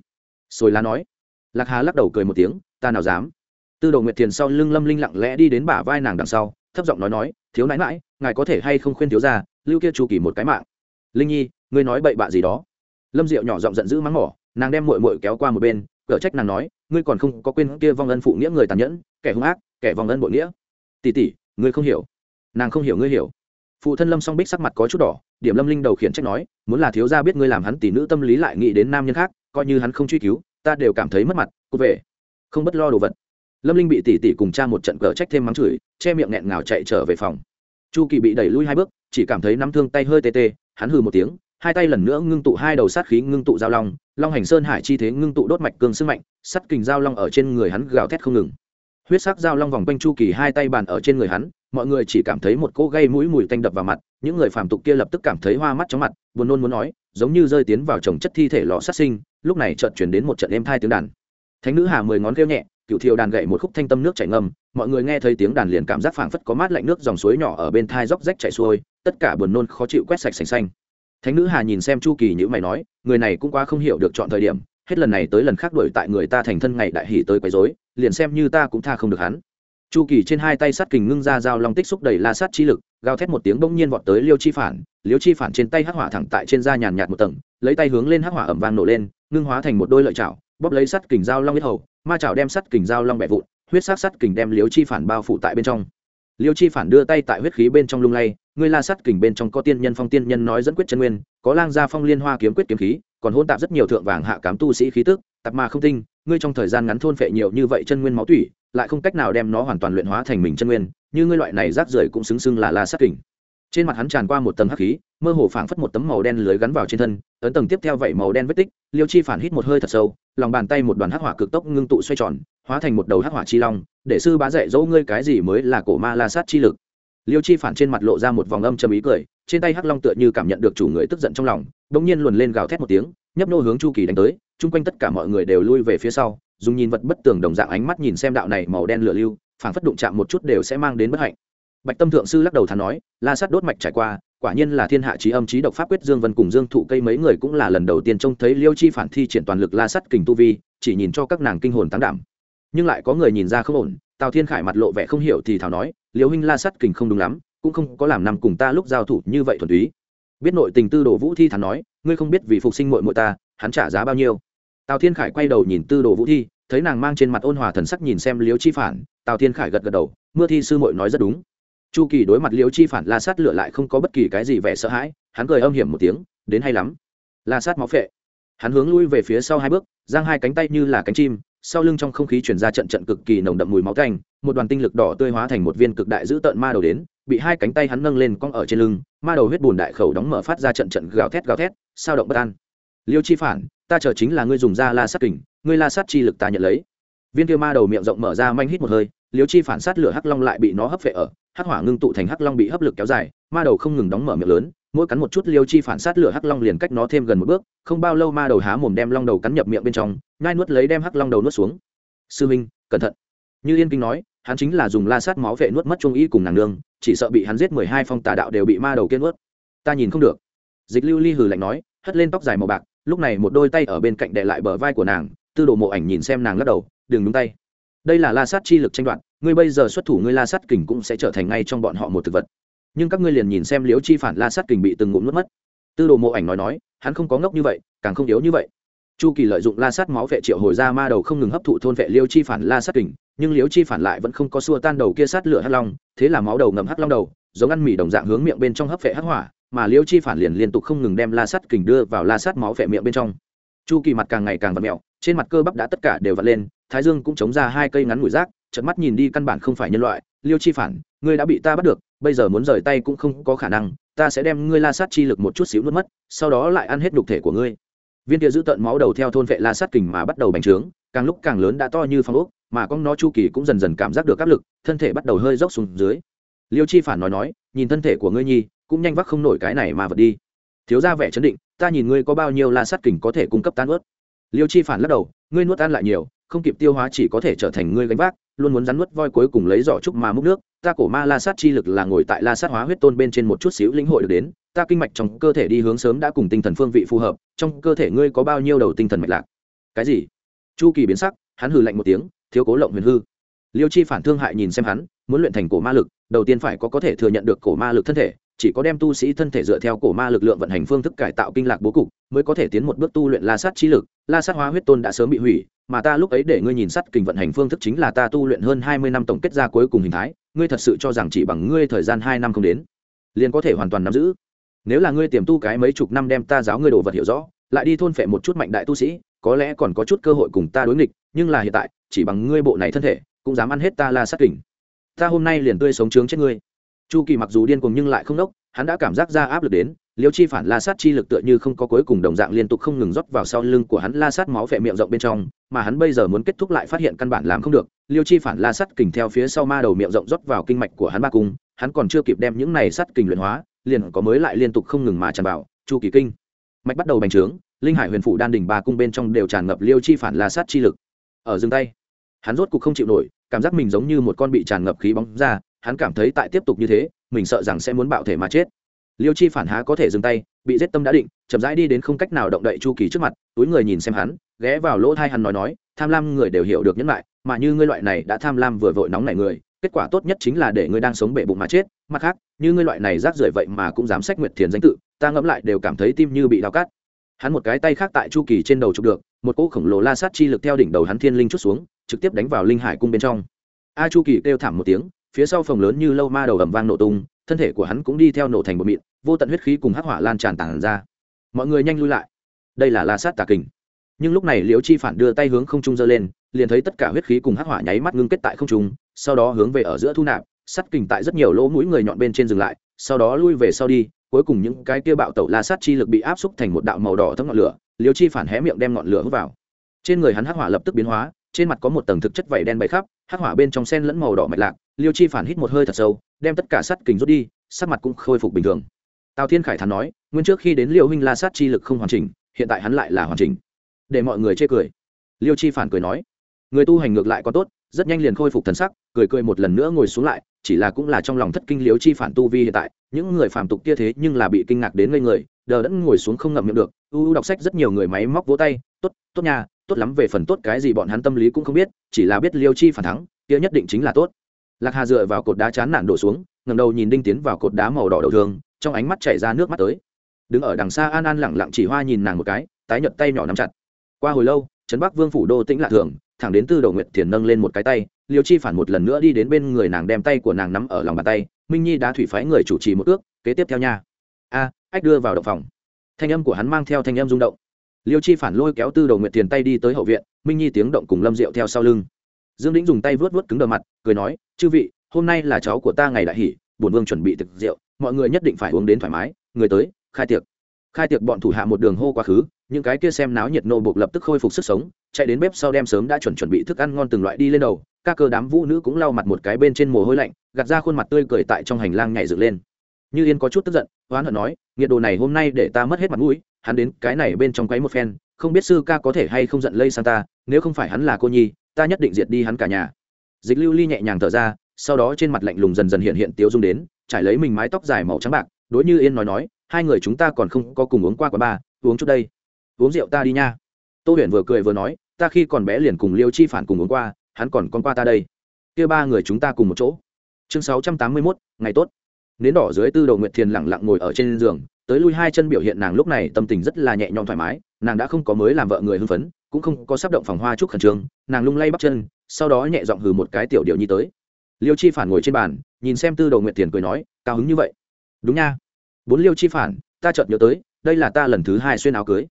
rồi lá nói. Lạc hà lắc đầu cười một tiếng, ta nào dám? Tư đồ nguyệt thiền sau lưng lâm linh lặng lẽ đi đến bả vai nàng đằng sau, thấp giọng nói nói, thiếu nãi mãi ngài có thể hay không khuyên thiếu ra lưu kia chu kỳ một cái mạng? Linh nhi, ngươi nói bậy bạ gì đó? Lâm diệu nhỏ giọng giận dữ mắng mỏ, nàng đem mội mội kéo qua một bên cở trách nàng nói, ngươi còn không có quên kia vong ân phụ nghĩa người tàn nhẫn, kẻ hung ác, kẻ vong ân bội nghĩa. Tỷ tỷ, ngươi không hiểu. Nàng không hiểu ngươi hiểu. Phụ thân lâm song bích sắc mặt có chút đỏ, điểm lâm linh đầu khiển trách nói, muốn là thiếu gia biết ngươi làm hắn tỷ nữ tâm lý lại nghĩ đến nam nhân khác coi như hắn không truy cứu, ta đều cảm thấy mất mặt, cút về. Không bất lo đồ vật. Lâm linh bị tỷ tỷ cùng cha một trận cờ trách thêm mắng chửi, che miệng nghẹn ngào chạy trở về phòng. Chu kỳ bị đẩy lui hai bước, chỉ cảm thấy nắm thương tay hơi tê tê, hắn hừ một tiếng, hai tay lần nữa ngưng tụ hai đầu sát khí ngưng tụ giao long long hành sơn hải chi thế ngưng tụ đốt mạch cương sức mạnh, sắt kình giao long ở trên người hắn gào thét không ngừng. Huyết sắc giao long vòng quanh chu kỳ hai tay bàn ở trên người hắn, mọi người chỉ cảm thấy một cỗ gây mũi mùi tanh đập vào mặt, những người phàm tục kia lập tức cảm thấy hoa mắt chóng mặt, buồn nôn muốn nói giống như rơi tiến vào trồng chất thi thể lò sát sinh, lúc này chợt chuyển đến một trận êm thai tiếng đàn. Thánh nữ hà mười ngón kêu nhẹ cựu thiều đàn gậy một khúc thanh tâm nước chảy ngầm, mọi người nghe thấy tiếng đàn liền cảm giác phảng phất có mát lạnh nước dòng suối nhỏ ở bên thai róc rách chảy xuôi, tất cả buồn nôn khó chịu quét sạch sành xanh. Thánh nữ hà nhìn xem chu kỳ như mày nói, người này cũng quá không hiểu được chọn thời điểm, hết lần này tới lần khác đuổi tại người ta thành thân ngày đại hỷ tới quấy rối, liền xem như ta cũng tha không được hắn chu kỳ trên hai tay sắt kình ngưng ra dao long tích xúc đầy la sát chi lực, gào thét một tiếng bỗng nhiên vọt tới liêu chi phản. Liêu chi phản trên tay hắc hỏa thẳng tại trên da nhàn nhạt một tầng, lấy tay hướng lên hắc hỏa ẩm vang nổ lên, ngưng hóa thành một đôi lợi chảo, bóp lấy sắt kình dao long huyết hầu, ma chảo đem sắt kình dao long bẻ vụn, huyết sát sắt kình đem liêu chi phản bao phủ tại bên trong. Liêu chi phản đưa tay tại huyết khí bên trong lung lay, ngươi la sắt kình bên trong có tiên nhân phong tiên nhân nói dẫn quyết chân nguyên, có lang gia phong liên hoa kiếm quyết kiếm khí, còn hôn tạp rất nhiều thượng vàng hạ cám tu sĩ khí tức, tạp mà không tinh, ngươi trong thời gian ngắn thôn phệ nhiều như vậy chân nguyên máu tủy lại không cách nào đem nó hoàn toàn luyện hóa thành mình chân nguyên, như ngươi loại này rác rưởi cũng xứng xưng là la sát kình. Trên mặt hắn tràn qua một tầng hắc khí, mơ hồ phảng phất một tấm màu đen lưới gắn vào trên thân, ấn tầng tiếp theo vậy màu đen vết tích, liêu chi phản hít một hơi thật sâu, lòng bàn tay một đoàn hắc hỏa cực tốc ngưng tụ xoay tròn, hóa thành một đầu hắc hỏa chi long, để sư bá dạy dỗ ngươi cái gì mới là cổ ma la sát chi lực. Liêu chi phản trên mặt lộ ra một vòng âm châm ý cười, trên tay hắc long tựa như cảm nhận được chủ người tức giận trong lòng, bỗng nhiên luồn lên gào thét một tiếng, nhấp nô hướng chu kỳ đánh tới, chung quanh tất cả mọi người đều lui về phía sau dùng nhìn vật bất tường đồng dạng ánh mắt nhìn xem đạo này màu đen lửa lưu, phảng phất đụng chạm một chút đều sẽ mang đến bất hạnh. Bạch tâm thượng sư lắc đầu thắn nói, la sát đốt mạch trải qua, quả nhiên là thiên hạ trí âm trí độc pháp quyết dương vân cùng dương thụ cây mấy người cũng là lần đầu tiên trông thấy liêu chi phản thi triển toàn lực la sắt kình tu vi, chỉ nhìn cho các nàng kinh hồn tán đảm. Nhưng lại có người nhìn ra không ổn, tào thiên khải mặt lộ vẻ không hiểu thì thảo nói, liêu huynh la sắt kình không đúng lắm, cũng không có làm nằm cùng ta lúc giao thủ như vậy thuần túy. Biết nội tình tư đồ vũ thi thản nói, ngươi không biết vì phục sinh mội mội ta, hắn trả giá bao nhiêu? Tào thiên khải quay đầu nhìn tư đồ vũ thi, thấy nàng mang trên mặt ôn hòa thần sắc nhìn xem liếu chi phản, tào thiên khải gật gật đầu, mưa thi sư mội nói rất đúng. Chu kỳ đối mặt liếu chi phản la sát lựa lại không có bất kỳ cái gì vẻ sợ hãi, hắn cười âm hiểm một tiếng, đến hay lắm. La sát máu phệ. Hắn hướng lui về phía sau hai bước, giang hai cánh tay như là cánh chim, sau lưng trong không khí chuyển ra trận trận cực kỳ nồng đậm mùi máu canh một đoàn tinh lực đỏ tươi hóa thành một viên cực đại giữ tợn ma đầu đến, bị hai cánh tay hắn nâng lên cong ở trên lưng, ma đầu huyết bùn đại khẩu đóng mở phát ra trận trận gào thét gào thét, sao động bất an. Liêu chi phản ta chờ chính là ngươi dùng ra la sát kình, ngươi la sát chi lực ta nhận lấy. Viên kia ma đầu miệng rộng mở ra manh hít một hơi, liêu chi phản sát lửa hắc long lại bị nó hấp phệ ở, hắc hỏa ngưng tụ thành hắc long bị hấp lực kéo dài, ma đầu không ngừng đóng mở miệng lớn, mỗi cắn một chút liêu chi phản sát lửa hắc long liền cách nó thêm gần một bước, không bao lâu ma đầu há mồm đem long đầu cắn nhập miệng bên trong ngai nuốt lấy đem hắc long đầu nuốt xuống. Sư minh, cẩn thận. Như yên kinh nói, hắn chính là dùng la sát máu vệ nuốt mất trung ý cùng nàng nương, chỉ sợ bị hắn giết mười hai phong tà đạo đều bị ma đầu kiên nuốt. Ta nhìn không được. Dịch lưu ly hừ lạnh nói, hất lên tóc dài màu bạc lúc này một đôi tay ở bên cạnh đệ lại bờ vai của nàng, tư đồ mộ ảnh nhìn xem nàng lắc đầu, đừng đúng tay. Đây là la sát chi lực tranh đoạt, ngươi bây giờ xuất thủ ngươi la sát kình cũng sẽ trở thành ngay trong bọn họ một thực vật. Nhưng các ngươi liền nhìn xem liếu chi phản la sát kình bị từng ngụm nuốt mất. Tư đồ mộ ảnh nói nói, hắn không có ngốc như vậy, càng không yếu như vậy. Chu kỳ lợi dụng la sát máu vệ triệu hồi ra ma đầu không ngừng hấp thụ thôn vệ liêu chi phản la sát kình, nhưng liễu chi phản lại vẫn không có xua tan đầu kia sát lửa hắc long, thế là máu đầu ngầm hắc long đầu, giống ăn mì đồng dạng hướng miệng bên trong hấp vệ hắc hỏa mà liêu chi phản liền liên tục không ngừng đem la sát kình đưa vào la sát máu vẻ miệng bên trong. Chu kỳ mặt càng ngày càng vặt mẹo, trên mặt cơ bắp đã tất cả đều vặt lên, thái dương cũng chống ra hai cây ngắn ngủi rác trận mắt nhìn đi căn bản không phải nhân loại. Liêu chi phản, ngươi đã bị ta bắt được, bây giờ muốn rời tay cũng không có khả năng, ta sẽ đem ngươi la sát chi lực một chút xíu nuốt mất, sau đó lại ăn hết đục thể của ngươi. Viên kia giữ tận máu đầu theo thôn vệ la sát kình mà bắt đầu bành trướng, càng lúc càng lớn đã to như phong ốc, mà con nó chu kỳ cũng dần dần cảm giác được áp lực, thân thể bắt đầu hơi dốc xuống dưới. Liêu chi phản nói nói, nhìn thân thể của ngươi nhi cũng nhanh vác không nổi cái này mà vật đi. Thiếu ra vẻ chấn định, ta nhìn ngươi có bao nhiêu la sát kình có thể cung cấp tan ướt. Liêu chi phản lắc đầu, ngươi nuốt tan lại nhiều, không kịp tiêu hóa chỉ có thể trở thành ngươi gánh vác, luôn muốn rắn nuốt voi cuối cùng lấy giỏ trúc mà múc nước. Ta cổ ma la sát chi lực là ngồi tại la sát hóa huyết tôn bên trên một chút xíu lĩnh hội được đến, ta kinh mạch trong cơ thể đi hướng sớm đã cùng tinh thần phương vị phù hợp, trong cơ thể ngươi có bao nhiêu đầu tinh thần mạch lạc? Cái gì? Chu kỳ biến sắc, hắn hừ lạnh một tiếng, thiếu cố lộng huyền hư. Liêu chi phản thương hại nhìn xem hắn, muốn luyện thành cổ ma lực, đầu tiên phải có có thể thừa nhận được cổ ma lực thân thể chỉ có đem tu sĩ thân thể dựa theo cổ ma lực lượng vận hành phương thức cải tạo kinh lạc bố cục, mới có thể tiến một bước tu luyện la sát chi lực. La sát hóa huyết tôn đã sớm bị hủy, mà ta lúc ấy để ngươi nhìn sắt kình vận hành phương thức chính là ta tu luyện hơn hai mươi năm tổng kết ra cuối cùng hình thái, ngươi thật sự cho rằng chỉ bằng ngươi thời gian hai năm không đến, liền có thể hoàn toàn nắm giữ. Nếu là ngươi tiềm tu cái mấy chục năm đem ta giáo ngươi đồ vật hiểu rõ, lại đi thôn phệ một chút mạnh đại tu sĩ, có lẽ còn có chút cơ hội cùng ta đối nghịch, nhưng là hiện tại, chỉ bằng ngươi bộ này thân thể, cũng dám ăn hết ta la sát kình. Ta hôm nay liền tươi sống trướng chết ngươi chu kỳ mặc dù điên cuồng nhưng lại không đốc hắn đã cảm giác ra áp lực đến, liêu chi phản la sát chi lực tựa như không có cuối cùng đồng dạng liên tục không ngừng rót vào sau lưng của hắn la sát máu vẻ miệng rộng bên trong, mà hắn bây giờ muốn kết thúc lại phát hiện căn bản làm không được. Liêu chi phản la sát kình theo phía sau ma đầu miệng rộng rót vào kinh mạch của hắn ba cung, hắn còn chưa kịp đem những này sát kình luyện hóa, liền có mới lại liên tục không ngừng mà tràn vào. Chu kỳ kinh. Mạch bắt đầu bành trướng, linh hải huyền phủ đan đỉnh ba cung bên trong đều tràn ngập liêu chi phản la sát chi lực. Ở dừng tay, hắn rốt cục không chịu nổi, cảm giác mình giống như một con bị tràn ngập khí bóng ra hắn cảm thấy tại tiếp tục như thế, mình sợ rằng sẽ muốn bạo thể mà chết. Liêu chi phản há có thể dừng tay, bị giết tâm đã định, chậm rãi đi đến không cách nào động đậy chu kỳ trước mặt, túi người nhìn xem hắn, ghé vào lỗ thai hắn nói nói, tham lam người đều hiểu được nhẫn lại mà như ngươi loại này đã tham lam vừa vội nóng nảy người, kết quả tốt nhất chính là để ngươi đang sống bể bụng mà chết, mặt khác, như ngươi loại này rác rưởi vậy mà cũng dám sách nguyệt thiền danh tự, ta ngẫm lại đều cảm thấy tim như bị đau cắt. Hắn một cái tay khác tại chu kỳ trên đầu chụp được, một cỗ khổng lồ la sát chi lực theo đỉnh đầu hắn thiên linh chút xuống, trực tiếp đánh vào linh hải cung bên trong. A chu kỳ kêu thảm một tiếng phía sau phòng lớn như lâu ma đầu ầm vang nổ tung, thân thể của hắn cũng đi theo nổ thành bột mịn, vô tận huyết khí cùng hắc hỏa lan tràn tản ra. Mọi người nhanh lui lại. Đây là la sát tà kình. Nhưng lúc này liễu chi phản đưa tay hướng không trung giơ lên, liền thấy tất cả huyết khí cùng hắc hỏa nháy mắt ngưng kết tại không trung, sau đó hướng về ở giữa thu nạp, sắt kình tại rất nhiều lỗ mũi người nhọn bên trên dừng lại, sau đó lui về sau đi, cuối cùng những cái kia bạo tẩu la sát chi lực bị áp xúc thành một đạo màu đỏ thấm ngọn lửa, liễu chi phản hé miệng đem ngọn lửa hút vào. Trên người hắn hắc hỏa lập tức biến hóa trên mặt có một tầng thực chất vảy đen bày khắp, hắc hỏa bên trong sen lẫn màu đỏ mạch lạc, liêu chi phản hít một hơi thật sâu, đem tất cả sắt kình rút đi, sắc mặt cũng khôi phục bình thường. Tào thiên khải thắn nói, nguyên trước khi đến liêu huynh la sát chi lực không hoàn chỉnh, hiện tại hắn lại là hoàn chỉnh. Để mọi người chê cười. Liêu chi phản cười nói, người tu hành ngược lại có tốt, rất nhanh liền khôi phục thần sắc, cười cười một lần nữa ngồi xuống lại, chỉ là cũng là trong lòng thất kinh liêu chi phản tu vi hiện tại, những người phàm tục kia thế nhưng là bị kinh ngạc đến ngây người, đờ đẫn ngồi xuống không ngậm miệng được, u u đọc sách rất nhiều người máy móc vỗ tay, tốt tốt nhà tốt lắm về phần tốt cái gì bọn hắn tâm lý cũng không biết, chỉ là biết liêu chi phản thắng, kia nhất định chính là tốt. Lạc hà dựa vào cột đá chán nản đổ xuống ngầm đầu nhìn đinh tiến vào cột đá màu đỏ đầu thường trong ánh mắt chảy ra nước mắt tới. Đứng ở đằng xa an an lẳng lặng chỉ hoa nhìn nàng một cái, tái nhợt tay nhỏ nắm chặt. Qua hồi lâu, trấn bắc vương phủ đô tĩnh lạ thường, thẳng đến tư đầu nguyệt thiền nâng lên một cái tay, liêu chi phản một lần nữa đi đến bên người nàng đem tay của nàng nắm ở lòng bàn tay, minh nhi đã thủy phái người chủ trì một ước, kế tiếp theo nha. A, ách đưa vào động phòng. Thanh âm của hắn mang theo thanh âm rung động liêu chi phản lôi kéo tư đầu nguyệt tiền tay đi tới hậu viện, minh nhi tiếng động cùng lâm rượu theo sau lưng. Dương đĩnh dùng tay vớt vớt cứng đờ mặt, cười nói, chư vị, hôm nay là cháu của ta ngày đại hỷ, bổn vương chuẩn bị thực rượu, mọi người nhất định phải uống đến thoải mái, người tới, khai tiệc. Khai tiệc bọn thủ hạ một đường hô quá khứ, những cái kia xem náo nhiệt nô buộc lập tức khôi phục sức sống, chạy đến bếp sau đem sớm đã chuẩn chuẩn bị thức ăn ngon từng loại đi lên đầu các cơ đám vũ nữ cũng lau mặt một cái bên trên mồ hôi lạnh, gạt ra khuôn mặt tươi cười tại trong hành lang nhảy dựng lên như yên có chút tức giận, oán hận nói, nghiệt đồ này hôm nay để ta mất hết mặt mũi, hắn đến cái này bên trong quấy một phen, không biết sư ca có thể hay không giận lây sang ta, nếu không phải hắn là cô nhi, ta nhất định diệt đi hắn cả nhà. Dịch lưu ly nhẹ nhàng thở ra, sau đó trên mặt lạnh lùng dần dần hiện hiện tiếu dung đến, trải lấy mình mái tóc dài màu trắng bạc, đối như yên nói nói, hai người chúng ta còn không có cùng uống qua quán ba, uống chút đây. Uống rượu ta đi nha. Tô huyền vừa cười vừa nói, ta khi còn bé liền cùng liêu chi phản cùng uống qua, hắn còn con qua ta đây. Kia ba người chúng ta cùng một chỗ. Chương sáu trăm tám mươi mốt, ngày tốt nến đỏ dưới tư đầu nguyệt thiền lẳng lặng ngồi ở trên giường, tới lui hai chân biểu hiện nàng lúc này tâm tình rất là nhẹ nhõm thoải mái, nàng đã không có mới làm vợ người hưng phấn, cũng không có sắp động phòng hoa chúc khẩn trương, nàng lung lay bắt chân, sau đó nhẹ giọng hừ một cái tiểu điệu nhi tới. Liêu chi phản ngồi trên bàn, nhìn xem tư đầu nguyệt thiền cười nói, cao hứng như vậy. Đúng nha. Bốn liêu chi phản, ta chợt nhớ tới, đây là ta lần thứ hai xuyên áo cưới.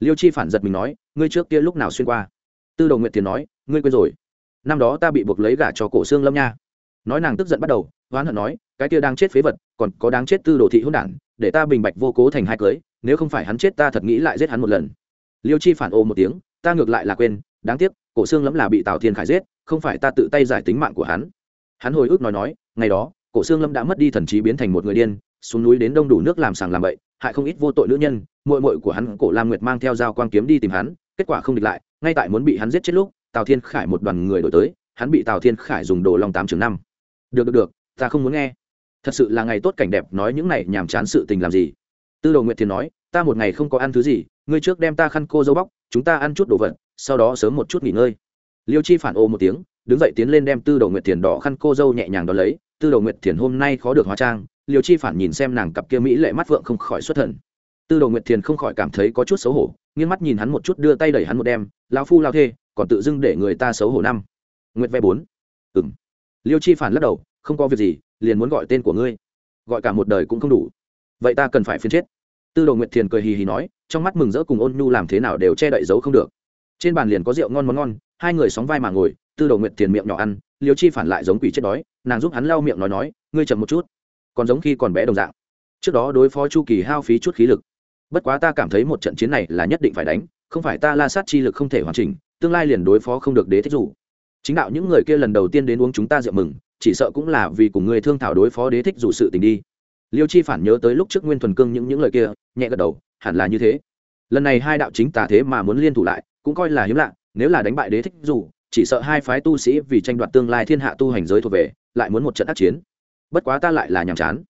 Liêu chi phản giật mình nói, ngươi trước kia lúc nào xuyên qua? Tư đầu nguyệt thiền nói, ngươi quên rồi. Năm đó ta bị buộc lấy gả cho cổ xương lâm nha. Nói nàng tức giận bắt đầu hoán hận nói cái kia đang chết phế vật, còn có đáng chết tư đồ thị hỗn đản, để ta bình bạch vô cố thành hai cưới, nếu không phải hắn chết ta thật nghĩ lại giết hắn một lần. Liêu chi phản ô một tiếng, ta ngược lại là quên, đáng tiếc, cổ xương lẫm là bị tào thiên khải giết, không phải ta tự tay giải tính mạng của hắn. Hắn hồi ức nói nói, ngày đó, cổ xương lâm đã mất đi thần trí biến thành một người điên, xuống núi đến đông đủ nước làm sàng làm bậy, hại không ít vô tội nữ nhân mội mội của hắn cổ lam nguyệt mang theo dao quang kiếm đi tìm hắn, kết quả không địch lại, ngay tại muốn bị hắn giết chết lúc, tào thiên khải một đoàn người đổi tới, hắn bị tào thiên khải dùng đồ long tám chừng năm. Được được được, ta không muốn nghe thật sự là ngày tốt cảnh đẹp, nói những này nhàm chán sự tình làm gì? Tư đồ nguyệt thiền nói, ta một ngày không có ăn thứ gì, ngươi trước đem ta khăn cô dâu bóc, chúng ta ăn chút đồ vật, sau đó sớm một chút nghỉ ngơi. Liêu chi phản ô một tiếng, đứng dậy tiến lên đem tư đồ nguyệt thiền đỏ khăn cô dâu nhẹ nhàng đ ó lấy. Tư đồ nguyệt thiền hôm nay khó được hóa trang, liêu chi phản nhìn xem nàng cặp kia mỹ lệ mắt vượng không khỏi xuất thần. Tư đồ nguyệt thiền không khỏi cảm thấy có chút xấu hổ nghiên mắt nhìn hắn một chút, đưa tay đẩy hắn một đem lao phu lao thê, còn tự dưng để người ta xấu hổ năm. Nguyệt ve bốn. Ừng liêu chi phản lắc đầu không có việc gì, liền muốn gọi tên của ngươi. Gọi cả một đời cũng không đủ. Vậy ta cần phải phiên chết. Tư đồ nguyệt thiền cười hì hì nói, trong mắt mừng rỡ cùng ôn nhu làm thế nào đều che đậy giấu không được. Trên bàn liền có rượu ngon món ngon, hai người sóng vai mà ngồi, tư đồ nguyệt thiền miệng nhỏ ăn liều chi phản lại giống quỷ chết đói, nàng giúp hắn lau miệng nói nói, ngươi chậm một chút, còn giống khi còn bé đồng dạng. Trước đó đối phó chu kỳ hao phí chút khí lực. Bất quá ta cảm thấy một trận chiến này là nhất định phải đánh, không phải ta la sát chi lực không thể hoàn chỉnh, tương lai liền đối phó không được đế thích dù chính đạo những người kia lần đầu tiên đến uống chúng ta rượu mừng chỉ sợ cũng là vì cùng người thương thảo đối phó đế thích dù sự tình đi. Liêu chi phản nhớ tới lúc trước nguyên thuần cương những những lời kia, nhẹ gật đầu, hẳn là như thế. Lần này hai đạo chính tà thế mà muốn liên thủ lại, cũng coi là hiếm lạ, nếu là đánh bại đế thích dù, chỉ sợ hai phái tu sĩ vì tranh đoạt tương lai thiên hạ tu hành giới thuộc về, lại muốn một trận ác chiến. Bất quá ta lại là nhàm chán.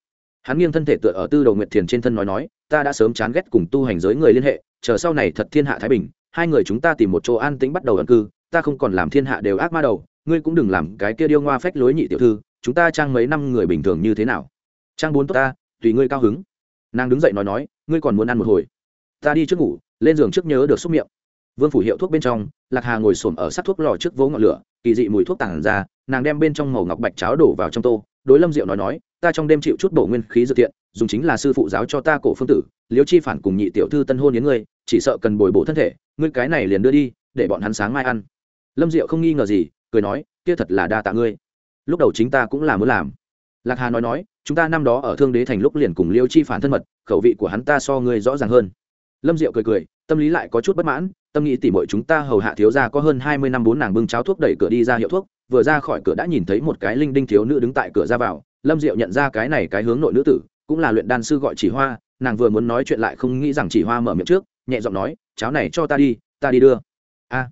Hắn nghiêng thân thể tựa ở tư đầu nguyệt thiền trên thân nói nói, ta đã sớm chán ghét cùng tu hành giới người liên hệ, chờ sau này thật thiên hạ thái bình, hai người chúng ta tìm một chỗ an tĩnh bắt đầu ẩn cư, ta không còn làm thiên hạ đều ác ma đầu ngươi cũng đừng làm cái kia điêu ngoa phách lối nhị tiểu thư, chúng ta trang mấy năm người bình thường như thế nào? Trang bốn tốt ta, tùy ngươi cao hứng. Nàng đứng dậy nói nói, ngươi còn muốn ăn một hồi? Ta đi trước ngủ, lên giường trước nhớ được xúc miệng. Vương phủ hiệu thuốc bên trong, lạc hà ngồi xổm ở sát thuốc lò trước vỗ ngọn lửa, kỳ dị mùi thuốc tàn ra, nàng đem bên trong màu ngọc bạch cháo đổ vào trong tô, đối lâm diệu nói nói, ta trong đêm chịu chút bổ nguyên khí dự tiện dùng chính là sư phụ giáo cho ta cổ phương tử liếu chi phản cùng nhị tiểu thư tân hôn đến ngươi, chỉ sợ cần bồi bổ thân thể, ngươi cái này liền đưa đi, để bọn hắn sáng mai ăn. Lâm diệu không nghi ngờ gì cười nói, kia thật là đa tạ ngươi. Lúc đầu chính ta cũng là muốn làm. Lạc hà nói nói, chúng ta năm đó ở thương đế thành lúc liền cùng liêu chi phản thân mật, khẩu vị của hắn ta so ngươi rõ ràng hơn. Lâm diệu cười cười, tâm lý lại có chút bất mãn, tâm nghĩ tỉ mọi chúng ta hầu hạ thiếu gia có hơn hai mươi năm bốn nàng bưng cháo thuốc đẩy cửa đi ra hiệu thuốc, vừa ra khỏi cửa đã nhìn thấy một cái linh đinh thiếu nữ đứng tại cửa ra vào. Lâm diệu nhận ra cái này cái hướng nội nữ tử, cũng là luyện đan sư gọi chỉ hoa, nàng vừa muốn nói chuyện lại không nghĩ rằng chỉ hoa mở miệng trước, nhẹ giọng nói, cháo này cho ta đi ta đi đưa. A,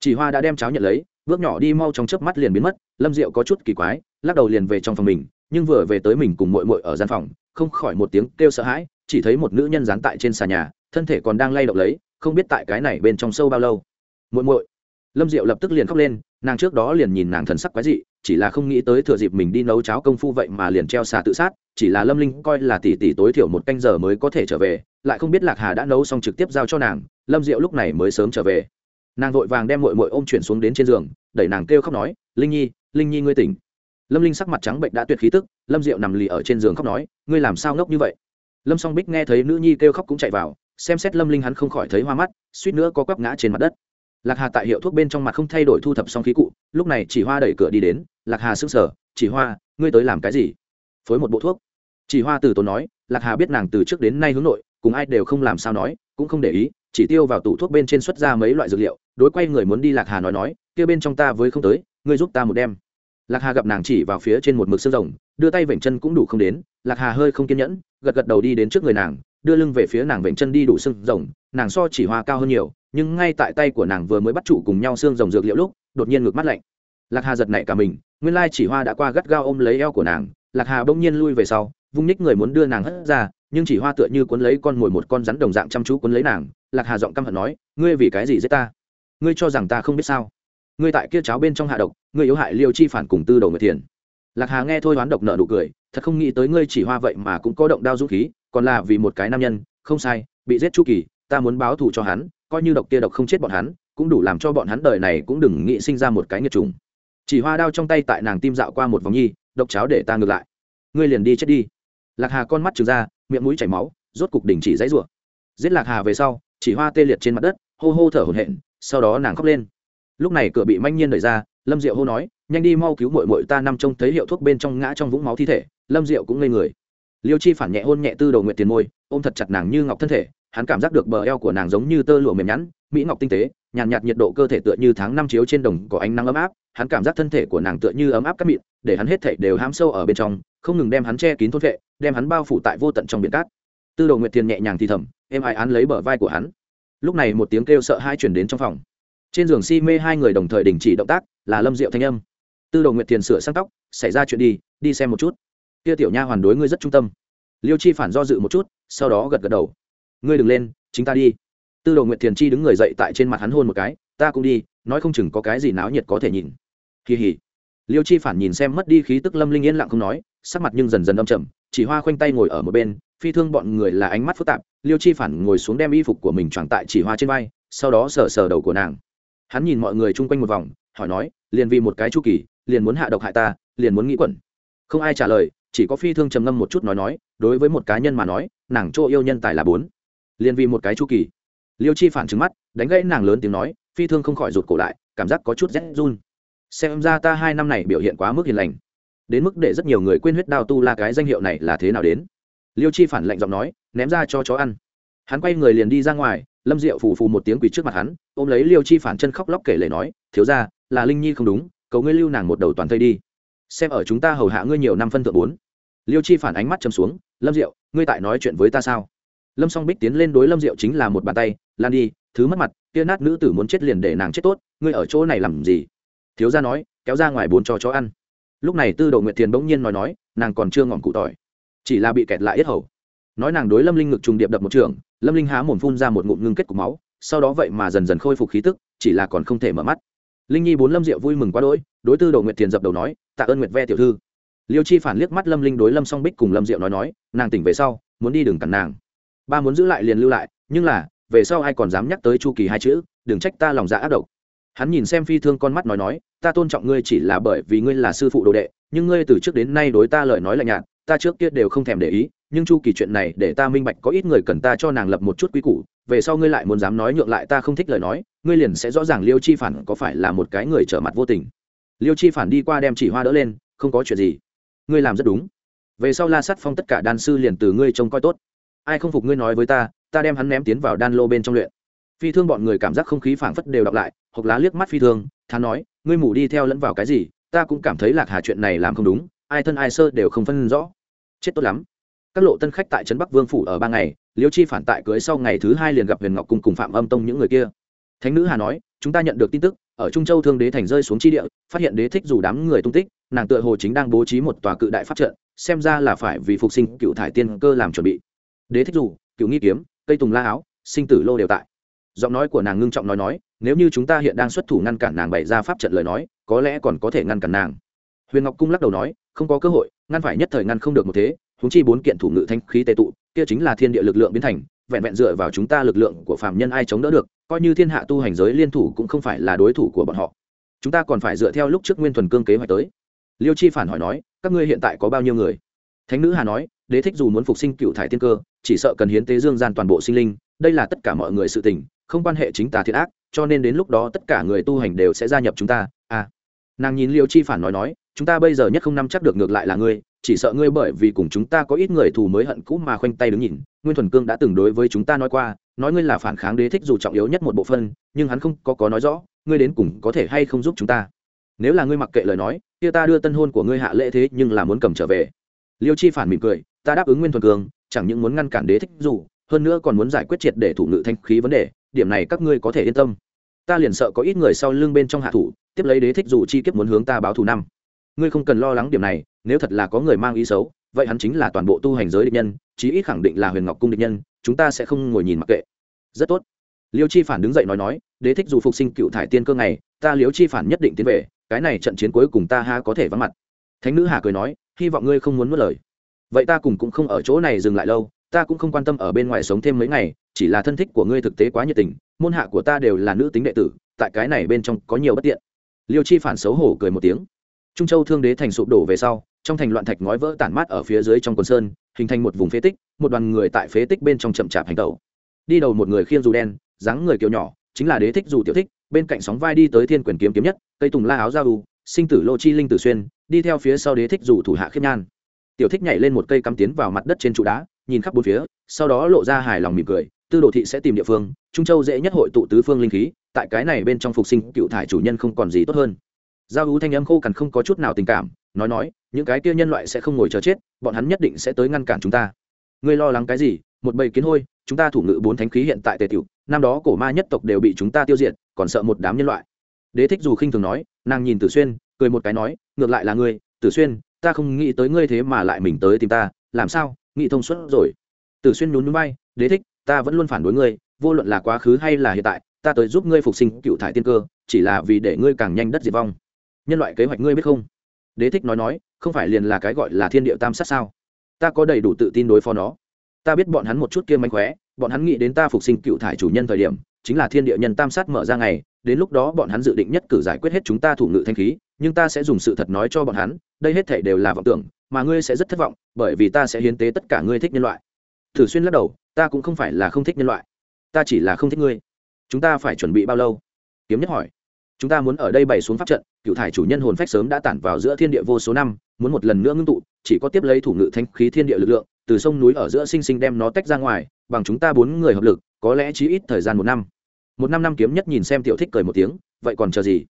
chỉ hoa đã đem cháo nhận lấy bước nhỏ đi mau trong chớp mắt liền biến mất, lâm diệu có chút kỳ quái, lắc đầu liền về trong phòng mình, nhưng vừa về tới mình cùng mội mội ở gian phòng, không khỏi một tiếng kêu sợ hãi, chỉ thấy một nữ nhân dán tại trên xà nhà, thân thể còn đang lay động lấy, không biết tại cái này bên trong sâu bao lâu. Muội muội. Lâm diệu lập tức liền khóc lên, nàng trước đó liền nhìn nàng thần sắc quái dị, chỉ là không nghĩ tới thừa dịp mình đi nấu cháo công phu vậy mà liền treo xà tự sát, chỉ là lâm linh coi là tỷ tỷ tối thiểu một canh giờ mới có thể trở về, lại không biết lạc hà đã nấu xong trực tiếp giao cho nàng, lâm diệu lúc này mới sớm trở về nàng vội vàng đem mội mội ôm chuyển xuống đến trên giường, đẩy nàng kêu khóc nói, linh nhi linh nhi ngươi tỉnh. Lâm linh sắc mặt trắng bệnh đã tuyệt khí tức, lâm diệu nằm lì ở trên giường khóc nói, ngươi làm sao ngốc như vậy? Lâm song bích nghe thấy nữ nhi kêu khóc cũng chạy vào, xem xét lâm linh hắn không khỏi thấy hoa mắt, suýt nữa có quắp ngã trên mặt đất. Lạc hà tại hiệu thuốc bên trong mặt không thay đổi thu thập xong khí cụ, lúc này chỉ hoa đẩy cửa đi đến, lạc hà sững sờ, chỉ hoa, ngươi tới làm cái gì? Phối một bộ thuốc. Chỉ hoa từ tốn nói, lạc hà biết nàng từ trước đến nay hướng nội, cùng ai đều không làm sao nói, cũng không để ý, chỉ tiêu vào tủ thuốc bên trên xuất ra mấy loại dược liệu đối quay người muốn đi lạc hà nói nói, kia bên trong ta với không tới, ngươi giúp ta một đêm. lạc hà gặp nàng chỉ vào phía trên một mực xương rồng, đưa tay vểnh chân cũng đủ không đến, lạc hà hơi không kiên nhẫn, gật gật đầu đi đến trước người nàng, đưa lưng về phía nàng vểnh chân đi đủ xương rồng, nàng so chỉ hoa cao hơn nhiều, nhưng ngay tại tay của nàng vừa mới bắt trụ cùng nhau xương rồng dược liệu lúc, đột nhiên ngược mắt lạnh lạc hà giật nảy cả mình, nguyên lai chỉ hoa đã qua gắt gao ôm lấy eo của nàng, lạc hà bỗng nhiên lui về sau, vung nhích người muốn đưa nàng hất ra, nhưng chỉ hoa tựa như cuốn lấy con mồi một con rắn đồng dạng chăm chú cuốn lấy nàng, lạc hà giọng căm hận nói, ngươi vì cái gì giết ta ngươi cho rằng ta không biết sao? Ngươi tại kia cháo bên trong hạ độc, ngươi yếu hại liêu chi phản cùng tư đầu người thiền. Lạc hà nghe thôi đoán độc nợ nụ cười, thật không nghĩ tới ngươi chỉ hoa vậy mà cũng có động đao dũng khí, còn là vì một cái nam nhân, không sai, bị giết chu kỳ, ta muốn báo thù cho hắn, coi như độc kia độc không chết bọn hắn, cũng đủ làm cho bọn hắn đời này cũng đừng nghĩ sinh ra một cái nghiệt trùng chỉ hoa đao trong tay tại nàng tim dạo qua một vòng nhi, độc cháo để ta ngược lại. Ngươi liền đi chết đi. Lạc hà con mắt trừng ra, miệng mũi chảy máu, rốt cục đình chỉ dãy rủa. Giết lạc hà về sau, chỉ hoa tê liệt trên mặt đất, hô hô thở hổn hển sau đó nàng khóc lên. Lúc này cửa bị manh nhiên đẩy ra lâm diệu hô nói nhanh đi mau cứu mội mội ta nằm trông thấy hiệu thuốc bên trong ngã trong vũng máu thi thể. Lâm diệu cũng ngây người. Liêu chi phản nhẹ hôn nhẹ tư đầu nguyện tiền môi ôm thật chặt nàng như ngọc thân thể hắn cảm giác được bờ eo của nàng giống như tơ lụa mềm nhẵn mỹ ngọc tinh tế nhàn nhạt, nhạt nhiệt độ cơ thể tựa như tháng năm chiếu trên đồng có ánh nắng ấm áp hắn cảm giác thân thể của nàng tựa như ấm áp cắt mịn để hắn hết thể đều hám sâu ở bên trong không ngừng đem hắn che kín thôn vệ đem hắn bao phủ tại vô tận trong biển cát. Tư đồ nguyệt tiền nhẹ nhàng thì thầm em ai án lấy bờ vai của hắn? Lúc này một tiếng kêu sợ hai chuyển đến trong phòng. Trên giường si mê hai người đồng thời đình chỉ động tác, là lâm diệu thanh âm. Tư đồ nguyệt tiền sửa sang tóc, xảy ra chuyện đi đi xem một chút. Kia tiểu nha hoàn đối ngươi rất trung tâm. Liêu chi phản do dự một chút, sau đó gật gật đầu. Ngươi đừng lên, chính ta đi. Tư đồ nguyệt thiền chi đứng người dậy tại trên mặt hắn hôn một cái, ta cũng đi, nói không chừng có cái gì náo nhiệt có thể nhìn. Kỳ hỉ. Liêu chi phản nhìn xem mất đi khí tức lâm linh yên lặng không nói, sắc mặt nhưng dần dần âm trầm chỉ hoa khoanh tay ngồi ở một bên, phi thương bọn người là ánh mắt phức tạp, liêu chi phản ngồi xuống đem y phục của mình tròn tại chỉ hoa trên vai, sau đó sờ sờ đầu của nàng. Hắn nhìn mọi người chung quanh một vòng, hỏi nói, liền vì một cái chu kỳ, liền muốn hạ độc hại ta, liền muốn nghĩ quẩn. Không ai trả lời, chỉ có phi thương trầm ngâm một chút nói nói, đối với một cá nhân mà nói, nàng chỗ yêu nhân tài là bốn. Liền vì một cái chu kỳ. Liêu chi phản trứng mắt, đánh gãy nàng lớn tiếng nói, phi thương không khỏi rụt cổ lại, cảm giác có chút rét run. Xem ra ta hai năm này biểu hiện quá mức hiền lành đến mức để rất nhiều người quên huyết đao tu la cái danh hiệu này là thế nào đến. Liêu chi phản lạnh giọng nói, ném ra cho chó ăn. Hắn quay người liền đi ra ngoài, lâm diệu phù phù một tiếng quỳ trước mặt hắn, ôm lấy liêu chi phản chân khóc lóc kể lể nói, thiếu ra là linh nhi không đúng, cầu ngươi lưu nàng một đầu toàn thây đi. Xem ở chúng ta hầu hạ ngươi nhiều năm phân thượng bốn. Liêu chi phản ánh mắt chầm xuống, lâm diệu, ngươi tại nói chuyện với ta sao? Lâm song bích tiến lên đối lâm diệu chính là một bàn tay, lan đi, thứ mất mặt, kia nát nữ tử muốn chết liền để nàng chết tốt, ngươi ở chỗ này làm gì? Thiếu gia nói, kéo ra ngoài bốn cho chó ăn lúc này tư đồ nguyệt thiền bỗng nhiên nói nói, nàng còn chưa ngọn cụ tỏi, chỉ là bị kẹt lại yết hầu. Nói nàng đối lâm linh ngực trùng điệp đập một trường, lâm linh há mồm phun ra một ngụm ngưng kết cục máu, sau đó vậy mà dần dần khôi phục khí tức, chỉ là còn không thể mở mắt. Linh nhi bốn lâm diệu vui mừng quá đỗi, đối tư đồ nguyệt thiền dập đầu nói, tạ ơn nguyệt ve tiểu thư. Liêu chi phản liếc mắt lâm linh đối lâm song bích cùng lâm diệu nói nói, nàng tỉnh về sau, muốn đi đừng cản nàng. Ba muốn giữ lại liền lưu lại, nhưng là, về sau ai còn dám nhắc tới chu kỳ hai chữ, đừng trách ta lòng dạ ác độc hắn nhìn xem phi thương con mắt nói nói, ta tôn trọng ngươi chỉ là bởi vì ngươi là sư phụ đồ đệ, nhưng ngươi từ trước đến nay đối ta lời nói lạnh nhạt, ta trước kia đều không thèm để ý, nhưng chu kỳ chuyện này để ta minh bạch có ít người cần ta cho nàng lập một chút quy củ, về sau ngươi lại muốn dám nói nhượng lại ta không thích lời nói, ngươi liền sẽ rõ ràng liêu chi phản có phải là một cái người trở mặt vô tình. Liêu chi phản đi qua đem chỉ hoa đỡ lên, không có chuyện gì, ngươi làm rất đúng. Về sau la sắt phong tất cả đan sư liền từ ngươi trông coi tốt. Ai không phục ngươi nói với ta ta đem hắn ném tiến vào đan lô bên trong luyện phi thương bọn người cảm giác không khí phảng phất đều đọc lại, Hộc lá liếc mắt phi thương, thán nói, ngươi mù đi theo lẫn vào cái gì? Ta cũng cảm thấy lạc hà chuyện này làm không đúng, ai thân ai sơ đều không phân rõ. Chết tốt lắm. Các lộ tân khách tại trấn bắc vương phủ ở ba ngày, liêu chi phản tại cưới sau ngày thứ hai liền gặp huyền ngọc cùng cùng phạm âm tông những người kia. Thánh nữ hà nói, chúng ta nhận được tin tức, ở trung châu thương đế thành rơi xuống chi địa, phát hiện đế thích dù đám người tung tích, nàng tựa hồ chính đang bố trí một tòa cự đại pháp trận, xem ra là phải vì phục sinh cựu thải tiên cơ làm chuẩn bị. Đế thích dù, cựu nghi kiếm, cây tùng la áo, sinh tử lô đều tại giọng nói của nàng ngưng trọng nói nói, nếu như chúng ta hiện đang xuất thủ ngăn cản nàng bày ra pháp trận lời nói, có lẽ còn có thể ngăn cản nàng. Huyền ngọc cung lắc đầu nói, không có cơ hội, ngăn phải nhất thời ngăn không được một thế húng chi bốn kiện thủ ngự thanh khí tệ tụ, kia chính là thiên địa lực lượng biến thành, vẹn vẹn dựa vào chúng ta lực lượng của phạm nhân ai chống đỡ được, coi như thiên hạ tu hành giới liên thủ cũng không phải là đối thủ của bọn họ. Chúng ta còn phải dựa theo lúc trước nguyên thuần cương kế hoạch tới. Liêu chi phản hỏi nói, các ngươi hiện tại có bao nhiêu người? Thánh nữ hà nói, đế thích dù muốn phục sinh cựu thải tiên cơ, chỉ sợ cần hiến tế dương gian toàn bộ sinh linh, đây là tất cả mọi người sự tình không quan hệ chính tà thiệt ác, cho nên đến lúc đó tất cả người tu hành đều sẽ gia nhập chúng ta. À nàng nhìn liêu chi phản nói nói, chúng ta bây giờ nhất không nắm chắc được ngược lại là ngươi, chỉ sợ ngươi bởi vì cùng chúng ta có ít người thù mới hận cũ mà khoanh tay đứng nhìn. Nguyên thuần cương đã từng đối với chúng ta nói qua, nói ngươi là phản kháng đế thích dù trọng yếu nhất một bộ phân nhưng hắn không có có nói rõ, ngươi đến cùng có thể hay không giúp chúng ta. Nếu là ngươi mặc kệ lời nói, kia ta đưa tân hôn của ngươi hạ lễ thế nhưng là muốn cầm trở về. Liêu chi phản mỉm cười, ta đáp ứng nguyên thuần cương, chẳng những muốn ngăn cản đế thích dù hơn nữa còn muốn giải quyết triệt để thủ ngự thanh khí vấn đề, điểm này các ngươi có thể yên tâm. Ta liền sợ có ít người sau lưng bên trong hạ thủ, tiếp lấy đế thích dù chi kiếp muốn hướng ta báo thù năm. Ngươi không cần lo lắng điểm này, nếu thật là có người mang ý xấu, vậy hắn chính là toàn bộ tu hành giới địch nhân, chí ít khẳng định là huyền ngọc cung địch nhân, chúng ta sẽ không ngồi nhìn mặc kệ. Rất tốt. Liêu chi phản đứng dậy nói nói, đế thích dù phục sinh cựu thải tiên cơ ngày, ta liêu chi phản nhất định tiến về, cái này trận chiến cuối cùng ta ha có thể vắng mặt. Thánh nữ hà cười nói, hy vọng ngươi không muốn mất lời. Vậy ta cùng cũng không ở chỗ này dừng lại lâu ta cũng không quan tâm ở bên ngoài sống thêm mấy ngày, chỉ là thân thích của ngươi thực tế quá nhiệt tình, môn hạ của ta đều là nữ tính đệ tử, tại cái này bên trong có nhiều bất tiện. Liêu chi phản xấu hổ cười một tiếng. Trung châu thương đế thành sụp đổ về sau, trong thành loạn thạch ngói vỡ tản mát ở phía dưới trong quần sơn, hình thành một vùng phế tích, một đoàn người tại phế tích bên trong chậm chạp hành tẩu. Đi đầu một người khiêng dù đen, dáng người kiều nhỏ, chính là đế thích dù tiểu thích, bên cạnh sóng vai đi tới thiên quyền kiếm kiếm nhất, cây tùng la áo ra u, sinh tử lô chi linh tử xuyên, đi theo phía sau đế thích dù thủ hạ khiếp nhan. Tiểu thích nhảy lên một cây cắm tiến vào mặt đất trên trụ đá nhìn khắp bốn phía, sau đó lộ ra hài lòng mỉm cười, tư đồ thị sẽ tìm địa phương, trung châu dễ nhất hội tụ tứ phương linh khí, tại cái này bên trong phục sinh cựu thải chủ nhân không còn gì tốt hơn. Giao ú thanh âm khô cằn không có chút nào tình cảm, nói nói, những cái kia nhân loại sẽ không ngồi chờ chết, bọn hắn nhất định sẽ tới ngăn cản chúng ta. Ngươi lo lắng cái gì? Một bầy kiến hôi, chúng ta thủ ngự bốn thánh khí hiện tại tề tiểu, năm đó cổ ma nhất tộc đều bị chúng ta tiêu diệt, còn sợ một đám nhân loại. Đế thích dù khinh thường nói, nàng nhìn tử xuyên, cười một cái nói, ngược lại là ngươi, tử xuyên, ta không nghĩ tới ngươi thế mà lại mình tới tìm ta, làm sao? Nghĩ thông suốt rồi. Tử xuyên nhún núi bay đế thích, ta vẫn luôn phản đối ngươi, vô luận là quá khứ hay là hiện tại, ta tới giúp ngươi phục sinh cựu thải tiên cơ, chỉ là vì để ngươi càng nhanh đất diệt vong. Nhân loại kế hoạch ngươi biết không? Đế thích nói nói, không phải liền là cái gọi là thiên địa tam sát sao? Ta có đầy đủ tự tin đối phó nó. Ta biết bọn hắn một chút kia mánh khóe, bọn hắn nghĩ đến ta phục sinh cựu thải chủ nhân thời điểm, chính là thiên địa nhân tam sát mở ra ngày, đến lúc đó bọn hắn dự định nhất cử giải quyết hết chúng ta thủ ngự thanh khí, nhưng ta sẽ dùng sự thật nói cho bọn hắn, đây hết thể đều là vọng tưởng, mà ngươi sẽ rất thất vọng bởi vì ta sẽ hiến tế tất cả ngươi thích nhân loại. Thử xuyên lắc đầu, ta cũng không phải là không thích nhân loại. Ta chỉ là không thích ngươi. Chúng ta phải chuẩn bị bao lâu? Kiếm nhất hỏi. Chúng ta muốn ở đây bày xuống pháp trận, cựu thải chủ nhân hồn phách sớm đã tản vào giữa thiên địa vô số năm, muốn một lần nữa ngưng tụ, chỉ có tiếp lấy thủ ngự thanh khí thiên địa lực lượng, từ sông núi ở giữa sinh sinh đem nó tách ra ngoài, bằng chúng ta bốn người hợp lực, có lẽ chỉ ít thời gian một năm. Một năm năm kiếm nhất nhìn xem tiểu thích cười một tiếng, vậy còn chờ gì?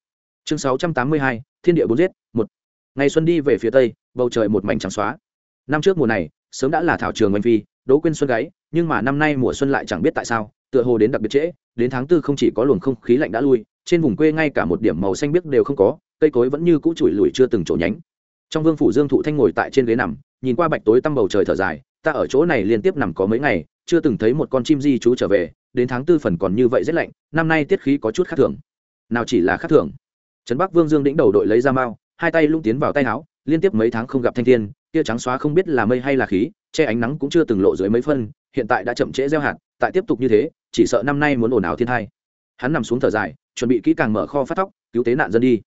Chương sáu trăm tám mươi hai, thiên địa bốn giết, một. Ngày xuân đi về phía tây, bầu trời một mảnh trắng xóa năm trước mùa này, sớm đã là thảo trường oanh phi đỗ quyên xuân gáy, nhưng mà năm nay mùa xuân lại chẳng biết tại sao, tựa hồ đến đặc biệt trễ, đến tháng tư không chỉ có luồng không khí lạnh đã lui, trên vùng quê ngay cả một điểm màu xanh biếc đều không có, cây cối vẫn như cũ chùi lùi chưa từng chỗ nhánh. Trong vương phủ dương thụ thanh ngồi tại trên ghế nằm, nhìn qua bạch tối tăm bầu trời thở dài, ta ở chỗ này liên tiếp nằm có mấy ngày, chưa từng thấy một con chim di chú trở về, đến tháng tư phần còn như vậy rất lạnh, năm nay tiết khí có chút khác thường. Nào chỉ là khác thường. Trấn bắc vương dương đĩnh đầu đội lấy ra mao, hai tay lung tiến vào tay áo, liên tiếp mấy tháng không gặp thanh thiên kia trắng xóa không biết là mây hay là khí, che ánh nắng cũng chưa từng lộ dưới mấy phân, hiện tại đã chậm trễ gieo hạt, tại tiếp tục như thế, chỉ sợ năm nay muốn ồn ào thiên thai hắn nằm xuống thở dài, chuẩn bị kỹ càng mở kho phát thóc cứu tế nạn dân đi.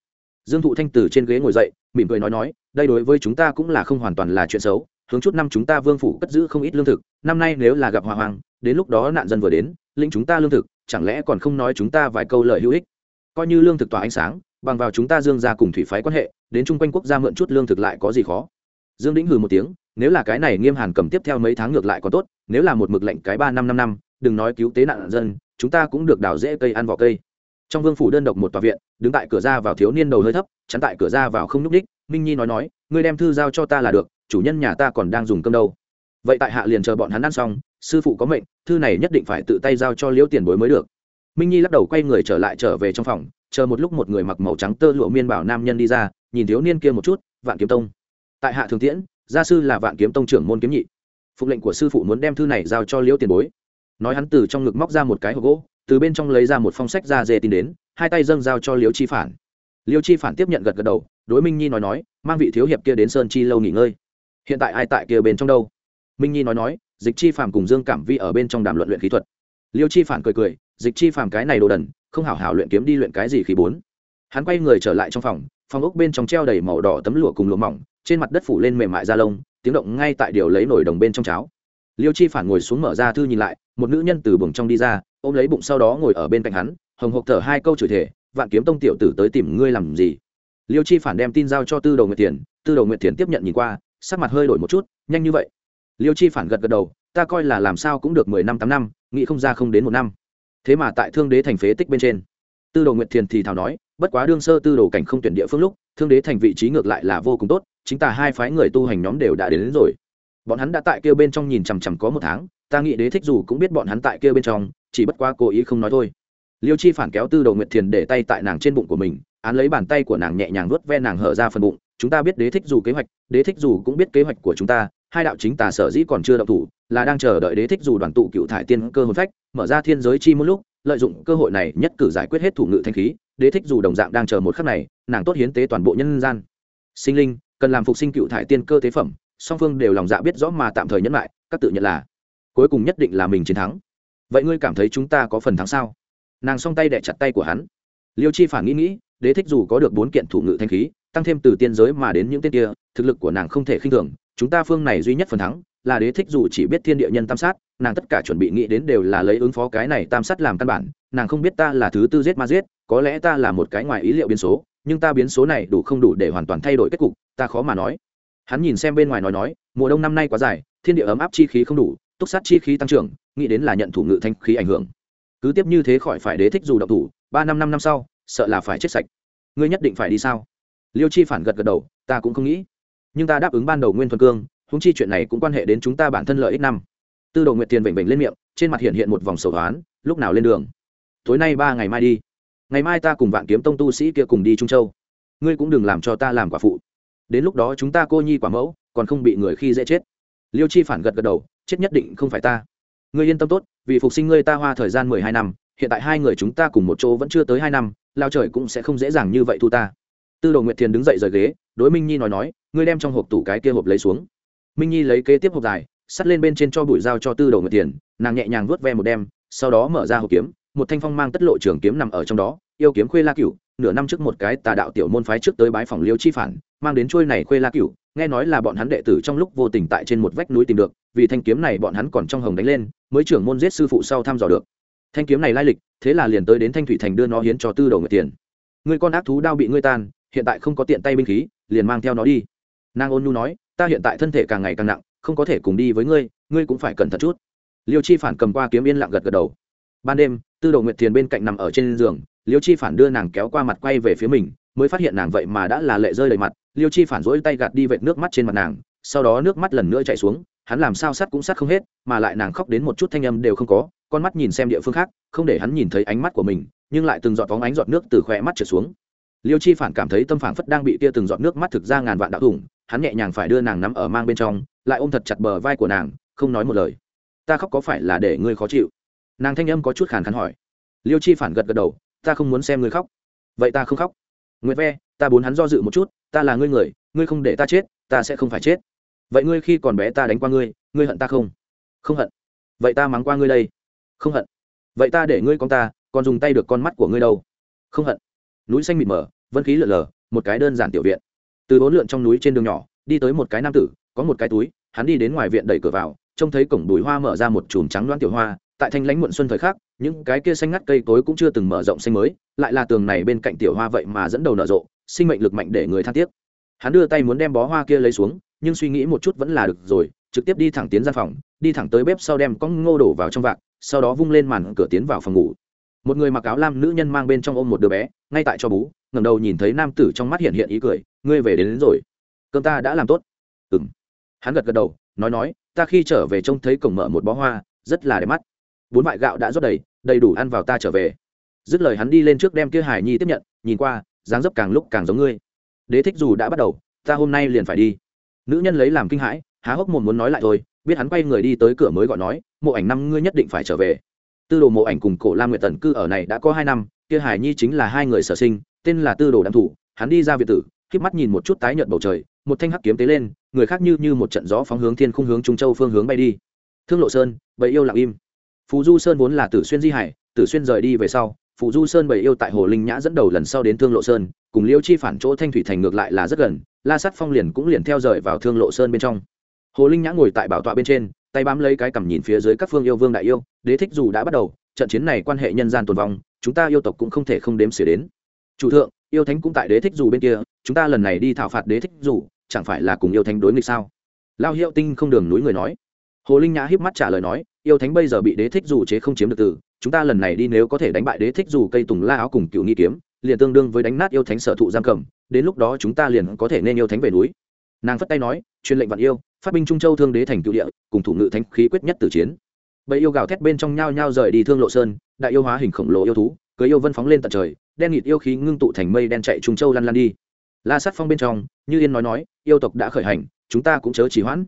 Dương thụ thanh từ trên ghế ngồi dậy, mỉm cười nói nói, đây đối với chúng ta cũng là không hoàn toàn là chuyện xấu, hướng chút năm chúng ta vương phủ cất giữ không ít lương thực, năm nay nếu là gặp hỏa hoàng đến lúc đó nạn dân vừa đến linh chúng ta lương thực, chẳng lẽ còn không nói chúng ta vài câu lời hữu ích? Coi như lương thực tỏa ánh sáng, bằng vào chúng ta dương ra cùng thủy phái quan hệ, đến chung quanh quốc gia mượn chút lương thực lại có gì khó? Dương đĩnh hừ một tiếng, nếu là cái này nghiêm hàn cầm tiếp theo mấy tháng ngược lại còn tốt, nếu là một mực lệnh cái ba năm năm năm, đừng nói cứu tế nạn dân, chúng ta cũng được đào rễ cây ăn vỏ cây. Trong vương phủ đơn độc một tòa viện, đứng tại cửa ra vào thiếu niên đầu hơi thấp, chắn tại cửa ra vào không nhúc đích minh nhi nói nói, ngươi đem thư giao cho ta là được, chủ nhân nhà ta còn đang dùng cơm đâu. Vậy tại hạ liền chờ bọn hắn ăn xong, sư phụ có mệnh, thư này nhất định phải tự tay giao cho liễu tiền bối mới được. Minh nhi lắc đầu quay người trở lại trở về trong phòng, chờ một lúc một người mặc màu trắng tơ lụa miên bảo nam nhân đi ra, nhìn thiếu niên kia một chút, vạn kiếm tông tại hạ thường tiễn, gia sư là vạn kiếm tông trưởng môn kiếm nhị. Phục lệnh của sư phụ muốn đem thư này giao cho liễu tiền bối. Nói hắn từ trong ngực móc ra một cái hộp gỗ, từ bên trong lấy ra một phong sách ra dê tin đến, hai tay dâng giao cho liễu chi phản. Liễu chi phản tiếp nhận gật gật đầu, đối minh nhi nói nói, mang vị thiếu hiệp kia đến sơn chi lâu nghỉ ngơi. Hiện tại ai tại kia bên trong đâu? Minh nhi nói nói, dịch chi phàm cùng dương cảm vi ở bên trong đàm luận luyện khí thuật. Liêu chi phản cười cười, dịch chi phàm cái này đồ đần, không hảo hảo luyện kiếm đi luyện cái gì khí bốn. Hắn quay người trở lại trong phòng phòng ốc bên trong treo đầy màu đỏ tấm lụa cùng lụa mỏng trên mặt đất phủ lên mềm mại da lông, tiếng động ngay tại điều lấy nổi đồng bên trong cháo. Liêu chi phản ngồi xuống mở ra thư nhìn lại, một nữ nhân từ buồng trong đi ra, ôm lấy bụng sau đó ngồi ở bên cạnh hắn, hồng hộc thở hai câu chửi thể vạn kiếm tông tiểu tử tới tìm ngươi làm gì? Liêu chi phản đem tin giao cho tư đầu nguyệt tiền tư đầu nguyệt tiền tiếp nhận nhìn qua, sắc mặt hơi đổi một chút, nhanh như vậy. Liêu chi phản gật gật đầu, ta coi là làm sao cũng được mười năm, tám năm, nghĩ không ra không đến một năm. Thế mà tại thương đế thành phế tích bên trên, tư đồ nguyệt thiền thì thào nói, bất quá đương sơ tư đồ cảnh không tuyển địa phương lúc, thương đế thành vị trí ngược lại là vô cùng tốt chính tà hai phái người tu hành nhóm đều đã đến, đến rồi. Bọn hắn đã tại kia bên trong nhìn chằm chằm có một tháng ta nghĩ đế thích dù cũng biết bọn hắn tại kia bên trong chỉ bất quá cố ý không nói thôi. Liêu chi phản kéo tư đồ nguyệt thiền để tay tại nàng trên bụng của mình án lấy bàn tay của nàng nhẹ nhàng vuốt ve nàng hở ra phần bụng chúng ta biết đế thích dù kế hoạch đế thích dù cũng biết kế hoạch của chúng ta hai đạo chính tà sở dĩ còn chưa động thủ là đang chờ đợi đế thích dù đoàn tụ cựu thải tiên cơ hồn phách mở ra thiên giới chi một lúc lợi dụng cơ hội này nhất cử giải quyết hết thủ ngự thanh khí đế thích dù đồng dạng đang chờ một khắc này nàng tốt hiến tế toàn bộ nhân gian. Sinh linh cần làm phục sinh cựu thải tiên cơ tế phẩm, song phương đều lòng dạ biết rõ mà tạm thời nhẫn lại, các tự nhận là. Cuối cùng nhất định là mình chiến thắng. Vậy ngươi cảm thấy chúng ta có phần thắng sao? Nàng song tay đẻ chặt tay của hắn. Liêu chi phản nghĩ nghĩ, đế thích dù có được bốn kiện thủ ngự thanh khí, tăng thêm từ tiên giới mà đến những tên kia, thực lực của nàng không thể khinh thường, chúng ta phương này duy nhất phần thắng là đế thích dù chỉ biết thiên địa nhân tam sát, nàng tất cả chuẩn bị nghĩ đến đều là lấy ứng phó cái này tam sát làm căn bản, nàng không biết ta là thứ tư giết ma giết, có lẽ ta là một cái ngoài ý liệu biến số, nhưng ta biến số này đủ không đủ để hoàn toàn thay đổi kết cục ta khó mà nói. Hắn nhìn xem bên ngoài nói nói, mùa đông năm nay quá dài, thiên địa ấm áp chi khí không đủ, túc sát chi khí tăng trưởng, nghĩ đến là nhận thủ ngự thanh khí ảnh hưởng. Cứ tiếp như thế khỏi phải đế thích dù động thủ, ba năm năm năm sau, sợ là phải chết sạch. Ngươi nhất định phải đi sao? Liêu chi phản gật gật đầu, ta cũng không nghĩ. Nhưng ta đáp ứng ban đầu nguyên thuần cương húng chi chuyện này cũng quan hệ đến chúng ta bản thân lợi ích năm. Tư đồ nguyệt tiền vểnh vểnh lên miệng, trên mặt hiện hiện một vòng sầu hoán, lúc nào lên đường? Tối nay ba ngày mai đi. Ngày mai ta cùng vạn kiếm tông tu sĩ kia cùng đi trung châu. Ngươi cũng đừng làm cho ta làm quả phụ đến lúc đó chúng ta cô nhi quả mẫu, còn không bị người khi dễ chết. Liêu chi phản gật gật đầu, chết nhất định không phải ta. Ngươi yên tâm tốt, vì phục sinh ngươi ta hoa thời gian mười hai năm, hiện tại hai người chúng ta cùng một chỗ vẫn chưa tới hai năm, lao trời cũng sẽ không dễ dàng như vậy thu ta. Tư đồ nguyệt thiền đứng dậy rời ghế, đối minh nhi nói nói, ngươi đem trong hộp tủ cái kia hộp lấy xuống. Minh nhi lấy kế tiếp hộp dài, sắt lên bên trên cho bụi dao cho tư đồ nguyệt thiền, nàng nhẹ nhàng vuốt ve một đem sau đó mở ra hộp kiếm, một thanh phong mang tất lộ trường kiếm nằm ở trong đó yêu kiếm khuê la cửu, nửa năm trước một cái tà đạo tiểu môn phái trước tới bái phòng liêu chi phản, mang đến trôi này khuê la cửu, nghe nói là bọn hắn đệ tử trong lúc vô tình tại trên một vách núi tìm được, vì thanh kiếm này bọn hắn còn trong hồng đánh lên, mới trưởng môn giết sư phụ sau thăm dò được. Thanh kiếm này lai lịch, thế là liền tới đến thanh thủy thành đưa nó hiến cho tư đầu người tiền. Người con ác thú đao bị ngươi tan, hiện tại không có tiện tay binh khí, liền mang theo nó đi. Nàng ôn nhu nói, ta hiện tại thân thể càng ngày càng nặng, không có thể cùng đi với ngươi ngươi cũng phải cẩn thận chút. Liêu chi phản cầm qua kiếm yên lặng gật gật đầu. Ban đêm, tư Đầu nguyệt thiền bên cạnh nằm ở trên giường liêu chi phản đưa nàng kéo qua mặt quay về phía mình, mới phát hiện nàng vậy mà đã là lệ rơi đầy mặt. Liêu chi phản rỗi tay gạt đi vệt nước mắt trên mặt nàng, sau đó nước mắt lần nữa chạy xuống, hắn làm sao sắt cũng sắt không hết, mà lại nàng khóc đến một chút thanh âm đều không có, con mắt nhìn xem địa phương khác, không để hắn nhìn thấy ánh mắt của mình, nhưng lại từng giọt vóng ánh giọt nước từ khỏe mắt trở xuống. Liêu chi phản cảm thấy tâm phản phất đang bị tia từng giọt nước mắt thực ra ngàn vạn đạo thủng hắn nhẹ nhàng phải đưa nàng nắm ở mang bên trong, lại ôm thật chặt bờ vai của nàng, không nói một lời. Ta khóc có phải là để ngươi khó chịu? Nàng thanh âm có chút khàn khàn hỏi. Liêu chi phản gật gật đầu ta không muốn xem ngươi khóc. Vậy ta không khóc. Nguyệt ve, ta bốn hắn do dự một chút, ta là ngươi người, ngươi không để ta chết, ta sẽ không phải chết. Vậy ngươi khi còn bé ta đánh qua ngươi ngươi hận ta không? Không hận. Vậy ta mắng qua ngươi đây? Không hận. Vậy ta để ngươi con ta, còn dùng tay được con mắt của ngươi đâu? Không hận. Núi xanh mịt mờ, vân khí lượn lờ, một cái đơn giản tiểu viện. Từ bốn lượn trong núi trên đường nhỏ, đi tới một cái nam tử, có một cái túi, hắn đi đến ngoài viện đẩy cửa vào, trông thấy cổng bùi hoa mở ra một chùm trắng loan tiểu hoa. Tại thanh lãnh muộn xuân thời khắc những cái kia xanh ngắt cây cối cũng chưa từng mở rộng xanh mới lại là tường này bên cạnh tiểu hoa vậy mà dẫn đầu nở rộ sinh mệnh lực mạnh để người than tiếc. Hắn đưa tay muốn đem bó hoa kia lấy xuống nhưng suy nghĩ một chút vẫn là được rồi trực tiếp đi thẳng tiến ra phòng đi thẳng tới bếp sau đem con ngô đổ vào trong vạc sau đó vung lên màn cửa tiến vào phòng ngủ. Một người mặc áo lam nữ nhân mang bên trong ôm một đứa bé ngay tại cho bú ngầm đầu nhìn thấy nam tử trong mắt hiện hiện ý cười ngươi về đến, đến rồi. Cơm ta đã làm tốt. Ừng hắn gật gật đầu nói nói ta khi trở về trông thấy cổng mở một bó hoa rất là đẹp mắt. Bốn vại gạo đã rót đầy đầy đủ ăn vào ta trở về. Dứt lời hắn đi lên trước đem kia hải nhi tiếp nhận, nhìn qua, dáng dấp càng lúc càng giống ngươi. Đế thích dù đã bắt đầu, ta hôm nay liền phải đi. Nữ nhân lấy làm kinh hãi, há hốc mồm muốn nói lại thôi, biết hắn quay người đi tới cửa mới gọi nói, mộ ảnh năm ngươi nhất định phải trở về. Tư đồ mộ ảnh cùng cổ lam nguyệt tần cư ở này đã có hai năm, kia hải nhi chính là hai người sở sinh, tên là tư đồ đam thủ, hắn đi ra việt tử k mắt nhìn một chút tái nhợt bầu trời, một thanh hắc kiếm tế lên, người khác như như một trận gió phóng hướng thiên khung hướng trung châu phương hướng bay đi. Thương lộ sơn vậy yêu lặng im phù du sơn vốn là tử xuyên di hải, tử xuyên rời đi về sau, phù du sơn bày yêu tại hồ linh nhã dẫn đầu lần sau đến thương lộ sơn, cùng liêu chi phản chỗ thanh thủy thành ngược lại là rất gần, la sắt phong liền cũng liền theo rời vào thương lộ sơn bên trong. Hồ linh nhã ngồi tại bảo tọa bên trên, tay bám lấy cái cằm nhìn phía dưới các phương yêu vương đại yêu, đế thích dù đã bắt đầu, trận chiến này quan hệ nhân gian tồn vong, chúng ta yêu tộc cũng không thể không đếm xỉa đến. Chủ thượng, yêu thánh cũng tại đế thích dù bên kia, chúng ta lần này đi thảo phạt đế thích dù, chẳng phải là cùng yêu thánh đối nghịch sao? Lao hiệu tinh không đường núi người nói. Hồ linh nhã híp mắt trả lời nói yêu thánh bây giờ bị đế thích dù chế không chiếm được từ, chúng ta lần này đi nếu có thể đánh bại đế thích dù cây tùng la áo cùng cựu nghi kiếm, liền tương đương với đánh nát yêu thánh sở thụ giam cầm, đến lúc đó chúng ta liền có thể nên yêu thánh về núi. Nàng phất tay nói, truyền lệnh vạn yêu, phát binh trung châu thương đế thành cựu địa, cùng thủ ngự thánh khí quyết nhất tử chiến. Bầy yêu gào thét bên trong nhao nhao rời đi thương lộ sơn, đại yêu hóa hình khổng lồ yêu thú, cưới yêu vân phóng lên tận trời, đen nghịt yêu khí ngưng tụ thành mây đen chạy trung châu lăn lăn đi. La sát phong bên trong, như yên nói nói, yêu tộc đã khởi hành, chúng ta cũng chớ trì hoãn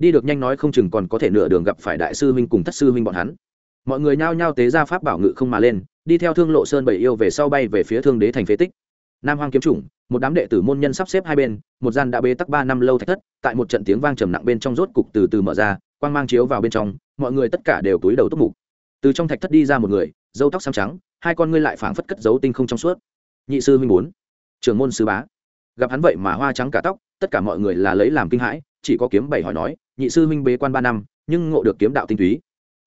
đi được nhanh nói không chừng còn có thể nửa đường gặp phải đại sư huynh cùng thất sư huynh bọn hắn. Mọi người nhao nhao tế ra pháp bảo ngự không mà lên, đi theo thương lộ sơn bảy yêu về sau bay về phía thương đế thành phế tích. Nam hoang kiếm chủng, một đám đệ tử môn nhân sắp xếp hai bên, một gian đã bê tắc ba năm lâu thạch thất, tại một trận tiếng vang trầm nặng bên trong rốt cục từ từ mở ra, quang mang chiếu vào bên trong, mọi người tất cả đều túi đầu túc mục. Từ trong thạch thất đi ra một người dâu tóc xám trắng, hai con ngươi lại phảng phất cất dấu tinh không trong suốt. Nhị sư huynh bốn, trưởng môn sư bá. Gặp hắn vậy mà hoa trắng cả tóc, tất cả mọi người là lấy làm kinh hãi, chỉ có kiếm bảy hỏi nói nhị sư huynh bế quan ba năm, nhưng ngộ được kiếm đạo tinh túy.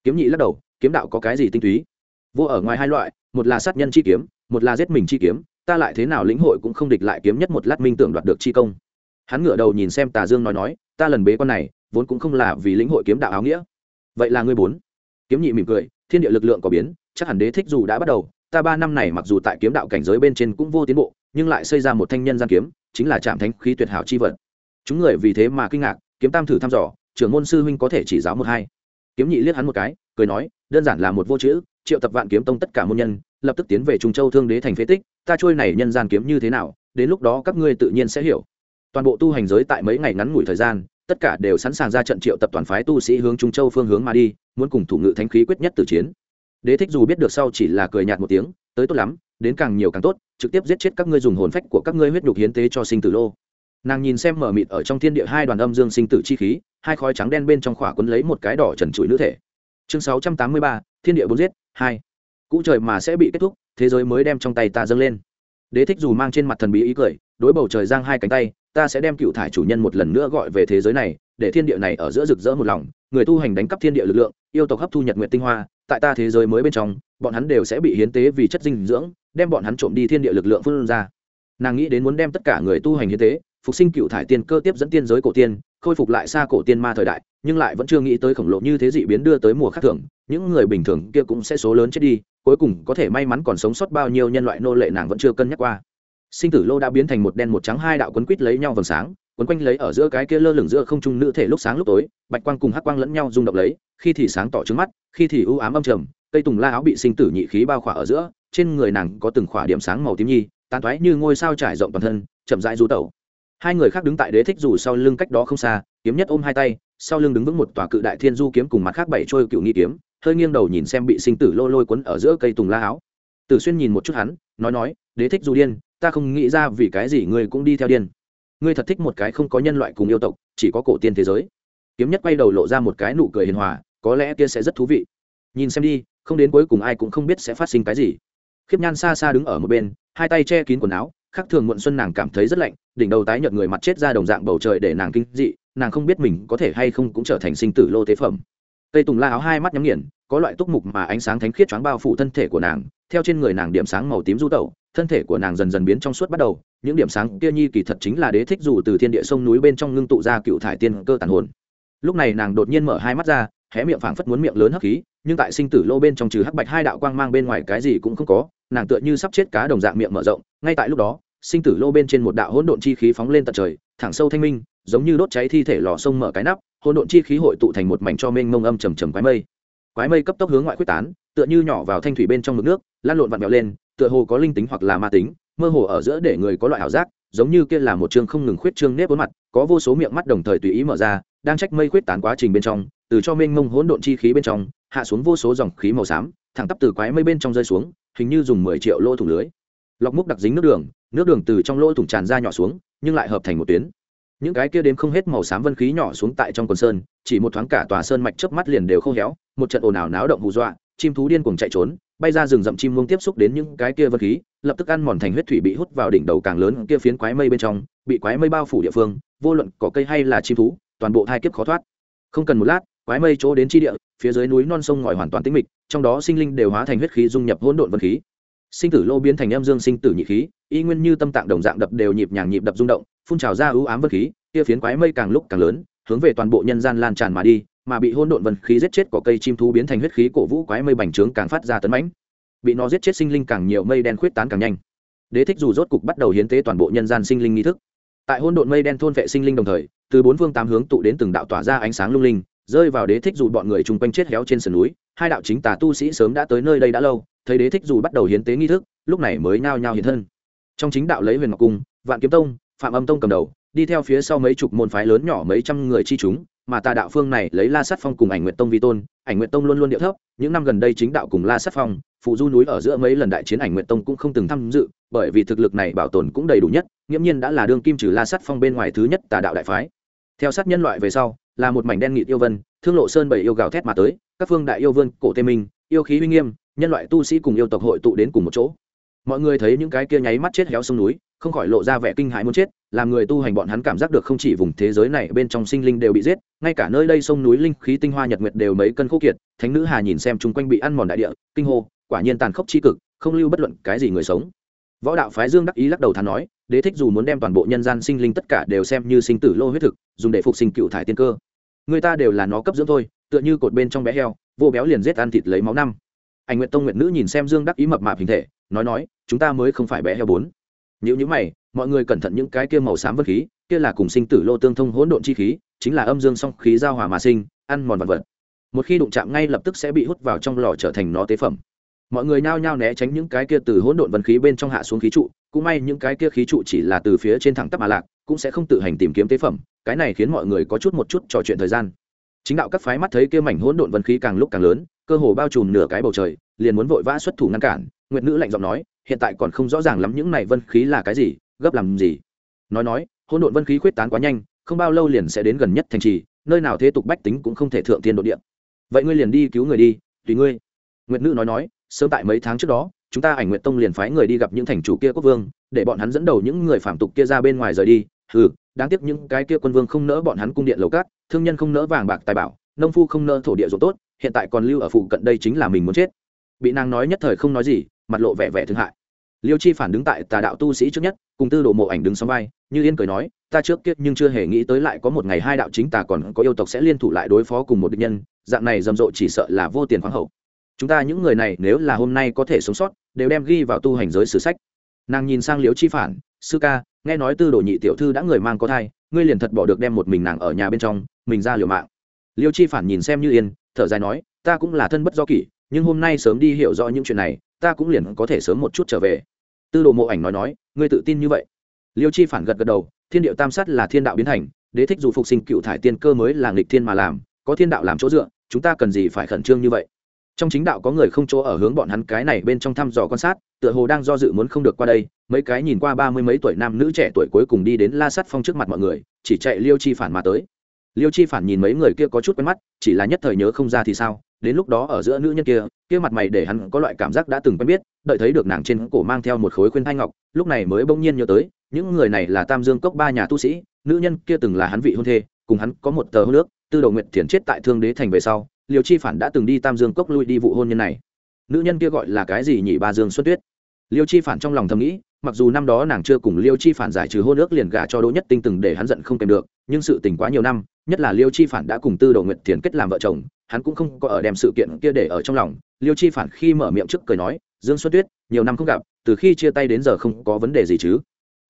Kiếm nhị lắc đầu, kiếm đạo có cái gì tinh túy? Vô ở ngoài hai loại, một là sát nhân chi kiếm, một là giết mình chi kiếm, ta lại thế nào lĩnh hội cũng không địch lại kiếm nhất một lát minh tưởng đoạt được chi công. Hắn ngửa đầu nhìn xem tà dương nói nói, ta lần bế quan này, vốn cũng không là vì lĩnh hội kiếm đạo áo nghĩa. Vậy là ngươi bốn. Kiếm nhị mỉm cười, thiên địa lực lượng có biến, chắc hẳn đế thích dù đã bắt đầu, ta ba năm này mặc dù tại kiếm đạo cảnh giới bên trên cũng vô tiến bộ, nhưng lại xây ra một thanh nhân gian kiếm, chính là trạm thánh khí tuyệt hảo chi vật. Chúng người vì thế mà kinh ngạc, kiếm tam thử thăm dò trưởng môn sư huynh có thể chỉ giáo một hai. Kiếm nhị liếc hắn một cái, cười nói, đơn giản là một vô chữ, triệu tập vạn kiếm tông tất cả môn nhân, lập tức tiến về trung châu thương đế thành phế tích, ta trôi này nhân gian kiếm như thế nào, đến lúc đó các ngươi tự nhiên sẽ hiểu. Toàn bộ tu hành giới tại mấy ngày ngắn ngủi thời gian, tất cả đều sẵn sàng ra trận triệu tập toàn phái tu sĩ hướng trung châu phương hướng mà đi, muốn cùng thủ ngự thánh khí quyết nhất từ chiến. Đế thích dù biết được sau chỉ là cười nhạt một tiếng, tới tốt lắm, đến càng nhiều càng tốt, trực tiếp giết chết các ngươi dùng hồn phách của các ngươi huyết nhục hiến tế cho sinh tử lô nàng nhìn xem mở mịt ở trong thiên địa hai đoàn âm dương sinh tử chi khí, hai khói trắng đen bên trong khỏa quấn lấy một cái đỏ trần trụi nữ thể. Chương sáu trăm tám mươi ba, thiên địa bốn giết, hai. Cũ trời mà sẽ bị kết thúc, thế giới mới đem trong tay ta dâng lên. Đế thích dù mang trên mặt thần bí ý cười, đối bầu trời giang hai cánh tay, ta sẽ đem cựu thải chủ nhân một lần nữa gọi về thế giới này, để thiên địa này ở giữa rực rỡ một lòng, người tu hành đánh cắp thiên địa lực lượng, yêu tộc hấp thu nhật nguyện tinh hoa, tại ta thế giới mới bên trong, bọn hắn đều sẽ bị hiến tế vì chất dinh dưỡng, đem bọn hắn trộm đi thiên địa lực lượng phương ra. Nàng nghĩ đến muốn đem tất cả người tu hành hiến tế phục sinh cựu thải tiên cơ tiếp dẫn tiên giới cổ tiên, khôi phục lại xa cổ tiên ma thời đại, nhưng lại vẫn chưa nghĩ tới khổng lồ như thế dị biến đưa tới mùa khác thường những người bình thường kia cũng sẽ số lớn chết đi, cuối cùng có thể may mắn còn sống sót bao nhiêu nhân loại nô lệ nàng vẫn chưa cân nhắc qua. Sinh tử lô đã biến thành một đen một trắng hai đạo quấn quýt lấy nhau vầng sáng, quấn quanh lấy ở giữa cái kia lơ lửng giữa không trung nữ thể lúc sáng lúc tối, bạch quang cùng hắc quang lẫn nhau rung động lấy, khi thì sáng tỏ trứng mắt, khi thì u ám âm trầm, cây tùng la áo bị sinh tử nhị khí bao khỏa ở giữa, trên người nàng có từng khỏa điểm sáng màu tím nhi, tàn thoái như ngôi sao trải rộng toàn thân, chậm rãi rú tẩu hai người khác đứng tại đế thích dù sau lưng cách đó không xa, kiếm nhất ôm hai tay, sau lưng đứng vững một tòa cự đại thiên du kiếm cùng mặt khác bảy trôi cựu nghi kiếm, hơi nghiêng đầu nhìn xem bị sinh tử lôi lôi quấn ở giữa cây tùng la áo. Tử xuyên nhìn một chút hắn, nói nói, đế thích du điên, ta không nghĩ ra vì cái gì ngươi cũng đi theo điên. Ngươi thật thích một cái không có nhân loại cùng yêu tộc, chỉ có cổ tiên thế giới. Kiếm nhất quay đầu lộ ra một cái nụ cười hiền hòa, có lẽ kia sẽ rất thú vị. Nhìn xem đi, không đến cuối cùng ai cũng không biết sẽ phát sinh cái gì. Khiếp nhan xa xa đứng ở một bên, hai tay che kín quần áo khác thường muộn xuân nàng cảm thấy rất lạnh, đỉnh đầu tái nhợt người mặt chết ra đồng dạng bầu trời để nàng kinh dị, nàng không biết mình có thể hay không cũng trở thành sinh tử lô tế phẩm. Cây tùng la áo hai mắt nhắm nghiền, có loại túc mục mà ánh sáng thánh khiết choáng bao phủ thân thể của nàng, theo trên người nàng điểm sáng màu tím du tẩu, thân thể của nàng dần dần biến trong suốt bắt đầu, những điểm sáng kia nhi kỳ thật chính là đế thích dù từ thiên địa sông núi bên trong ngưng tụ ra cựu thải tiên cơ tàn hồn. Lúc này nàng đột nhiên mở hai mắt ra hé miệng phảng phất muốn miệng lớn hấp khí, nhưng tại sinh tử lô bên trong trừ hắc bạch hai đạo quang mang bên ngoài cái gì cũng không có, nàng tựa như sắp chết cá đồng dạng miệng mở rộng, ngay tại lúc đó, sinh tử lô bên trên một đạo hỗn độn chi khí phóng lên tận trời, thẳng sâu thanh minh, giống như đốt cháy thi thể lò sông mở cái nắp, hỗn độn chi khí hội tụ thành một mảnh cho mênh mông âm trầm trầm quái mây. Quái mây cấp tốc hướng ngoại quyết tán, tựa như nhỏ vào thanh thủy bên trong mực nước, lan lộn vặn vẹo lên, tựa hồ có linh tính hoặc là ma tính, mơ hồ ở giữa để người có loại ảo giác, giống như kia là một chương không ngừng khuyết trương nếp bốn mặt, có vô số miệng mắt đồng thời tùy ý mở ra, đang trách mây khuyết tán quá trình bên trong từ cho mênh mông hỗn độn chi khí bên trong, hạ xuống vô số dòng khí màu xám, thẳng tắp từ quái mây bên trong rơi xuống, hình như dùng mười triệu lỗ thủng lưới. Lọc múc đặc dính nước đường nước đường từ trong lỗ thủng tràn ra nhỏ xuống, nhưng lại hợp thành một tuyến. Những cái kia đếm không hết màu xám vân khí nhỏ xuống tại trong quần sơn, chỉ một thoáng cả tòa sơn mạch chớp mắt liền đều khô héo, một trận ồn ào náo động hù dọa, chim thú điên cuồng chạy trốn, bay ra rừng rậm chim muông tiếp xúc đến những cái kia vân khí, lập tức ăn mòn thành huyết thủy bị hút vào đỉnh đầu càng lớn kia phiến quái mây bên trong, bị quái mây bao phủ địa phương, vô luận có cây hay là chim thú, toàn bộ thai kiếp khó thoát. Không cần một lát quái mây chỗ đến chi địa, phía dưới núi non sông ngòi hoàn toàn tĩnh mịch, trong đó sinh linh đều hóa thành huyết khí dung nhập hỗn độn vân khí. Sinh tử lô biến thành em dương sinh tử nhị khí, y nguyên như tâm tạng đồng dạng đập đều nhịp nhàng nhịp đập rung động, phun trào ra ưu ám vân khí kia phiến quái mây càng lúc càng lớn, hướng về toàn bộ nhân gian lan tràn mà đi, mà bị hôn độn vân khí giết chết có cây chim thú biến thành huyết khí cổ vũ quái mây bành trướng càng phát ra tấn mãnh. Bị nó giết chết sinh linh càng nhiều, mây đen khuyết tán càng nhanh. Đế thích dù rốt cục bắt đầu hiến tế toàn bộ nhân gian sinh linh nghi thức. Tại hôn độn mây đen thôn vệ sinh linh đồng thời, từ bốn phương tám hướng tụ đến từng đạo tỏa ra ánh sáng lung linh rơi vào đế thích dù bọn người chung quanh chết héo trên sườn núi, hai đạo chính tà tu sĩ sớm đã tới nơi đây đã lâu, thấy đế thích dù bắt đầu hiến tế nghi thức, lúc này mới nao nhao hiện thân. Trong chính đạo lấy huyền ngọc cung, vạn kiếm tông, phạm âm tông cầm đầu, đi theo phía sau mấy chục môn phái lớn nhỏ mấy trăm người chi chúng, mà tà đạo phương này lấy la sát phong cùng ảnh nguyện tông vi tôn, ảnh nguyện tông luôn luôn điệu thấp, những năm gần đây chính đạo cùng la sát phong, phụ du núi ở giữa mấy lần đại chiến ảnh nguyện tông cũng không từng tham dự, bởi vì thực lực này bảo tồn cũng đầy đủ nhất, nghiễm nhiên đã là đương kim trừ la sát phong bên ngoài thứ nhất tà đạo đại phái theo sát nhân loại về sau là một mảnh đen nghị yêu vân thương lộ sơn bảy yêu gào thét mà tới các phương đại yêu vương, cổ tê minh yêu khí uy nghiêm nhân loại tu sĩ cùng yêu tộc hội tụ đến cùng một chỗ. Mọi người thấy những cái kia nháy mắt chết héo sông núi không khỏi lộ ra vẻ kinh hãi muốn chết làm người tu hành bọn hắn cảm giác được không chỉ vùng thế giới này bên trong sinh linh đều bị giết ngay cả nơi đây sông núi linh khí tinh hoa nhật nguyệt đều mấy cân khô kiệt thánh nữ hà nhìn xem chung quanh bị ăn mòn đại địa kinh hô quả nhiên tàn khốc chi cực không lưu bất luận cái gì người sống võ đạo phái dương đắc ý lắc đầu thán nói, đế thích dù muốn đem toàn bộ nhân gian sinh linh tất cả đều xem như sinh tử lô huyết thực, dùng để phục sinh cựu thải tiên cơ. Người ta đều là nó cấp dưỡng thôi, tựa như cột bên trong bé heo, vô béo liền giết ăn thịt lấy máu năm. Anh nguyện tông nguyện nữ nhìn xem dương đắc ý mập mạp hình thể, nói nói, chúng ta mới không phải bé heo bốn. Nếu như mày, mọi người cẩn thận những cái kia màu xám vật khí, kia là cùng sinh tử lô tương thông hỗn độn chi khí, chính là âm dương song khí giao hòa mà sinh, ăn mòn vật vật. Một khi đụng chạm ngay lập tức sẽ bị hút vào trong lò trở thành nó tế phẩm mọi người nhao nhao né tránh những cái kia từ hỗn độn vân khí bên trong hạ xuống khí trụ, cũng may những cái kia khí trụ chỉ là từ phía trên thẳng tắp mà lạc, cũng sẽ không tự hành tìm kiếm tế phẩm, cái này khiến mọi người có chút một chút trò chuyện thời gian. Chính đạo các phái mắt thấy kia mảnh hỗn độn vân khí càng lúc càng lớn, cơ hồ bao trùm nửa cái bầu trời, liền muốn vội vã xuất thủ ngăn cản, nguyệt nữ lạnh giọng nói, hiện tại còn không rõ ràng lắm những này vân khí là cái gì, gấp làm gì. Nói nói, hỗn độn vân khí khuyết tán quá nhanh, không bao lâu liền sẽ đến gần nhất thành trì, nơi nào thế tục bách tính cũng không thể thượng thiên độ địa. Vậy ngươi liền đi cứu người đi, tùy ngươi. Nguyệt nữ nói nói sớm tại mấy tháng trước đó, chúng ta ảnh nguyện tông liền phái người đi gặp những thành chủ kia quốc vương, để bọn hắn dẫn đầu những người phạm tục kia ra bên ngoài rời đi. Ừ đáng tiếc những cái kia quân vương không nỡ bọn hắn cung điện lầu cát, thương nhân không nỡ vàng bạc tài bảo, nông phu không nỡ thổ địa ruộng tốt, hiện tại còn lưu ở phụ cận đây chính là mình muốn chết. Bị nàng nói nhất thời không nói gì, mặt lộ vẻ vẻ thương hại. Liêu chi phản đứng tại tà đạo tu sĩ trước nhất, cùng tư đồ mộ ảnh đứng sóng vai, như yên cười nói, ta trước kia nhưng chưa hề nghĩ tới lại có một ngày hai đạo chính tà còn có yêu tộc sẽ liên thủ lại đối phó cùng một địch nhân, dạng này rầm rộ chỉ sợ là vô tiền khoáng hậu chúng ta những người này nếu là hôm nay có thể sống sót, đều đem ghi vào tu hành giới sử sách. Nàng nhìn sang liễu chi phản, sư ca, nghe nói tư đồ nhị tiểu thư đã người mang có thai, ngươi liền thật bỏ được đem một mình nàng ở nhà bên trong, mình ra liều mạng. Liêu chi phản nhìn xem như yên, thở dài nói, ta cũng là thân bất do kỷ, nhưng hôm nay sớm đi hiểu rõ những chuyện này, ta cũng liền có thể sớm một chút trở về. Tư đồ mộ ảnh nói nói, ngươi tự tin như vậy. Liêu chi phản gật gật đầu, thiên điệu tam sát là thiên đạo biến thành, đế thích dù phục sinh cựu thải tiên cơ mới là nghịch thiên mà làm, có thiên đạo làm chỗ dựa, chúng ta cần gì phải khẩn trương như vậy? Trong chính đạo có người không chỗ ở hướng bọn hắn cái này bên trong thăm dò quan sát, tựa hồ đang do dự muốn không được qua đây, mấy cái nhìn qua ba mươi mấy tuổi nam nữ trẻ tuổi cuối cùng đi đến la sắt phong trước mặt mọi người, chỉ chạy liêu chi phản mà tới. Liêu chi phản nhìn mấy người kia có chút quen mắt, chỉ là nhất thời nhớ không ra thì sao, đến lúc đó ở giữa nữ nhân kia kia mặt mày để hắn có loại cảm giác đã từng quen biết, đợi thấy được nàng trên cổ mang theo một khối khuyên thanh ngọc, lúc này mới bỗng nhiên nhớ tới, những người này là tam dương cốc ba nhà tu sĩ, nữ nhân kia từng là hắn vị hôn thê, cùng hắn có một tờ hôn nước tư đầu nguyện thiền chết tại thương đế thành về sau, liêu chi phản đã từng đi tam dương cốc lui đi vụ hôn nhân này. Nữ nhân kia gọi là cái gì nhỉ? Ba dương xuất tuyết. Liêu chi phản trong lòng thầm nghĩ, mặc dù năm đó nàng chưa cùng liêu chi phản giải trừ hôn ước liền gả cho đỗ nhất tinh từng để hắn giận không kèm được, nhưng sự tình quá nhiều năm, nhất là liêu chi phản đã cùng tư đầu nguyện thiền kết làm vợ chồng, hắn cũng không có ở đem sự kiện kia để ở trong lòng. Liêu chi phản khi mở miệng trước cười nói, dương xuân tuyết, nhiều năm không gặp, từ khi chia tay đến giờ không có vấn đề gì chứ?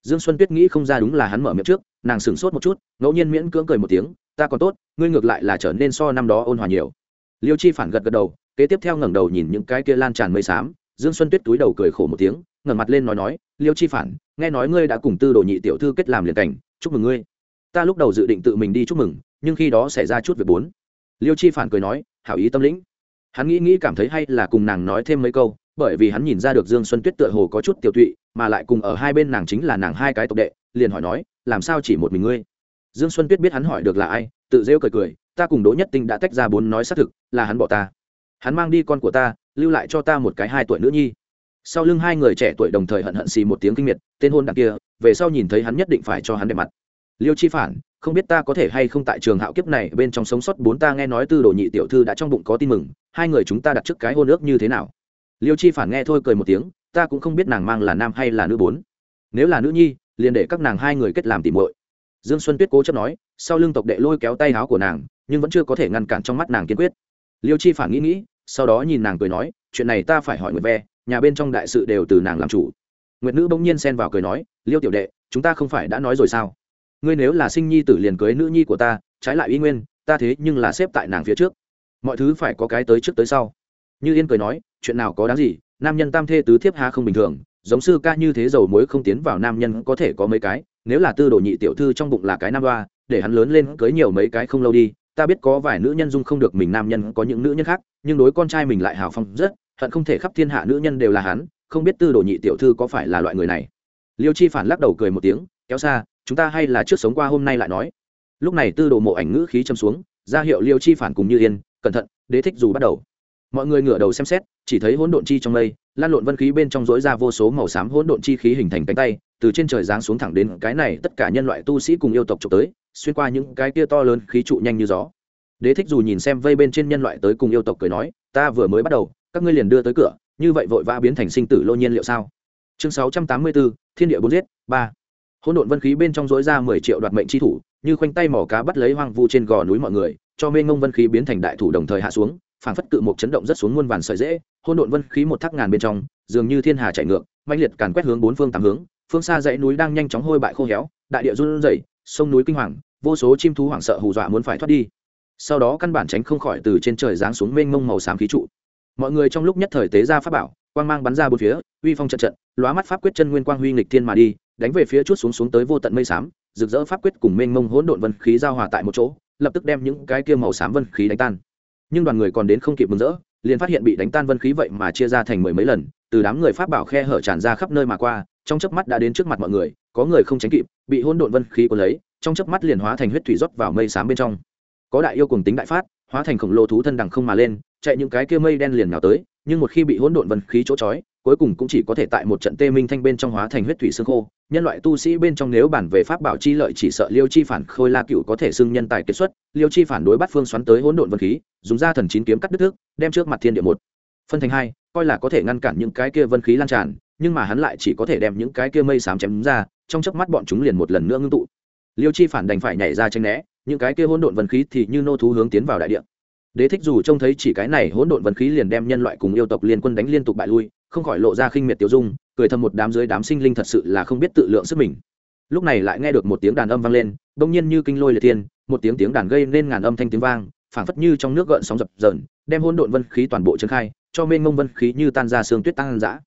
Dương xuân tuyết nghĩ không ra đúng là hắn mở miệng trước, nàng sửng sốt một chút, ngẫu nhiên miễn cưỡng cười một tiếng ta còn tốt, ngươi ngược lại là trở nên so năm đó ôn hòa nhiều. Liêu chi phản gật gật đầu, kế tiếp theo ngẩng đầu nhìn những cái kia lan tràn mây xám, dương xuân tuyết túi đầu cười khổ một tiếng, ngẩng mặt lên nói nói, liêu chi phản, nghe nói ngươi đã cùng tư đồ nhị tiểu thư kết làm liền cảnh, chúc mừng ngươi. Ta lúc đầu dự định tự mình đi chúc mừng, nhưng khi đó xảy ra chút việc bốn. Liêu chi phản cười nói, hảo ý tâm lĩnh. Hắn nghĩ nghĩ cảm thấy hay là cùng nàng nói thêm mấy câu, bởi vì hắn nhìn ra được dương xuân tuyết tựa hồ có chút tiểu tụy, mà lại cùng ở hai bên nàng chính là nàng hai cái tộc đệ, liền hỏi nói, làm sao chỉ một mình ngươi? Dương xuân tuyết biết hắn hỏi được là ai, tự rêu cười cười, ta cùng đỗ nhất tinh đã tách ra bốn nói xác thực, là hắn bỏ ta. Hắn mang đi con của ta, lưu lại cho ta một cái hai tuổi nữ nhi. Sau lưng hai người trẻ tuổi đồng thời hận hận xì một tiếng kinh miệt, tên hôn đặc kia, về sau nhìn thấy hắn nhất định phải cho hắn đẹp mặt. Liêu chi phản, không biết ta có thể hay không tại trường hạo kiếp này bên trong sống sót bốn ta nghe nói tư đồ nhị tiểu thư đã trong bụng có tin mừng, hai người chúng ta đặt trước cái hôn ước như thế nào? Liêu chi phản nghe thôi cười một tiếng, ta cũng không biết nàng mang là nam hay là nữ bốn. Nếu là nữ nhi, liền để các nàng hai người kết làm tỉ muội dương xuân tuyết cố chấp nói, sau lưng tộc đệ lôi kéo tay áo của nàng, nhưng vẫn chưa có thể ngăn cản trong mắt nàng kiên quyết. Liêu chi phản nghĩ nghĩ, sau đó nhìn nàng cười nói, chuyện này ta phải hỏi nguyệt ve, nhà bên trong đại sự đều từ nàng làm chủ. Nguyệt nữ bỗng nhiên xen vào cười nói, liêu tiểu đệ, chúng ta không phải đã nói rồi sao? Ngươi nếu là sinh nhi tử liền cưới nữ nhi của ta, trái lại y nguyên, ta thế nhưng là xếp tại nàng phía trước. Mọi thứ phải có cái tới trước tới sau. Như yên cười nói, chuyện nào có đáng gì, nam nhân tam thê tứ thiếp ha không bình thường, giống sư ca như thế dầu muối không tiến vào nam nhân có thể có mấy cái nếu là tư đồ nhị tiểu thư trong bụng là cái nam đoa để hắn lớn lên cưới nhiều mấy cái không lâu đi, ta biết có vài nữ nhân dung không được mình nam nhân, có những nữ nhân khác, nhưng đối con trai mình lại hào phong rất, hận không thể khắp thiên hạ nữ nhân đều là hắn, không biết tư đồ nhị tiểu thư có phải là loại người này. Liêu chi phản lắc đầu cười một tiếng, kéo xa, chúng ta hay là trước sống qua hôm nay lại nói. Lúc này tư đồ mộ ảnh ngữ khí châm xuống, ra hiệu liêu chi phản cùng như yên, cẩn thận, đế thích dù bắt đầu mọi người ngửa đầu xem xét, chỉ thấy hỗn độn chi trong mây, lan lộn vân khí bên trong dối ra vô số màu xám hỗn độn chi khí hình thành cánh tay, từ trên trời giáng xuống thẳng đến cái này tất cả nhân loại tu sĩ cùng yêu tộc trục tới, xuyên qua những cái kia to lớn khí trụ nhanh như gió. Đế thích dù nhìn xem vây bên trên nhân loại tới cùng yêu tộc cười nói, ta vừa mới bắt đầu, các ngươi liền đưa tới cửa, như vậy vội vã biến thành sinh tử lô nhiên liệu sao? Chương sáu trăm tám mươi bốn thiên địa bốn giết, ba. Hỗn độn vân khí bên trong dối ra mười triệu đoạt mệnh chi thủ, như khoanh tay mỏ cá bắt lấy hoang vu trên gò núi mọi người, cho mê ngông vân khí biến thành đại thủ đồng thời hạ xuống phảng phất cự một chấn động rất xuống muôn vàn sợi dễ, hỗn độn vân khí một thác ngàn bên trong, dường như thiên hà chạy ngược mạnh liệt càn quét hướng bốn phương tám hướng, phương xa dãy núi đang nhanh chóng hôi bại khô héo, đại địa run rẩy, sông núi kinh hoàng, vô số chim thú hoảng sợ hù dọa muốn phải thoát đi. Sau đó căn bản tránh không khỏi từ trên trời giáng xuống mênh mông màu xám khí trụ. Mọi người trong lúc nhất thời tế ra pháp bảo, quang mang bắn ra bốn phía, uy phong trận trận, lóa mắt pháp quyết chân nguyên quang huy nghịch thiên mà đi, đánh về phía chút xuống xuống tới vô tận mây xám, rực rỡ pháp quyết cùng mênh mông hỗn độn vân khí giao hòa tại một chỗ, lập tức đem những cái kia màu xám vân khí đánh tan nhưng đoàn người còn đến không kịp mừng rỡ, liền phát hiện bị đánh tan vân khí vậy mà chia ra thành mười mấy lần, từ đám người pháp bảo khe hở tràn ra khắp nơi mà qua, trong chớp mắt đã đến trước mặt mọi người, có người không tránh kịp, bị hỗn độn vân khí cuốn lấy, trong chớp mắt liền hóa thành huyết thủy rót vào mây xám bên trong. Có đại yêu cùng tính đại phát, hóa thành khổng lồ thú thân đằng không mà lên, chạy những cái kia mây đen liền nào tới, nhưng một khi bị hỗn độn vân khí chỗ chói cuối cùng cũng chỉ có thể tại một trận tê minh thanh bên trong hóa thành huyết thủy xương khô. Nhân loại tu sĩ bên trong nếu bản về pháp bảo chi lợi chỉ sợ liêu chi phản khôi la cựu có thể xưng nhân tài kết xuất. Liêu chi phản đối bắt phương xoắn tới hỗn độn vân khí, dùng ra thần chín kiếm cắt đứt thước, đem trước mặt thiên địa một phân thành hai, coi là có thể ngăn cản những cái kia vân khí lan tràn, nhưng mà hắn lại chỉ có thể đem những cái kia mây xám chém ra, trong chớp mắt bọn chúng liền một lần nữa ngưng tụ. Liêu chi phản đành phải nhảy ra tranh né, những cái kia hỗn độn vân khí thì như nô thú hướng tiến vào đại địa. Đế thích dù trông thấy chỉ cái này hỗn độn vân khí liền đem nhân loại cùng yêu tộc liên quân đánh liên tục bại lui không khỏi lộ ra khinh miệt tiêu dung, cười thầm một đám dưới đám sinh linh thật sự là không biết tự lượng sức mình. Lúc này lại nghe được một tiếng đàn âm vang lên, bỗng nhiên như kinh lôi liệt tiên một tiếng tiếng đàn gây nên ngàn âm thanh tiếng vang, phảng phất như trong nước gợn sóng dập dờn, đem hỗn độn vân khí toàn bộ trấn khai, cho mênh mông vân khí như tan ra xương tuyết tăng dã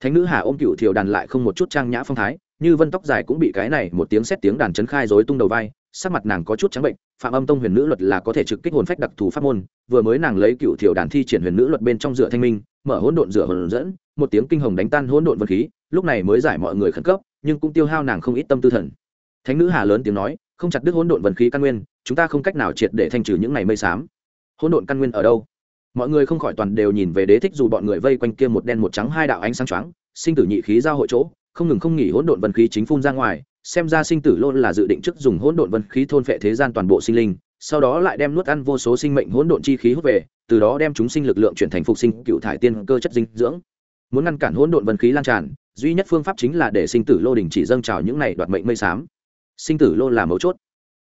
thánh nữ hà ôm cựu thiều đàn lại không một chút trang nhã phong thái, như vân tóc dài cũng bị cái này một tiếng xét tiếng đàn trấn khai rối tung đầu vai, sắc mặt nàng có chút trắng bệnh, phạm âm tông huyền nữ luật là có thể trực kích hồn phách đặc thù pháp môn, vừa mới nàng lấy cựu thiểu đàn thi triển huyền nữ luật bên trong dựa thanh minh mở hỗn độn rửa hồn dẫn, một tiếng kinh hồng đánh tan hỗn độn vật khí, lúc này mới giải mọi người khẩn cấp, nhưng cũng tiêu hao nàng không ít tâm tư thần. Thánh nữ hà lớn tiếng nói, không chặt đứt hỗn độn vật khí căn nguyên, chúng ta không cách nào triệt để thanh trừ những này mây xám. Hỗn độn căn nguyên ở đâu? Mọi người không khỏi toàn đều nhìn về đế thích dù bọn người vây quanh kia một đen một trắng hai đạo ánh sáng choáng, sinh tử nhị khí giao hội chỗ, không ngừng không nghỉ hỗn độn vân khí chính phun ra ngoài, xem ra sinh tử lôn là dự định trước dùng hỗn độn vân khí thôn phệ thế gian toàn bộ sinh linh sau đó lại đem nuốt ăn vô số sinh mệnh hỗn độn chi khí hút về, từ đó đem chúng sinh lực lượng chuyển thành phục sinh cựu thải tiên cơ chất dinh dưỡng. Muốn ngăn cản hỗn độn vân khí lan tràn, duy nhất phương pháp chính là để sinh tử lô đình chỉ dâng trào những này đoạt mệnh mây xám. Sinh tử lô là mấu chốt.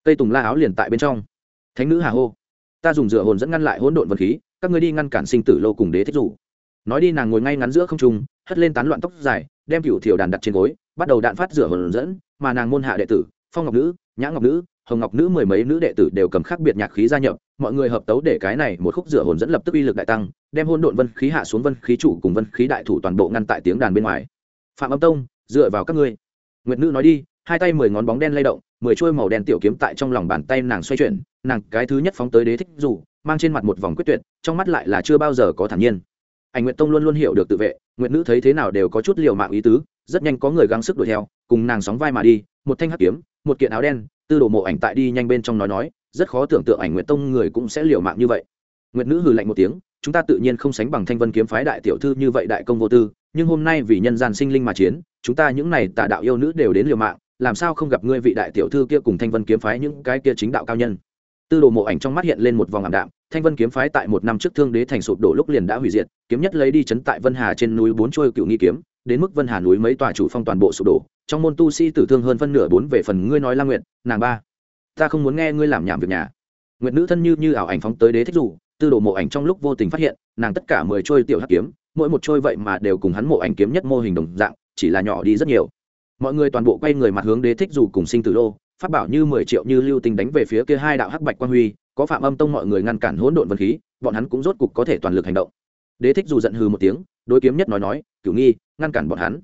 Cây tùng la áo liền tại bên trong. Thánh nữ hà hô. Ta dùng dựa hồn dẫn ngăn lại hỗn độn vân khí, các ngươi đi ngăn cản sinh tử lô cùng đế thích rủ. Nói đi nàng ngồi ngay ngắn giữa không trung, hất lên tán loạn tóc dài, đem cựu thiểu đàn đặt trên gối, bắt đầu đạn phát rửa hồn dẫn, mà nàng môn hạ đệ tử, phong ngọc nữ, nhã ngọc nữ hồng ngọc nữ mười mấy nữ đệ tử đều cầm khác biệt nhạc khí gia nhập, mọi người hợp tấu để cái này một khúc rửa hồn dẫn lập tức uy lực đại tăng, đem hôn độn vân khí hạ xuống vân khí chủ cùng vân khí đại thủ toàn bộ ngăn tại tiếng đàn bên ngoài. Phạm âm tông, dựa vào các ngươi. Nguyệt nữ nói đi, hai tay mười ngón bóng đen lay động, mười chuôi màu đen tiểu kiếm tại trong lòng bàn tay nàng xoay chuyển, nàng cái thứ nhất phóng tới đế thích dù, mang trên mặt một vòng quyết tuyệt, trong mắt lại là chưa bao giờ có thản nhiên. Ảnh nguyệt tông luôn luôn hiểu được tự vệ, nguyệt nữ thấy thế nào đều có chút liều mạng ý tứ rất nhanh có người gắng sức đuổi theo, cùng nàng sóng vai mà đi, một thanh hắc kiếm, một kiện áo đen, tư đồ mộ ảnh tại đi nhanh bên trong nói nói, rất khó tưởng tượng ảnh nguyệt tông người cũng sẽ liều mạng như vậy. Nguyệt nữ hừ lạnh một tiếng, chúng ta tự nhiên không sánh bằng thanh vân kiếm phái đại tiểu thư như vậy đại công vô tư, nhưng hôm nay vì nhân gian sinh linh mà chiến, chúng ta những này tà đạo yêu nữ đều đến liều mạng, làm sao không gặp ngươi vị đại tiểu thư kia cùng thanh vân kiếm phái những cái kia chính đạo cao nhân? Tư đồ mộ ảnh trong mắt hiện lên một vòng ảm đạm, thanh vân kiếm phái tại một năm trước thương đế thành sụp đổ lúc liền đã hủy diệt, kiếm nhất lấy đi chấn tại vân hà trên núi bốn trôi cựu nghi kiếm đến mức vân hà núi mấy tòa chủ phong toàn bộ sụp đổ, trong môn tu sĩ tử thương hơn phân nửa bốn về phần ngươi nói la nguyện nàng ba. Ta không muốn nghe ngươi làm nhảm việc nhà. Nguyện nữ thân như như ảo ảnh phóng tới đế thích dù tư đồ mộ ảnh trong lúc vô tình phát hiện, nàng tất cả mười trôi tiểu hắc kiếm, mỗi một trôi vậy mà đều cùng hắn mộ ảnh kiếm nhất mô hình đồng dạng, chỉ là nhỏ đi rất nhiều. Mọi người toàn bộ quay người mặt hướng đế thích dù cùng sinh tử lô, phát bảo như mười triệu như lưu tình đánh về phía kia hai đạo hắc bạch quan huy, có phạm âm tông mọi người ngăn cản hỗn độn vật khí, bọn hắn cũng rốt cục có thể toàn lực hành động. Đế thích dù giận hừ một tiếng đối kiếm nhất nói nói, cửu nghi, ngăn cản bọn hắn.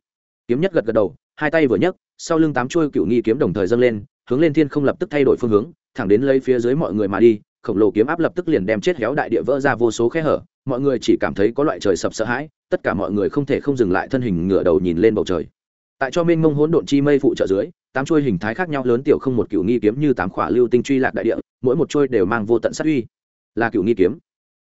Kiếm nhất gật gật đầu, hai tay vừa nhấc, sau lưng tám chuôi cửu nghi kiếm đồng thời dâng lên, hướng lên thiên không lập tức thay đổi phương hướng, thẳng đến lấy phía dưới mọi người mà đi, khổng lồ kiếm áp lập tức liền đem chết héo đại địa vỡ ra vô số khe hở, mọi người chỉ cảm thấy có loại trời sập sợ hãi, tất cả mọi người không thể không dừng lại thân hình ngửa đầu nhìn lên bầu trời. Tại cho minh mông hỗn độn chi mây phụ trợ dưới, tám chuôi hình thái khác nhau lớn tiểu không một cựu nghi kiếm như tám khỏa lưu tinh truy lạc đại địa, mỗi một chuôi đều mang vô tận sát uy. Là cựu nghi kiếm.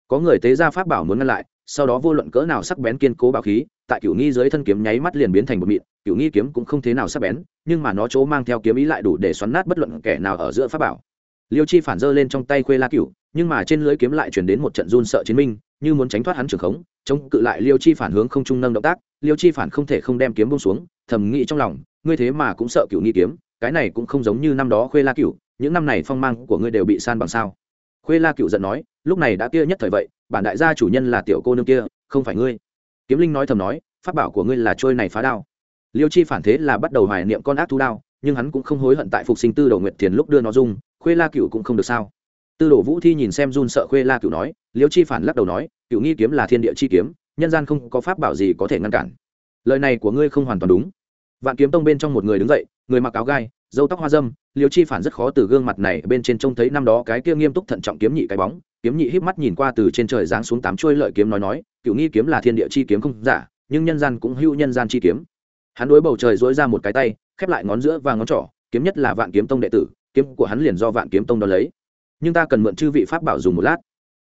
Có người tế ra pháp bảo muốn ngăn lại sau đó vô luận cỡ nào sắc bén kiên cố bảo khí, tại cửu nghi dưới thân kiếm nháy mắt liền biến thành một mịn, cửu nghi kiếm cũng không thế nào sắc bén, nhưng mà nó chỗ mang theo kiếm ý lại đủ để xoắn nát bất luận kẻ nào ở giữa pháp bảo. Liêu chi phản giơ lên trong tay khuê la cựu nhưng mà trên lưới kiếm lại chuyển đến một trận run sợ chiến minh, như muốn tránh thoát hắn trường khống, chống cự lại liêu chi phản hướng không trung nâng động tác, liêu chi phản không thể không đem kiếm bông xuống, thầm nghĩ trong lòng, ngươi thế mà cũng sợ cựu nghi kiếm, cái này cũng không giống như năm đó khuê la cựu những năm này phong mang của ngươi đều bị san bằng sao. Khuê la cựu giận nói, lúc này đã kia nhất thời vậy bản đại gia chủ nhân là tiểu cô nương kia, không phải ngươi. Kiếm linh nói thầm nói, pháp bảo của ngươi là trôi này phá đao. Liêu chi phản thế là bắt đầu hoài niệm con ác thú đao, nhưng hắn cũng không hối hận tại phục sinh tư đồ nguyệt thiền lúc đưa nó dung, khuê la cựu cũng không được sao. Tư đồ vũ thi nhìn xem run sợ khuê la cựu nói, liêu chi phản lắc đầu nói cựu nghi kiếm là thiên địa chi kiếm, nhân gian không có pháp bảo gì có thể ngăn cản. Lời này của ngươi không hoàn toàn đúng. Vạn kiếm tông bên trong một người đứng dậy, người mặc áo gai dâu tóc hoa dâm liêu chi phản rất khó từ gương mặt này bên trên trông thấy năm đó cái kia nghiêm túc thận trọng kiếm nhị cái bóng. Kiếm nhị híp mắt nhìn qua từ trên trời giáng xuống tám chuôi lợi kiếm nói nói cựu nghi kiếm là thiên địa chi kiếm không giả, nhưng nhân gian cũng hữu nhân gian chi kiếm. Hắn đối bầu trời dối ra một cái tay, khép lại ngón giữa và ngón trỏ, kiếm nhất là vạn kiếm tông đệ tử, kiếm của hắn liền do vạn kiếm tông đo lấy. Nhưng ta cần mượn chư vị pháp bảo dùng một lát.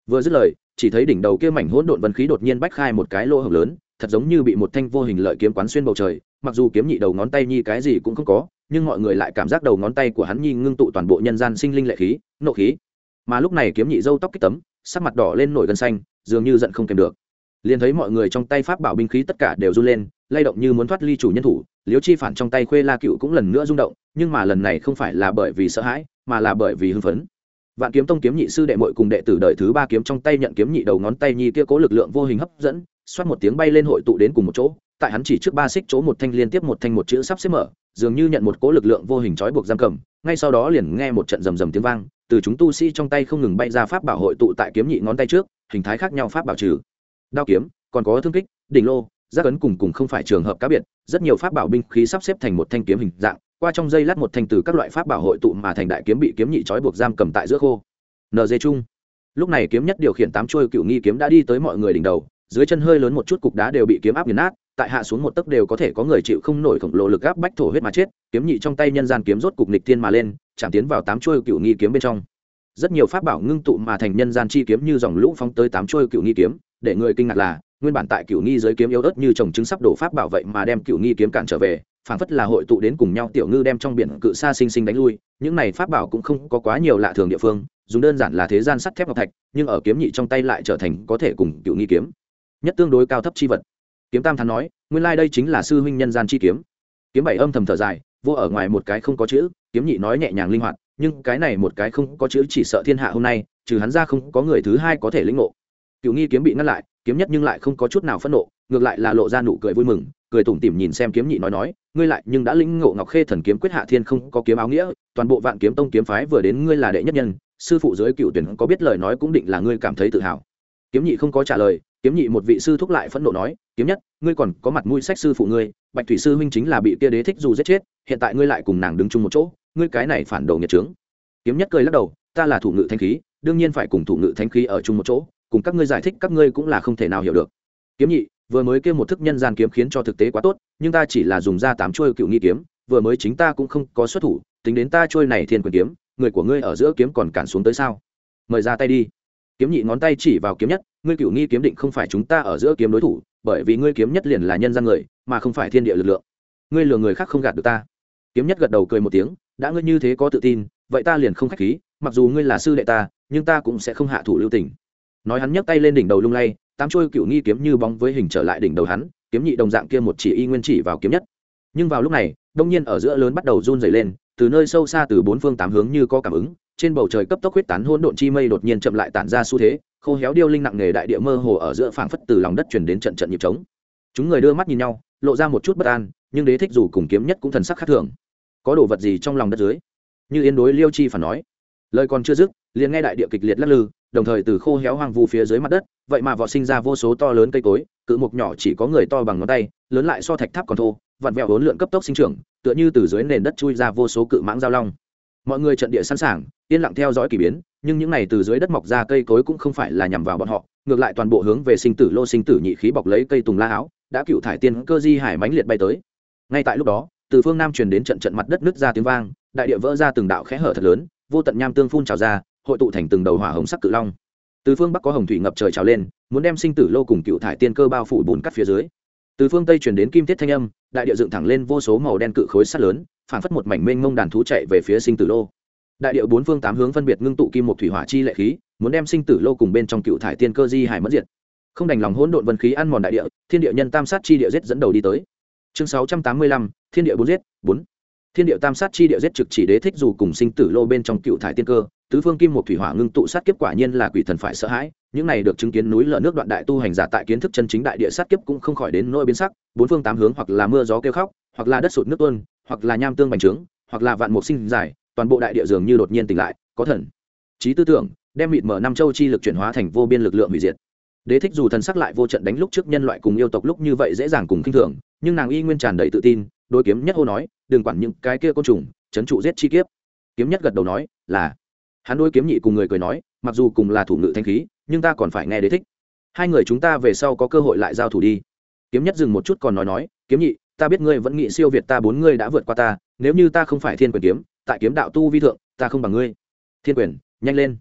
Vừa dứt lời, chỉ thấy đỉnh đầu kia mảnh hỗn độn vân khí đột nhiên bách khai một cái lỗ hổng lớn, thật giống như bị một thanh vô hình lợi kiếm quán xuyên bầu trời, mặc dù kiếm nhị đầu ngón tay nhi cái gì cũng không có nhưng mọi người lại cảm giác đầu ngón tay của hắn nhi ngưng tụ toàn bộ nhân gian sinh linh lệ khí, nộ khí. Mà lúc này kiếm nhị dâu tóc kích tấm, sắc mặt đỏ lên nổi gân xanh, dường như giận không kèm được. Liền thấy mọi người trong tay pháp bảo binh khí tất cả đều run lên, lay động như muốn thoát ly chủ nhân thủ liếu chi phản trong tay khuê la cựu cũng lần nữa rung động, nhưng mà lần này không phải là bởi vì sợ hãi, mà là bởi vì hưng phấn. Vạn kiếm tông kiếm nhị sư đệ mội cùng đệ tử đời thứ ba kiếm trong tay nhận kiếm nhị đầu ngón tay nhi kia cố lực lượng vô hình hấp dẫn, xoát một tiếng bay lên hội tụ đến cùng một chỗ tại hắn chỉ trước ba xích chỗ một thanh liên tiếp một thanh một chữ sắp xếp mở, dường như nhận một cố lực lượng vô hình trói buộc giam cầm, ngay sau đó liền nghe một trận rầm rầm tiếng vang, từ chúng tu sĩ trong tay không ngừng bay ra pháp bảo hội tụ tại kiếm nhị ngón tay trước, hình thái khác nhau pháp bảo trừ. Đao kiếm, còn có thương kích, đỉnh lô, giác ấn cùng cùng không phải trường hợp cá biệt, rất nhiều pháp bảo binh khí sắp xếp thành một thanh kiếm hình dạng, qua trong dây lát một thanh từ các loại pháp bảo hội tụ mà thành đại kiếm bị kiếm nhị trói buộc giam cầm tại giữa khô. Nd chung. Lúc này kiếm nhất điều khiển tám chuôi cựu nghi kiếm đã đi tới mọi người đỉnh đầu, dưới chân hơi lớn một chút cục đá đều bị kiếm áp nghiền nát tại hạ xuống một tấc đều có thể có người chịu không nổi khổng lồ lực gáp bách thổ huyết mà chết, kiếm nhị trong tay nhân gian kiếm rốt cục nịch tiên mà lên, chạm tiến vào tám chuôi cựu nghi kiếm bên trong. Rất nhiều pháp bảo ngưng tụ mà thành nhân gian chi kiếm như dòng lũ phóng tới tám chuôi cựu nghi kiếm, để người kinh ngạc là, nguyên bản tại cựu nghi giới kiếm yếu ớt như trồng trứng sắp đổ pháp bảo vậy mà đem cựu nghi kiếm cản trở về, phảng phất là hội tụ đến cùng nhau tiểu ngư đem trong biển cự xa sinh sinh đánh lui, những này pháp bảo cũng không có quá nhiều lạ thường địa phương, dùng đơn giản là thế gian sắt thép ngọc thạch, nhưng ở kiếm nhị trong tay lại trở thành có thể cùng cựu nghi kiếm, nhất tương đối cao thấp chi vật kiếm tam thắn nói, nguyên lai đây chính là sư huynh nhân gian chi kiếm. Kiếm bảy âm thầm thở dài, vô ở ngoài một cái không có chữ, kiếm nhị nói nhẹ nhàng linh hoạt, nhưng cái này một cái không có chữ chỉ sợ thiên hạ hôm nay, trừ hắn ra không có người thứ hai có thể lĩnh ngộ. Cựu nghi kiếm bị ngăn lại, kiếm nhất nhưng lại không có chút nào phẫn nộ, ngược lại là lộ ra nụ cười vui mừng, cười tủm tỉm nhìn xem kiếm nhị nói nói, ngươi lại nhưng đã lĩnh ngộ ngọc khê thần kiếm quyết hạ thiên không có kiếm áo nghĩa, toàn bộ vạn kiếm tông kiếm phái vừa đến ngươi là đệ nhất nhân, sư phụ dưới cựu tuyển có biết lời nói cũng định là ngươi cảm thấy tự hào. Kiếm nhị không có trả lời, kiếm nhị một vị sư thúc lại phẫn nộ nói kiếm nhất, ngươi còn có mặt mũi sách sư phụ ngươi, bạch thủy sư huynh chính là bị kia đế thích dù giết chết, hiện tại ngươi lại cùng nàng đứng chung một chỗ, ngươi cái này phản đồ nghiệt trướng kiếm nhất cười lắc đầu, ta là thủ ngự thanh khí, đương nhiên phải cùng thủ ngự thanh khí ở chung một chỗ, cùng các ngươi giải thích các ngươi cũng là không thể nào hiểu được. Kiếm nhị, vừa mới kêu một thức nhân gian kiếm khiến cho thực tế quá tốt, nhưng ta chỉ là dùng ra tám chuôi cựu nghi kiếm, vừa mới chính ta cũng không có xuất thủ, tính đến ta trôi này thiên quyền kiếm, người của ngươi ở giữa kiếm còn cản xuống tới sao? Mời ra tay đi. Kiếm nhị ngón tay chỉ vào kiếm nhất, ngươi cựu nghi kiếm định không phải chúng ta ở giữa kiếm đối thủ bởi vì ngươi kiếm nhất liền là nhân gian người, mà không phải thiên địa lực lượng. Ngươi lừa người khác không gạt được ta. Kiếm nhất gật đầu cười một tiếng, đã ngươi như thế có tự tin, vậy ta liền không khách khí, mặc dù ngươi là sư đệ ta, nhưng ta cũng sẽ không hạ thủ lưu tình. Nói hắn nhấc tay lên đỉnh đầu lung lay, tám trôi cựu nghi kiếm như bóng với hình trở lại đỉnh đầu hắn, kiếm nhị đồng dạng kia một chỉ y nguyên chỉ vào kiếm nhất. Nhưng vào lúc này, đông nhiên ở giữa lớn bắt đầu run dày lên, từ nơi sâu xa từ bốn phương tám hướng như có cảm ứng, trên bầu trời cấp tốc huyết tán hỗn độn chi mây đột nhiên chậm lại tản ra xu thế khô héo điêu linh nặng nghề đại địa mơ hồ ở giữa phảng phất từ lòng đất truyền đến trận trận nhịp trống. Chúng người đưa mắt nhìn nhau, lộ ra một chút bất an, nhưng đế thích dù cùng kiếm nhất cũng thần sắc khác thường. Có đồ vật gì trong lòng đất dưới? Như yên đối liêu chi phản nói. Lời còn chưa dứt, liền nghe đại địa kịch liệt lắc lư, đồng thời từ khô héo hoang vu phía dưới mặt đất, vậy mà vọt sinh ra vô số to lớn cây cối, cự mục nhỏ chỉ có người to bằng ngón tay, lớn lại so thạch tháp còn thô, vặn vẹo bốn lượn cấp tốc sinh trưởng, tựa như từ dưới nền đất chui ra vô số cự mãng giao long. Mọi người trận địa sẵn sàng, yên lặng theo dõi k ỳ biến nhưng những này từ dưới đất mọc ra cây cối cũng không phải là nhằm vào bọn họ, ngược lại toàn bộ hướng về sinh tử lô sinh tử nhị khí bọc lấy cây tùng la áo, đã cựu thải tiên cơ di hải mãnh liệt bay tới. Ngay tại lúc đó, từ phương nam truyền đến trận trận mặt đất nứt ra tiếng vang, đại địa vỡ ra từng đạo khẽ hở thật lớn, vô tận nham tương phun trào ra, hội tụ thành từng đầu hỏa hồng sắc cự long. Từ phương bắc có hồng thủy ngập trời trào lên, muốn đem sinh tử lô cùng cựu thải tiên cơ bao phủ bùn cắt phía dưới. Từ phương tây truyền đến kim tiết thanh âm, đại địa dựng thẳng lên vô số màu đen cự khối sắt lớn, phảng phất một mảnh mênh mông đàn thú chạy về phía sinh tử lô đại địa bốn phương tám hướng phân biệt ngưng tụ kim một thủy hỏa chi lệ khí, muốn đem sinh tử lô cùng bên trong cựu thải tiên cơ di hải mất diệt. Không đành lòng hỗn độn vân khí ăn mòn đại địa, thiên địa nhân tam sát chi địa giết dẫn đầu đi tới. Chương sáu trăm tám mươi lăm, thiên địa bốn giết, bốn. Thiên địa tam sát chi địa giết trực chỉ đế thích dù cùng sinh tử lô bên trong cựu thải tiên cơ, tứ phương kim một thủy hỏa ngưng tụ sát kiếp quả nhiên là quỷ thần phải sợ hãi, những này được chứng kiến núi lở nước đoạn đại tu hành giả tại kiến thức chân chính đại địa sát kiếp cũng không khỏi đến nỗi biến sắc, bốn phương tám hướng hoặc là mưa gió kêu khóc, hoặc là đất sụt nước tuôn, hoặc là nham tương bành trướng, hoặc là vạn mục sinh dài toàn bộ đại địa dường như đột nhiên tỉnh lại, có thần, trí tư tưởng, đem mịt mở năm châu chi lực chuyển hóa thành vô biên lực lượng hủy diệt. Đế thích dù thần sắc lại vô trận đánh lúc trước nhân loại cùng yêu tộc lúc như vậy dễ dàng cùng kinh thường, nhưng nàng y nguyên tràn đầy tự tin đôi kiếm nhất hô nói, đừng quản những cái kia côn trùng, chấn trụ giết chi kiếp. Kiếm nhất gật đầu nói, là. Hắn đôi kiếm nhị cùng người cười nói, mặc dù cùng là thủ ngự thanh khí, nhưng ta còn phải nghe đế thích. Hai người chúng ta về sau có cơ hội lại giao thủ đi. Kiếm nhất dừng một chút còn nói nói, kiếm nhị, ta biết ngươi vẫn nghĩ siêu việt ta, bốn ngươi đã vượt qua ta, nếu như ta không phải thiên quyền kiếm tại kiếm đạo tu vi thượng, ta không bằng ngươi. Thiên quyền, nhanh lên.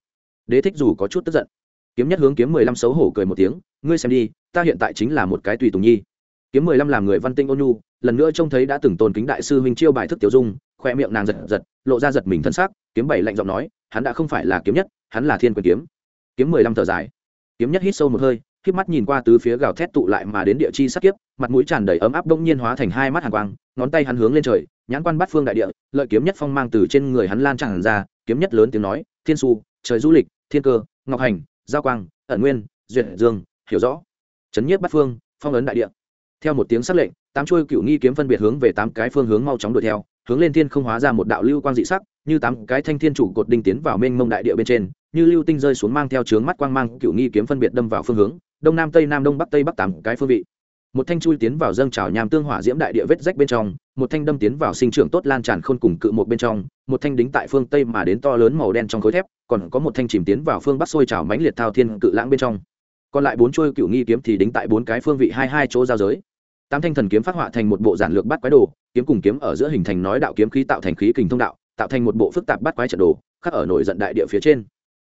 Đế thích dù có chút tức giận. Kiếm nhất hướng kiếm mười lăm xấu hổ cười một tiếng, ngươi xem đi, ta hiện tại chính là một cái tùy tùng nhi. Kiếm mười lăm làm người văn tinh ôn nhu, lần nữa trông thấy đã từng tôn kính đại sư huynh chiêu bài thức tiểu dung, khoe miệng nàng giật giật, lộ ra giật mình thân xác, kiếm bảy lạnh giọng nói, hắn đã không phải là kiếm nhất, hắn là thiên quyền kiếm. Kiếm mười lăm thở dài. Kiếm nhất hít sâu một hơi k mắt nhìn qua từ phía gào thét tụ lại mà đến địa chi sắc kiếp, mặt mũi tràn đầy ấm áp đông nhiên hóa thành hai mắt hàng quang, ngón tay hắn hướng lên trời nhãn quan bát phương đại địa, lợi kiếm nhất phong mang từ trên người hắn lan tràn ra, kiếm nhất lớn tiếng nói, thiên su, trời du lịch, thiên cơ, ngọc hành, giao quang, ẩn nguyên, duyệt dương, hiểu rõ. Chấn nhiếp bát phương, phong ấn đại địa. Theo một tiếng sắc lệnh, tám chuôi cựu nghi kiếm phân biệt hướng về tám cái phương hướng mau chóng đuổi theo, hướng lên thiên không hóa ra một đạo lưu quang dị sắc, như tám cái thanh thiên chủ cột đinh tiến vào mênh mông đại địa bên trên, như lưu tinh rơi xuống mang theo trướng mắt quang mang cựu nghi kiếm phân biệt đâm vào phương hướng, đông nam tây nam đông bắc tây bắc tám cái phương vị một thanh chui tiến vào dâng trào nham tương hỏa diễm đại địa vết rách bên trong, một thanh đâm tiến vào sinh trưởng tốt lan tràn khôn cùng cự một bên trong, một thanh đính tại phương tây mà đến to lớn màu đen trong khối thép, còn có một thanh chìm tiến vào phương bắc sôi trào mãnh liệt thao thiên cự lãng bên trong. Còn lại bốn chuôi cựu nghi kiếm thì đính tại bốn cái phương vị hai hai chỗ giao giới. Tám thanh thần kiếm phát họa thành một bộ giản lược bắt quái đồ, kiếm cùng kiếm ở giữa hình thành nói đạo kiếm khí tạo thành khí kình thông đạo, tạo thành một bộ phức tạp bắt quái trận đồ, khắc ở nổi giận đại địa phía trên.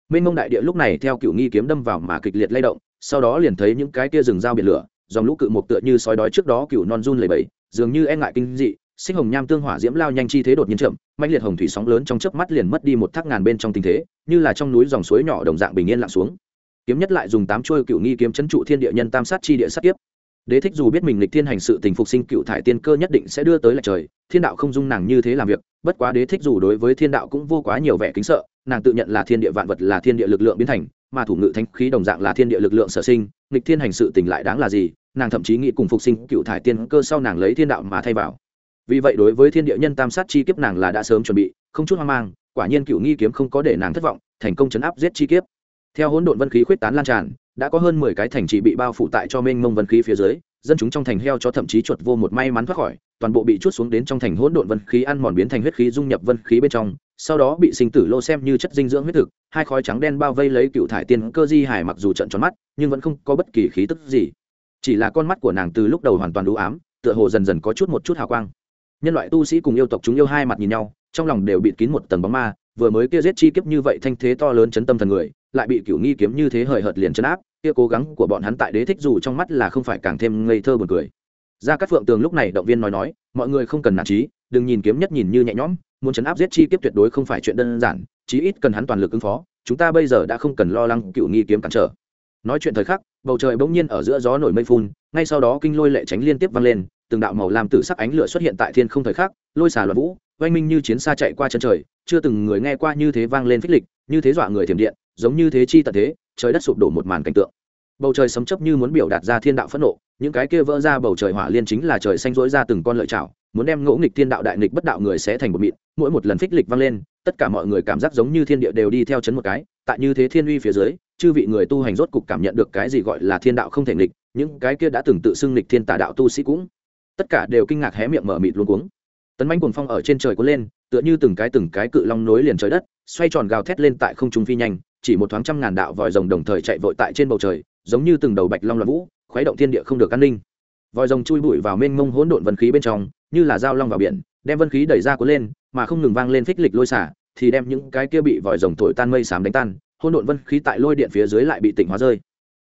Mênh mông đại địa lúc này theo cựu nghi kiếm đâm vào mà kịch liệt lay động, sau đó liền thấy những cái kia rừng dao biển lửa dòng lũ cự một tựa như sói đói trước đó cựu non run lầy bẫy dường như e ngại kinh dị, sinh hồng nham tương hỏa diễm lao nhanh chi thế đột nhiên chậm mạnh liệt hồng thủy sóng lớn trong chớp mắt liền mất đi một thác ngàn bên trong tình thế, như là trong núi dòng suối nhỏ đồng dạng bình yên lặng xuống. Kiếm nhất lại dùng tám chuôi cựu nghi kiếm chấn trụ thiên địa nhân tam sát chi địa sát tiếp đế thích dù biết mình lịch thiên hành sự tình phục sinh cựu thải tiên cơ nhất định sẽ đưa tới lại trời, thiên đạo không dung nàng như thế làm việc, bất quá đế thích dù đối với thiên đạo cũng vô quá nhiều vẻ kính sợ, nàng tự nhận là thiên địa vạn vật là thiên địa lực lượng biến thành, mà thủ ngự thánh khí đồng dạng là thiên địa lực lượng sở sinh, lịch thiên hành sự tình lại đáng là gì nàng thậm chí nghĩ cùng phục sinh cựu thải tiên cơ sau nàng lấy thiên đạo mà thay vào. Vì vậy đối với thiên địa nhân tam sát chi kiếp nàng là đã sớm chuẩn bị, không chút hoang mang, quả nhiên cựu nghi kiếm không có để nàng thất vọng, thành công chấn áp giết chi kiếp. Theo hỗn độn vân khí khuyết tán lan tràn, đã có hơn mười cái thành trì bị bao phủ tại cho mênh mông vân khí phía dưới, dân chúng trong thành heo cho thậm chí chuột vô một may mắn thoát khỏi, toàn bộ bị chút xuống đến trong thành hỗn độn vân khí ăn mòn biến thành huyết khí dung nhập vân khí bên trong, sau đó bị sinh tử lô xem như chất dinh dưỡng huyết thực, hai khói trắng đen bao vây lấy cựu thải tiên cơ di hải mặc dù trận tròn mắt, nhưng vẫn không có bất kỳ khí tức gì chỉ là con mắt của nàng từ lúc đầu hoàn toàn đủ ám, tựa hồ dần dần có chút một chút hào quang. Nhân loại tu sĩ cùng yêu tộc chúng yêu hai mặt nhìn nhau, trong lòng đều bịt kín một tầng bóng ma, vừa mới kia giết chi kiếp như vậy thanh thế to lớn chấn tâm thần người, lại bị cửu nghi kiếm như thế hời hợt liền chấn áp, kia cố gắng của bọn hắn tại đế thích dù trong mắt là không phải càng thêm ngây thơ buồn cười. Ra các phượng tường lúc này động viên nói nói, mọi người không cần nản trí đừng nhìn kiếm nhất nhìn như nhẹ nhõm, muốn chấn áp giết chi kiếp tuyệt đối không phải chuyện đơn giản, chí ít cần hắn toàn lực ứng phó, chúng ta bây giờ đã không cần lo lắng cửu nghi kiếm cản trở nói chuyện thời khắc, bầu trời bỗng nhiên ở giữa gió nổi mây phun, ngay sau đó kinh lôi lệ tránh liên tiếp vang lên, từng đạo màu làm tử sắc ánh lửa xuất hiện tại thiên không thời khắc, lôi xả loạn vũ, oanh minh như chiến xa chạy qua chân trời, chưa từng người nghe qua như thế vang lên phích lịch, như thế dọa người thiểm điện, giống như thế chi tận thế, trời đất sụp đổ một màn cảnh tượng. Bầu trời sấm chấp như muốn biểu đạt ra thiên đạo phẫn nộ, những cái kia vỡ ra bầu trời hỏa liên chính là trời xanh rỗi ra từng con lợi chảo, muốn đem ngỗ nghịch thiên đạo đại nghịch bất đạo người sẽ thành một mịn, mỗi một lần phích lịch vang lên, tất cả mọi người cảm giác giống như thiên địa đều đi theo chấn một cái, tại như thế thiên uy phía dưới chư vị người tu hành rốt cục cảm nhận được cái gì gọi là thiên đạo không thể nghịch, những cái kia đã từng tự xưng nghịch thiên tà đạo tu sĩ cũng, tất cả đều kinh ngạc hé miệng mở mịt luôn cuống. Tấn bánh cuồng phong ở trên trời cuốn lên, tựa như từng cái từng cái cự long nối liền trời đất, xoay tròn gào thét lên tại không trung phi nhanh, chỉ một thoáng trăm ngàn đạo vòi rồng đồng thời chạy vội tại trên bầu trời, giống như từng đầu bạch long loạn vũ, khuấy động thiên địa không được an ninh. Vòi rồng chui bụi vào mênh mông hỗn độn vân khí bên trong, như là dao long vào biển, đem vân khí đẩy ra cuốn lên, mà không ngừng vang lên phích lịch lôi xả, thì đem những cái kia bị vòi rồng thổi tan mây xám đánh tan hỗn độn vân khí tại lôi điện phía dưới lại bị tỉnh hóa rơi.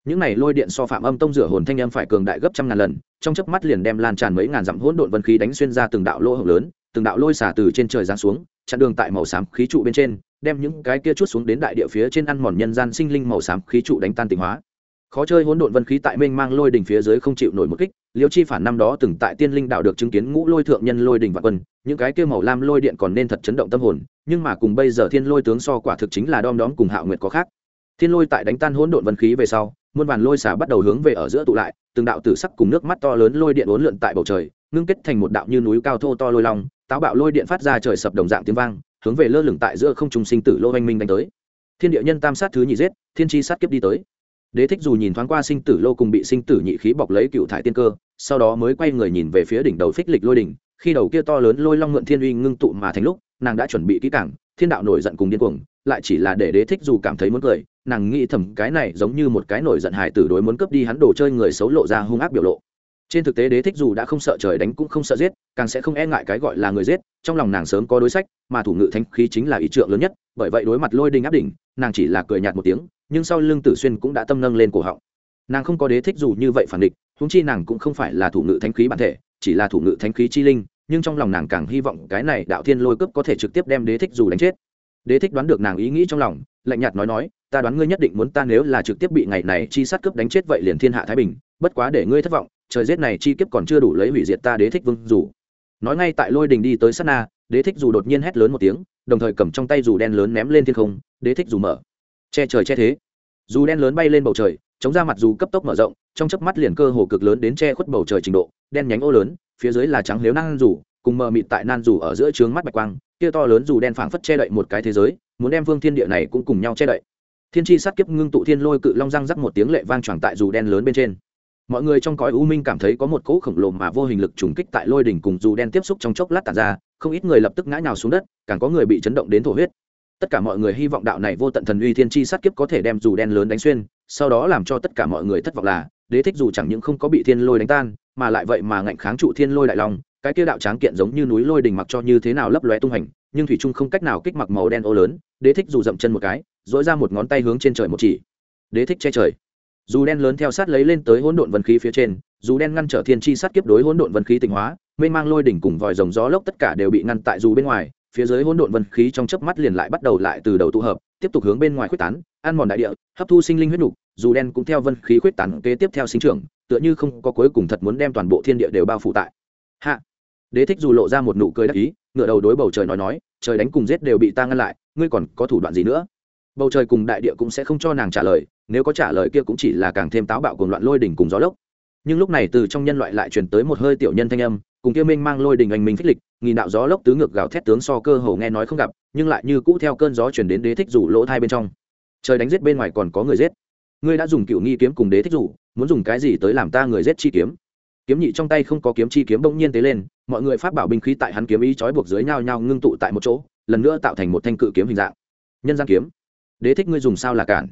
Những này lôi điện so phạm âm tông rửa hồn thanh âm phải cường đại gấp trăm ngàn lần, trong chớp mắt liền đem lan tràn mấy ngàn dặm hỗn độn vân khí đánh xuyên ra từng đạo lỗ hổng lớn, từng đạo lôi xả từ trên trời giáng xuống, chặn đường tại màu xám khí trụ bên trên, đem những cái kia chút xuống đến đại địa phía trên ăn mòn nhân gian sinh linh màu xám khí trụ đánh tan tỉnh hóa. Khó chơi hỗn độn vân khí tại mênh mang lôi đỉnh phía dưới không chịu nổi một kích, liêu chi phản năm đó từng tại tiên linh đạo được chứng kiến ngũ lôi thượng nhân lôi đỉnh và quân, những cái kia màu lam lôi điện còn nên thật chấn động tâm hồn nhưng mà cùng bây giờ thiên lôi tướng so quả thực chính là đom đóm cùng hạo nguyệt có khác. Thiên lôi tại đánh tan hỗn độn vân khí về sau, muôn vàn lôi xả bắt đầu hướng về ở giữa tụ lại, từng đạo tử sắc cùng nước mắt to lớn lôi điện uốn lượn tại bầu trời, ngưng kết thành một đạo như núi cao thô to lôi long, táo bạo lôi điện phát ra trời sập đồng dạng tiếng vang, hướng về lơ lửng tại giữa không trung sinh tử lô oanh minh đánh tới. Thiên địa nhân tam sát thứ nhị giết, thiên chi sát kiếp đi tới. Đế thích dù nhìn thoáng qua sinh tử lô cùng bị sinh tử nhị khí bọc lấy cựu thải tiên cơ, sau đó mới quay người nhìn về phía đỉnh đầu phích lịch lôi đỉnh khi đầu kia to lớn lôi long mượn thiên uy ngưng tụ mà thành lúc, nàng đã chuẩn bị kỹ cảng thiên đạo nổi giận cùng điên cuồng, lại chỉ là để đế thích dù cảm thấy muốn cười, nàng nghĩ thầm cái này giống như một cái nổi giận hải tử đối muốn cướp đi hắn đồ chơi người xấu lộ ra hung ác biểu lộ. Trên thực tế đế thích dù đã không sợ trời đánh cũng không sợ giết, càng sẽ không e ngại cái gọi là người giết, trong lòng nàng sớm có đối sách, mà thủ ngự thanh khí chính là ý trượng lớn nhất, bởi vậy đối mặt lôi đình áp đỉnh, nàng chỉ là cười nhạt một tiếng, nhưng sau lưng tử xuyên cũng đã tâm nâng lên cổ họng. Nàng không có đế thích dù như vậy phản địch húng chi nàng cũng không phải là thủ ngự thanh khí bản thể chỉ là thủ ngự thánh khí chi linh, nhưng trong lòng nàng càng hy vọng cái này đạo thiên lôi cướp có thể trực tiếp đem đế thích dù đánh chết. Đế thích đoán được nàng ý nghĩ trong lòng, lạnh nhạt nói nói, ta đoán ngươi nhất định muốn ta nếu là trực tiếp bị ngày này chi sát cướp đánh chết vậy liền thiên hạ thái bình, bất quá để ngươi thất vọng, trời giết này chi kiếp còn chưa đủ lấy hủy diệt ta đế thích vương dù. Nói ngay tại lôi đình đi tới sát na, đế thích dù đột nhiên hét lớn một tiếng, đồng thời cầm trong tay dù đen lớn ném lên thiên không, đế thích dù mở. Che trời che thế. Dù đen lớn bay lên bầu trời, chống ra mặt dù cấp tốc mở rộng trong chớp mắt liền cơ hồ cực lớn đến che khuất bầu trời trình độ, đen nhánh ô lớn, phía dưới là trắng liếu nan rủ cùng mờ mịt tại nan rủ ở giữa trướng mắt bạch quang, kia to lớn dù đen phảng phất che đậy một cái thế giới, muốn đem vương thiên địa này cũng cùng nhau che đậy. Thiên tri sát kiếp ngưng tụ thiên lôi cự long răng rắc một tiếng lệ vang tròn tại dù đen lớn bên trên. Mọi người trong cõi u minh cảm thấy có một cỗ khổng lồ mà vô hình lực trùng kích tại lôi đỉnh cùng dù đen tiếp xúc trong chốc lát tàn ra, không ít người lập tức ngã nhào xuống đất, càng có người bị chấn động đến thổ huyết. Tất cả mọi người hy vọng đạo này vô tận thần uy thiên tri sát kiếp có thể đem dù đen lớn đánh xuyên sau đó làm cho tất cả mọi người thất vọng là, đế thích dù chẳng những không có bị thiên lôi đánh tan, mà lại vậy mà ngạnh kháng trụ thiên lôi đại long, cái kia đạo tráng kiện giống như núi lôi đình mặc cho như thế nào lấp lóe tung hành, nhưng thủy trung không cách nào kích mặc màu đen ô lớn, đế thích dù dậm chân một cái dỗi ra một ngón tay hướng trên trời một chỉ. Đế thích che trời. Dù đen lớn theo sát lấy lên tới hỗn độn vân khí phía trên, dù đen ngăn trở thiên chi sát kiếp đối hỗn độn vân khí tịnh hóa, mênh mang lôi đỉnh cùng vòi rồng gió lốc tất cả đều bị ngăn tại dù bên ngoài phía dưới hỗn độn vân khí trong chớp mắt liền lại bắt đầu lại từ đầu tụ hợp, tiếp tục hướng bên ngoài khuếch tán, ăn mòn đại địa, hấp thu sinh linh huyết nục, dù đen cũng theo vân khí khuếch tán kế tiếp theo sinh trưởng, tựa như không có cuối cùng thật muốn đem toàn bộ thiên địa đều bao phủ tại. Hạ. Đế thích dù lộ ra một nụ cười đắc ý, ngửa đầu đối bầu trời nói nói, trời đánh cùng giết đều bị ta ngăn lại, ngươi còn có thủ đoạn gì nữa? Bầu trời cùng đại địa cũng sẽ không cho nàng trả lời, nếu có trả lời kia cũng chỉ là càng thêm táo bạo cuồng loạn lôi đỉnh cùng gió lốc. Nhưng lúc này từ trong nhân loại lại truyền tới một hơi tiểu nhân thanh âm, cùng kia minh mang lôi đỉnh anh minh phích lịch nghìn đạo gió lốc tứ ngược gào thét tướng so cơ hồ nghe nói không gặp, nhưng lại như cũ theo cơn gió truyền đến đế thích rủ lỗ thai bên trong. Trời đánh giết bên ngoài còn có người giết. Ngươi đã dùng cựu nghi kiếm cùng đế thích rủ, muốn dùng cái gì tới làm ta người giết chi kiếm? Kiếm nhị trong tay không có kiếm chi kiếm bỗng nhiên tế lên, mọi người phát bảo binh khí tại hắn kiếm ý trói buộc dưới nhau nhau ngưng tụ tại một chỗ, lần nữa tạo thành một thanh cự kiếm hình dạng. Nhân gian kiếm. Đế thích ngươi dùng sao là cản?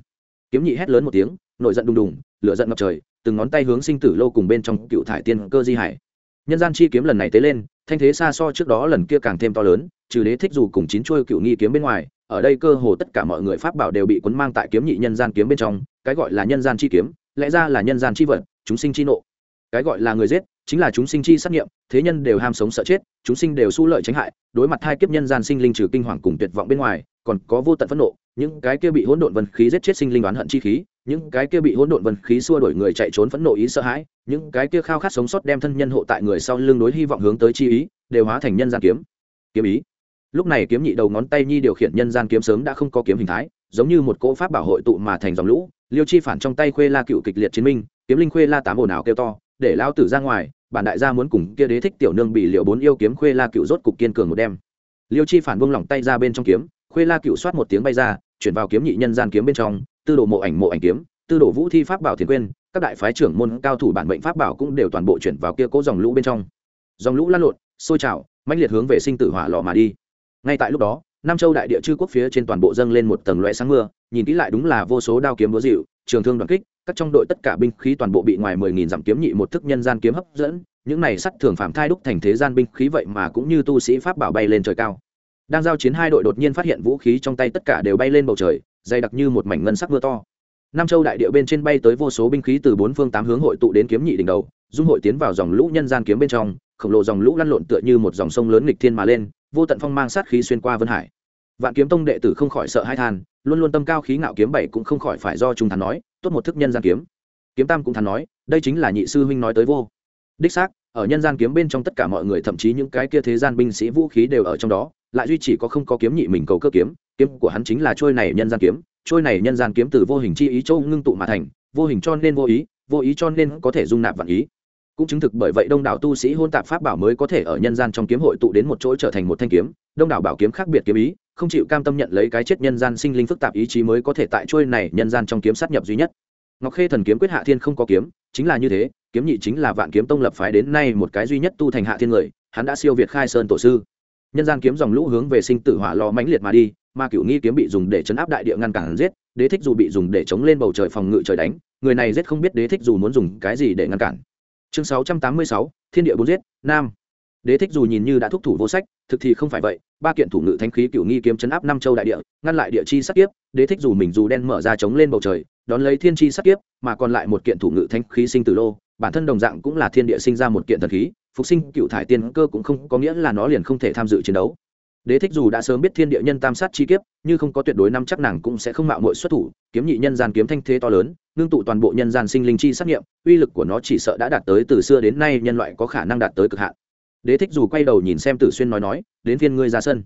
Kiếm nhị hét lớn một tiếng nội giận đùng đùng, lửa giận ngập trời, từng ngón tay hướng sinh tử lô cùng bên trong cựu thải tiên cơ di hải. Nhân gian chi kiếm lần này tế lên thanh thế xa so trước đó lần kia càng thêm to lớn, trừ đế thích dù cùng chín chuôi cựu nghi kiếm bên ngoài, ở đây cơ hồ tất cả mọi người pháp bảo đều bị cuốn mang tại kiếm nhị nhân gian kiếm bên trong, cái gọi là nhân gian chi kiếm, lẽ ra là nhân gian chi vật, chúng sinh chi nộ. Cái gọi là người giết chính là chúng sinh chi sát nghiệm, thế nhân đều ham sống sợ chết, chúng sinh đều su lợi tránh hại, đối mặt hai kiếp nhân gian sinh linh trừ kinh hoàng cùng tuyệt vọng bên ngoài, còn có vô tận phẫn nộ, những cái kia bị hỗn độn vân khí giết chết sinh linh oán hận chi khí, những cái kia bị hỗn độn vân khí xua đuổi người chạy trốn phẫn nộ ý sợ hãi, những cái kia khao khát sống sót đem thân nhân hộ tại người sau lưng đối hy vọng hướng tới chi ý, đều hóa thành nhân gian kiếm. Kiếm ý. Lúc này kiếm nhị đầu ngón tay nhi điều khiển nhân gian kiếm sớm đã không có kiếm hình thái, giống như một cỗ pháp bảo hội tụ mà thành dòng lũ, liêu chi phản trong tay khuê la cựu kịch liệt chiến minh, kiếm linh khuê la tám ồn ào kêu to để lao tử ra ngoài, bản đại gia muốn cùng kia đế thích tiểu nương bị liệu bốn yêu kiếm khuê la cựu rốt cục kiên cường một đêm. Liêu chi phản buông lỏng tay ra bên trong kiếm, khuê la cựu soát một tiếng bay ra, chuyển vào kiếm nhị nhân gian kiếm bên trong, tư đồ mộ ảnh mộ ảnh kiếm, tư đồ vũ thi pháp bảo thiền quên các đại phái trưởng môn cao thủ bản mệnh pháp bảo cũng đều toàn bộ chuyển vào kia cố dòng lũ bên trong. Dòng lũ lăn lộn, sôi trào, mãnh liệt hướng về sinh tử hỏa lò mà đi. Ngay tại lúc đó, nam châu đại địa chư quốc phía trên toàn bộ dâng lên một tầng loe sáng mưa, nhìn kỹ lại đúng là vô số đao kiếm búa dịu trường thương đoàn kích, các trong đội tất cả binh khí toàn bộ bị ngoài mười nghìn dặm kiếm nhị một thức nhân gian kiếm hấp dẫn, những này sắt thường phạm thai đúc thành thế gian binh khí vậy mà cũng như tu sĩ pháp bảo bay lên trời cao. Đang giao chiến hai đội đột nhiên phát hiện vũ khí trong tay tất cả đều bay lên bầu trời, dày đặc như một mảnh ngân sắc mưa to. Nam châu đại địa bên trên bay tới vô số binh khí từ bốn phương tám hướng hội tụ đến kiếm nhị đỉnh đầu, dung hội tiến vào dòng lũ nhân gian kiếm bên trong, khổng lồ dòng lũ lăn lộn tựa như một dòng sông lớn nghịch thiên mà lên, vô tận phong mang sát khí xuyên qua vân hải vạn kiếm tông đệ tử không khỏi sợ hai than, luôn luôn tâm cao khí ngạo kiếm bảy cũng không khỏi phải do Trung thắn nói, tốt một thức nhân gian kiếm. Kiếm tam cũng thắn nói, đây chính là nhị sư huynh nói tới vô. Đích xác, ở nhân gian kiếm bên trong tất cả mọi người, thậm chí những cái kia thế gian binh sĩ vũ khí đều ở trong đó, lại duy chỉ có không có kiếm nhị mình cầu cơ kiếm kiếm của hắn chính là trôi này nhân gian kiếm, trôi này nhân gian kiếm từ vô hình chi ý châu ngưng tụ mà thành, vô hình cho nên vô ý vô ý cho nên có thể dung nạp vạn ý. Cũng chứng thực bởi vậy đông đảo tu sĩ hôn tạp pháp bảo mới có thể ở nhân gian trong kiếm hội tụ đến một chỗ trở thành một thanh kiếm, đông đảo bảo kiếm khác biệt kiếm ý không chịu cam tâm nhận lấy cái chết nhân gian sinh linh phức tạp ý chí mới có thể tại trôi này nhân gian trong kiếm sát nhập duy nhất. Ngọc khê thần kiếm quyết hạ thiên không có kiếm, chính là như thế, kiếm nhị chính là vạn kiếm tông lập phái đến nay một cái duy nhất tu thành hạ thiên người, hắn đã siêu việt khai sơn tổ sư. Nhân gian kiếm dòng lũ hướng về sinh tử hỏa lò mãnh liệt mà đi, mà cựu nghi kiếm bị dùng để chấn áp đại địa ngăn cản giết, đế thích dù bị dùng để chống lên bầu trời phòng ngự trời đánh, người này giết không biết đế thích dù muốn dùng cái gì để ngăn cản. Chương sáu trăm tám mươi sáu, thiên địa bốn giết, nam đế thích dù nhìn như đã thúc thủ vô sách, thực thì không phải vậy, ba kiện thủ ngự thanh khí cựu nghi kiếm chấn áp năm châu đại địa, ngăn lại địa chi sắc kiếp, đế thích dù mình dù đen mở ra chống lên bầu trời, đón lấy thiên chi sắc kiếp, mà còn lại một kiện thủ ngự thanh khí sinh tử lô, bản thân đồng dạng cũng là thiên địa sinh ra một kiện thần khí, phục sinh cựu thải tiên cơ cũng không có nghĩa là nó liền không thể tham dự chiến đấu. Đế thích dù đã sớm biết thiên địa nhân tam sát chi kiếp nhưng không có tuyệt đối năm chắc nàng cũng sẽ không mạo muội xuất thủ, kiếm nhị nhân gian kiếm thanh thế to lớn, ngưng tụ toàn bộ nhân gian sinh linh chi sát nghiệm, uy lực của nó chỉ sợ đã đạt tới từ xưa đến nay nhân loại có khả năng đạt tới cực hạn đế thích dù quay đầu nhìn xem tử xuyên nói nói, đến phiên ngươi ra sân.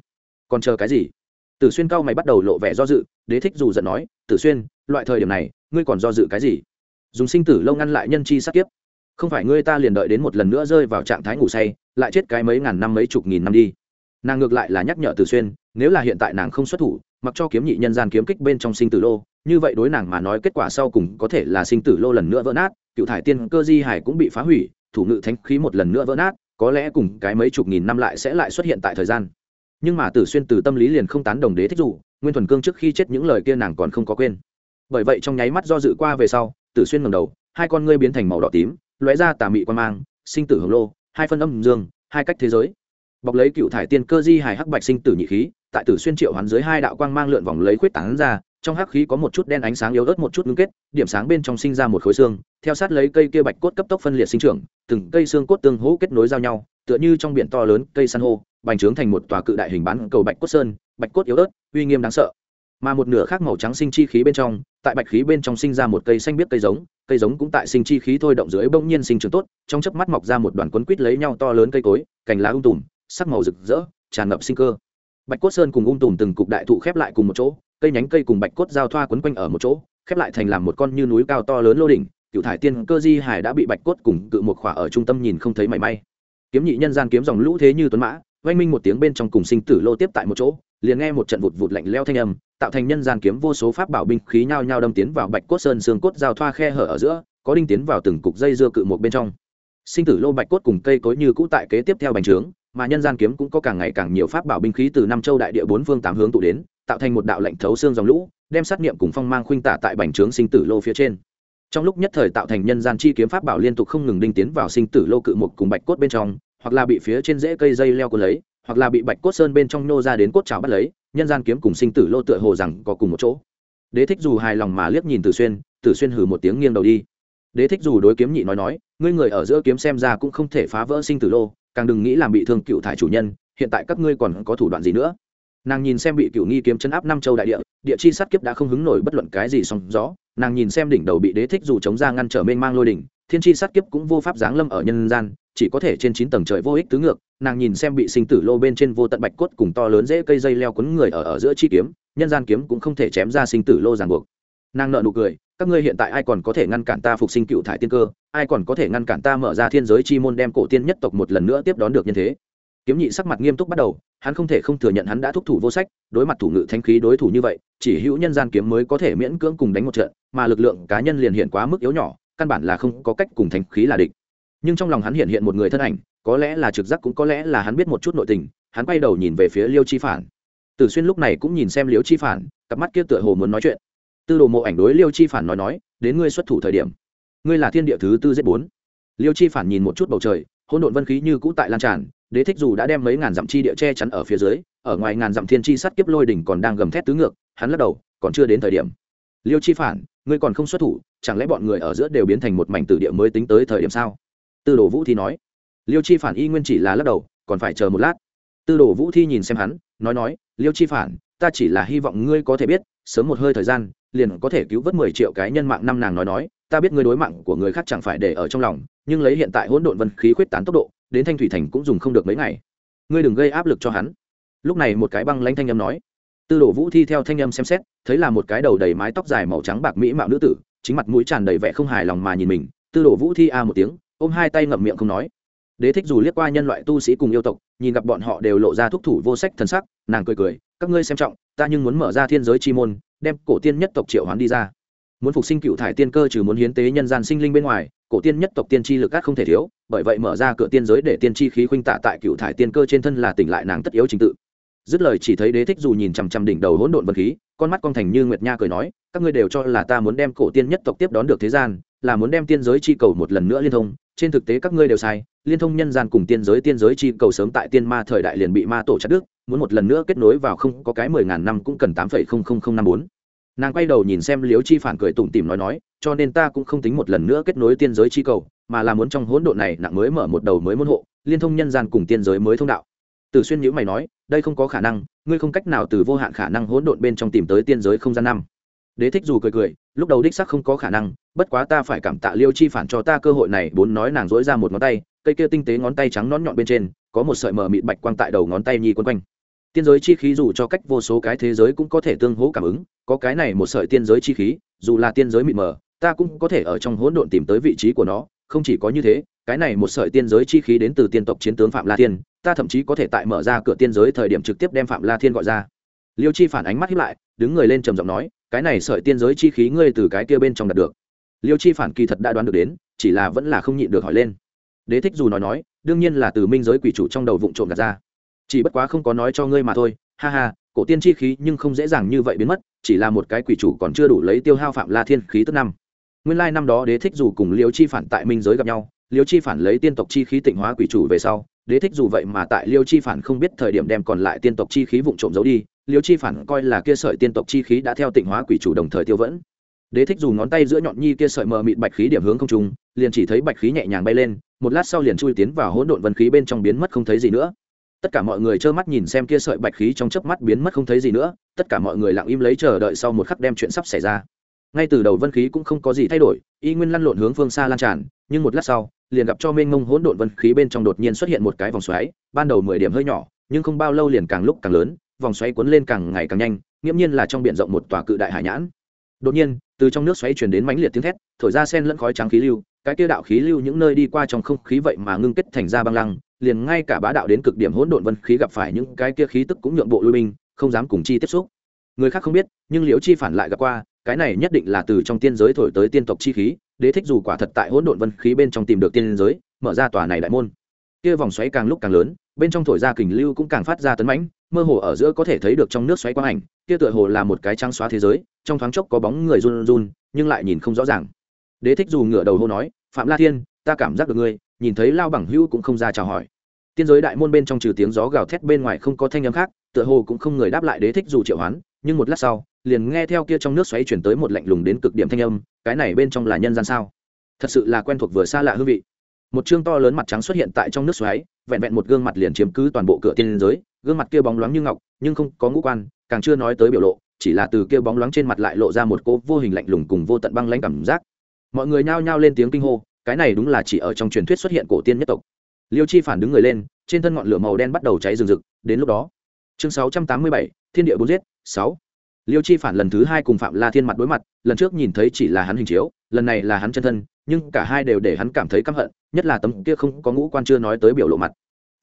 Còn chờ cái gì? Tử xuyên cao mày bắt đầu lộ vẻ do dự, đế thích dù giận nói, tử xuyên, loại thời điểm này, ngươi còn do dự cái gì? Dùng sinh tử lâu ngăn lại nhân chi sát kiếp. Không phải ngươi ta liền đợi đến một lần nữa rơi vào trạng thái ngủ say, lại chết cái mấy ngàn năm mấy chục nghìn năm đi. Nàng ngược lại là nhắc nhở tử xuyên, nếu là hiện tại nàng không xuất thủ, mặc cho kiếm nhị nhân gian kiếm kích bên trong sinh tử lô, như vậy đối nàng mà nói kết quả sau cùng có thể là sinh tử lô lần nữa vỡ nát, cựu thải tiên cơ di hải cũng bị phá hủy, thủ ngự thánh khí một lần nữa vỡ nát có lẽ cùng cái mấy chục nghìn năm lại sẽ lại xuất hiện tại thời gian. Nhưng mà tử xuyên từ tâm lý liền không tán đồng đế thích dụ nguyên thuần cương trước khi chết những lời kia nàng còn không có quên. Bởi vậy trong nháy mắt do dự qua về sau, tử xuyên ngầm đầu, hai con ngươi biến thành màu đỏ tím, lóe ra tà mị quan mang, sinh tử hồng lô, hai phân âm dương, hai cách thế giới. Bọc lấy cựu thải tiên cơ di hài hắc bạch sinh tử nhị khí, tại tử xuyên triệu hoán dưới hai đạo quang mang lượn vòng lấy khuyết tán ra trong hắc khí có một chút đen ánh sáng yếu ớt một chút ngưng kết, điểm sáng bên trong sinh ra một khối xương, theo sát lấy cây kia bạch cốt cấp tốc phân liệt sinh trưởng, từng cây xương cốt tương hỗ kết nối giao nhau, tựa như trong biển to lớn cây san hô, bành trướng thành một tòa cự đại hình bán cầu bạch cốt sơn, bạch cốt yếu ớt, uy nghiêm đáng sợ. Mà một nửa khác màu trắng sinh chi khí bên trong, tại bạch khí bên trong sinh ra một cây xanh biết cây giống cây giống cũng tại sinh chi khí thôi động dưới bỗng nhiên sinh trưởng tốt, trong chớp mắt mọc ra một đoàn quấn quít lấy nhau to lớn cây cối, cành lá ung tùm, sắc màu rực rỡ, tràn ngập sinh cơ. Bạch cốt sơn cùng ung tùm từng cục đại thụ khép lại cùng một chỗ cây nhánh cây cùng bạch cốt giao thoa quấn quanh ở một chỗ, khép lại thành làm một con như núi cao to lớn lô đỉnh. Cựu thải tiên cơ di hải đã bị bạch cốt cùng cự một khỏa ở trung tâm nhìn không thấy mảy may. Kiếm nhị nhân gian kiếm dòng lũ thế như tuấn mã oanh minh một tiếng bên trong cùng sinh tử lô tiếp tại một chỗ, liền nghe một trận vụt vụt lạnh leo thanh âm, tạo thành nhân gian kiếm vô số pháp bảo binh khí nhao nhao đâm tiến vào bạch cốt sơn xương cốt giao thoa khe hở ở giữa, có đinh tiến vào từng cục dây dưa cự một bên trong. Sinh tử lô bạch cốt cùng cây cối như cũ tại kế tiếp theo bành trướng, mà nhân gian kiếm cũng có càng ngày càng nhiều pháp bảo binh khí từ năm châu đại địa bốn phương tám hướng tụ đến tạo thành một đạo lệnh thấu xương dòng lũ, đem sát niệm cùng phong mang khuynh tả tại bành trướng sinh tử lô phía trên. Trong lúc nhất thời tạo thành nhân gian chi kiếm pháp bảo liên tục không ngừng đinh tiến vào sinh tử lô cự một cùng bạch cốt bên trong, hoặc là bị phía trên rễ cây dây leo cuốn lấy, hoặc là bị bạch cốt sơn bên trong nô ra đến cốt trào bắt lấy, nhân gian kiếm cùng sinh tử lô tựa hồ rằng có cùng một chỗ. Đế thích dù hài lòng mà liếc nhìn tử xuyên tử xuyên hừ một tiếng nghiêng đầu đi. Đế thích dù đối kiếm nhị nói nói, ngươi người ở giữa kiếm xem ra cũng không thể phá vỡ sinh tử lô, càng đừng nghĩ làm bị thương cựu thải chủ nhân, hiện tại các ngươi còn có thủ đoạn gì nữa? Nàng nhìn xem bị cựu nghi kiếm chấn áp năm châu đại địa địa chi sát kiếp đã không hứng nổi bất luận cái gì song gió. Nàng nhìn xem đỉnh đầu bị đế thích dù chống ra ngăn trở mênh mang lôi đỉnh, thiên chi sát kiếp cũng vô pháp giáng lâm ở nhân gian, chỉ có thể trên chín tầng trời vô ích tứ ngược. Nàng nhìn xem bị sinh tử lô bên trên vô tận bạch cốt cùng to lớn dễ cây dây leo quấn người ở ở giữa chi kiếm, nhân gian kiếm cũng không thể chém ra sinh tử lô ràng buộc. Nàng nợ nụ cười, các ngươi hiện tại ai còn có thể ngăn cản ta phục sinh cựu thải tiên cơ? Ai còn có thể ngăn cản ta mở ra thiên giới chi môn đem cổ tiên nhất tộc một lần nữa tiếp đón được nhân thế? Kiếm nhị sắc mặt nghiêm túc bắt đầu, hắn không thể không thừa nhận hắn đã thúc thủ vô sách, đối mặt thủ ngự thanh khí đối thủ như vậy, chỉ hữu nhân gian kiếm mới có thể miễn cưỡng cùng đánh một trận, mà lực lượng cá nhân liền hiện quá mức yếu nhỏ, căn bản là không có cách cùng thanh khí là địch. Nhưng trong lòng hắn hiện hiện một người thân ảnh, có lẽ là trực giác cũng có lẽ là hắn biết một chút nội tình, hắn quay đầu nhìn về phía liêu chi phản. Tử xuyên lúc này cũng nhìn xem liêu chi phản, cặp mắt kia tựa hồ muốn nói chuyện. Tư đồ mộ ảnh đối liêu chi phản nói nói, đến ngươi xuất thủ thời điểm, ngươi là thiên địa thứ tư giết bốn. Liêu chi phản nhìn một chút bầu trời, hỗn độn vân khí như cũ tại lan tràn đế thích dù đã đem mấy ngàn dặm chi địa che chắn ở phía dưới, ở ngoài ngàn dặm thiên chi sắt kiếp lôi đỉnh còn đang gầm thét tứ ngược, hắn lắc đầu, còn chưa đến thời điểm. Liêu chi phản, ngươi còn không xuất thủ, chẳng lẽ bọn người ở giữa đều biến thành một mảnh tử địa mới tính tới thời điểm sao? Tư đồ vũ thi nói. Liêu chi phản y nguyên chỉ là lắc đầu, còn phải chờ một lát. Tư đồ vũ thi nhìn xem hắn, nói nói, liêu chi phản, ta chỉ là hy vọng ngươi có thể biết, sớm một hơi thời gian, liền có thể cứu vớt mười triệu cái nhân mạng năm nàng nói nói, ta biết ngươi đối mạng của người khác chẳng phải để ở trong lòng, nhưng lấy hiện tại hỗn độn vân khí khuyết tán tốc độ đến thanh thủy thành cũng dùng không được mấy ngày. Ngươi đừng gây áp lực cho hắn. Lúc này một cái băng lanh thanh âm nói. Tư đồ vũ thi theo thanh âm xem xét, thấy là một cái đầu đầy mái tóc dài màu trắng bạc mỹ mạo nữ tử, chính mặt mũi tràn đầy vẻ không hài lòng mà nhìn mình. Tư đồ vũ thi a một tiếng, ôm hai tay ngậm miệng không nói. Đế thích dù liếc qua nhân loại tu sĩ cùng yêu tộc, nhìn gặp bọn họ đều lộ ra thúc thủ vô sách thân sắc, nàng cười cười, các ngươi xem trọng, ta nhưng muốn mở ra thiên giới chi môn, đem cổ tiên nhất tộc triệu hoán đi ra muốn phục sinh cựu thải tiên cơ trừ muốn hiến tế nhân gian sinh linh bên ngoài, cổ tiên nhất tộc tiên tri lực ác không thể thiếu, bởi vậy mở ra cửa tiên giới để tiên tri khí khuynh tạ tại cựu thải tiên cơ trên thân là tỉnh lại nàng tất yếu trình tự. Dứt lời chỉ thấy đế thích dù nhìn chằm chằm đỉnh đầu hỗn độn vật khí, con mắt con thành như nguyệt nha cười nói, các ngươi đều cho là ta muốn đem cổ tiên nhất tộc tiếp đón được thế gian, là muốn đem tiên giới chi cầu một lần nữa liên thông, trên thực tế các ngươi đều sai, liên thông nhân gian cùng tiên giới tiên giới chi cầu sớm tại tiên ma thời đại liền bị ma tổ chặt đức muốn một lần nữa kết nối vào không có cái mười ngàn năm cũng cần tám phẩy không không không năm bốn nàng quay đầu nhìn xem liếu chi phản cười tủm tìm nói nói, cho nên ta cũng không tính một lần nữa kết nối tiên giới chi cầu, mà là muốn trong hỗn độn này nặng mới mở một đầu mới môn hộ, liên thông nhân gian cùng tiên giới mới thông đạo. Từ xuyên nhữ mày nói, đây không có khả năng, ngươi không cách nào từ vô hạn khả năng hỗn độn bên trong tìm tới tiên giới không gian năm. Đế thích dù cười cười, lúc đầu đích sắc không có khả năng, bất quá ta phải cảm tạ liêu chi phản cho ta cơ hội này, bốn nói nàng dỗi ra một ngón tay, cây kia tinh tế ngón tay trắng nón nhọn bên trên, có một sợi mờ mịt bạch quang tại đầu ngón tay nhi quấn quanh tiên giới chi khí dù cho cách vô số cái thế giới cũng có thể tương hỗ cảm ứng, có cái này một sợi tiên giới chi khí, dù là tiên giới mịt mờ, ta cũng có thể ở trong hỗn độn tìm tới vị trí của nó, không chỉ có như thế, cái này một sợi tiên giới chi khí đến từ tiên tộc chiến tướng phạm la thiên, ta thậm chí có thể tại mở ra cửa tiên giới thời điểm trực tiếp đem phạm la thiên gọi ra. Liêu chi phản ánh mắt hiếp lại, đứng người lên trầm giọng nói, cái này sợi tiên giới chi khí ngươi từ cái kia bên trong đạt được. Liêu chi phản kỳ thật đã đoán được đến, chỉ là vẫn là không nhịn được hỏi lên. Đế thích dù nói nói, đương nhiên là từ minh giới quỷ chủ trong đầu vụ trộm đặt ra chỉ bất quá không có nói cho ngươi mà thôi, ha ha, cổ tiên chi khí nhưng không dễ dàng như vậy biến mất, chỉ là một cái quỷ chủ còn chưa đủ lấy tiêu hao phạm la thiên khí tức năm. Nguyên lai năm đó đế thích dù cùng liêu chi phản tại minh giới gặp nhau, liêu chi phản lấy tiên tộc chi khí tịnh hóa quỷ chủ về sau, đế thích dù vậy mà tại liêu chi phản không biết thời điểm đem còn lại tiên tộc chi khí vụn trộm giấu đi, liêu chi phản coi là kia sợi tiên tộc chi khí đã theo tịnh hóa quỷ chủ đồng thời tiêu vẫn. Đế thích dù ngón tay giữa nhọn nhi kia sợi mờ mịt bạch khí điểm hướng không trung, liền chỉ thấy bạch khí nhẹ nhàng bay lên, một lát sau liền chui tiến vào hỗn độn vân khí bên trong biến mất không thấy gì nữa tất cả mọi người trơ mắt nhìn xem kia sợi bạch khí trong chớp mắt biến mất không thấy gì nữa, tất cả mọi người lặng im lấy chờ đợi sau một khắc đem chuyện sắp xảy ra. Ngay từ đầu vân khí cũng không có gì thay đổi, y nguyên lăn lộn hướng phương xa lan tràn, nhưng một lát sau, liền gặp cho mênh mông hỗn độn vân khí bên trong đột nhiên xuất hiện một cái vòng xoáy, ban đầu mười điểm hơi nhỏ, nhưng không bao lâu liền càng lúc càng lớn, vòng xoáy cuốn lên càng ngày càng nhanh, nghiễm nhiên là trong biển rộng một tòa cự đại hải nhãn. Đột nhiên, từ trong nước xoáy truyền đến mãnh liệt tiếng thét, thổi ra sen lẫn khói trắng khí lưu, cái kia đạo khí lưu những nơi đi qua trong không khí vậy mà ngưng kết thành ra băng lăng liền ngay cả bá đạo đến cực điểm hỗn độn vân khí gặp phải những cái kia khí tức cũng nhượng bộ lui binh, không dám cùng chi tiếp xúc. Người khác không biết, nhưng liễu chi phản lại gặp qua, cái này nhất định là từ trong tiên giới thổi tới tiên tộc chi khí, đế thích dù quả thật tại hỗn độn vân khí bên trong tìm được tiên giới, mở ra tòa này đại môn. Kia vòng xoáy càng lúc càng lớn, bên trong thổi ra kình lưu cũng càng phát ra tấn mãnh, mơ hồ ở giữa có thể thấy được trong nước xoáy quang ảnh, kia tựa hồ là một cái trắng xóa thế giới, trong thoáng chốc có bóng người run run, nhưng lại nhìn không rõ ràng. Đế thích dù ngửa đầu hô nói, phạm la thiên, ta cảm giác được ngươi nhìn thấy lao bằng hữu cũng không ra chào hỏi. Tiên giới đại môn bên trong trừ tiếng gió gào thét bên ngoài không có thanh âm khác, tựa hồ cũng không người đáp lại đế thích dù triệu hoán, nhưng một lát sau, liền nghe theo kia trong nước xoáy chuyển tới một lạnh lùng đến cực điểm thanh âm, cái này bên trong là nhân gian sao? Thật sự là quen thuộc vừa xa lạ hương vị. Một chương to lớn mặt trắng xuất hiện tại trong nước xoáy, vẹn vẹn một gương mặt liền chiếm cứ toàn bộ cửa tiên giới, gương mặt kia bóng loáng như ngọc, nhưng không có ngũ quan, càng chưa nói tới biểu lộ, chỉ là từ kia bóng loáng trên mặt lại lộ ra một cỗ vô hình lạnh lùng cùng vô tận băng lãnh cảm giác. Mọi người nhao nhao lên tiếng kinh hô cái này đúng là chỉ ở trong truyền thuyết xuất hiện cổ tiên nhất tộc. Liêu chi phản đứng người lên, trên thân ngọn lửa màu đen bắt đầu cháy rừng rực, đến lúc đó, chương sáu trăm tám mươi bảy, thiên địa bốn giết, sáu. Liêu chi phản lần thứ hai cùng phạm la thiên mặt đối mặt, lần trước nhìn thấy chỉ là hắn hình chiếu, lần này là hắn chân thân, nhưng cả hai đều để hắn cảm thấy căm hận, nhất là tấm kia không có ngũ quan chưa nói tới biểu lộ mặt.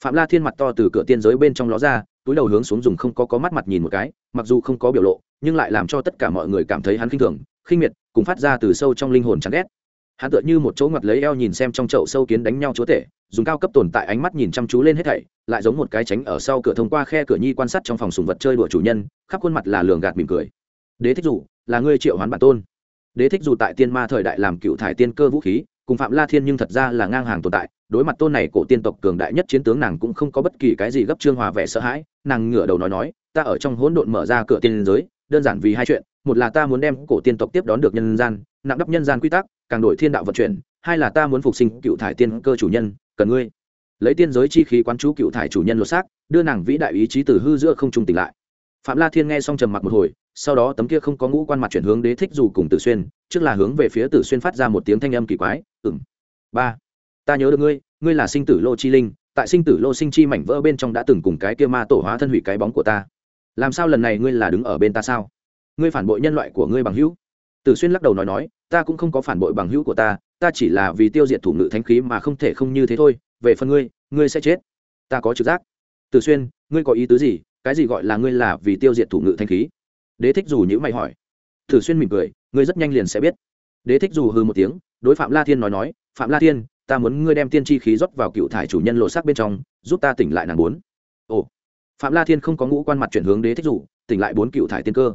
Phạm la thiên mặt to từ cửa tiên giới bên trong ló ra, túi đầu hướng xuống dùng không có có mắt mặt nhìn một cái, mặc dù không có biểu lộ, nhưng lại làm cho tất cả mọi người cảm thấy hắn khinh thường, khinh miệt, cùng phát ra từ sâu trong linh hồn chán ghét hắn tựa như một chỗ ngoặt lấy eo nhìn xem trong chậu sâu kiến đánh nhau chúa tể, dùng cao cấp tồn tại ánh mắt nhìn chăm chú lên hết thảy, lại giống một cái tránh ở sau cửa thông qua khe cửa nhi quan sát trong phòng sùng vật chơi đùa chủ nhân, khắp khuôn mặt là lường gạt mỉm cười. Đế thích dù là ngươi triệu hoán bản tôn. Đế thích dù tại tiên ma thời đại làm cựu thải tiên cơ vũ khí, cùng phạm la thiên nhưng thật ra là ngang hàng tồn tại, đối mặt tôn này cổ tiên tộc cường đại nhất chiến tướng nàng cũng không có bất kỳ cái gì gấp trương hòa vẻ sợ hãi, nàng ngửa đầu nói nói, ta ở trong hỗn độn mở ra cửa tiên giới, đơn giản vì hai chuyện, một là ta muốn đem cổ tiên tộc tiếp đón được nhân gian nặng đắp nhân gian quy tắc, càng đổi thiên đạo vận chuyển, hai là ta muốn phục sinh cựu thải tiên cơ chủ nhân, cần ngươi. Lấy tiên giới chi khí quán chú cựu thải chủ nhân lột xác, đưa nàng vĩ đại ý chí từ hư giữa không trung tỉnh lại. Phạm la thiên nghe xong trầm mặc một hồi, sau đó tấm kia không có ngũ quan mặt chuyển hướng đế thích dù cùng tử xuyên, trước là hướng về phía tử xuyên phát ra một tiếng thanh âm kỳ quái ừng ba, ta nhớ được ngươi ngươi là sinh tử lô chi linh, tại sinh tử lô sinh chi mảnh vỡ bên trong đã từng cùng cái kia ma tổ hóa thân hủy cái bóng của ta. Làm sao lần này ngươi là đứng ở bên ta sao? Ngươi phản bội nhân loại của ngươi bằng hữu tử xuyên lắc đầu nói nói, ta cũng không có phản bội bằng hữu của ta ta chỉ là vì tiêu diệt thủ ngự thánh khí mà không thể không như thế thôi, về phần ngươi ngươi sẽ chết. Ta có trực giác. Tử xuyên, ngươi có ý tứ gì? Cái gì gọi là ngươi là vì tiêu diệt thủ ngự thánh khí? Đế thích dù nhíu mày hỏi. Tử xuyên mỉm cười, ngươi rất nhanh liền sẽ biết. Đế thích dù hừ một tiếng, đối phạm la thiên nói nói, phạm la thiên, ta muốn ngươi đem tiên chi khí rót vào cựu thải chủ nhân lộ sắc bên trong, giúp ta tỉnh lại nàng muốn. ồ. Phạm la thiên không có ngũ quan mặt chuyển hướng đế thích dù, tỉnh lại bốn cựu thải tiên cơ.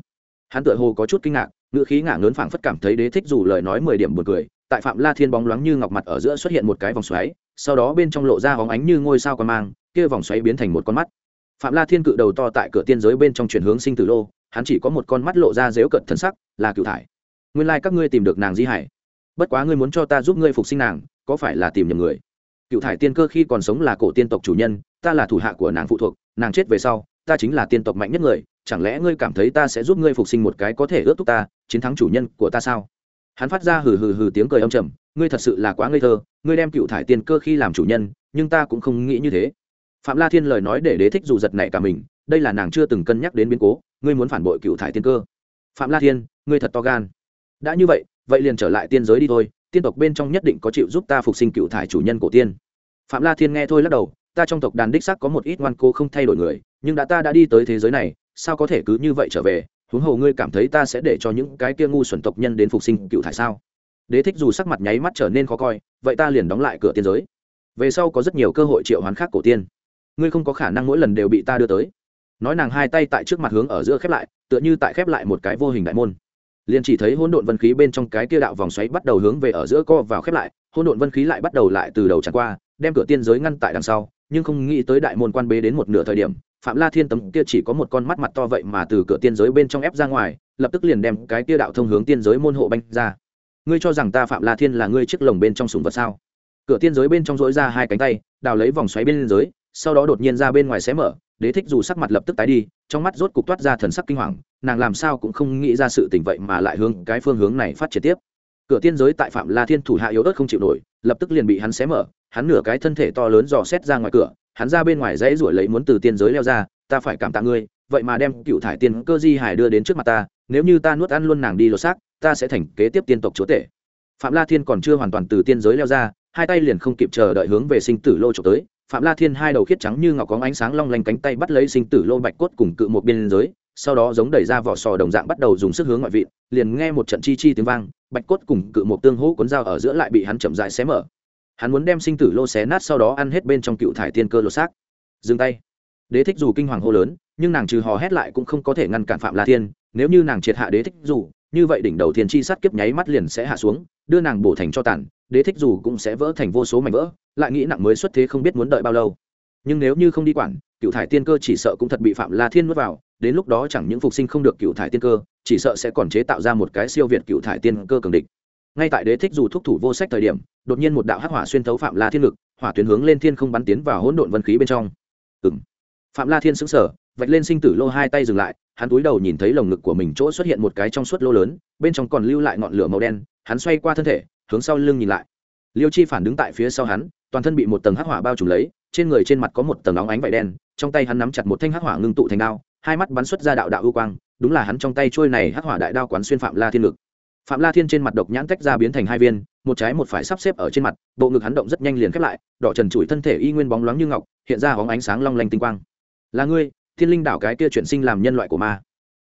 Hắn tự hồ có chút kinh ngạc ngựa khí ngả ngớn phảng phất cảm thấy đế thích dù lời nói mười điểm buồn cười, tại phạm la thiên bóng loáng như ngọc mặt ở giữa xuất hiện một cái vòng xoáy, sau đó bên trong lộ ra hóng ánh như ngôi sao con mang, kia vòng xoáy biến thành một con mắt. Phạm la thiên cự đầu to tại cửa tiên giới bên trong chuyển hướng sinh tử lô, hắn chỉ có một con mắt lộ ra dếu cận thân sắc, là cựu thải. Nguyên lai、like、các ngươi tìm được nàng di hải. Bất quá ngươi muốn cho ta giúp ngươi phục sinh nàng, có phải là tìm nhầm người? Cựu thải tiên cơ khi còn sống là cổ tiên tộc chủ nhân, ta là thủ hạ của nàng phụ thuộc, nàng chết về sau ta chính là tiên tộc mạnh nhất người, chẳng lẽ ngươi cảm thấy ta sẽ giúp ngươi phục sinh một cái có thể ước thúc ta, chiến thắng chủ nhân của ta sao? Hắn phát ra hừ hừ hừ tiếng cười âm trầm, ngươi thật sự là quá ngây thơ, ngươi đem cựu thải tiên cơ khi làm chủ nhân, nhưng ta cũng không nghĩ như thế. Phạm la thiên lời nói để đế thích dù giật nảy cả mình, đây là nàng chưa từng cân nhắc đến biến cố, ngươi muốn phản bội cựu thải tiên cơ? Phạm la thiên, ngươi thật to gan. Đã như vậy vậy liền trở lại tiên giới đi thôi, tiên tộc bên trong nhất định có chịu giúp ta phục sinh cựu thải chủ nhân cổ tiên. Phạm la thiên nghe thôi lắc đầu ta trong tộc đàn đích sắc có một ít ngoan cố không thay đổi người, nhưng đã ta đã đi tới thế giới này, sao có thể cứ như vậy trở về? Huống hồ ngươi cảm thấy ta sẽ để cho những cái kia ngu xuẩn tộc nhân đến phục sinh cựu thải sao? Đế thích dù sắc mặt nháy mắt trở nên khó coi, vậy ta liền đóng lại cửa tiên giới. Về sau có rất nhiều cơ hội triệu hoán khác cổ tiên. Ngươi không có khả năng mỗi lần đều bị ta đưa tới. Nói nàng hai tay tại trước mặt hướng ở giữa khép lại, tựa như tại khép lại một cái vô hình đại môn. Liền chỉ thấy hỗn độn vân khí bên trong cái kia đạo vòng xoáy bắt đầu hướng về ở giữa co vào khép lại, hỗn độn vân khí lại bắt đầu lại từ đầu tràn qua, đem cửa tiên giới ngăn tại đằng sau nhưng không nghĩ tới đại môn quan bế đến một nửa thời điểm, phạm la thiên tấm kia chỉ có một con mắt mặt to vậy mà từ cửa tiên giới bên trong ép ra ngoài, lập tức liền đem cái kia đạo thông hướng tiên giới môn hộ banh ra. Ngươi cho rằng ta phạm la thiên là ngươi chiếc lồng bên trong sùng vật sao? Cửa tiên giới bên trong dỗi ra hai cánh tay, đào lấy vòng xoáy bên giới sau đó đột nhiên ra bên ngoài xé mở, đế thích dù sắc mặt lập tức tái đi, trong mắt rốt cục toát ra thần sắc kinh hoàng, nàng làm sao cũng không nghĩ ra sự tình vậy mà lại hướng cái phương hướng này phát triển tiếp. Cửa tiên giới tại phạm la thiên thủ hạ yếu ớt không chịu nổi, lập tức liền bị hắn xé mở hắn nửa cái thân thể to lớn dò xét ra ngoài cửa, hắn ra bên ngoài dãy ruổi lấy muốn từ tiên giới leo ra, ta phải cảm tạ ngươi, vậy mà đem cựu thải tiên cơ di hải đưa đến trước mặt ta, nếu như ta nuốt ăn luôn nàng đi lột xác, ta sẽ thành kế tiếp tiên tộc chúa tể. Phạm la thiên còn chưa hoàn toàn từ tiên giới leo ra, hai tay liền không kịp chờ đợi hướng về sinh tử lô trộm tới. Phạm la thiên hai đầu khiết trắng như ngọc có ánh sáng long lanh cánh tay bắt lấy sinh tử lô bạch cốt cùng cự một biên giới, sau đó giống đẩy ra vỏ sò đồng dạng bắt đầu dùng sức hướng ngoại vị, liền nghe một trận chi chi tiếng vang, bạch cốt cùng cự một tương hỗ cuốn dao ở giữa lại bị hắn chậm dại xé mở hắn muốn đem sinh tử lô xé nát sau đó ăn hết bên trong cựu thải tiên cơ lô xác. Dừng tay. Đế thích dù kinh hoàng hô lớn, nhưng nàng trừ hò hét lại cũng không có thể ngăn cản phạm la thiên, nếu như nàng triệt hạ đế thích dù, như vậy đỉnh đầu thiên chi sát kiếp nháy mắt liền sẽ hạ xuống, đưa nàng bổ thành cho tàn, đế thích dù cũng sẽ vỡ thành vô số mảnh vỡ, lại nghĩ nặng mới xuất thế không biết muốn đợi bao lâu. Nhưng nếu như không đi quản, cựu thải tiên cơ chỉ sợ cũng thật bị phạm la thiên nuốt vào, đến lúc đó chẳng những phục sinh không được cựu thải tiên cơ, chỉ sợ sẽ còn chế tạo ra một cái siêu việt cựu thải tiên cơ cường địch. Ngay tại đế thích dù thúc thủ vô sách thời điểm đột nhiên một đạo hắc hỏa xuyên thấu phạm la thiên lực hỏa tuyến hướng lên thiên không bắn tiến vào hỗn độn vân khí bên trong. Ừng phạm la thiên xứng sở vạch lên sinh tử lô hai tay dừng lại, hắn túi đầu nhìn thấy lồng ngực của mình chỗ xuất hiện một cái trong suốt lô lớn, bên trong còn lưu lại ngọn lửa màu đen, hắn xoay qua thân thể, hướng sau lưng nhìn lại. Liêu chi phản đứng tại phía sau hắn, toàn thân bị một tầng hắc hỏa bao trùm lấy, trên người trên mặt có một tầng óng ánh vải đen, trong tay hắn nắm chặt một thanh hắc hỏa ngưng tụ thành đao, hai mắt bắn xuất ra đạo đạo ưu quang, đúng là hắn trong tay trôi này hắc hỏa đại đao quán xuyên phạm la thiên ngực. Phạm la thiên trên mặt độc nhãn tách ra biến thành hai viên một trái một phải sắp xếp ở trên mặt, bộ ngực hắn động rất nhanh liền khép lại, đỏ trần trụi thân thể y nguyên bóng loáng như ngọc, hiện ra hóng ánh sáng long lanh tinh quang. Là ngươi, thiên linh đảo cái kia chuyển sinh làm nhân loại của ma.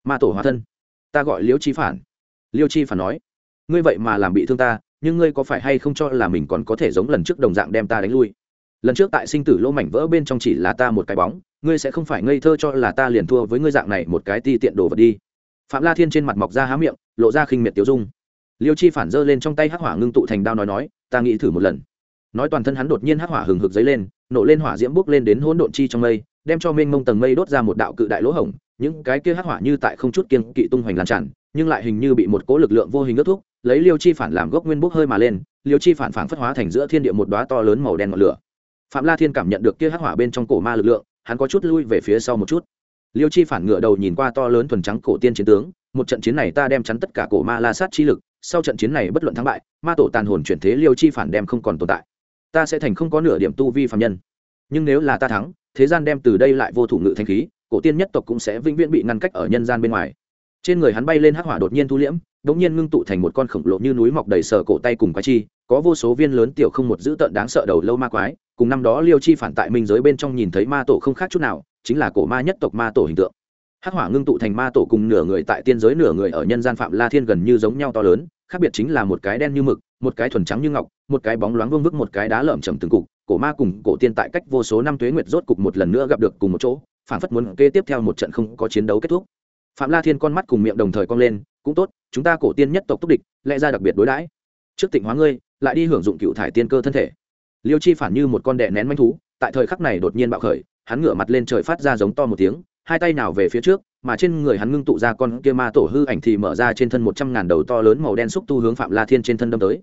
Ma tổ hóa thân. Ta gọi liêu chi phản. Liêu chi phản nói. Ngươi vậy mà làm bị thương ta, nhưng ngươi có phải hay không cho là mình còn có thể giống lần trước đồng dạng đem ta đánh lui? Lần trước tại sinh tử lỗ mảnh vỡ bên trong chỉ là ta một cái bóng, ngươi sẽ không phải ngây thơ cho là ta liền thua với ngươi dạng này một cái ti tiện đồ vật đi. Phạm la thiên trên mặt mọc ra há miệng, lộ ra khinh miệt tiêu dung liêu chi phản giơ lên trong tay hắc hỏa ngưng tụ thành đao nói nói, ta nghĩ thử một lần. Nói toàn thân hắn đột nhiên hắc hỏa hừng hực dấy lên, nổ lên hỏa diễm bốc lên đến hỗn độn chi trong mây, đem cho mênh mông tầng mây đốt ra một đạo cự đại lỗ hổng. Những cái kia hắc hỏa như tại không chút kiên kỵ tung hoành lan tràn, nhưng lại hình như bị một cố lực lượng vô hình ước thúc, lấy liêu chi phản làm gốc nguyên bốc hơi mà lên, liêu chi phản phản phất hóa thành giữa thiên địa một đóa to lớn màu đen ngọn lửa. Phạm la thiên cảm nhận được kia hắc hỏa bên trong cổ ma lực lượng, hắn có chút lui về phía sau một chút. Liêu chi phản ngựa đầu nhìn qua to lớn thuần trắng cổ tiên chiến tướng, một trận chiến này ta đem chắn tất cả cổ ma la sát chi lực sau trận chiến này bất luận thắng bại, ma tổ tàn hồn chuyển thế liêu chi phản đem không còn tồn tại. Ta sẽ thành không có nửa điểm tu vi phạm nhân. Nhưng nếu là ta thắng, thế gian đem từ đây lại vô thủ ngự thanh khí, cổ tiên nhất tộc cũng sẽ vĩnh viễn bị ngăn cách ở nhân gian bên ngoài. Trên người hắn bay lên hắc hỏa đột nhiên thu liễm đột nhiên ngưng tụ thành một con khổng lồ như núi mọc đầy sờ cổ tay cùng quái chi, có vô số viên lớn tiểu không một dữ tợn đáng sợ đầu lâu ma quái. Cùng năm đó liêu chi phản tại minh giới bên trong nhìn thấy ma tổ không khác chút nào, chính là cổ ma nhất tộc ma tổ hình tượng. Hắc hỏa ngưng tụ thành ma tổ cùng nửa người tại tiên giới nửa người ở nhân gian phạm la thiên gần như giống nhau to lớn khác biệt chính là một cái đen như mực, một cái thuần trắng như ngọc, một cái bóng loáng vương vức, một cái đá lởm chầm từng cục, cổ ma cùng cổ tiên tại cách vô số năm tuế nguyệt rốt cục một lần nữa gặp được cùng một chỗ phản phất muốn kê tiếp theo một trận không có chiến đấu kết thúc. Phạm la thiên con mắt cùng miệng đồng thời cong lên, cũng tốt, chúng ta cổ tiên nhất tộc túc địch, lẽ ra đặc biệt đối đãi. Trước tịnh hóa ngươi, lại đi hưởng dụng cựu thải tiên cơ thân thể. Liêu chi phản như một con đẻ nén manh thú, tại thời khắc này đột nhiên bạo khởi, hắn ngửa mặt lên trời phát ra giống to một tiếng, hai tay nào về phía trước mà trên người hắn ngưng tụ ra con kia ma tổ hư ảnh thì mở ra trên thân một trăm ngàn đầu to lớn màu đen xúc tu hướng phạm la thiên trên thân đâm tới.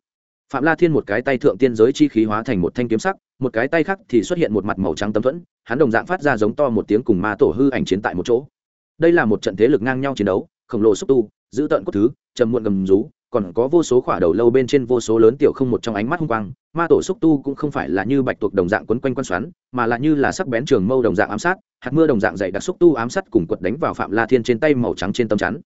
Phạm la thiên một cái tay thượng tiên giới chi khí hóa thành một thanh kiếm sắc, một cái tay khác thì xuất hiện một mặt màu trắng tấm thuẫn, hắn đồng dạng phát ra giống to một tiếng cùng ma tổ hư ảnh chiến tại một chỗ. Đây là một trận thế lực ngang nhau chiến đấu, khổng lồ xúc tu giữ tận cốt thứ, trầm muộn gầm rú, còn có vô số khỏa đầu lâu bên trên vô số lớn tiểu không một trong ánh mắt hung quang, ma tổ xúc tu cũng không phải là như bạch tuộc đồng dạng quấn quanh quan xoắn, mà là như là sắc bén trường mâu đồng dạng ám sát hạt mưa đồng dạng dày đặc xúc tu ám sát cùng quật đánh vào phạm la thiên trên tay màu trắng trên tấm chắn.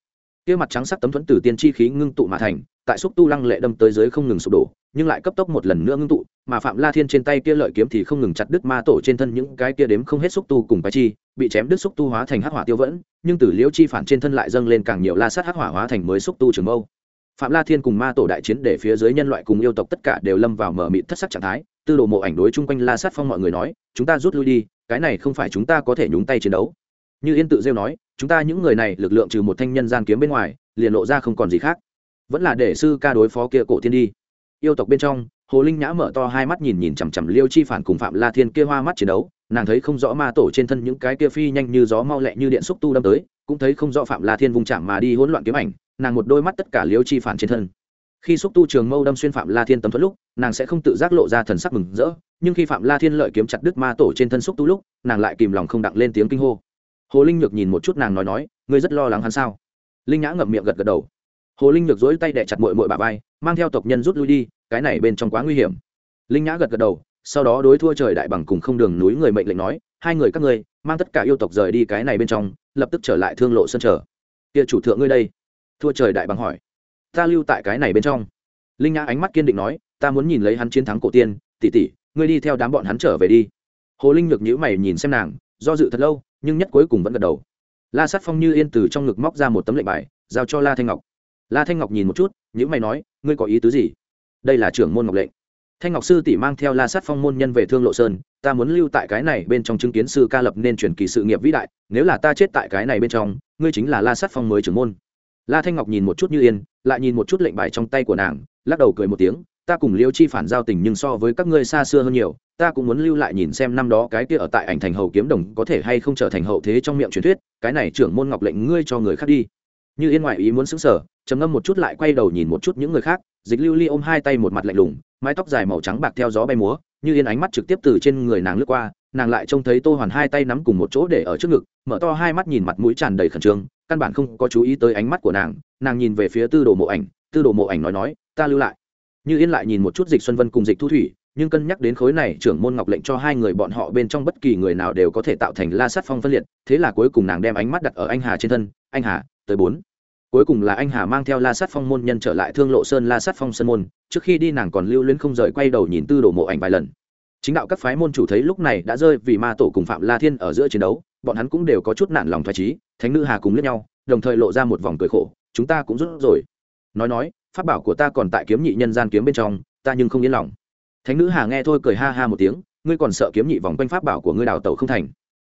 Kia mặt trắng sắc tấm thuẫn từ tiên chi khí ngưng tụ mà thành, tại xúc tu lăng lệ đâm tới dưới không ngừng sụp đổ, nhưng lại cấp tốc một lần nữa ngưng tụ, mà phạm la thiên trên tay kia lợi kiếm thì không ngừng chặt đứt ma tổ trên thân những cái kia đếm không hết xúc tu cùng bài chi, bị chém đứt xúc tu hóa thành hắc hỏa tiêu vẫn, nhưng từ liễu chi phản trên thân lại dâng lên càng nhiều la sát hắc hỏa hóa thành mới xúc tu trường mâu. Phạm la thiên cùng ma tổ đại chiến để phía dưới nhân loại cùng yêu tộc tất cả đều lâm vào mở mịt thất sắc trạng thái, tư đồ mộ ảnh đối chung quanh la sát phong mọi người nói, chúng ta rút lui đi cái này không phải chúng ta có thể nhúng tay chiến đấu. Như yên tự rêu nói, chúng ta những người này lực lượng trừ một thanh nhân gian kiếm bên ngoài, liền lộ ra không còn gì khác. Vẫn là để sư ca đối phó kia cổ thiên đi. Yêu tộc bên trong, hồ linh nhã mở to hai mắt nhìn nhìn chằm chằm liêu chi phản cùng phạm la thiên kia hoa mắt chiến đấu, nàng thấy không rõ ma tổ trên thân những cái kia phi nhanh như gió mau lẹ như điện xúc tu đâm tới, cũng thấy không rõ phạm la thiên vùng chạm mà đi hỗn loạn kiếm ảnh, nàng một đôi mắt tất cả liêu chi phản trên thân. Khi xúc tu trường mâu đâm xuyên phạm la thiên tấm thuật lúc, nàng sẽ không tự giác lộ ra thần sắc mừng rỡ nhưng khi phạm la thiên lợi kiếm chặt đứt ma tổ trên thân xúc tu lúc, nàng lại kìm lòng không đặng lên tiếng kinh hô. Hồ linh nhược nhìn một chút nàng nói nói, ngươi rất lo lắng hắn sao? Linh nhã ngậm miệng gật gật đầu. Hồ linh nhược dối tay đẻ chặt mội mội bà vai, mang theo tộc nhân rút lui đi, cái này bên trong quá nguy hiểm. Linh nhã gật gật đầu, sau đó đối thua trời đại bằng cùng không đường núi người mệnh lệnh nói, hai người các ngươi, mang tất cả yêu tộc rời đi cái này bên trong, lập tức trở lại thương lộ sân trở kia chủ thượng ngươi đây. Thua trời đại bằng hỏi. Ta lưu tại cái này bên trong. Linh nhã ánh mắt kiên định nói, ta muốn nhìn lấy hắn chiến thắng cổ tiên, tỷ tỷ ngươi đi theo đám bọn hắn trở về đi. Hồ linh nhược nhữ mày nhìn xem nàng, do dự thật lâu, nhưng nhất cuối cùng vẫn gật đầu. La sát phong như yên từ trong ngực móc ra một tấm lệnh bài, giao cho la thanh ngọc. La thanh ngọc nhìn một chút nhữ mày nói, ngươi có ý tứ gì? Đây là trưởng môn ngọc lệnh. Thanh ngọc sư tỷ mang theo la sát phong môn nhân về thương lộ sơn, ta muốn lưu tại cái này bên trong chứng kiến sư ca lập nên truyền kỳ sự nghiệp vĩ đại, nếu là ta chết tại cái này bên trong, ngươi chính là la sát phong mới trưởng môn. La thanh ngọc nhìn một chút như yên, lại nhìn một chút lệnh bài trong tay của nàng, lắc đầu cười một tiếng ta cùng liêu chi phản giao tình nhưng so với các ngươi xa xưa hơn nhiều, ta cũng muốn lưu lại nhìn xem năm đó cái kia ở tại ảnh thành hậu kiếm đồng có thể hay không trở thành hậu thế trong miệng truyền thuyết, cái này trưởng môn ngọc lệnh ngươi cho người khác đi. Như yên ngoại ý muốn xứng sở trầm ngâm một chút lại quay đầu nhìn một chút những người khác, dịch lưu ly ôm hai tay một mặt lạnh lùng, mái tóc dài màu trắng bạc theo gió bay múa, như yên ánh mắt trực tiếp từ trên người nàng lướt qua, nàng lại trông thấy tô hoàn hai tay nắm cùng một chỗ để ở trước ngực, mở to hai mắt nhìn mặt mũi tràn đầy khẩn trương, căn bản không có chú ý tới ánh mắt của nàng nàng nhìn về phía tư đồ mộ ảnh, tư đồ mộ ảnh nói nói, ta lưu lại như yên lại nhìn một chút dịch xuân vân cùng dịch thu thủy, nhưng cân nhắc đến khối này, trưởng môn ngọc lệnh cho hai người bọn họ bên trong bất kỳ người nào đều có thể tạo thành la sát phong phân liệt, thế là cuối cùng nàng đem ánh mắt đặt ở anh hà trên thân, anh hà, tới bốn. Cuối cùng là anh hà mang theo la sát phong môn nhân trở lại thương lộ sơn la sát phong sơn môn, trước khi đi nàng còn lưu luyến không rời quay đầu nhìn tư đồ mộ ảnh vài lần. Chính đạo các phái môn chủ thấy lúc này đã rơi vì ma tổ cùng phạm la thiên ở giữa chiến đấu, bọn hắn cũng đều có chút nản lòng thoải trí thánh nữ hà cùng lướt nhau, đồng thời lộ ra một vòng cười khổ, chúng ta cũng rút rồi. Nói nói pháp bảo của ta còn tại kiếm nhị nhân gian kiếm bên trong, ta nhưng không yên lòng. Thánh nữ hà nghe thôi cười ha ha một tiếng, ngươi còn sợ kiếm nhị vòng quanh pháp bảo của ngươi đào tẩu không thành.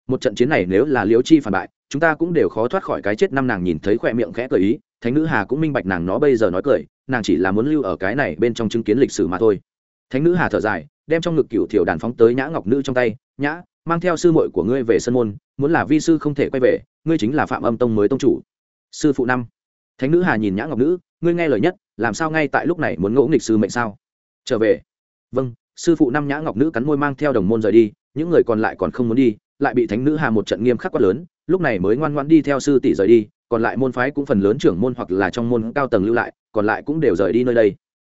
Một trận chiến này nếu là liễu chi phản bại, chúng ta cũng đều khó thoát khỏi cái chết năm nàng nhìn thấy khỏe miệng khẽ cười ý, thánh nữ hà cũng minh bạch nàng nó bây giờ nói cười, nàng chỉ là muốn lưu ở cái này bên trong chứng kiến lịch sử mà thôi. Thánh nữ hà thở dài, đem trong ngực cựu thiểu đàn phóng tới nhã ngọc nữ trong tay, nhã, mang theo sư muội của ngươi về sân môn, muốn là vi sư không thể quay về, ngươi chính là phạm âm tông mới tông chủ. Sư phụ năm. Thánh nữ hà nhìn nhã ngọc nữ, ngươi nghe lời nhất làm sao ngay tại lúc này muốn ngỗ nghịch sư mệnh sao? Trở về. Vâng sư phụ năm nhã ngọc nữ cắn môi mang theo đồng môn rời đi, những người còn lại còn không muốn đi, lại bị thánh nữ hà một trận nghiêm khắc quát lớn, lúc này mới ngoan ngoan đi theo sư tỷ rời đi, còn lại môn phái cũng phần lớn trưởng môn hoặc là trong môn cao tầng lưu lại, còn lại cũng đều rời đi nơi đây.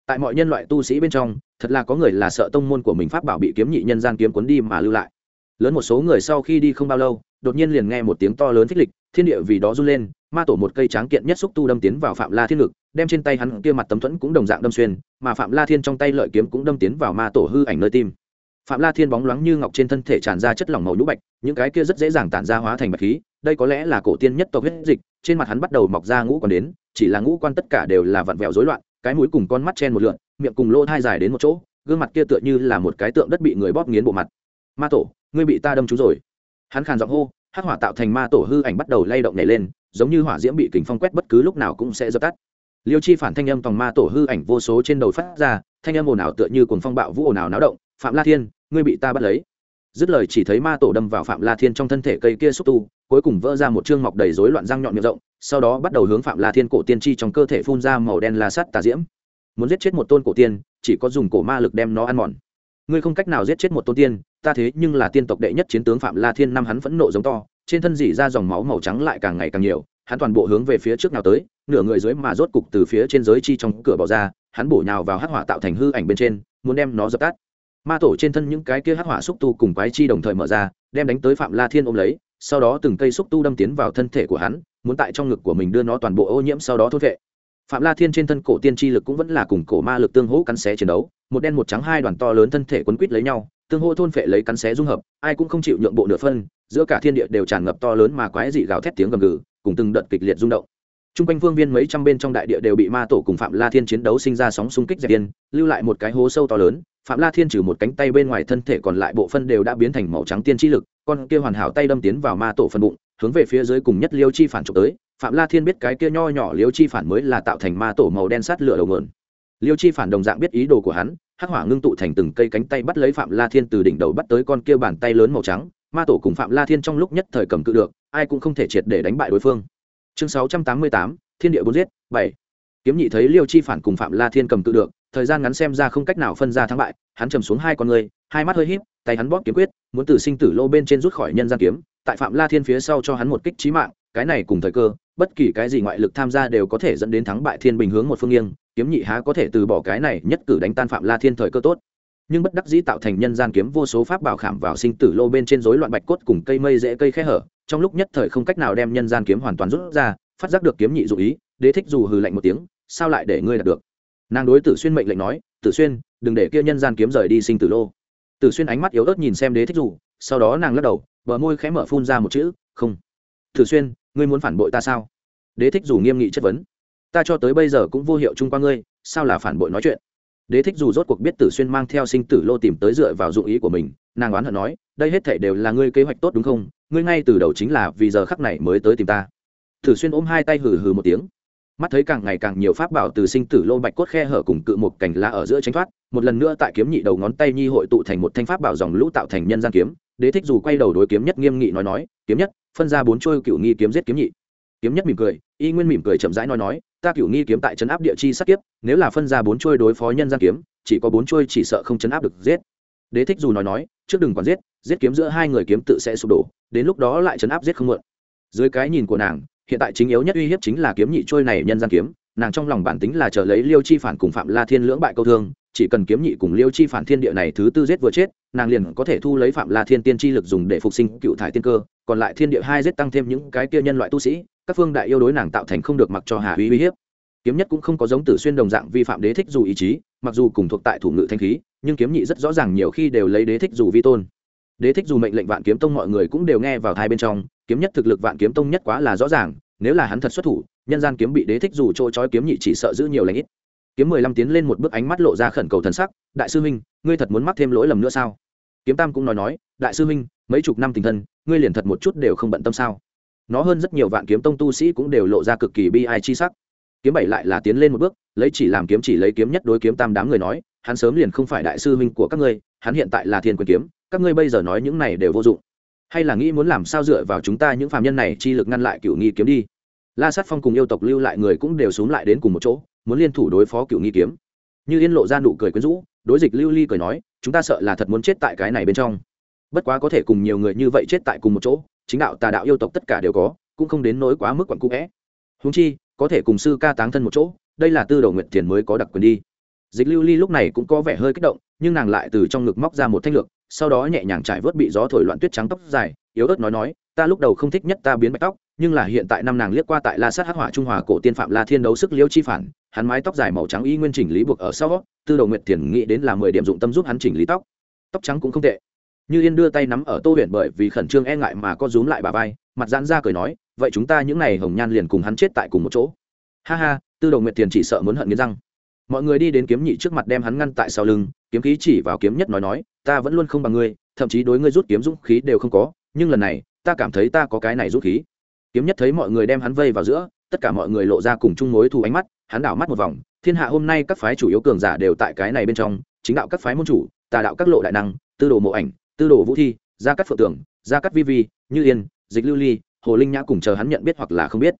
Tại mọi nhân loại tu sĩ bên trong, thật là có người là sợ tông môn của mình pháp bảo bị kiếm nhị nhân gian kiếm cuốn đi mà lưu lại. Lớn một số người sau khi đi không bao lâu, đột nhiên liền nghe một tiếng to lớn phích lịch, thiên địa vì đó run lên ma tổ một cây tráng kiện nhất xúc tu đâm tiến vào phạm la thiên ngực, đem trên tay hắn kia mặt tấm thuẫn cũng đồng dạng đâm xuyên, mà phạm la thiên trong tay lợi kiếm cũng đâm tiến vào ma tổ hư ảnh nơi tim. Phạm la thiên bóng loáng như ngọc trên thân thể tràn ra chất lỏng màu nhũ bạch, những cái kia rất dễ dàng tản ra hóa thành bạch khí, đây có lẽ là cổ tiên nhất tộc huyết dịch, trên mặt hắn bắt đầu mọc ra ngũ quan đến, chỉ là ngũ quan tất cả đều là vặn vẹo rối loạn, cái mũi cùng con mắt chen một lượn, miệng cùng lỗ thai dài đến một chỗ, gương mặt kia tựa như là một cái tượng đất bị người bóp nghiến bộ mặt. Ma tổ, ngươi bị ta đâm trúng rồi. Hắn khàn giọng hô, hắc hỏa tạo thành ma tổ hư ảnh bắt đầu lay động nhảy lên giống như hỏa diễm bị kính phong quét bất cứ lúc nào cũng sẽ dập tắt. Liêu chi phản thanh âm tòng ma tổ hư ảnh vô số trên đầu phát ra, thanh âm ồn ào tựa như cuồng phong bạo vũ ồn ào náo động, phạm la thiên, ngươi bị ta bắt lấy. Dứt lời chỉ thấy ma tổ đâm vào phạm la thiên trong thân thể cây kia xúc tu, cuối cùng vỡ ra một chương mọc đầy rối loạn răng nhọn miệng rộng, sau đó bắt đầu hướng phạm la thiên cổ tiên chi trong cơ thể phun ra màu đen la sắt tà diễm. Muốn giết chết một tôn cổ tiên, chỉ có dùng cổ ma lực đem nó ăn mòn. Ngươi không cách nào giết chết một tôn tiên, ta thế nhưng là tiên tộc đệ nhất chiến tướng phạm la thiên, năm hắn phẫn nộ giống to trên thân dỉ ra dòng máu màu trắng lại càng ngày càng nhiều, hắn toàn bộ hướng về phía trước nào tới, nửa người dưới mà rốt cục từ phía trên giới chi trong cửa bỏ ra, hắn bổ nhào vào hắc hỏa tạo thành hư ảnh bên trên, muốn đem nó dập tắt. Ma tổ trên thân những cái kia hắc hỏa xúc tu cùng quái chi đồng thời mở ra, đem đánh tới phạm la thiên ôm lấy, sau đó từng cây xúc tu đâm tiến vào thân thể của hắn, muốn tại trong ngực của mình đưa nó toàn bộ ô nhiễm sau đó thốt vệ. Phạm la thiên trên thân cổ tiên chi lực cũng vẫn là cùng cổ ma lực tương hỗ cắn xé chiến đấu, một đen một trắng hai đoàn to lớn thân thể quấn quít lấy nhau, tương hỗ thôn phệ lấy cắn xé dung hợp, ai cũng không chịu nhượng bộ nửa phân giữa cả thiên địa đều tràn ngập to lớn mà quái dị gào thét tiếng gầm gừ cùng từng đợt kịch liệt rung động Trung quanh phương viên mấy trăm bên trong đại địa đều bị ma tổ cùng Phạm La Thiên chiến đấu sinh ra sóng xung kích dẹp điên, lưu lại một cái hố sâu to lớn, Phạm La Thiên trừ một cánh tay bên ngoài thân thể còn lại bộ phân đều đã biến thành màu trắng tiên chi lực, con kia hoàn hảo tay đâm tiến vào ma tổ phần bụng, hướng về phía dưới cùng nhất Liêu Chi phản chụp tới, Phạm La Thiên biết cái kia nho nhỏ Liêu Chi phản mới là tạo thành ma tổ màu đen sát lửa đầu nguồn. liêu chi phản đồng dạng biết ý đồ của hắn hắc hỏa ngưng tụ thành từng cây cánh tay bắt lấy phạm la thiên từ đỉnh đầu bắt tới con kia bàn tay lớn màu trắng ma tổ cùng phạm la thiên trong lúc nhất thời cầm cự được, ai cũng không thể triệt để đánh bại đối phương. Chương sáu trăm tám mươi tám, thiên địa bốn giết, bảy. Kiếm nhị thấy liêu chi phản cùng phạm la thiên cầm cự được, thời gian ngắn xem ra không cách nào phân ra thắng bại, hắn trầm xuống hai con người, hai mắt hơi híp, tay hắn bóp kiếm quyết, muốn từ sinh tử lô bên trên rút khỏi nhân gian kiếm, tại phạm la thiên phía sau cho hắn một kích trí mạng, cái này cùng thời cơ, bất kỳ cái gì ngoại lực tham gia đều có thể dẫn đến thắng bại thiên bình hướng một phương nghiêng, kiếm nhị há có thể từ bỏ cái này nhất cử đánh tan phạm la thiên thời cơ tốt nhưng bất đắc dĩ tạo thành nhân gian kiếm vô số pháp bảo khảm vào sinh tử lô bên trên rối loạn bạch cốt cùng cây mây dễ cây khe hở. Trong lúc nhất thời không cách nào đem nhân gian kiếm hoàn toàn rút ra, phát giác được kiếm nhị dụ ý, đế thích dù hừ lạnh một tiếng, sao lại để ngươi đạt được? Nàng đối tử xuyên mệnh lệnh nói, tử xuyên, đừng để kia nhân gian kiếm rời đi sinh tử lô. Tử xuyên ánh mắt yếu ớt nhìn xem đế thích dù, sau đó nàng lắc đầu, bờ môi khẽ mở phun ra một chữ, không. Tử xuyên, ngươi muốn phản bội ta sao? Đế thích dù nghiêm nghị chất vấn, ta cho tới bây giờ cũng vô hiệu chung qua ngươi, sao là phản bội nói chuyện? Đế thích dù rốt cuộc biết tử xuyên mang theo sinh tử lô tìm tới dựa vào dụng ý của mình, nàng oán hận nói, đây hết thể đều là ngươi kế hoạch tốt đúng không? Ngươi ngay từ đầu chính là vì giờ khắc này mới tới tìm ta. Tử xuyên ôm hai tay hừ hừ một tiếng. Mắt thấy càng ngày càng nhiều pháp bảo từ sinh tử lô bạch cốt khe hở cùng cự một cành lá ở giữa tránh thoát, một lần nữa tại kiếm nhị đầu ngón tay nhi hội tụ thành một thanh pháp bảo dòng lũ tạo thành nhân gian kiếm, đế thích dù quay đầu đối kiếm nhất nghiêm nghị nói nói, kiếm nhất, phân ra bốn trôi cựu nghi kiếm giết kiếm nhị. Kiếm nhất mỉm cười, y nguyên mỉm cười chậm rãi nói nói ta cửu nghi kiếm tại trấn áp địa chi sát kiếp, nếu là phân ra bốn trôi đối phó nhân gian kiếm, chỉ có bốn trôi chỉ sợ không trấn áp được giết. Đế thích dù nói nói, trước đừng còn giết giết kiếm giữa hai người kiếm tự sẽ sụp đổ, đến lúc đó lại trấn áp giết không mượn. Dưới cái nhìn của nàng, hiện tại chính yếu nhất uy hiếp chính là kiếm nhị trôi này nhân gian kiếm, nàng trong lòng bản tính là chờ lấy liêu chi phản cùng phạm la thiên lưỡng bại câu thương, chỉ cần kiếm nhị cùng liêu chi phản thiên địa này thứ tư giết vừa chết, nàng liền có thể thu lấy phạm la thiên tiên chi lực dùng để phục sinh cựu thải tiên cơ, còn lại thiên địa hai giết tăng thêm những cái kia nhân loại tu sĩ các phương đại yêu đối nàng tạo thành không được mặc cho hà uy uy hiếp. Kiếm nhất cũng không có giống tử xuyên đồng dạng vi phạm đế thích dù ý chí, mặc dù cùng thuộc tại thủ ngự thanh khí, nhưng kiếm nhị rất rõ ràng nhiều khi đều lấy đế thích dù vi tôn. Đế thích dù mệnh lệnh vạn kiếm tông mọi người cũng đều nghe vào hai bên trong, kiếm nhất thực lực vạn kiếm tông nhất quá là rõ ràng, nếu là hắn thật xuất thủ, nhân gian kiếm bị đế thích dù trôi trói kiếm nhị chỉ sợ giữ nhiều lãnh ít. Kiếm mười lăm tiến lên một bước ánh mắt lộ ra khẩn cầu thần sắc, đại sư huynh, ngươi thật muốn mắc thêm lỗi lầm nữa sao? Kiếm tam cũng nói nói, đại sư huynh, mấy chục năm tình thân, ngươi liền thật một chút đều không bận tâm sao? Nó hơn rất nhiều vạn kiếm tông tu sĩ cũng đều lộ ra cực kỳ bi ai chi sắc. Kiếm bảy lại là tiến lên một bước, lấy chỉ làm kiếm chỉ lấy kiếm nhất đối kiếm tam đám người nói, hắn sớm liền không phải đại sư huynh của các ngươi, hắn hiện tại là thiên quyền kiếm, các ngươi bây giờ nói những này đều vô dụng. Hay là nghĩ muốn làm sao dựa vào chúng ta những phàm nhân này chi lực ngăn lại cựu nghi kiếm đi? La sát phong cùng yêu tộc lưu lại người cũng đều xuống lại đến cùng một chỗ, muốn liên thủ đối phó cựu nghi kiếm. Như yên lộ ra nụ cười quyến rũ, đối dịch lưu ly cười nói, chúng ta sợ là thật muốn chết tại cái này bên trong bất quá có thể cùng nhiều người như vậy chết tại cùng một chỗ, chính đạo tà đạo yêu tộc tất cả đều có, cũng không đến nỗi quá mức quặn cũ vẽ. Húng chi, có thể cùng sư ca táng thân một chỗ, đây là tư đầu nguyện tiền mới có đặc quyền đi. Dịch lưu ly lúc này cũng có vẻ hơi kích động, nhưng nàng lại từ trong ngực móc ra một thanh lược, sau đó nhẹ nhàng trải vớt bị gió thổi loạn tuyết trắng tóc dài, yếu ớt nói nói, ta lúc đầu không thích nhất ta biến bạch tóc, nhưng là hiện tại năm nàng liếc qua tại la sát hắc hỏa trung hòa cổ tiên phạm la thiên đấu sức liêu chi phản, hắn mái tóc dài màu trắng y nguyên chỉnh lý buộc ở sau, tư đầu nguyện tiền nghĩ đến là mười điểm dụng tâm giúp hắn chỉnh lý tóc. Tóc trắng cũng không tệ như yên đưa tay nắm ở tô huyền bởi vì khẩn trương e ngại mà có rúm lại bà vai, mặt giãn ra cười nói, vậy chúng ta những n à y hồng nhan liền cùng hắn chết tại cùng một chỗ. Ha ha, tư đầu nguyệt tiền chỉ sợ muốn hận nghiến răng. Mọi người đi đến kiếm nhị trước mặt đem hắn ngăn tại sau lưng, kiếm khí chỉ vào kiếm nhất nói nói, ta vẫn luôn không bằng ngươi, thậm chí đối ngươi rút kiếm dũng khí đều không có, nhưng lần này, ta cảm thấy ta có cái này rút khí. Kiếm nhất thấy mọi người đem hắn vây vào giữa, tất cả mọi người lộ ra cùng chung mối thù ánh mắt, hắn đảo mắt một vòng, thiên hạ hôm nay các phái chủ yếu cường giả đều tại cái này bên trong, chính đạo các phái môn chủ, tà đạo các lộ đại năng, tư đồ mộ ảnh tư đồ vũ thi, gia cắt phượng tưởng gia cắt vi vi, như yên, dịch lưu ly, hồ linh nhã cùng chờ hắn nhận biết hoặc là không biết.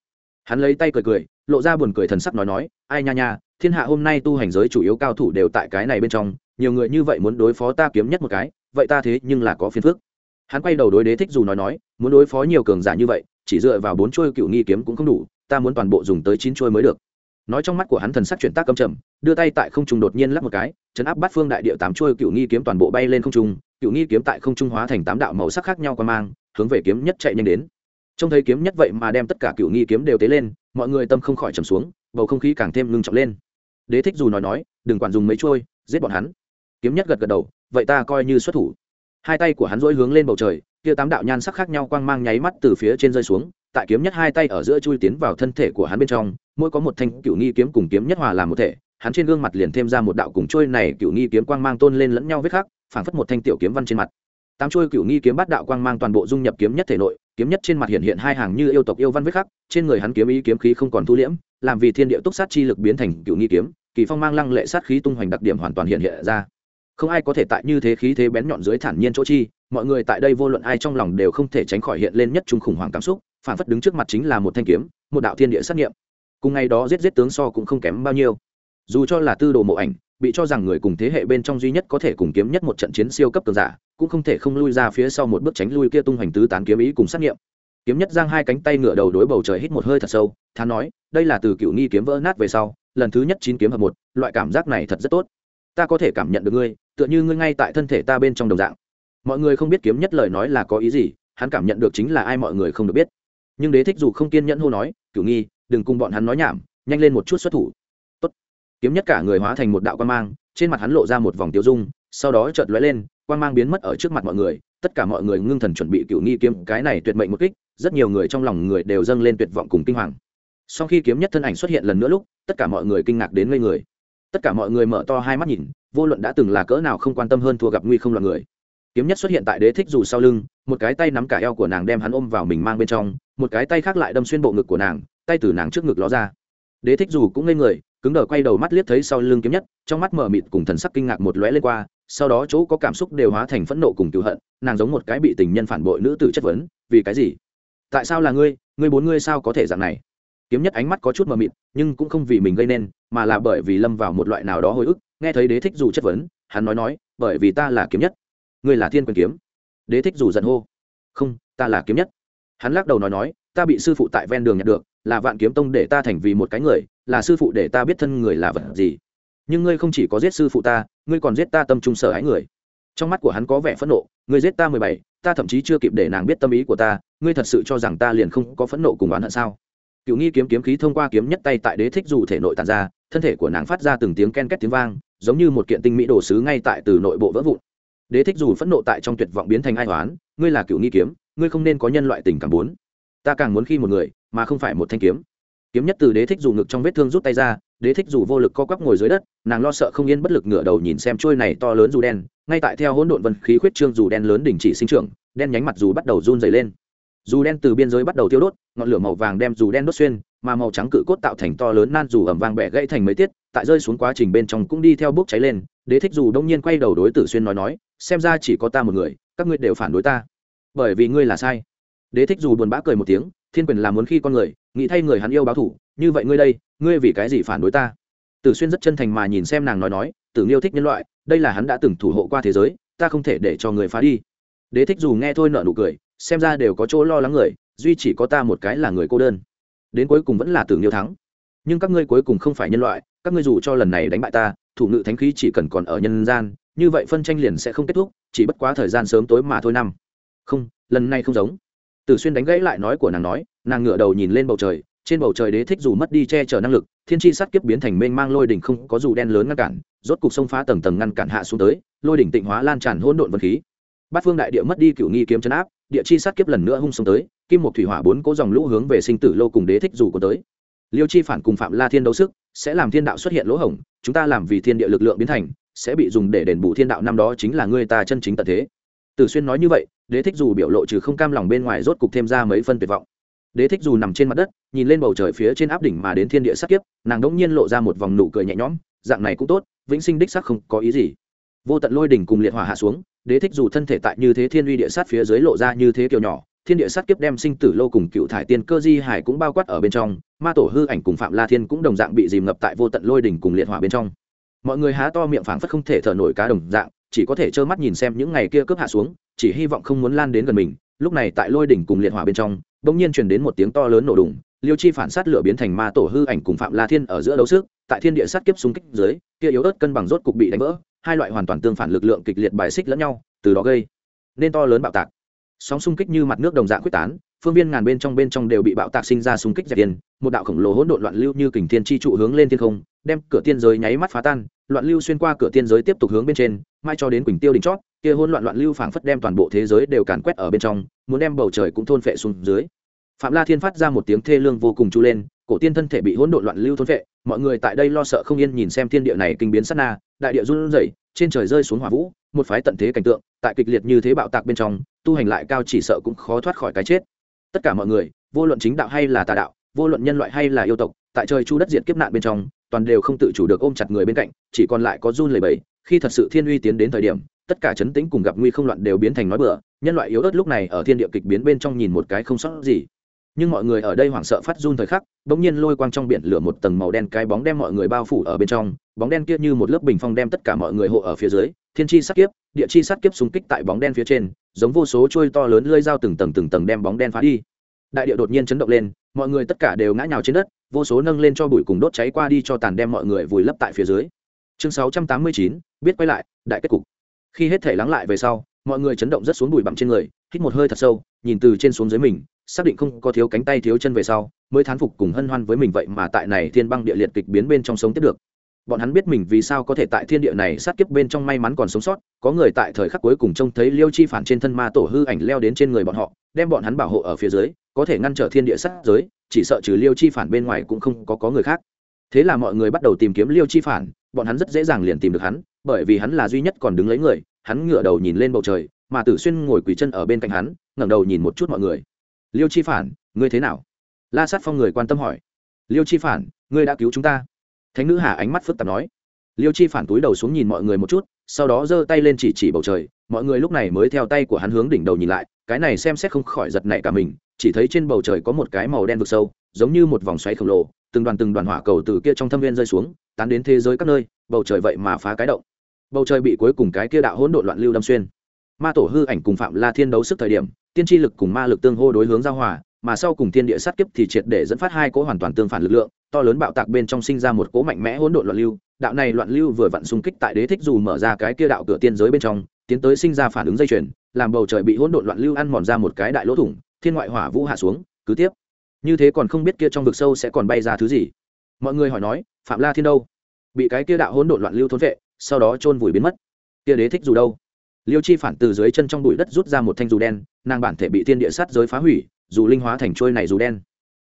Hắn lấy tay cười cười, lộ ra buồn cười thần sắc nói nói, ai nha nha, thiên hạ hôm nay tu hành giới chủ yếu cao thủ đều tại cái này bên trong, nhiều người như vậy muốn đối phó ta kiếm nhất một cái, vậy ta thế nhưng là có phiền phức. Hắn quay đầu đối đế thích dù nói nói, muốn đối phó nhiều cường giả như vậy, chỉ dựa vào bốn chuôi cựu nghi kiếm cũng không đủ, ta muốn toàn bộ dùng tới chín chuôi mới được. Nói trong mắt của hắn thần sắc chuyển tác cầm trầm, đưa tay tại không trung đột nhiên lắp một cái, chấn áp bát phương đại địa tám chuôi cựu nghi kiếm toàn bộ bay lên không trung cựu nghi kiếm tại không trung hóa thành tám đạo màu sắc khác nhau qua mang, hướng về kiếm nhất chạy nhanh đến. Trông thấy kiếm nhất vậy mà đem tất cả cựu nghi kiếm đều tế lên, mọi người tâm không khỏi trầm xuống, bầu không khí càng thêm ngưng trọng lên. Đế thích dù nói nói, đừng quản dùng mấy trôi giết bọn hắn. Kiếm nhất gật gật đầu, vậy ta coi như xuất thủ. Hai tay của hắn dỗi hướng lên bầu trời, kia tám đạo nhan sắc khác nhau quang mang nháy mắt từ phía trên rơi xuống, tại kiếm nhất hai tay ở giữa chui tiến vào thân thể của hắn bên trong, mỗi có một thanh cựu nghi kiếm cùng kiếm nhất hòa làm một thể, hắn trên gương mặt liền thêm ra một đạo cùng trôi này cựu nghi kiếm quang mang tôn lên lẫn nhau vết khác phảng phất một thanh tiểu kiếm văn trên mặt. Tám trôi cựu nghi kiếm bát đạo quang mang toàn bộ dung nhập kiếm nhất thể nội, kiếm nhất trên mặt hiện hiện hai hàng như yêu tộc yêu văn vết khắc, trên người hắn kiếm ý kiếm khí không còn thu liễm, làm vì thiên địa túc sát chi lực biến thành cựu nghi kiếm, kỳ phong mang lăng lệ sát khí tung hoành đặc điểm hoàn toàn hiện hiện ra. Không ai có thể tại như thế khí thế bén nhọn dưới thản nhiên chỗ chi, mọi người tại đây vô luận ai trong lòng đều không thể tránh khỏi hiện lên nhất trung khủng hoảng cảm xúc phản phất đứng trước mặt chính là một thanh kiếm, một đạo thiên địa sát nghiệm. Cùng ngày đó giết giết tướng so cũng không kém bao nhiêu. Dù cho là tư đồ mộ ảnh bị cho rằng người cùng thế hệ bên trong duy nhất có thể cùng kiếm nhất một trận chiến siêu cấp cường giả, cũng không thể không lui ra phía sau một bước tránh lui kia tung hoành tứ tán kiếm ý cùng sát nghiệm. Kiếm nhất giang hai cánh tay ngửa đầu đối bầu trời hít một hơi thật sâu, thán nói, đây là từ cựu nghi kiếm vỡ nát về sau, lần thứ nhất chín kiếm hợp một, loại cảm giác này thật rất tốt. Ta có thể cảm nhận được ngươi, tựa như ngươi ngay tại thân thể ta bên trong đồng dạng. Mọi người không biết kiếm nhất lời nói là có ý gì, hắn cảm nhận được chính là ai mọi người không được biết. Nhưng đế thích dù không kiên nhẫn hô nói, cửu nghi, đừng cùng bọn hắn nói nhảm, nhanh lên một chút xuất thủ kiếm nhất cả người hóa thành một đạo quan mang, trên mặt hắn lộ ra một vòng tiêu dung, sau đó chợt lóe lên quan mang biến mất ở trước mặt mọi người, tất cả mọi người ngưng thần chuẩn bị cựu nghi kiếm, cái này tuyệt mệnh một kích, rất nhiều người trong lòng người đều dâng lên tuyệt vọng cùng kinh hoàng. Sau khi kiếm nhất thân ảnh xuất hiện lần nữa lúc, tất cả mọi người kinh ngạc đến ngây người. Tất cả mọi người mở to hai mắt nhìn, vô luận đã từng là cỡ nào không quan tâm hơn thua gặp nguy không là người. Kiếm nhất xuất hiện tại đế thích dù sau lưng, một cái tay nắm cả eo của nàng đem hắn ôm vào mình mang bên trong, một cái tay khác lại đâm xuyên bộ ngực của nàng, tay từ nàng trước ngực ló ra. Đế thích dù cũng ngây người cứng đờ quay đầu mắt liếc thấy sau lưng kiếm nhất, trong mắt mở mịt cùng thần sắc kinh ngạc một lóe lên qua, sau đó chỗ có cảm xúc đều hóa thành phẫn nộ cùng cựu hận, nàng giống một cái bị tình nhân phản bội nữ tử chất vấn, vì cái gì? Tại sao là ngươi? Ngươi bốn ngươi sao có thể dạng này? Kiếm nhất ánh mắt có chút mờ mịt, nhưng cũng không vì mình gây nên, mà là bởi vì lâm vào một loại nào đó hồi ức, nghe thấy đế thích dù chất vấn, hắn nói nói, bởi vì ta là kiếm nhất. Ngươi là thiên quyền kiếm. Đế thích dù giận hô, không, ta là kiếm nhất. Hắn lắc đầu nói nói, ta bị sư phụ tại ven đường nhặt được, là vạn kiếm tông để ta thành vì một cái người là sư phụ để ta biết thân người là vật gì. Nhưng ngươi không chỉ có giết sư phụ ta ngươi còn giết ta tâm trung sở hãi người. Trong mắt của hắn có vẻ phẫn nộ ngươi giết ta mười bảy ta thậm chí chưa kịp để nàng biết tâm ý của ta ngươi thật sự cho rằng ta liền không có phẫn nộ cùng oán hận sao? Cựu nghi kiếm kiếm khí thông qua kiếm nhất tay tại đế thích dù thể nội tàn ra thân thể của nàng phát ra từng tiếng ken két tiếng vang giống như một kiện tinh mỹ đồ sứ ngay tại từ nội bộ vỡ vụn. Đế thích dù phẫn nộ tại trong tuyệt vọng biến thành ai oán, ngươi là cựu nghi kiếm ngươi không nên có nhân loại tình cảm bốn. Ta càng muốn khi một người mà không phải một thanh kiếm kiếm nhất từ đế thích dù ngực trong vết thương rút tay ra, đế thích dù vô lực co quắp ngồi dưới đất, nàng lo sợ không yên bất lực ngửa đầu nhìn xem trôi này to lớn dù đen, ngay tại theo hỗn độn vân khí khuyết trương dù đen lớn đình chỉ sinh trưởng, đen nhánh mặt dù bắt đầu run dày lên. Dù đen từ biên giới bắt đầu tiêu đốt, ngọn lửa màu vàng đem dù đen đốt xuyên, mà màu trắng cự cốt tạo thành to lớn nan dù ẩm vàng bẻ gãy thành mấy tiết, tại rơi xuống quá trình bên trong cũng đi theo bốc cháy lên, đế thích dù đông nhiên quay đầu đối tử xuyên nói nói, xem ra chỉ có ta một người, các ngươi đều phản đối ta. Bởi vì ngươi là sai. Đế thích dù buồn bã cười một tiếng thiên quyền là muốn khi con người, nghĩ thay người hắn yêu báo thủ, như vậy ngươi đây, ngươi vì cái gì phản đối ta? Tử xuyên rất chân thành mà nhìn xem nàng nói nói, tử Nghiêu thích nhân loại, đây là hắn đã từng thủ hộ qua thế giới, ta không thể để cho người phá đi. Đế thích dù nghe thôi nợ nụ cười, xem ra đều có chỗ lo lắng người, duy chỉ có ta một cái là người cô đơn. Đến cuối cùng vẫn là tử Nghiêu thắng. Nhưng các ngươi cuối cùng không phải nhân loại, các ngươi dù cho lần này đánh bại ta, thủ ngự thánh khí chỉ cần còn ở nhân gian, như vậy phân tranh liền sẽ không kết thúc, chỉ bất quá thời gian sớm tối mà thôi năm. Không, lần này không giống tử xuyên đánh gãy lại nói của nàng nói, nàng ngửa đầu nhìn lên bầu trời, trên bầu trời đế thích dù mất đi che chở năng lực, thiên tri sát kiếp biến thành mênh mang lôi đỉnh không có dù đen lớn ngăn cản, rốt cục sông phá tầng tầng ngăn cản hạ xuống tới, lôi đỉnh tịnh hóa lan tràn hỗn độn vật khí. Bát phương đại địa mất đi cửu nghi kiếm chấn áp, địa chi sát kiếp lần nữa hung xuống tới, kim một thủy hỏa bốn cố dòng lũ hướng về sinh tử lô cùng đế thích dù có tới. Liêu chi phản cùng phạm la thiên đấu sức, sẽ làm thiên đạo xuất hiện lỗ hổng, chúng ta làm vì thiên địa lực lượng biến thành, sẽ bị dùng để đền bù thiên đạo năm đó chính là người ta chân chính tận thế tử xuyên nói như vậy, đế thích dù biểu lộ trừ không cam lòng bên ngoài rốt cục thêm ra mấy phân tuyệt vọng. Đế thích dù nằm trên mặt đất, nhìn lên bầu trời phía trên áp đỉnh mà đến thiên địa sắc kiếp, nàng đ ỗ n g nhiên lộ ra một vòng nụ cười nhẹ nhõm, dạng này cũng tốt, vĩnh sinh đích sắc không có ý gì. Vô tận lôi đỉnh cùng liệt hỏa hạ xuống, đế thích dù thân thể tại như thế thiên uy địa sát phía dưới lộ ra như thế kiểu nhỏ, thiên địa sát kiếp đem sinh tử lâu cùng cựu thải tiên cơ di hải cũng bao quát ở bên trong, ma tổ hư ảnh cùng phạm la thiên cũng đồng dạng bị dìm ngập tại vô tận lôi đỉnh cùng liệt hỏa bên trong. Mọi người há to miệng phảng phất không thể thở nổi cá đồng dạng chỉ có thể trơ mắt nhìn xem những ngày kia cướp hạ xuống, chỉ hy vọng không muốn lan đến gần mình. Lúc này tại lôi đỉnh cùng liệt hỏa bên trong, bỗng nhiên truyền đến một tiếng to lớn nổ đùng, liêu chi phản sát lửa biến thành ma tổ hư ảnh cùng phạm la thiên ở giữa đấu sức tại thiên địa sát kiếp súng kích dưới, kia yếu ớt cân bằng rốt cục bị đánh vỡ, hai loại hoàn toàn tương phản lực lượng kịch liệt bài xích lẫn nhau, từ đó gây nên to lớn bạo tạc. Sóng xung kích như mặt nước đồng dạng quyết tán, phương viên ngàn bên trong bên trong đều bị bạo tạc sinh ra xung kích dẹp tiền một đạo khổng lồ hỗn độn loạn lưu như kình thiên chi trụ hướng lên thiên không, đem cửa tiên giới nháy mắt phá tan loạn lưu xuyên qua cửa tiên giới tiếp tục hướng bên trên mai cho đến quỳnh tiêu đỉnh chót, kia hỗn loạn loạn lưu phảng phất đem toàn bộ thế giới đều càn quét ở bên trong, muốn đem bầu trời cũng thôn phệ xuống dưới. Phạm la thiên phát ra một tiếng thê lương vô cùng chu lên, cổ tiên thân thể bị hỗn độn loạn lưu thôn phệ, mọi người tại đây lo sợ không yên nhìn xem thiên địa này kinh biến sát na, đại địa run rẩy, trên trời rơi xuống hỏa vũ, một phái tận thế cảnh tượng, tại kịch liệt như thế bạo tạc bên trong, tu hành lại cao chỉ sợ cũng khó thoát khỏi cái chết. Tất cả mọi người, vô luận chính đạo hay là tà đạo, vô luận nhân loại hay là yêu tộc tại trời chu đất diệt kiếp nạn bên trong, toàn đều không tự chủ được ôm chặt người bên cạnh, chỉ còn lại có run lầy bẫy khi thật sự thiên uy tiến đến thời điểm, tất cả chấn tĩnh cùng gặp nguy không loạn đều biến thành nói bừa. Nhân loại yếu ớt lúc này ở thiên địa kịch biến bên trong nhìn một cái không sót gì. Nhưng mọi người ở đây hoảng sợ phát run thời khắc, bỗng nhiên lôi quang trong biển lửa một tầng màu đen cái bóng đem mọi người bao phủ ở bên trong. Bóng đen kia như một lớp bình phong đem tất cả mọi người hộ ở phía dưới. Thiên chi sát kiếp, địa chi sát kiếp xung kích tại bóng đen phía trên, giống vô số trôi to lớn lơi dao từng tầng từng tầng đem bóng đen phá đi đại địa đột nhiên chấn động lên, mọi người tất cả đều ngã nhào trên đất, vô số nâng lên cho bụi cùng đốt cháy qua đi cho tàn đem mọi người vùi lấp tại phía dưới. Chương sáu trăm tám mươi chín, biết quay lại, đại kết cục. Khi hết thể lắng lại về sau, mọi người chấn động rất xuống bụi bặm trên người, hít một hơi thật sâu, nhìn từ trên xuống dưới mình, xác định không có thiếu cánh tay thiếu chân về sau, mới thán phục cùng hân hoan với mình vậy mà tại này thiên băng địa liệt kịch biến bên trong sống tiếp được. Bọn hắn biết mình vì sao có thể tại thiên địa này sát kiếp bên trong may mắn còn sống sót, có người tại thời khắc cuối cùng trông thấy liêu chi phản trên thân ma tổ hư ảnh leo đến trên người bọn họ, đem bọn hắn bảo hộ ở phía dưới có thể ngăn trở thiên địa sát giới chỉ sợ trừ liêu chi phản bên ngoài cũng không có, có người khác. Thế là mọi người bắt đầu tìm kiếm liêu chi phản bọn hắn rất dễ dàng liền tìm được hắn bởi vì hắn là duy nhất còn đứng lấy người hắn ngửa đầu nhìn lên bầu trời mà tử xuyên ngồi quỳ chân ở bên cạnh hắn ngẩng đầu nhìn một chút mọi người. Liêu chi phản ngươi thế nào? La sát phong người quan tâm hỏi. Liêu chi phản ngươi đã cứu chúng ta? Thánh nữ hà ánh mắt phức tạp nói. Liêu chi phản túi đầu xuống nhìn mọi người một chút sau đó giơ tay lên chỉ chỉ bầu trời mọi người lúc này mới theo tay của hắn hướng đỉnh đầu nhìn lại cái này xem xét không khỏi giật nảy cả mình chỉ thấy trên bầu trời có một cái màu đen vực sâu, giống như một vòng xoáy khổng lồ, từng đoàn từng đoàn hỏa cầu từ kia trong thâm viên rơi xuống, tán đến thế giới các nơi, bầu trời vậy mà phá cái động. Bầu trời bị cuối cùng cái kia đạo hỗn độn loạn lưu đâm xuyên. Ma tổ hư ảnh cùng phạm la thiên đấu sức thời điểm, tiên tri lực cùng ma lực tương hô đối hướng giao hòa, mà sau cùng thiên địa sát kiếp thì triệt để dẫn phát hai cỗ hoàn toàn tương phản lực lượng, to lớn bạo tạc bên trong sinh ra một cỗ mạnh mẽ hỗn độn loạn lưu. Đạo này loạn lưu vừa vặn xung kích tại đế thích dù mở ra cái kia đạo cửa tiên giới bên trong, tiến tới sinh ra phản ứng dây chuyền, làm bầu trời bị hỗn độn loạn lưu ăn mòn ra một cái đại lỗ thủng thiên ngoại hỏa vũ hạ xuống, cứ tiếp. Như thế còn không biết kia trong vực sâu sẽ còn bay ra thứ gì. Mọi người hỏi nói, phạm la thiên đâu? Bị cái kia đạo hỗn độn loạn lưu thốn vệ, sau đó chôn vùi biến mất. Kia đế thích dù đâu? Liêu chi phản từ dưới chân trong bụi đất rút ra một thanh dù đen, nàng bản thể bị thiên địa sát giới phá hủy, dù linh hóa thành trôi này dù đen.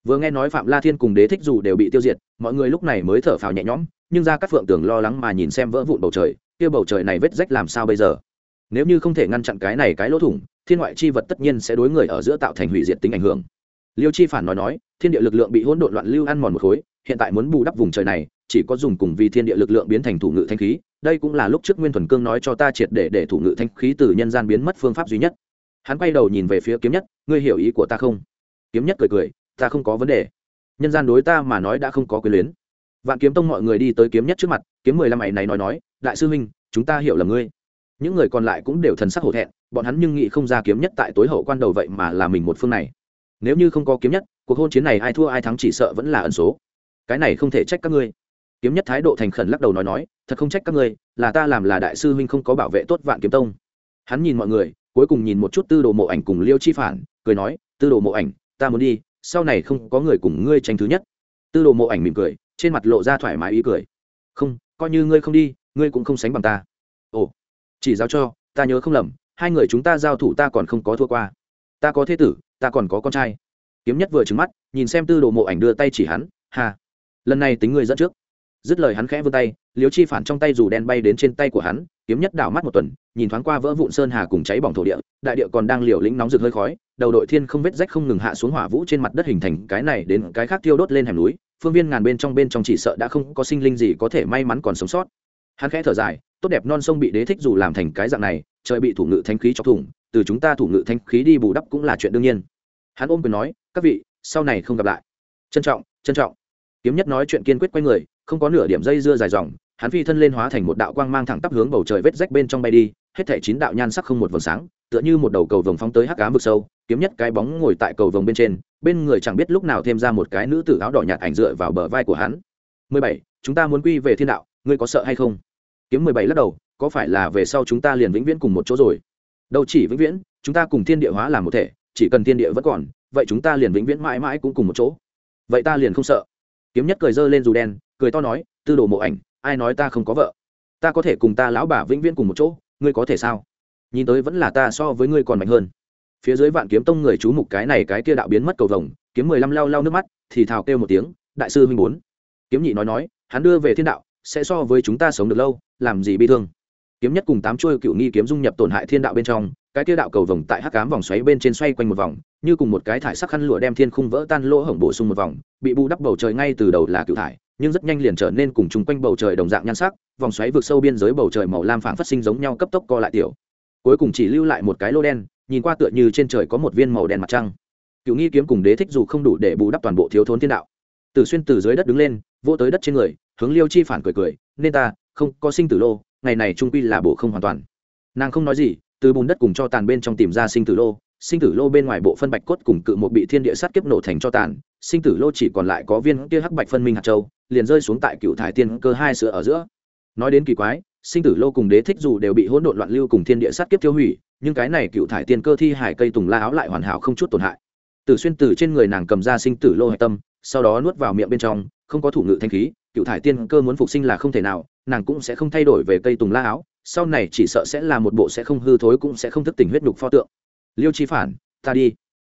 Vừa nghe nói phạm la thiên cùng đế thích dù đều bị tiêu diệt, mọi người lúc này mới thở phào nhẹ nhõm, nhưng ra các phượng tưởng lo lắng mà nhìn xem vỡ vụn bầu trời, kia bầu trời này vết rách làm sao bây giờ? Nếu như không thể ngăn chặn cái này cái lỗ thủng, thiên ngoại chi vật tất nhiên sẽ đối người ở giữa tạo thành hủy diệt tính ảnh hưởng. Liêu chi phản nói nói, thiên địa lực lượng bị hỗn độn loạn lưu ăn mòn một khối, hiện tại muốn bù đắp vùng trời này, chỉ có dùng cùng vì thiên địa lực lượng biến thành thủ ngự thanh khí, đây cũng là lúc trước nguyên thuần cương nói cho ta triệt để để thủ ngự thanh khí từ nhân gian biến mất phương pháp duy nhất. Hắn quay đầu nhìn về phía kiếm nhất, ngươi hiểu ý của ta không? Kiếm nhất cười cười, ta không có vấn đề. Nhân gian đối ta mà nói đã không có quyền luyến. Vạn kiếm tông mọi người đi tới kiếm nhất trước mặt, kiếm mười lăm ấy này nói nói, đại sư huynh, chúng ta hiểu là ngươi những người còn lại cũng đều thần sắc hổ thẹn, bọn hắn nhưng nghĩ không ra kiếm nhất tại tối hậu quan đầu vậy mà là mình một phương này. Nếu như không có kiếm nhất, cuộc hôn chiến này ai thua ai thắng chỉ sợ vẫn là ẩn số. Cái này không thể trách các ngươi. Kiếm nhất thái độ thành khẩn lắc đầu nói nói, thật không trách các ngươi, là ta làm là đại sư huynh không có bảo vệ tốt vạn kiếm tông. Hắn nhìn mọi người, cuối cùng nhìn một chút tư đồ mộ ảnh cùng liêu chi phản, cười nói, tư đồ mộ ảnh, ta muốn đi, sau này không có người cùng ngươi tranh thứ nhất. Tư đồ mộ ảnh mỉm cười, trên mặt lộ ra thoải mái ý cười. Không, coi như ngươi không đi, ngươi cũng không sánh bằng ta. Ồ chỉ giao cho, ta nhớ không lầm, hai người chúng ta giao thủ ta còn không có thua qua. Ta có thế tử, ta còn có con trai. Kiếm nhất vừa trứng mắt, nhìn xem tư đồ mộ ảnh đưa tay chỉ hắn hà lần này tính người dẫn trước. Dứt lời hắn khẽ vươn tay liếu chi phản trong tay dù đen bay đến trên tay của hắn, kiếm nhất đảo mắt một tuần, nhìn thoáng qua vỡ vụn sơn hà cùng cháy bỏng thổ địa, đại địa còn đang liều lĩnh nóng rực hơi khói, đầu đội thiên không vết rách không ngừng hạ xuống hỏa vũ trên mặt đất hình thành cái này đến cái khác tiêu đốt lên hẻm núi, phương viên ngàn bên trong bên trong chỉ sợ đã không có sinh linh gì có thể may mắn còn sống sót. Hắn khẽ thở dài tốt đẹp non sông bị đế thích dù làm thành cái dạng này, trời bị thủ ngự thanh khí cho thủng, từ chúng ta thủ ngự thanh khí đi bù đắp cũng là chuyện đương nhiên. Hắn ôm quyền nói, các vị, sau này không gặp lại. Trân trọng trân trọng. Kiếm nhất nói chuyện kiên quyết quay người, không có nửa điểm dây dưa dài dòng, hắn phi thân lên hóa thành một đạo quang mang thẳng tắp hướng bầu trời vết rách bên trong bay đi, hết thảy chín đạo nhan sắc không một vầng sáng, tựa như một đầu cầu vồng phóng tới hắc ám vực sâu, kiếm nhất cái bóng ngồi tại cầu vồng bên trên, bên người chẳng biết lúc nào thêm ra một cái nữ tử áo đỏ nhạt ảnh dựa vào bờ vai của hắn. Mười bảy, chúng ta muốn quy về thiên đạo, ngươi có sợ hay không? Kiếm mười bảy lắc đầu, có phải là về sau chúng ta liền vĩnh viễn cùng một chỗ rồi? Đâu chỉ vĩnh viễn, chúng ta cùng thiên địa hóa làm một thể, chỉ cần thiên địa vẫn còn, vậy chúng ta liền vĩnh viễn mãi mãi cũng cùng một chỗ. Vậy ta liền không sợ. Kiếm nhất cười dơ lên dù đen, cười to nói, tư đồ mộ ảnh, ai nói ta không có vợ? Ta có thể cùng ta lão bà vĩnh viễn cùng một chỗ, ngươi có thể sao? Nhìn tới vẫn là ta so với ngươi còn mạnh hơn. Phía dưới vạn kiếm tông người chú mục cái này cái kia đạo biến mất cầu vồng, kiếm mười lăm lao lao nước mắt, thì thào kêu một tiếng, đại sư huynh bốn kiếm nhị nói nói, hắn đưa về thiên đạo sẽ so với chúng ta sống được lâu, làm gì bi thương. Kiếm nhất cùng tám chuôi cựu nghi kiếm dung nhập tổn hại thiên đạo bên trong, cái kia đạo cầu vồng tại hắc cám vòng xoáy bên trên xoay quanh một vòng, như cùng một cái thải sắc khăn lụa đem thiên khung vỡ tan lỗ hổng bổ sung một vòng, bị bù đắp bầu trời ngay từ đầu là cựu thải, nhưng rất nhanh liền trở nên cùng chung quanh bầu trời đồng dạng nhan sắc, vòng xoáy vượt sâu biên giới bầu trời màu lam phảng phát sinh giống nhau cấp tốc co lại tiểu. Cuối cùng chỉ lưu lại một cái lô đen, nhìn qua tựa như trên trời có một viên màu đen mặt trăng. Cựu nghi kiếm cùng đế thích dù không đủ để bù đắp toàn bộ thiếu thốn thiên đạo. Tử xuyên từ dưới đất đứng lên, vỗ tới đất trên người hướng liêu chi phản cười cười, nên ta, không, có sinh tử lô, ngày này trung quy là bổ không hoàn toàn. Nàng không nói gì, từ bùn đất cùng cho tàn bên trong tìm ra sinh tử lô, sinh tử lô bên ngoài bộ phân bạch cốt cùng cự một bị thiên địa sát kiếp nổ thành cho tàn, sinh tử lô chỉ còn lại có viên kia hắc bạch phân minh hạt châu, liền rơi xuống tại cựu thải tiên cơ hai sữa ở giữa. Nói đến kỳ quái, sinh tử lô cùng đế thích dù đều bị hỗn độn loạn lưu cùng thiên địa sát kiếp tiêu hủy, nhưng cái này cựu thải tiên cơ thi hải cây tùng la áo lại hoàn hảo không chút tổn hại. Tử xuyên từ trên người nàng cầm ra sinh tử lô hạch tâm, sau đó nuốt vào miệng bên trong, không có thủ ngự thanh khí cựu thải tiên cơ muốn phục sinh là không thể nào, nàng cũng sẽ không thay đổi về cây tùng la áo, sau này chỉ sợ sẽ là một bộ sẽ không hư thối cũng sẽ không thức tỉnh huyết đục pho tượng. Liêu chi phản, ta đi.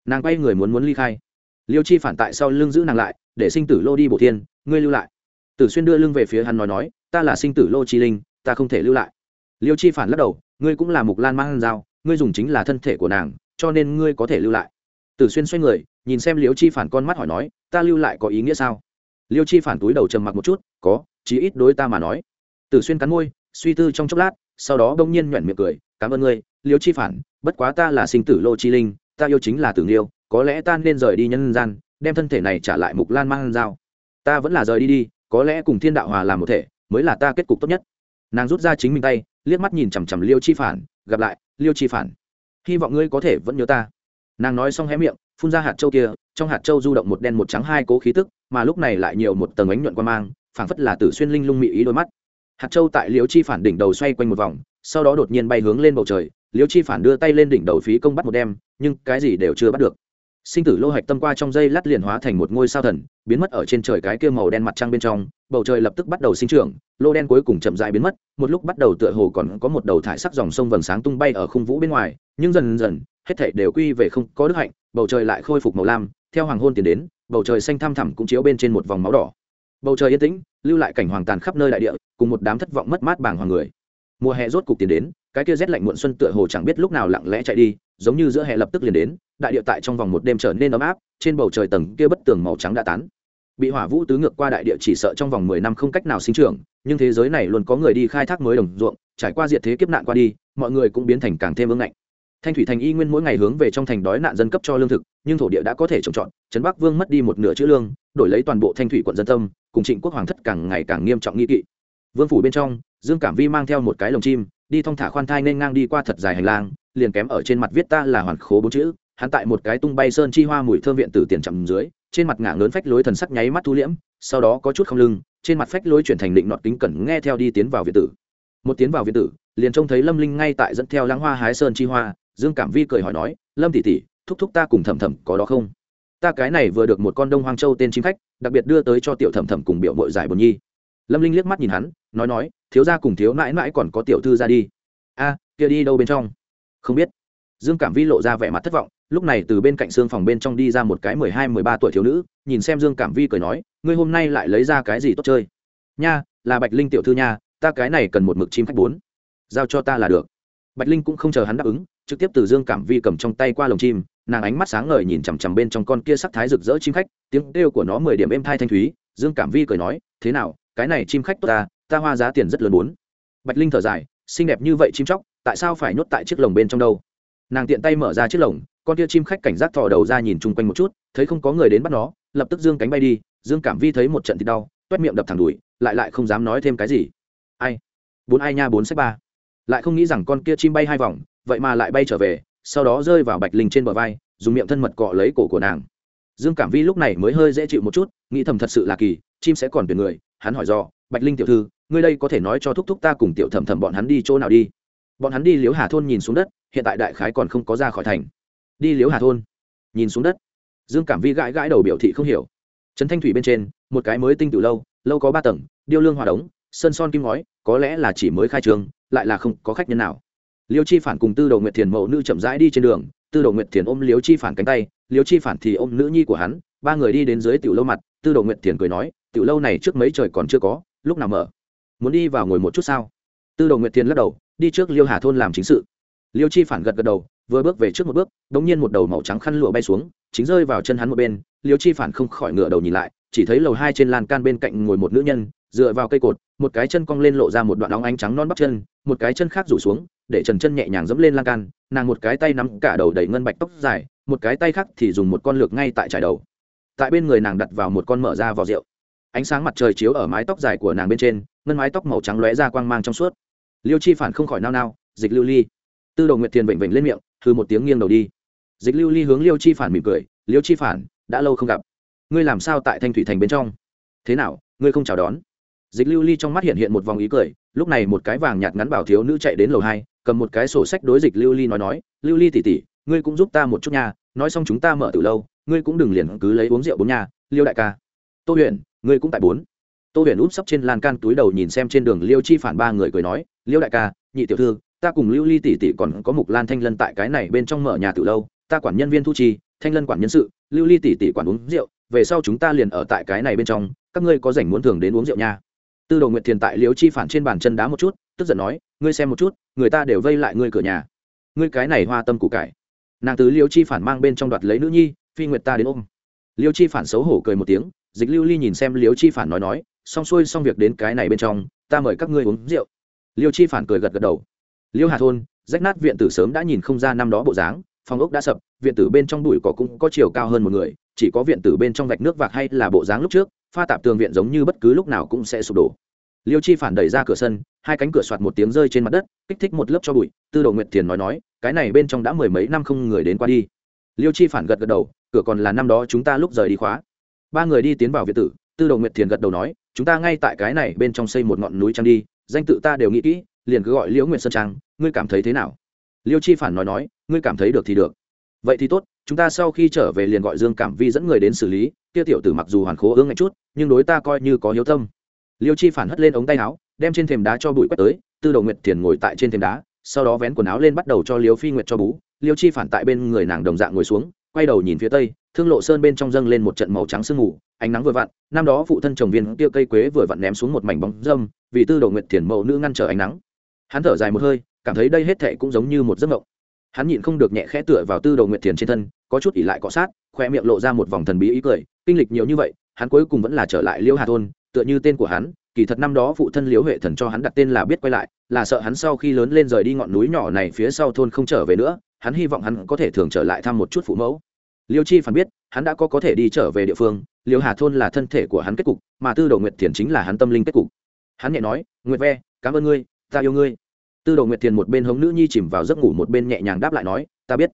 Nàng quay người muốn muốn ly khai. Liêu chi phản tại sau lưng giữ nàng lại, để sinh tử lô đi bổ thiên, ngươi lưu lại. Tử xuyên đưa lưng về phía hắn nói nói, ta là sinh tử lô chi linh, ta không thể lưu lại. Liêu chi phản lắc đầu, ngươi cũng là mục lan mang dao, ngươi dùng chính là thân thể của nàng, cho nên ngươi có thể lưu lại. Tử xuyên xoay người, nhìn xem liêu chi phản con mắt hỏi nói, ta lưu lại có ý nghĩa sao? Liêu chi phản túi đầu trầm mặc một chút, có, chí ít đối ta mà nói. Tử xuyên cắn môi, suy tư trong chốc lát, sau đó bỗng nhiên nhoẻn miệng cười, cảm ơn ngươi, liêu chi phản, bất quá ta là sinh tử lô chi linh, ta yêu chính là tử nghiêu, có lẽ ta nên rời đi nhân gian, đem thân thể này trả lại mục lan mang dao ta vẫn là rời đi đi, có lẽ cùng thiên đạo hòa làm một thể, mới là ta kết cục tốt nhất. Nàng rút ra chính mình tay, liếc mắt nhìn chằm chằm liêu chi phản, gặp lại, liêu chi phản, hy vọng ngươi có thể vẫn nhớ ta. Nàng nói xong hé miệng phun ra hạt châu kia, trong hạt châu du động một đen một trắng hai cố khí tức, mà lúc này lại nhiều một tầng ánh nhuận quan mang, phảng phất là tử xuyên linh lung mị ý đôi mắt. Hạt châu tại liễu chi phản đỉnh đầu xoay quanh một vòng, sau đó đột nhiên bay hướng lên bầu trời, liễu chi phản đưa tay lên đỉnh đầu phí công bắt một đem, nhưng cái gì đều chưa bắt được. Sinh tử lô hạch tâm qua trong dây lát liền hóa thành một ngôi sao thần, biến mất ở trên trời cái kia màu đen mặt trăng bên trong, bầu trời lập tức bắt đầu sinh trưởng, lô đen cuối cùng chậm dại biến mất, một lúc bắt đầu tựa hồ còn có một đầu thải sắc dòng sông vầng sáng tung bay ở khung vũ bên ngoài, nhưng dần dần hết thảy đều quy về không có đức hạnh, bầu trời lại khôi phục màu lam, theo hoàng hôn tiến đến, bầu trời xanh thăm thẳm cũng chiếu bên trên một vòng máu đỏ. Bầu trời yên tĩnh, lưu lại cảnh hoàng tàn khắp nơi đại địa, cùng một đám thất vọng mất mát bàng hoàng người. Mùa hè rốt cục tiến đến, cái kia rét lạnh muộn xuân tựa hồ chẳng biết lúc nào lặng lẽ chạy đi, giống như giữa hè lập tức liền đến, đại địa tại trong vòng một đêm trở nên ấm áp, trên bầu trời tầng kia bất tường màu trắng đã tán. Bị hỏa vũ tứ ngược qua đại địa chỉ sợ trong vòng mười năm không cách nào sinh trưởng, nhưng thế giới này luôn có người đi khai thác mới đồng ruộng, trải qua diệt thế kiếp nạn qua đi, mọi người cũng biến thành càng thêm ương ngạnh thanh thủy thành y nguyên mỗi ngày hướng về trong thành đói nạn dân cấp cho lương thực, nhưng thổ địa đã có thể trồng trọt, trấn bắc vương mất đi một nửa chữ lương, đổi lấy toàn bộ thanh thủy quận dân tâm, cùng trịnh quốc hoàng thất càng ngày càng nghiêm trọng nghi kỵ. Vương phủ bên trong, dương cảm vi mang theo một cái lồng chim, đi thong thả khoan thai nên ngang đi qua thật dài hành lang, liền kém ở trên mặt viết ta là hoàn khố bốn chữ, hắn tại một cái tung bay sơn chi hoa mùi thơm viện tử tiền chậm dưới, trên mặt ngả lớn phách lối thần sắc nháy mắt thu liễm, sau đó có chút không lưng, trên mặt phách lối chuyển thành định nọt kính cẩn nghe theo đi tiến vào viện tử. Một tiến vào viện tử, liền trông thấy lâm linh ngay tại dẫn theo lãng hoa hái sơn chi hoa dương cảm vi cười hỏi nói, lâm tỷ tỷ, thúc thúc ta cùng Thẩm Thẩm có đó không? Ta cái này vừa được một con đông hoang châu tên chim khách, đặc biệt đưa tới cho tiểu Thẩm Thẩm cùng biểu mội giải bồn nhi. Lâm linh liếc mắt nhìn hắn, nói nói, thiếu gia cùng thiếu mãi mãi còn có tiểu thư ra đi. A, kia đi đâu bên trong? Không biết. Dương cảm vi lộ ra vẻ mặt thất vọng, lúc này từ bên cạnh xương phòng bên trong đi ra một cái mười hai, mười ba tuổi thiếu nữ, nhìn xem dương cảm vi cười nói, ngươi hôm nay lại lấy ra cái gì tốt chơi? Nha, là bạch linh tiểu thư nha, ta cái này cần một mực chim khách bốn. Giao cho ta là được. Bạch linh cũng không chờ hắn đáp ứng trực tiếp từ dương cảm vi cầm trong tay qua lồng chim, nàng ánh mắt sáng ngời nhìn chằm chằm bên trong con kia sắc thái rực rỡ chim khách, tiếng kêu của nó mười điểm êm thai thanh thúy, dương cảm vi cười nói, thế nào, cái này chim khách tốt ta ta hoa giá tiền rất lớn bốn bạch linh thở dài, xinh đẹp như vậy chim chóc, tại sao phải nhốt tại chiếc lồng bên trong đâu? Nàng tiện tay mở ra chiếc lồng, con kia chim khách cảnh giác thò đầu ra nhìn chung quanh một chút, thấy không có người đến bắt nó, lập tức dương cánh bay đi, dương cảm vi thấy một trận thì đau, toét miệng đập thẳng đùi, lại lại không dám nói thêm cái gì. Ai? Bốn ai nha, bốn sách ba lại không nghĩ rằng con kia chim bay hai vòng, vậy mà lại bay trở về, sau đó rơi vào bạch linh trên bờ vai, dùng miệng thân mật cọ lấy cổ của nàng. Dương cảm vi lúc này mới hơi dễ chịu một chút, nghĩ thầm thật sự là kỳ, chim sẽ còn tuyển người, hắn hỏi do bạch linh tiểu thư, ngươi đây có thể nói cho thúc thúc ta cùng tiểu thẩm thẩm bọn hắn đi chỗ nào đi? Bọn hắn đi liếu hà thôn nhìn xuống đất, hiện tại đại khái còn không có ra khỏi thành. Đi liếu hà thôn, nhìn xuống đất. Dương cảm vi gãi gãi đầu biểu thị không hiểu. Trấn thanh thủy bên trên, một cái mới tinh từ lâu lâu có ba tầng, điêu lương hòa đống sân son kim ngói, có lẽ là chỉ mới khai trường lại là không có khách nhân nào. Liêu chi phản cùng tư đầu nguyệt thiền mẫu nữ chậm rãi đi trên đường, tư đầu nguyệt thiền ôm liêu chi phản cánh tay, liêu chi phản thì ôm nữ nhi của hắn, ba người đi đến dưới tiểu lâu mặt, tư đầu nguyệt thiền cười nói, tiểu lâu này trước mấy trời còn chưa có, lúc nào mở? Muốn đi vào ngồi một chút sao? Tư đầu nguyệt thiền lắc đầu, đi trước liêu hà thôn làm chính sự. Liêu chi phản gật gật đầu, vừa bước về trước một bước đ ỗ n g nhiên một đầu màu trắng khăn lụa bay xuống, chính rơi vào chân hắn một bên. Liêu chi phản không khỏi ngựa đầu nhìn lại, chỉ thấy lầu hai trên lan can bên cạnh ngồi một nữ nhân dựa vào cây cột, một cái chân cong lên lộ ra một đoạn óng ánh trắng non bắp chân, một cái chân khác rủ xuống, để trần chân nhẹ nhàng dẫm lên lan can, nàng một cái tay nắm cả đầu đầy ngân bạch tóc dài, một cái tay khác thì dùng một con lược ngay tại trải đầu. Tại bên người nàng đặt vào một con mở ra vỏ rượu. Ánh sáng mặt trời chiếu ở mái tóc dài của nàng bên trên, ngân mái tóc màu trắng lóe ra quang mang trong suốt. Liêu chi phản không khỏi nao nao, dịch lưu ly. Tư đồ nguyệt thiền vểnh vểnh lên miệng thư một tiếng nghiêng đầu đi. Dịch lưu ly hướng liêu chi phản mỉm cười, liêu chi phản, đã lâu không gặp. Ngươi làm sao tại thanh thủy thành bên trong? Thế nào, ngươi không chào đón? Dịch lưu ly trong mắt hiện hiện một vòng ý cười, lúc này một cái vàng nhạt ngắn bảo thiếu nữ chạy đến lầu hai, cầm một cái sổ sách đối dịch lưu ly nói nói, lưu ly tỉ tỉ ngươi cũng giúp ta một chút nha, nói xong chúng ta mở từ lâu, ngươi cũng đừng liền cứ lấy uống rượu bốn nhà liêu đại ca. Tô huyền, ngươi cũng tại bốn. Tô huyền úp sấp trên lan can túi đầu nhìn xem trên đường liêu chi phản ba người cười nói, liêu đại ca, nhị tiểu thư, ta cùng lưu ly tỷ tỷ còn có mục lan thanh lân tại cái này bên trong mở nhà từ lâu, ta quản nhân viên thu chi, thanh lân quản nhân sự, lưu ly tỷ tỷ quản uống rượu, về sau chúng ta liền ở tại cái này bên trong, các ngươi có rảnh muốn thường đến uống rượu nha tư đồ nguyệt thiền tại Liễu chi phản trên bàn chân đá một chút, tức giận nói, ngươi xem một chút, người ta đều vây lại ngươi cửa nhà. Ngươi cái này hoa tâm củ cải. Nàng tứ Liễu chi phản mang bên trong đoạt lấy nữ nhi, phi nguyệt ta đến ôm. Liễu chi phản xấu hổ cười một tiếng, dịch lưu ly nhìn xem Liễu chi phản nói nói, xong xuôi xong việc đến cái này bên trong, ta mời các ngươi uống rượu. Liêu chi phản cười gật gật đầu. Liêu hà thôn, rách nát viện tử sớm đã nhìn không ra năm đó bộ dáng, phòng ốc đã sập, viện tử bên trong đùi cỏ cũng có chiều cao hơn một người, chỉ có viện tử bên trong vạch nước vạc hay là bộ dáng lúc trước pha tạp tường viện giống như bất cứ lúc nào cũng sẽ sụp đổ. Liêu chi phản đẩy ra cửa sân, hai cánh cửa soạt một tiếng rơi trên mặt đất, kích thích một lớp cho bụi, tư đồ nguyệt thiền nói nói, cái này bên trong đã mười mấy năm không người đến qua đi. Liêu chi phản gật gật đầu, cửa còn là năm đó chúng ta lúc rời đi khóa. Ba người đi tiến vào viện tử, tư đồ nguyệt thiền gật đầu nói, chúng ta ngay tại cái này bên trong xây một ngọn núi trang đi, danh tự ta đều nghĩ kỹ, liền cứ gọi liễu nguyệt sơn trang, ngươi cảm thấy thế nào? Liêu chi phản nói nói, ngươi cảm thấy được thì được. Vậy thì tốt, chúng ta sau khi trở về liền gọi dương cảm vi dẫn người đến xử lý, kia tiểu tử mặc dù hoàn khố ương ngạch chút nhưng đối ta coi như có hiếu tâm. Liêu chi phản hất lên ống tay áo, đem trên thềm đá cho bụi quét tới, tư đồ nguyệt thiền ngồi tại trên thềm đá, sau đó vén quần áo lên bắt đầu cho liêu phi nguyệt cho bú. Liêu chi phản tại bên người nàng đồng dạng ngồi xuống, quay đầu nhìn phía tây, thương lộ sơn bên trong dâng lên một trận màu trắng sương mù, ánh nắng vừa vặn, năm đó phụ thân trồng viên tia cây quế vừa vặn ném xuống một mảnh bóng dâm, vì tư đồ nguyệt thiền mẫu nữ ngăn trở ánh nắng. Hắn thở dài một hơi, cảm thấy đây hết thệ cũng giống như một giấc mộng. Hắn nhịn không được nhẹ khẽ tựa vào tư đồ nguyệt thiền trên thân, có chút ỉ lại cọ sát, khoe miệng lộ ra một vòng thần bí ý cười, kinh lịch nhiều như vậy hắn cuối cùng vẫn là trở lại liễu hà thôn, tựa như tên của hắn, kỳ thật năm đó phụ thân liễu huệ thần cho hắn đặt tên là biết quay lại, là sợ hắn sau khi lớn lên rời đi ngọn núi nhỏ này phía sau thôn không trở về nữa, hắn hy vọng hắn có thể thường trở lại thăm một chút phụ mẫu. Liêu chi phản biết, hắn đã có có thể đi trở về địa phương, liêu hà thôn là thân thể của hắn kết cục, mà tư đồ nguyệt thiền chính là hắn tâm linh kết cục. Hắn nhẹ nói, nguyệt ve, cảm ơn ngươi, ta yêu ngươi. Tư đồ nguyệt thiền một bên hống nữ nhi chìm vào giấc ngủ một bên nhẹ nhàng đáp lại nói, ta biết.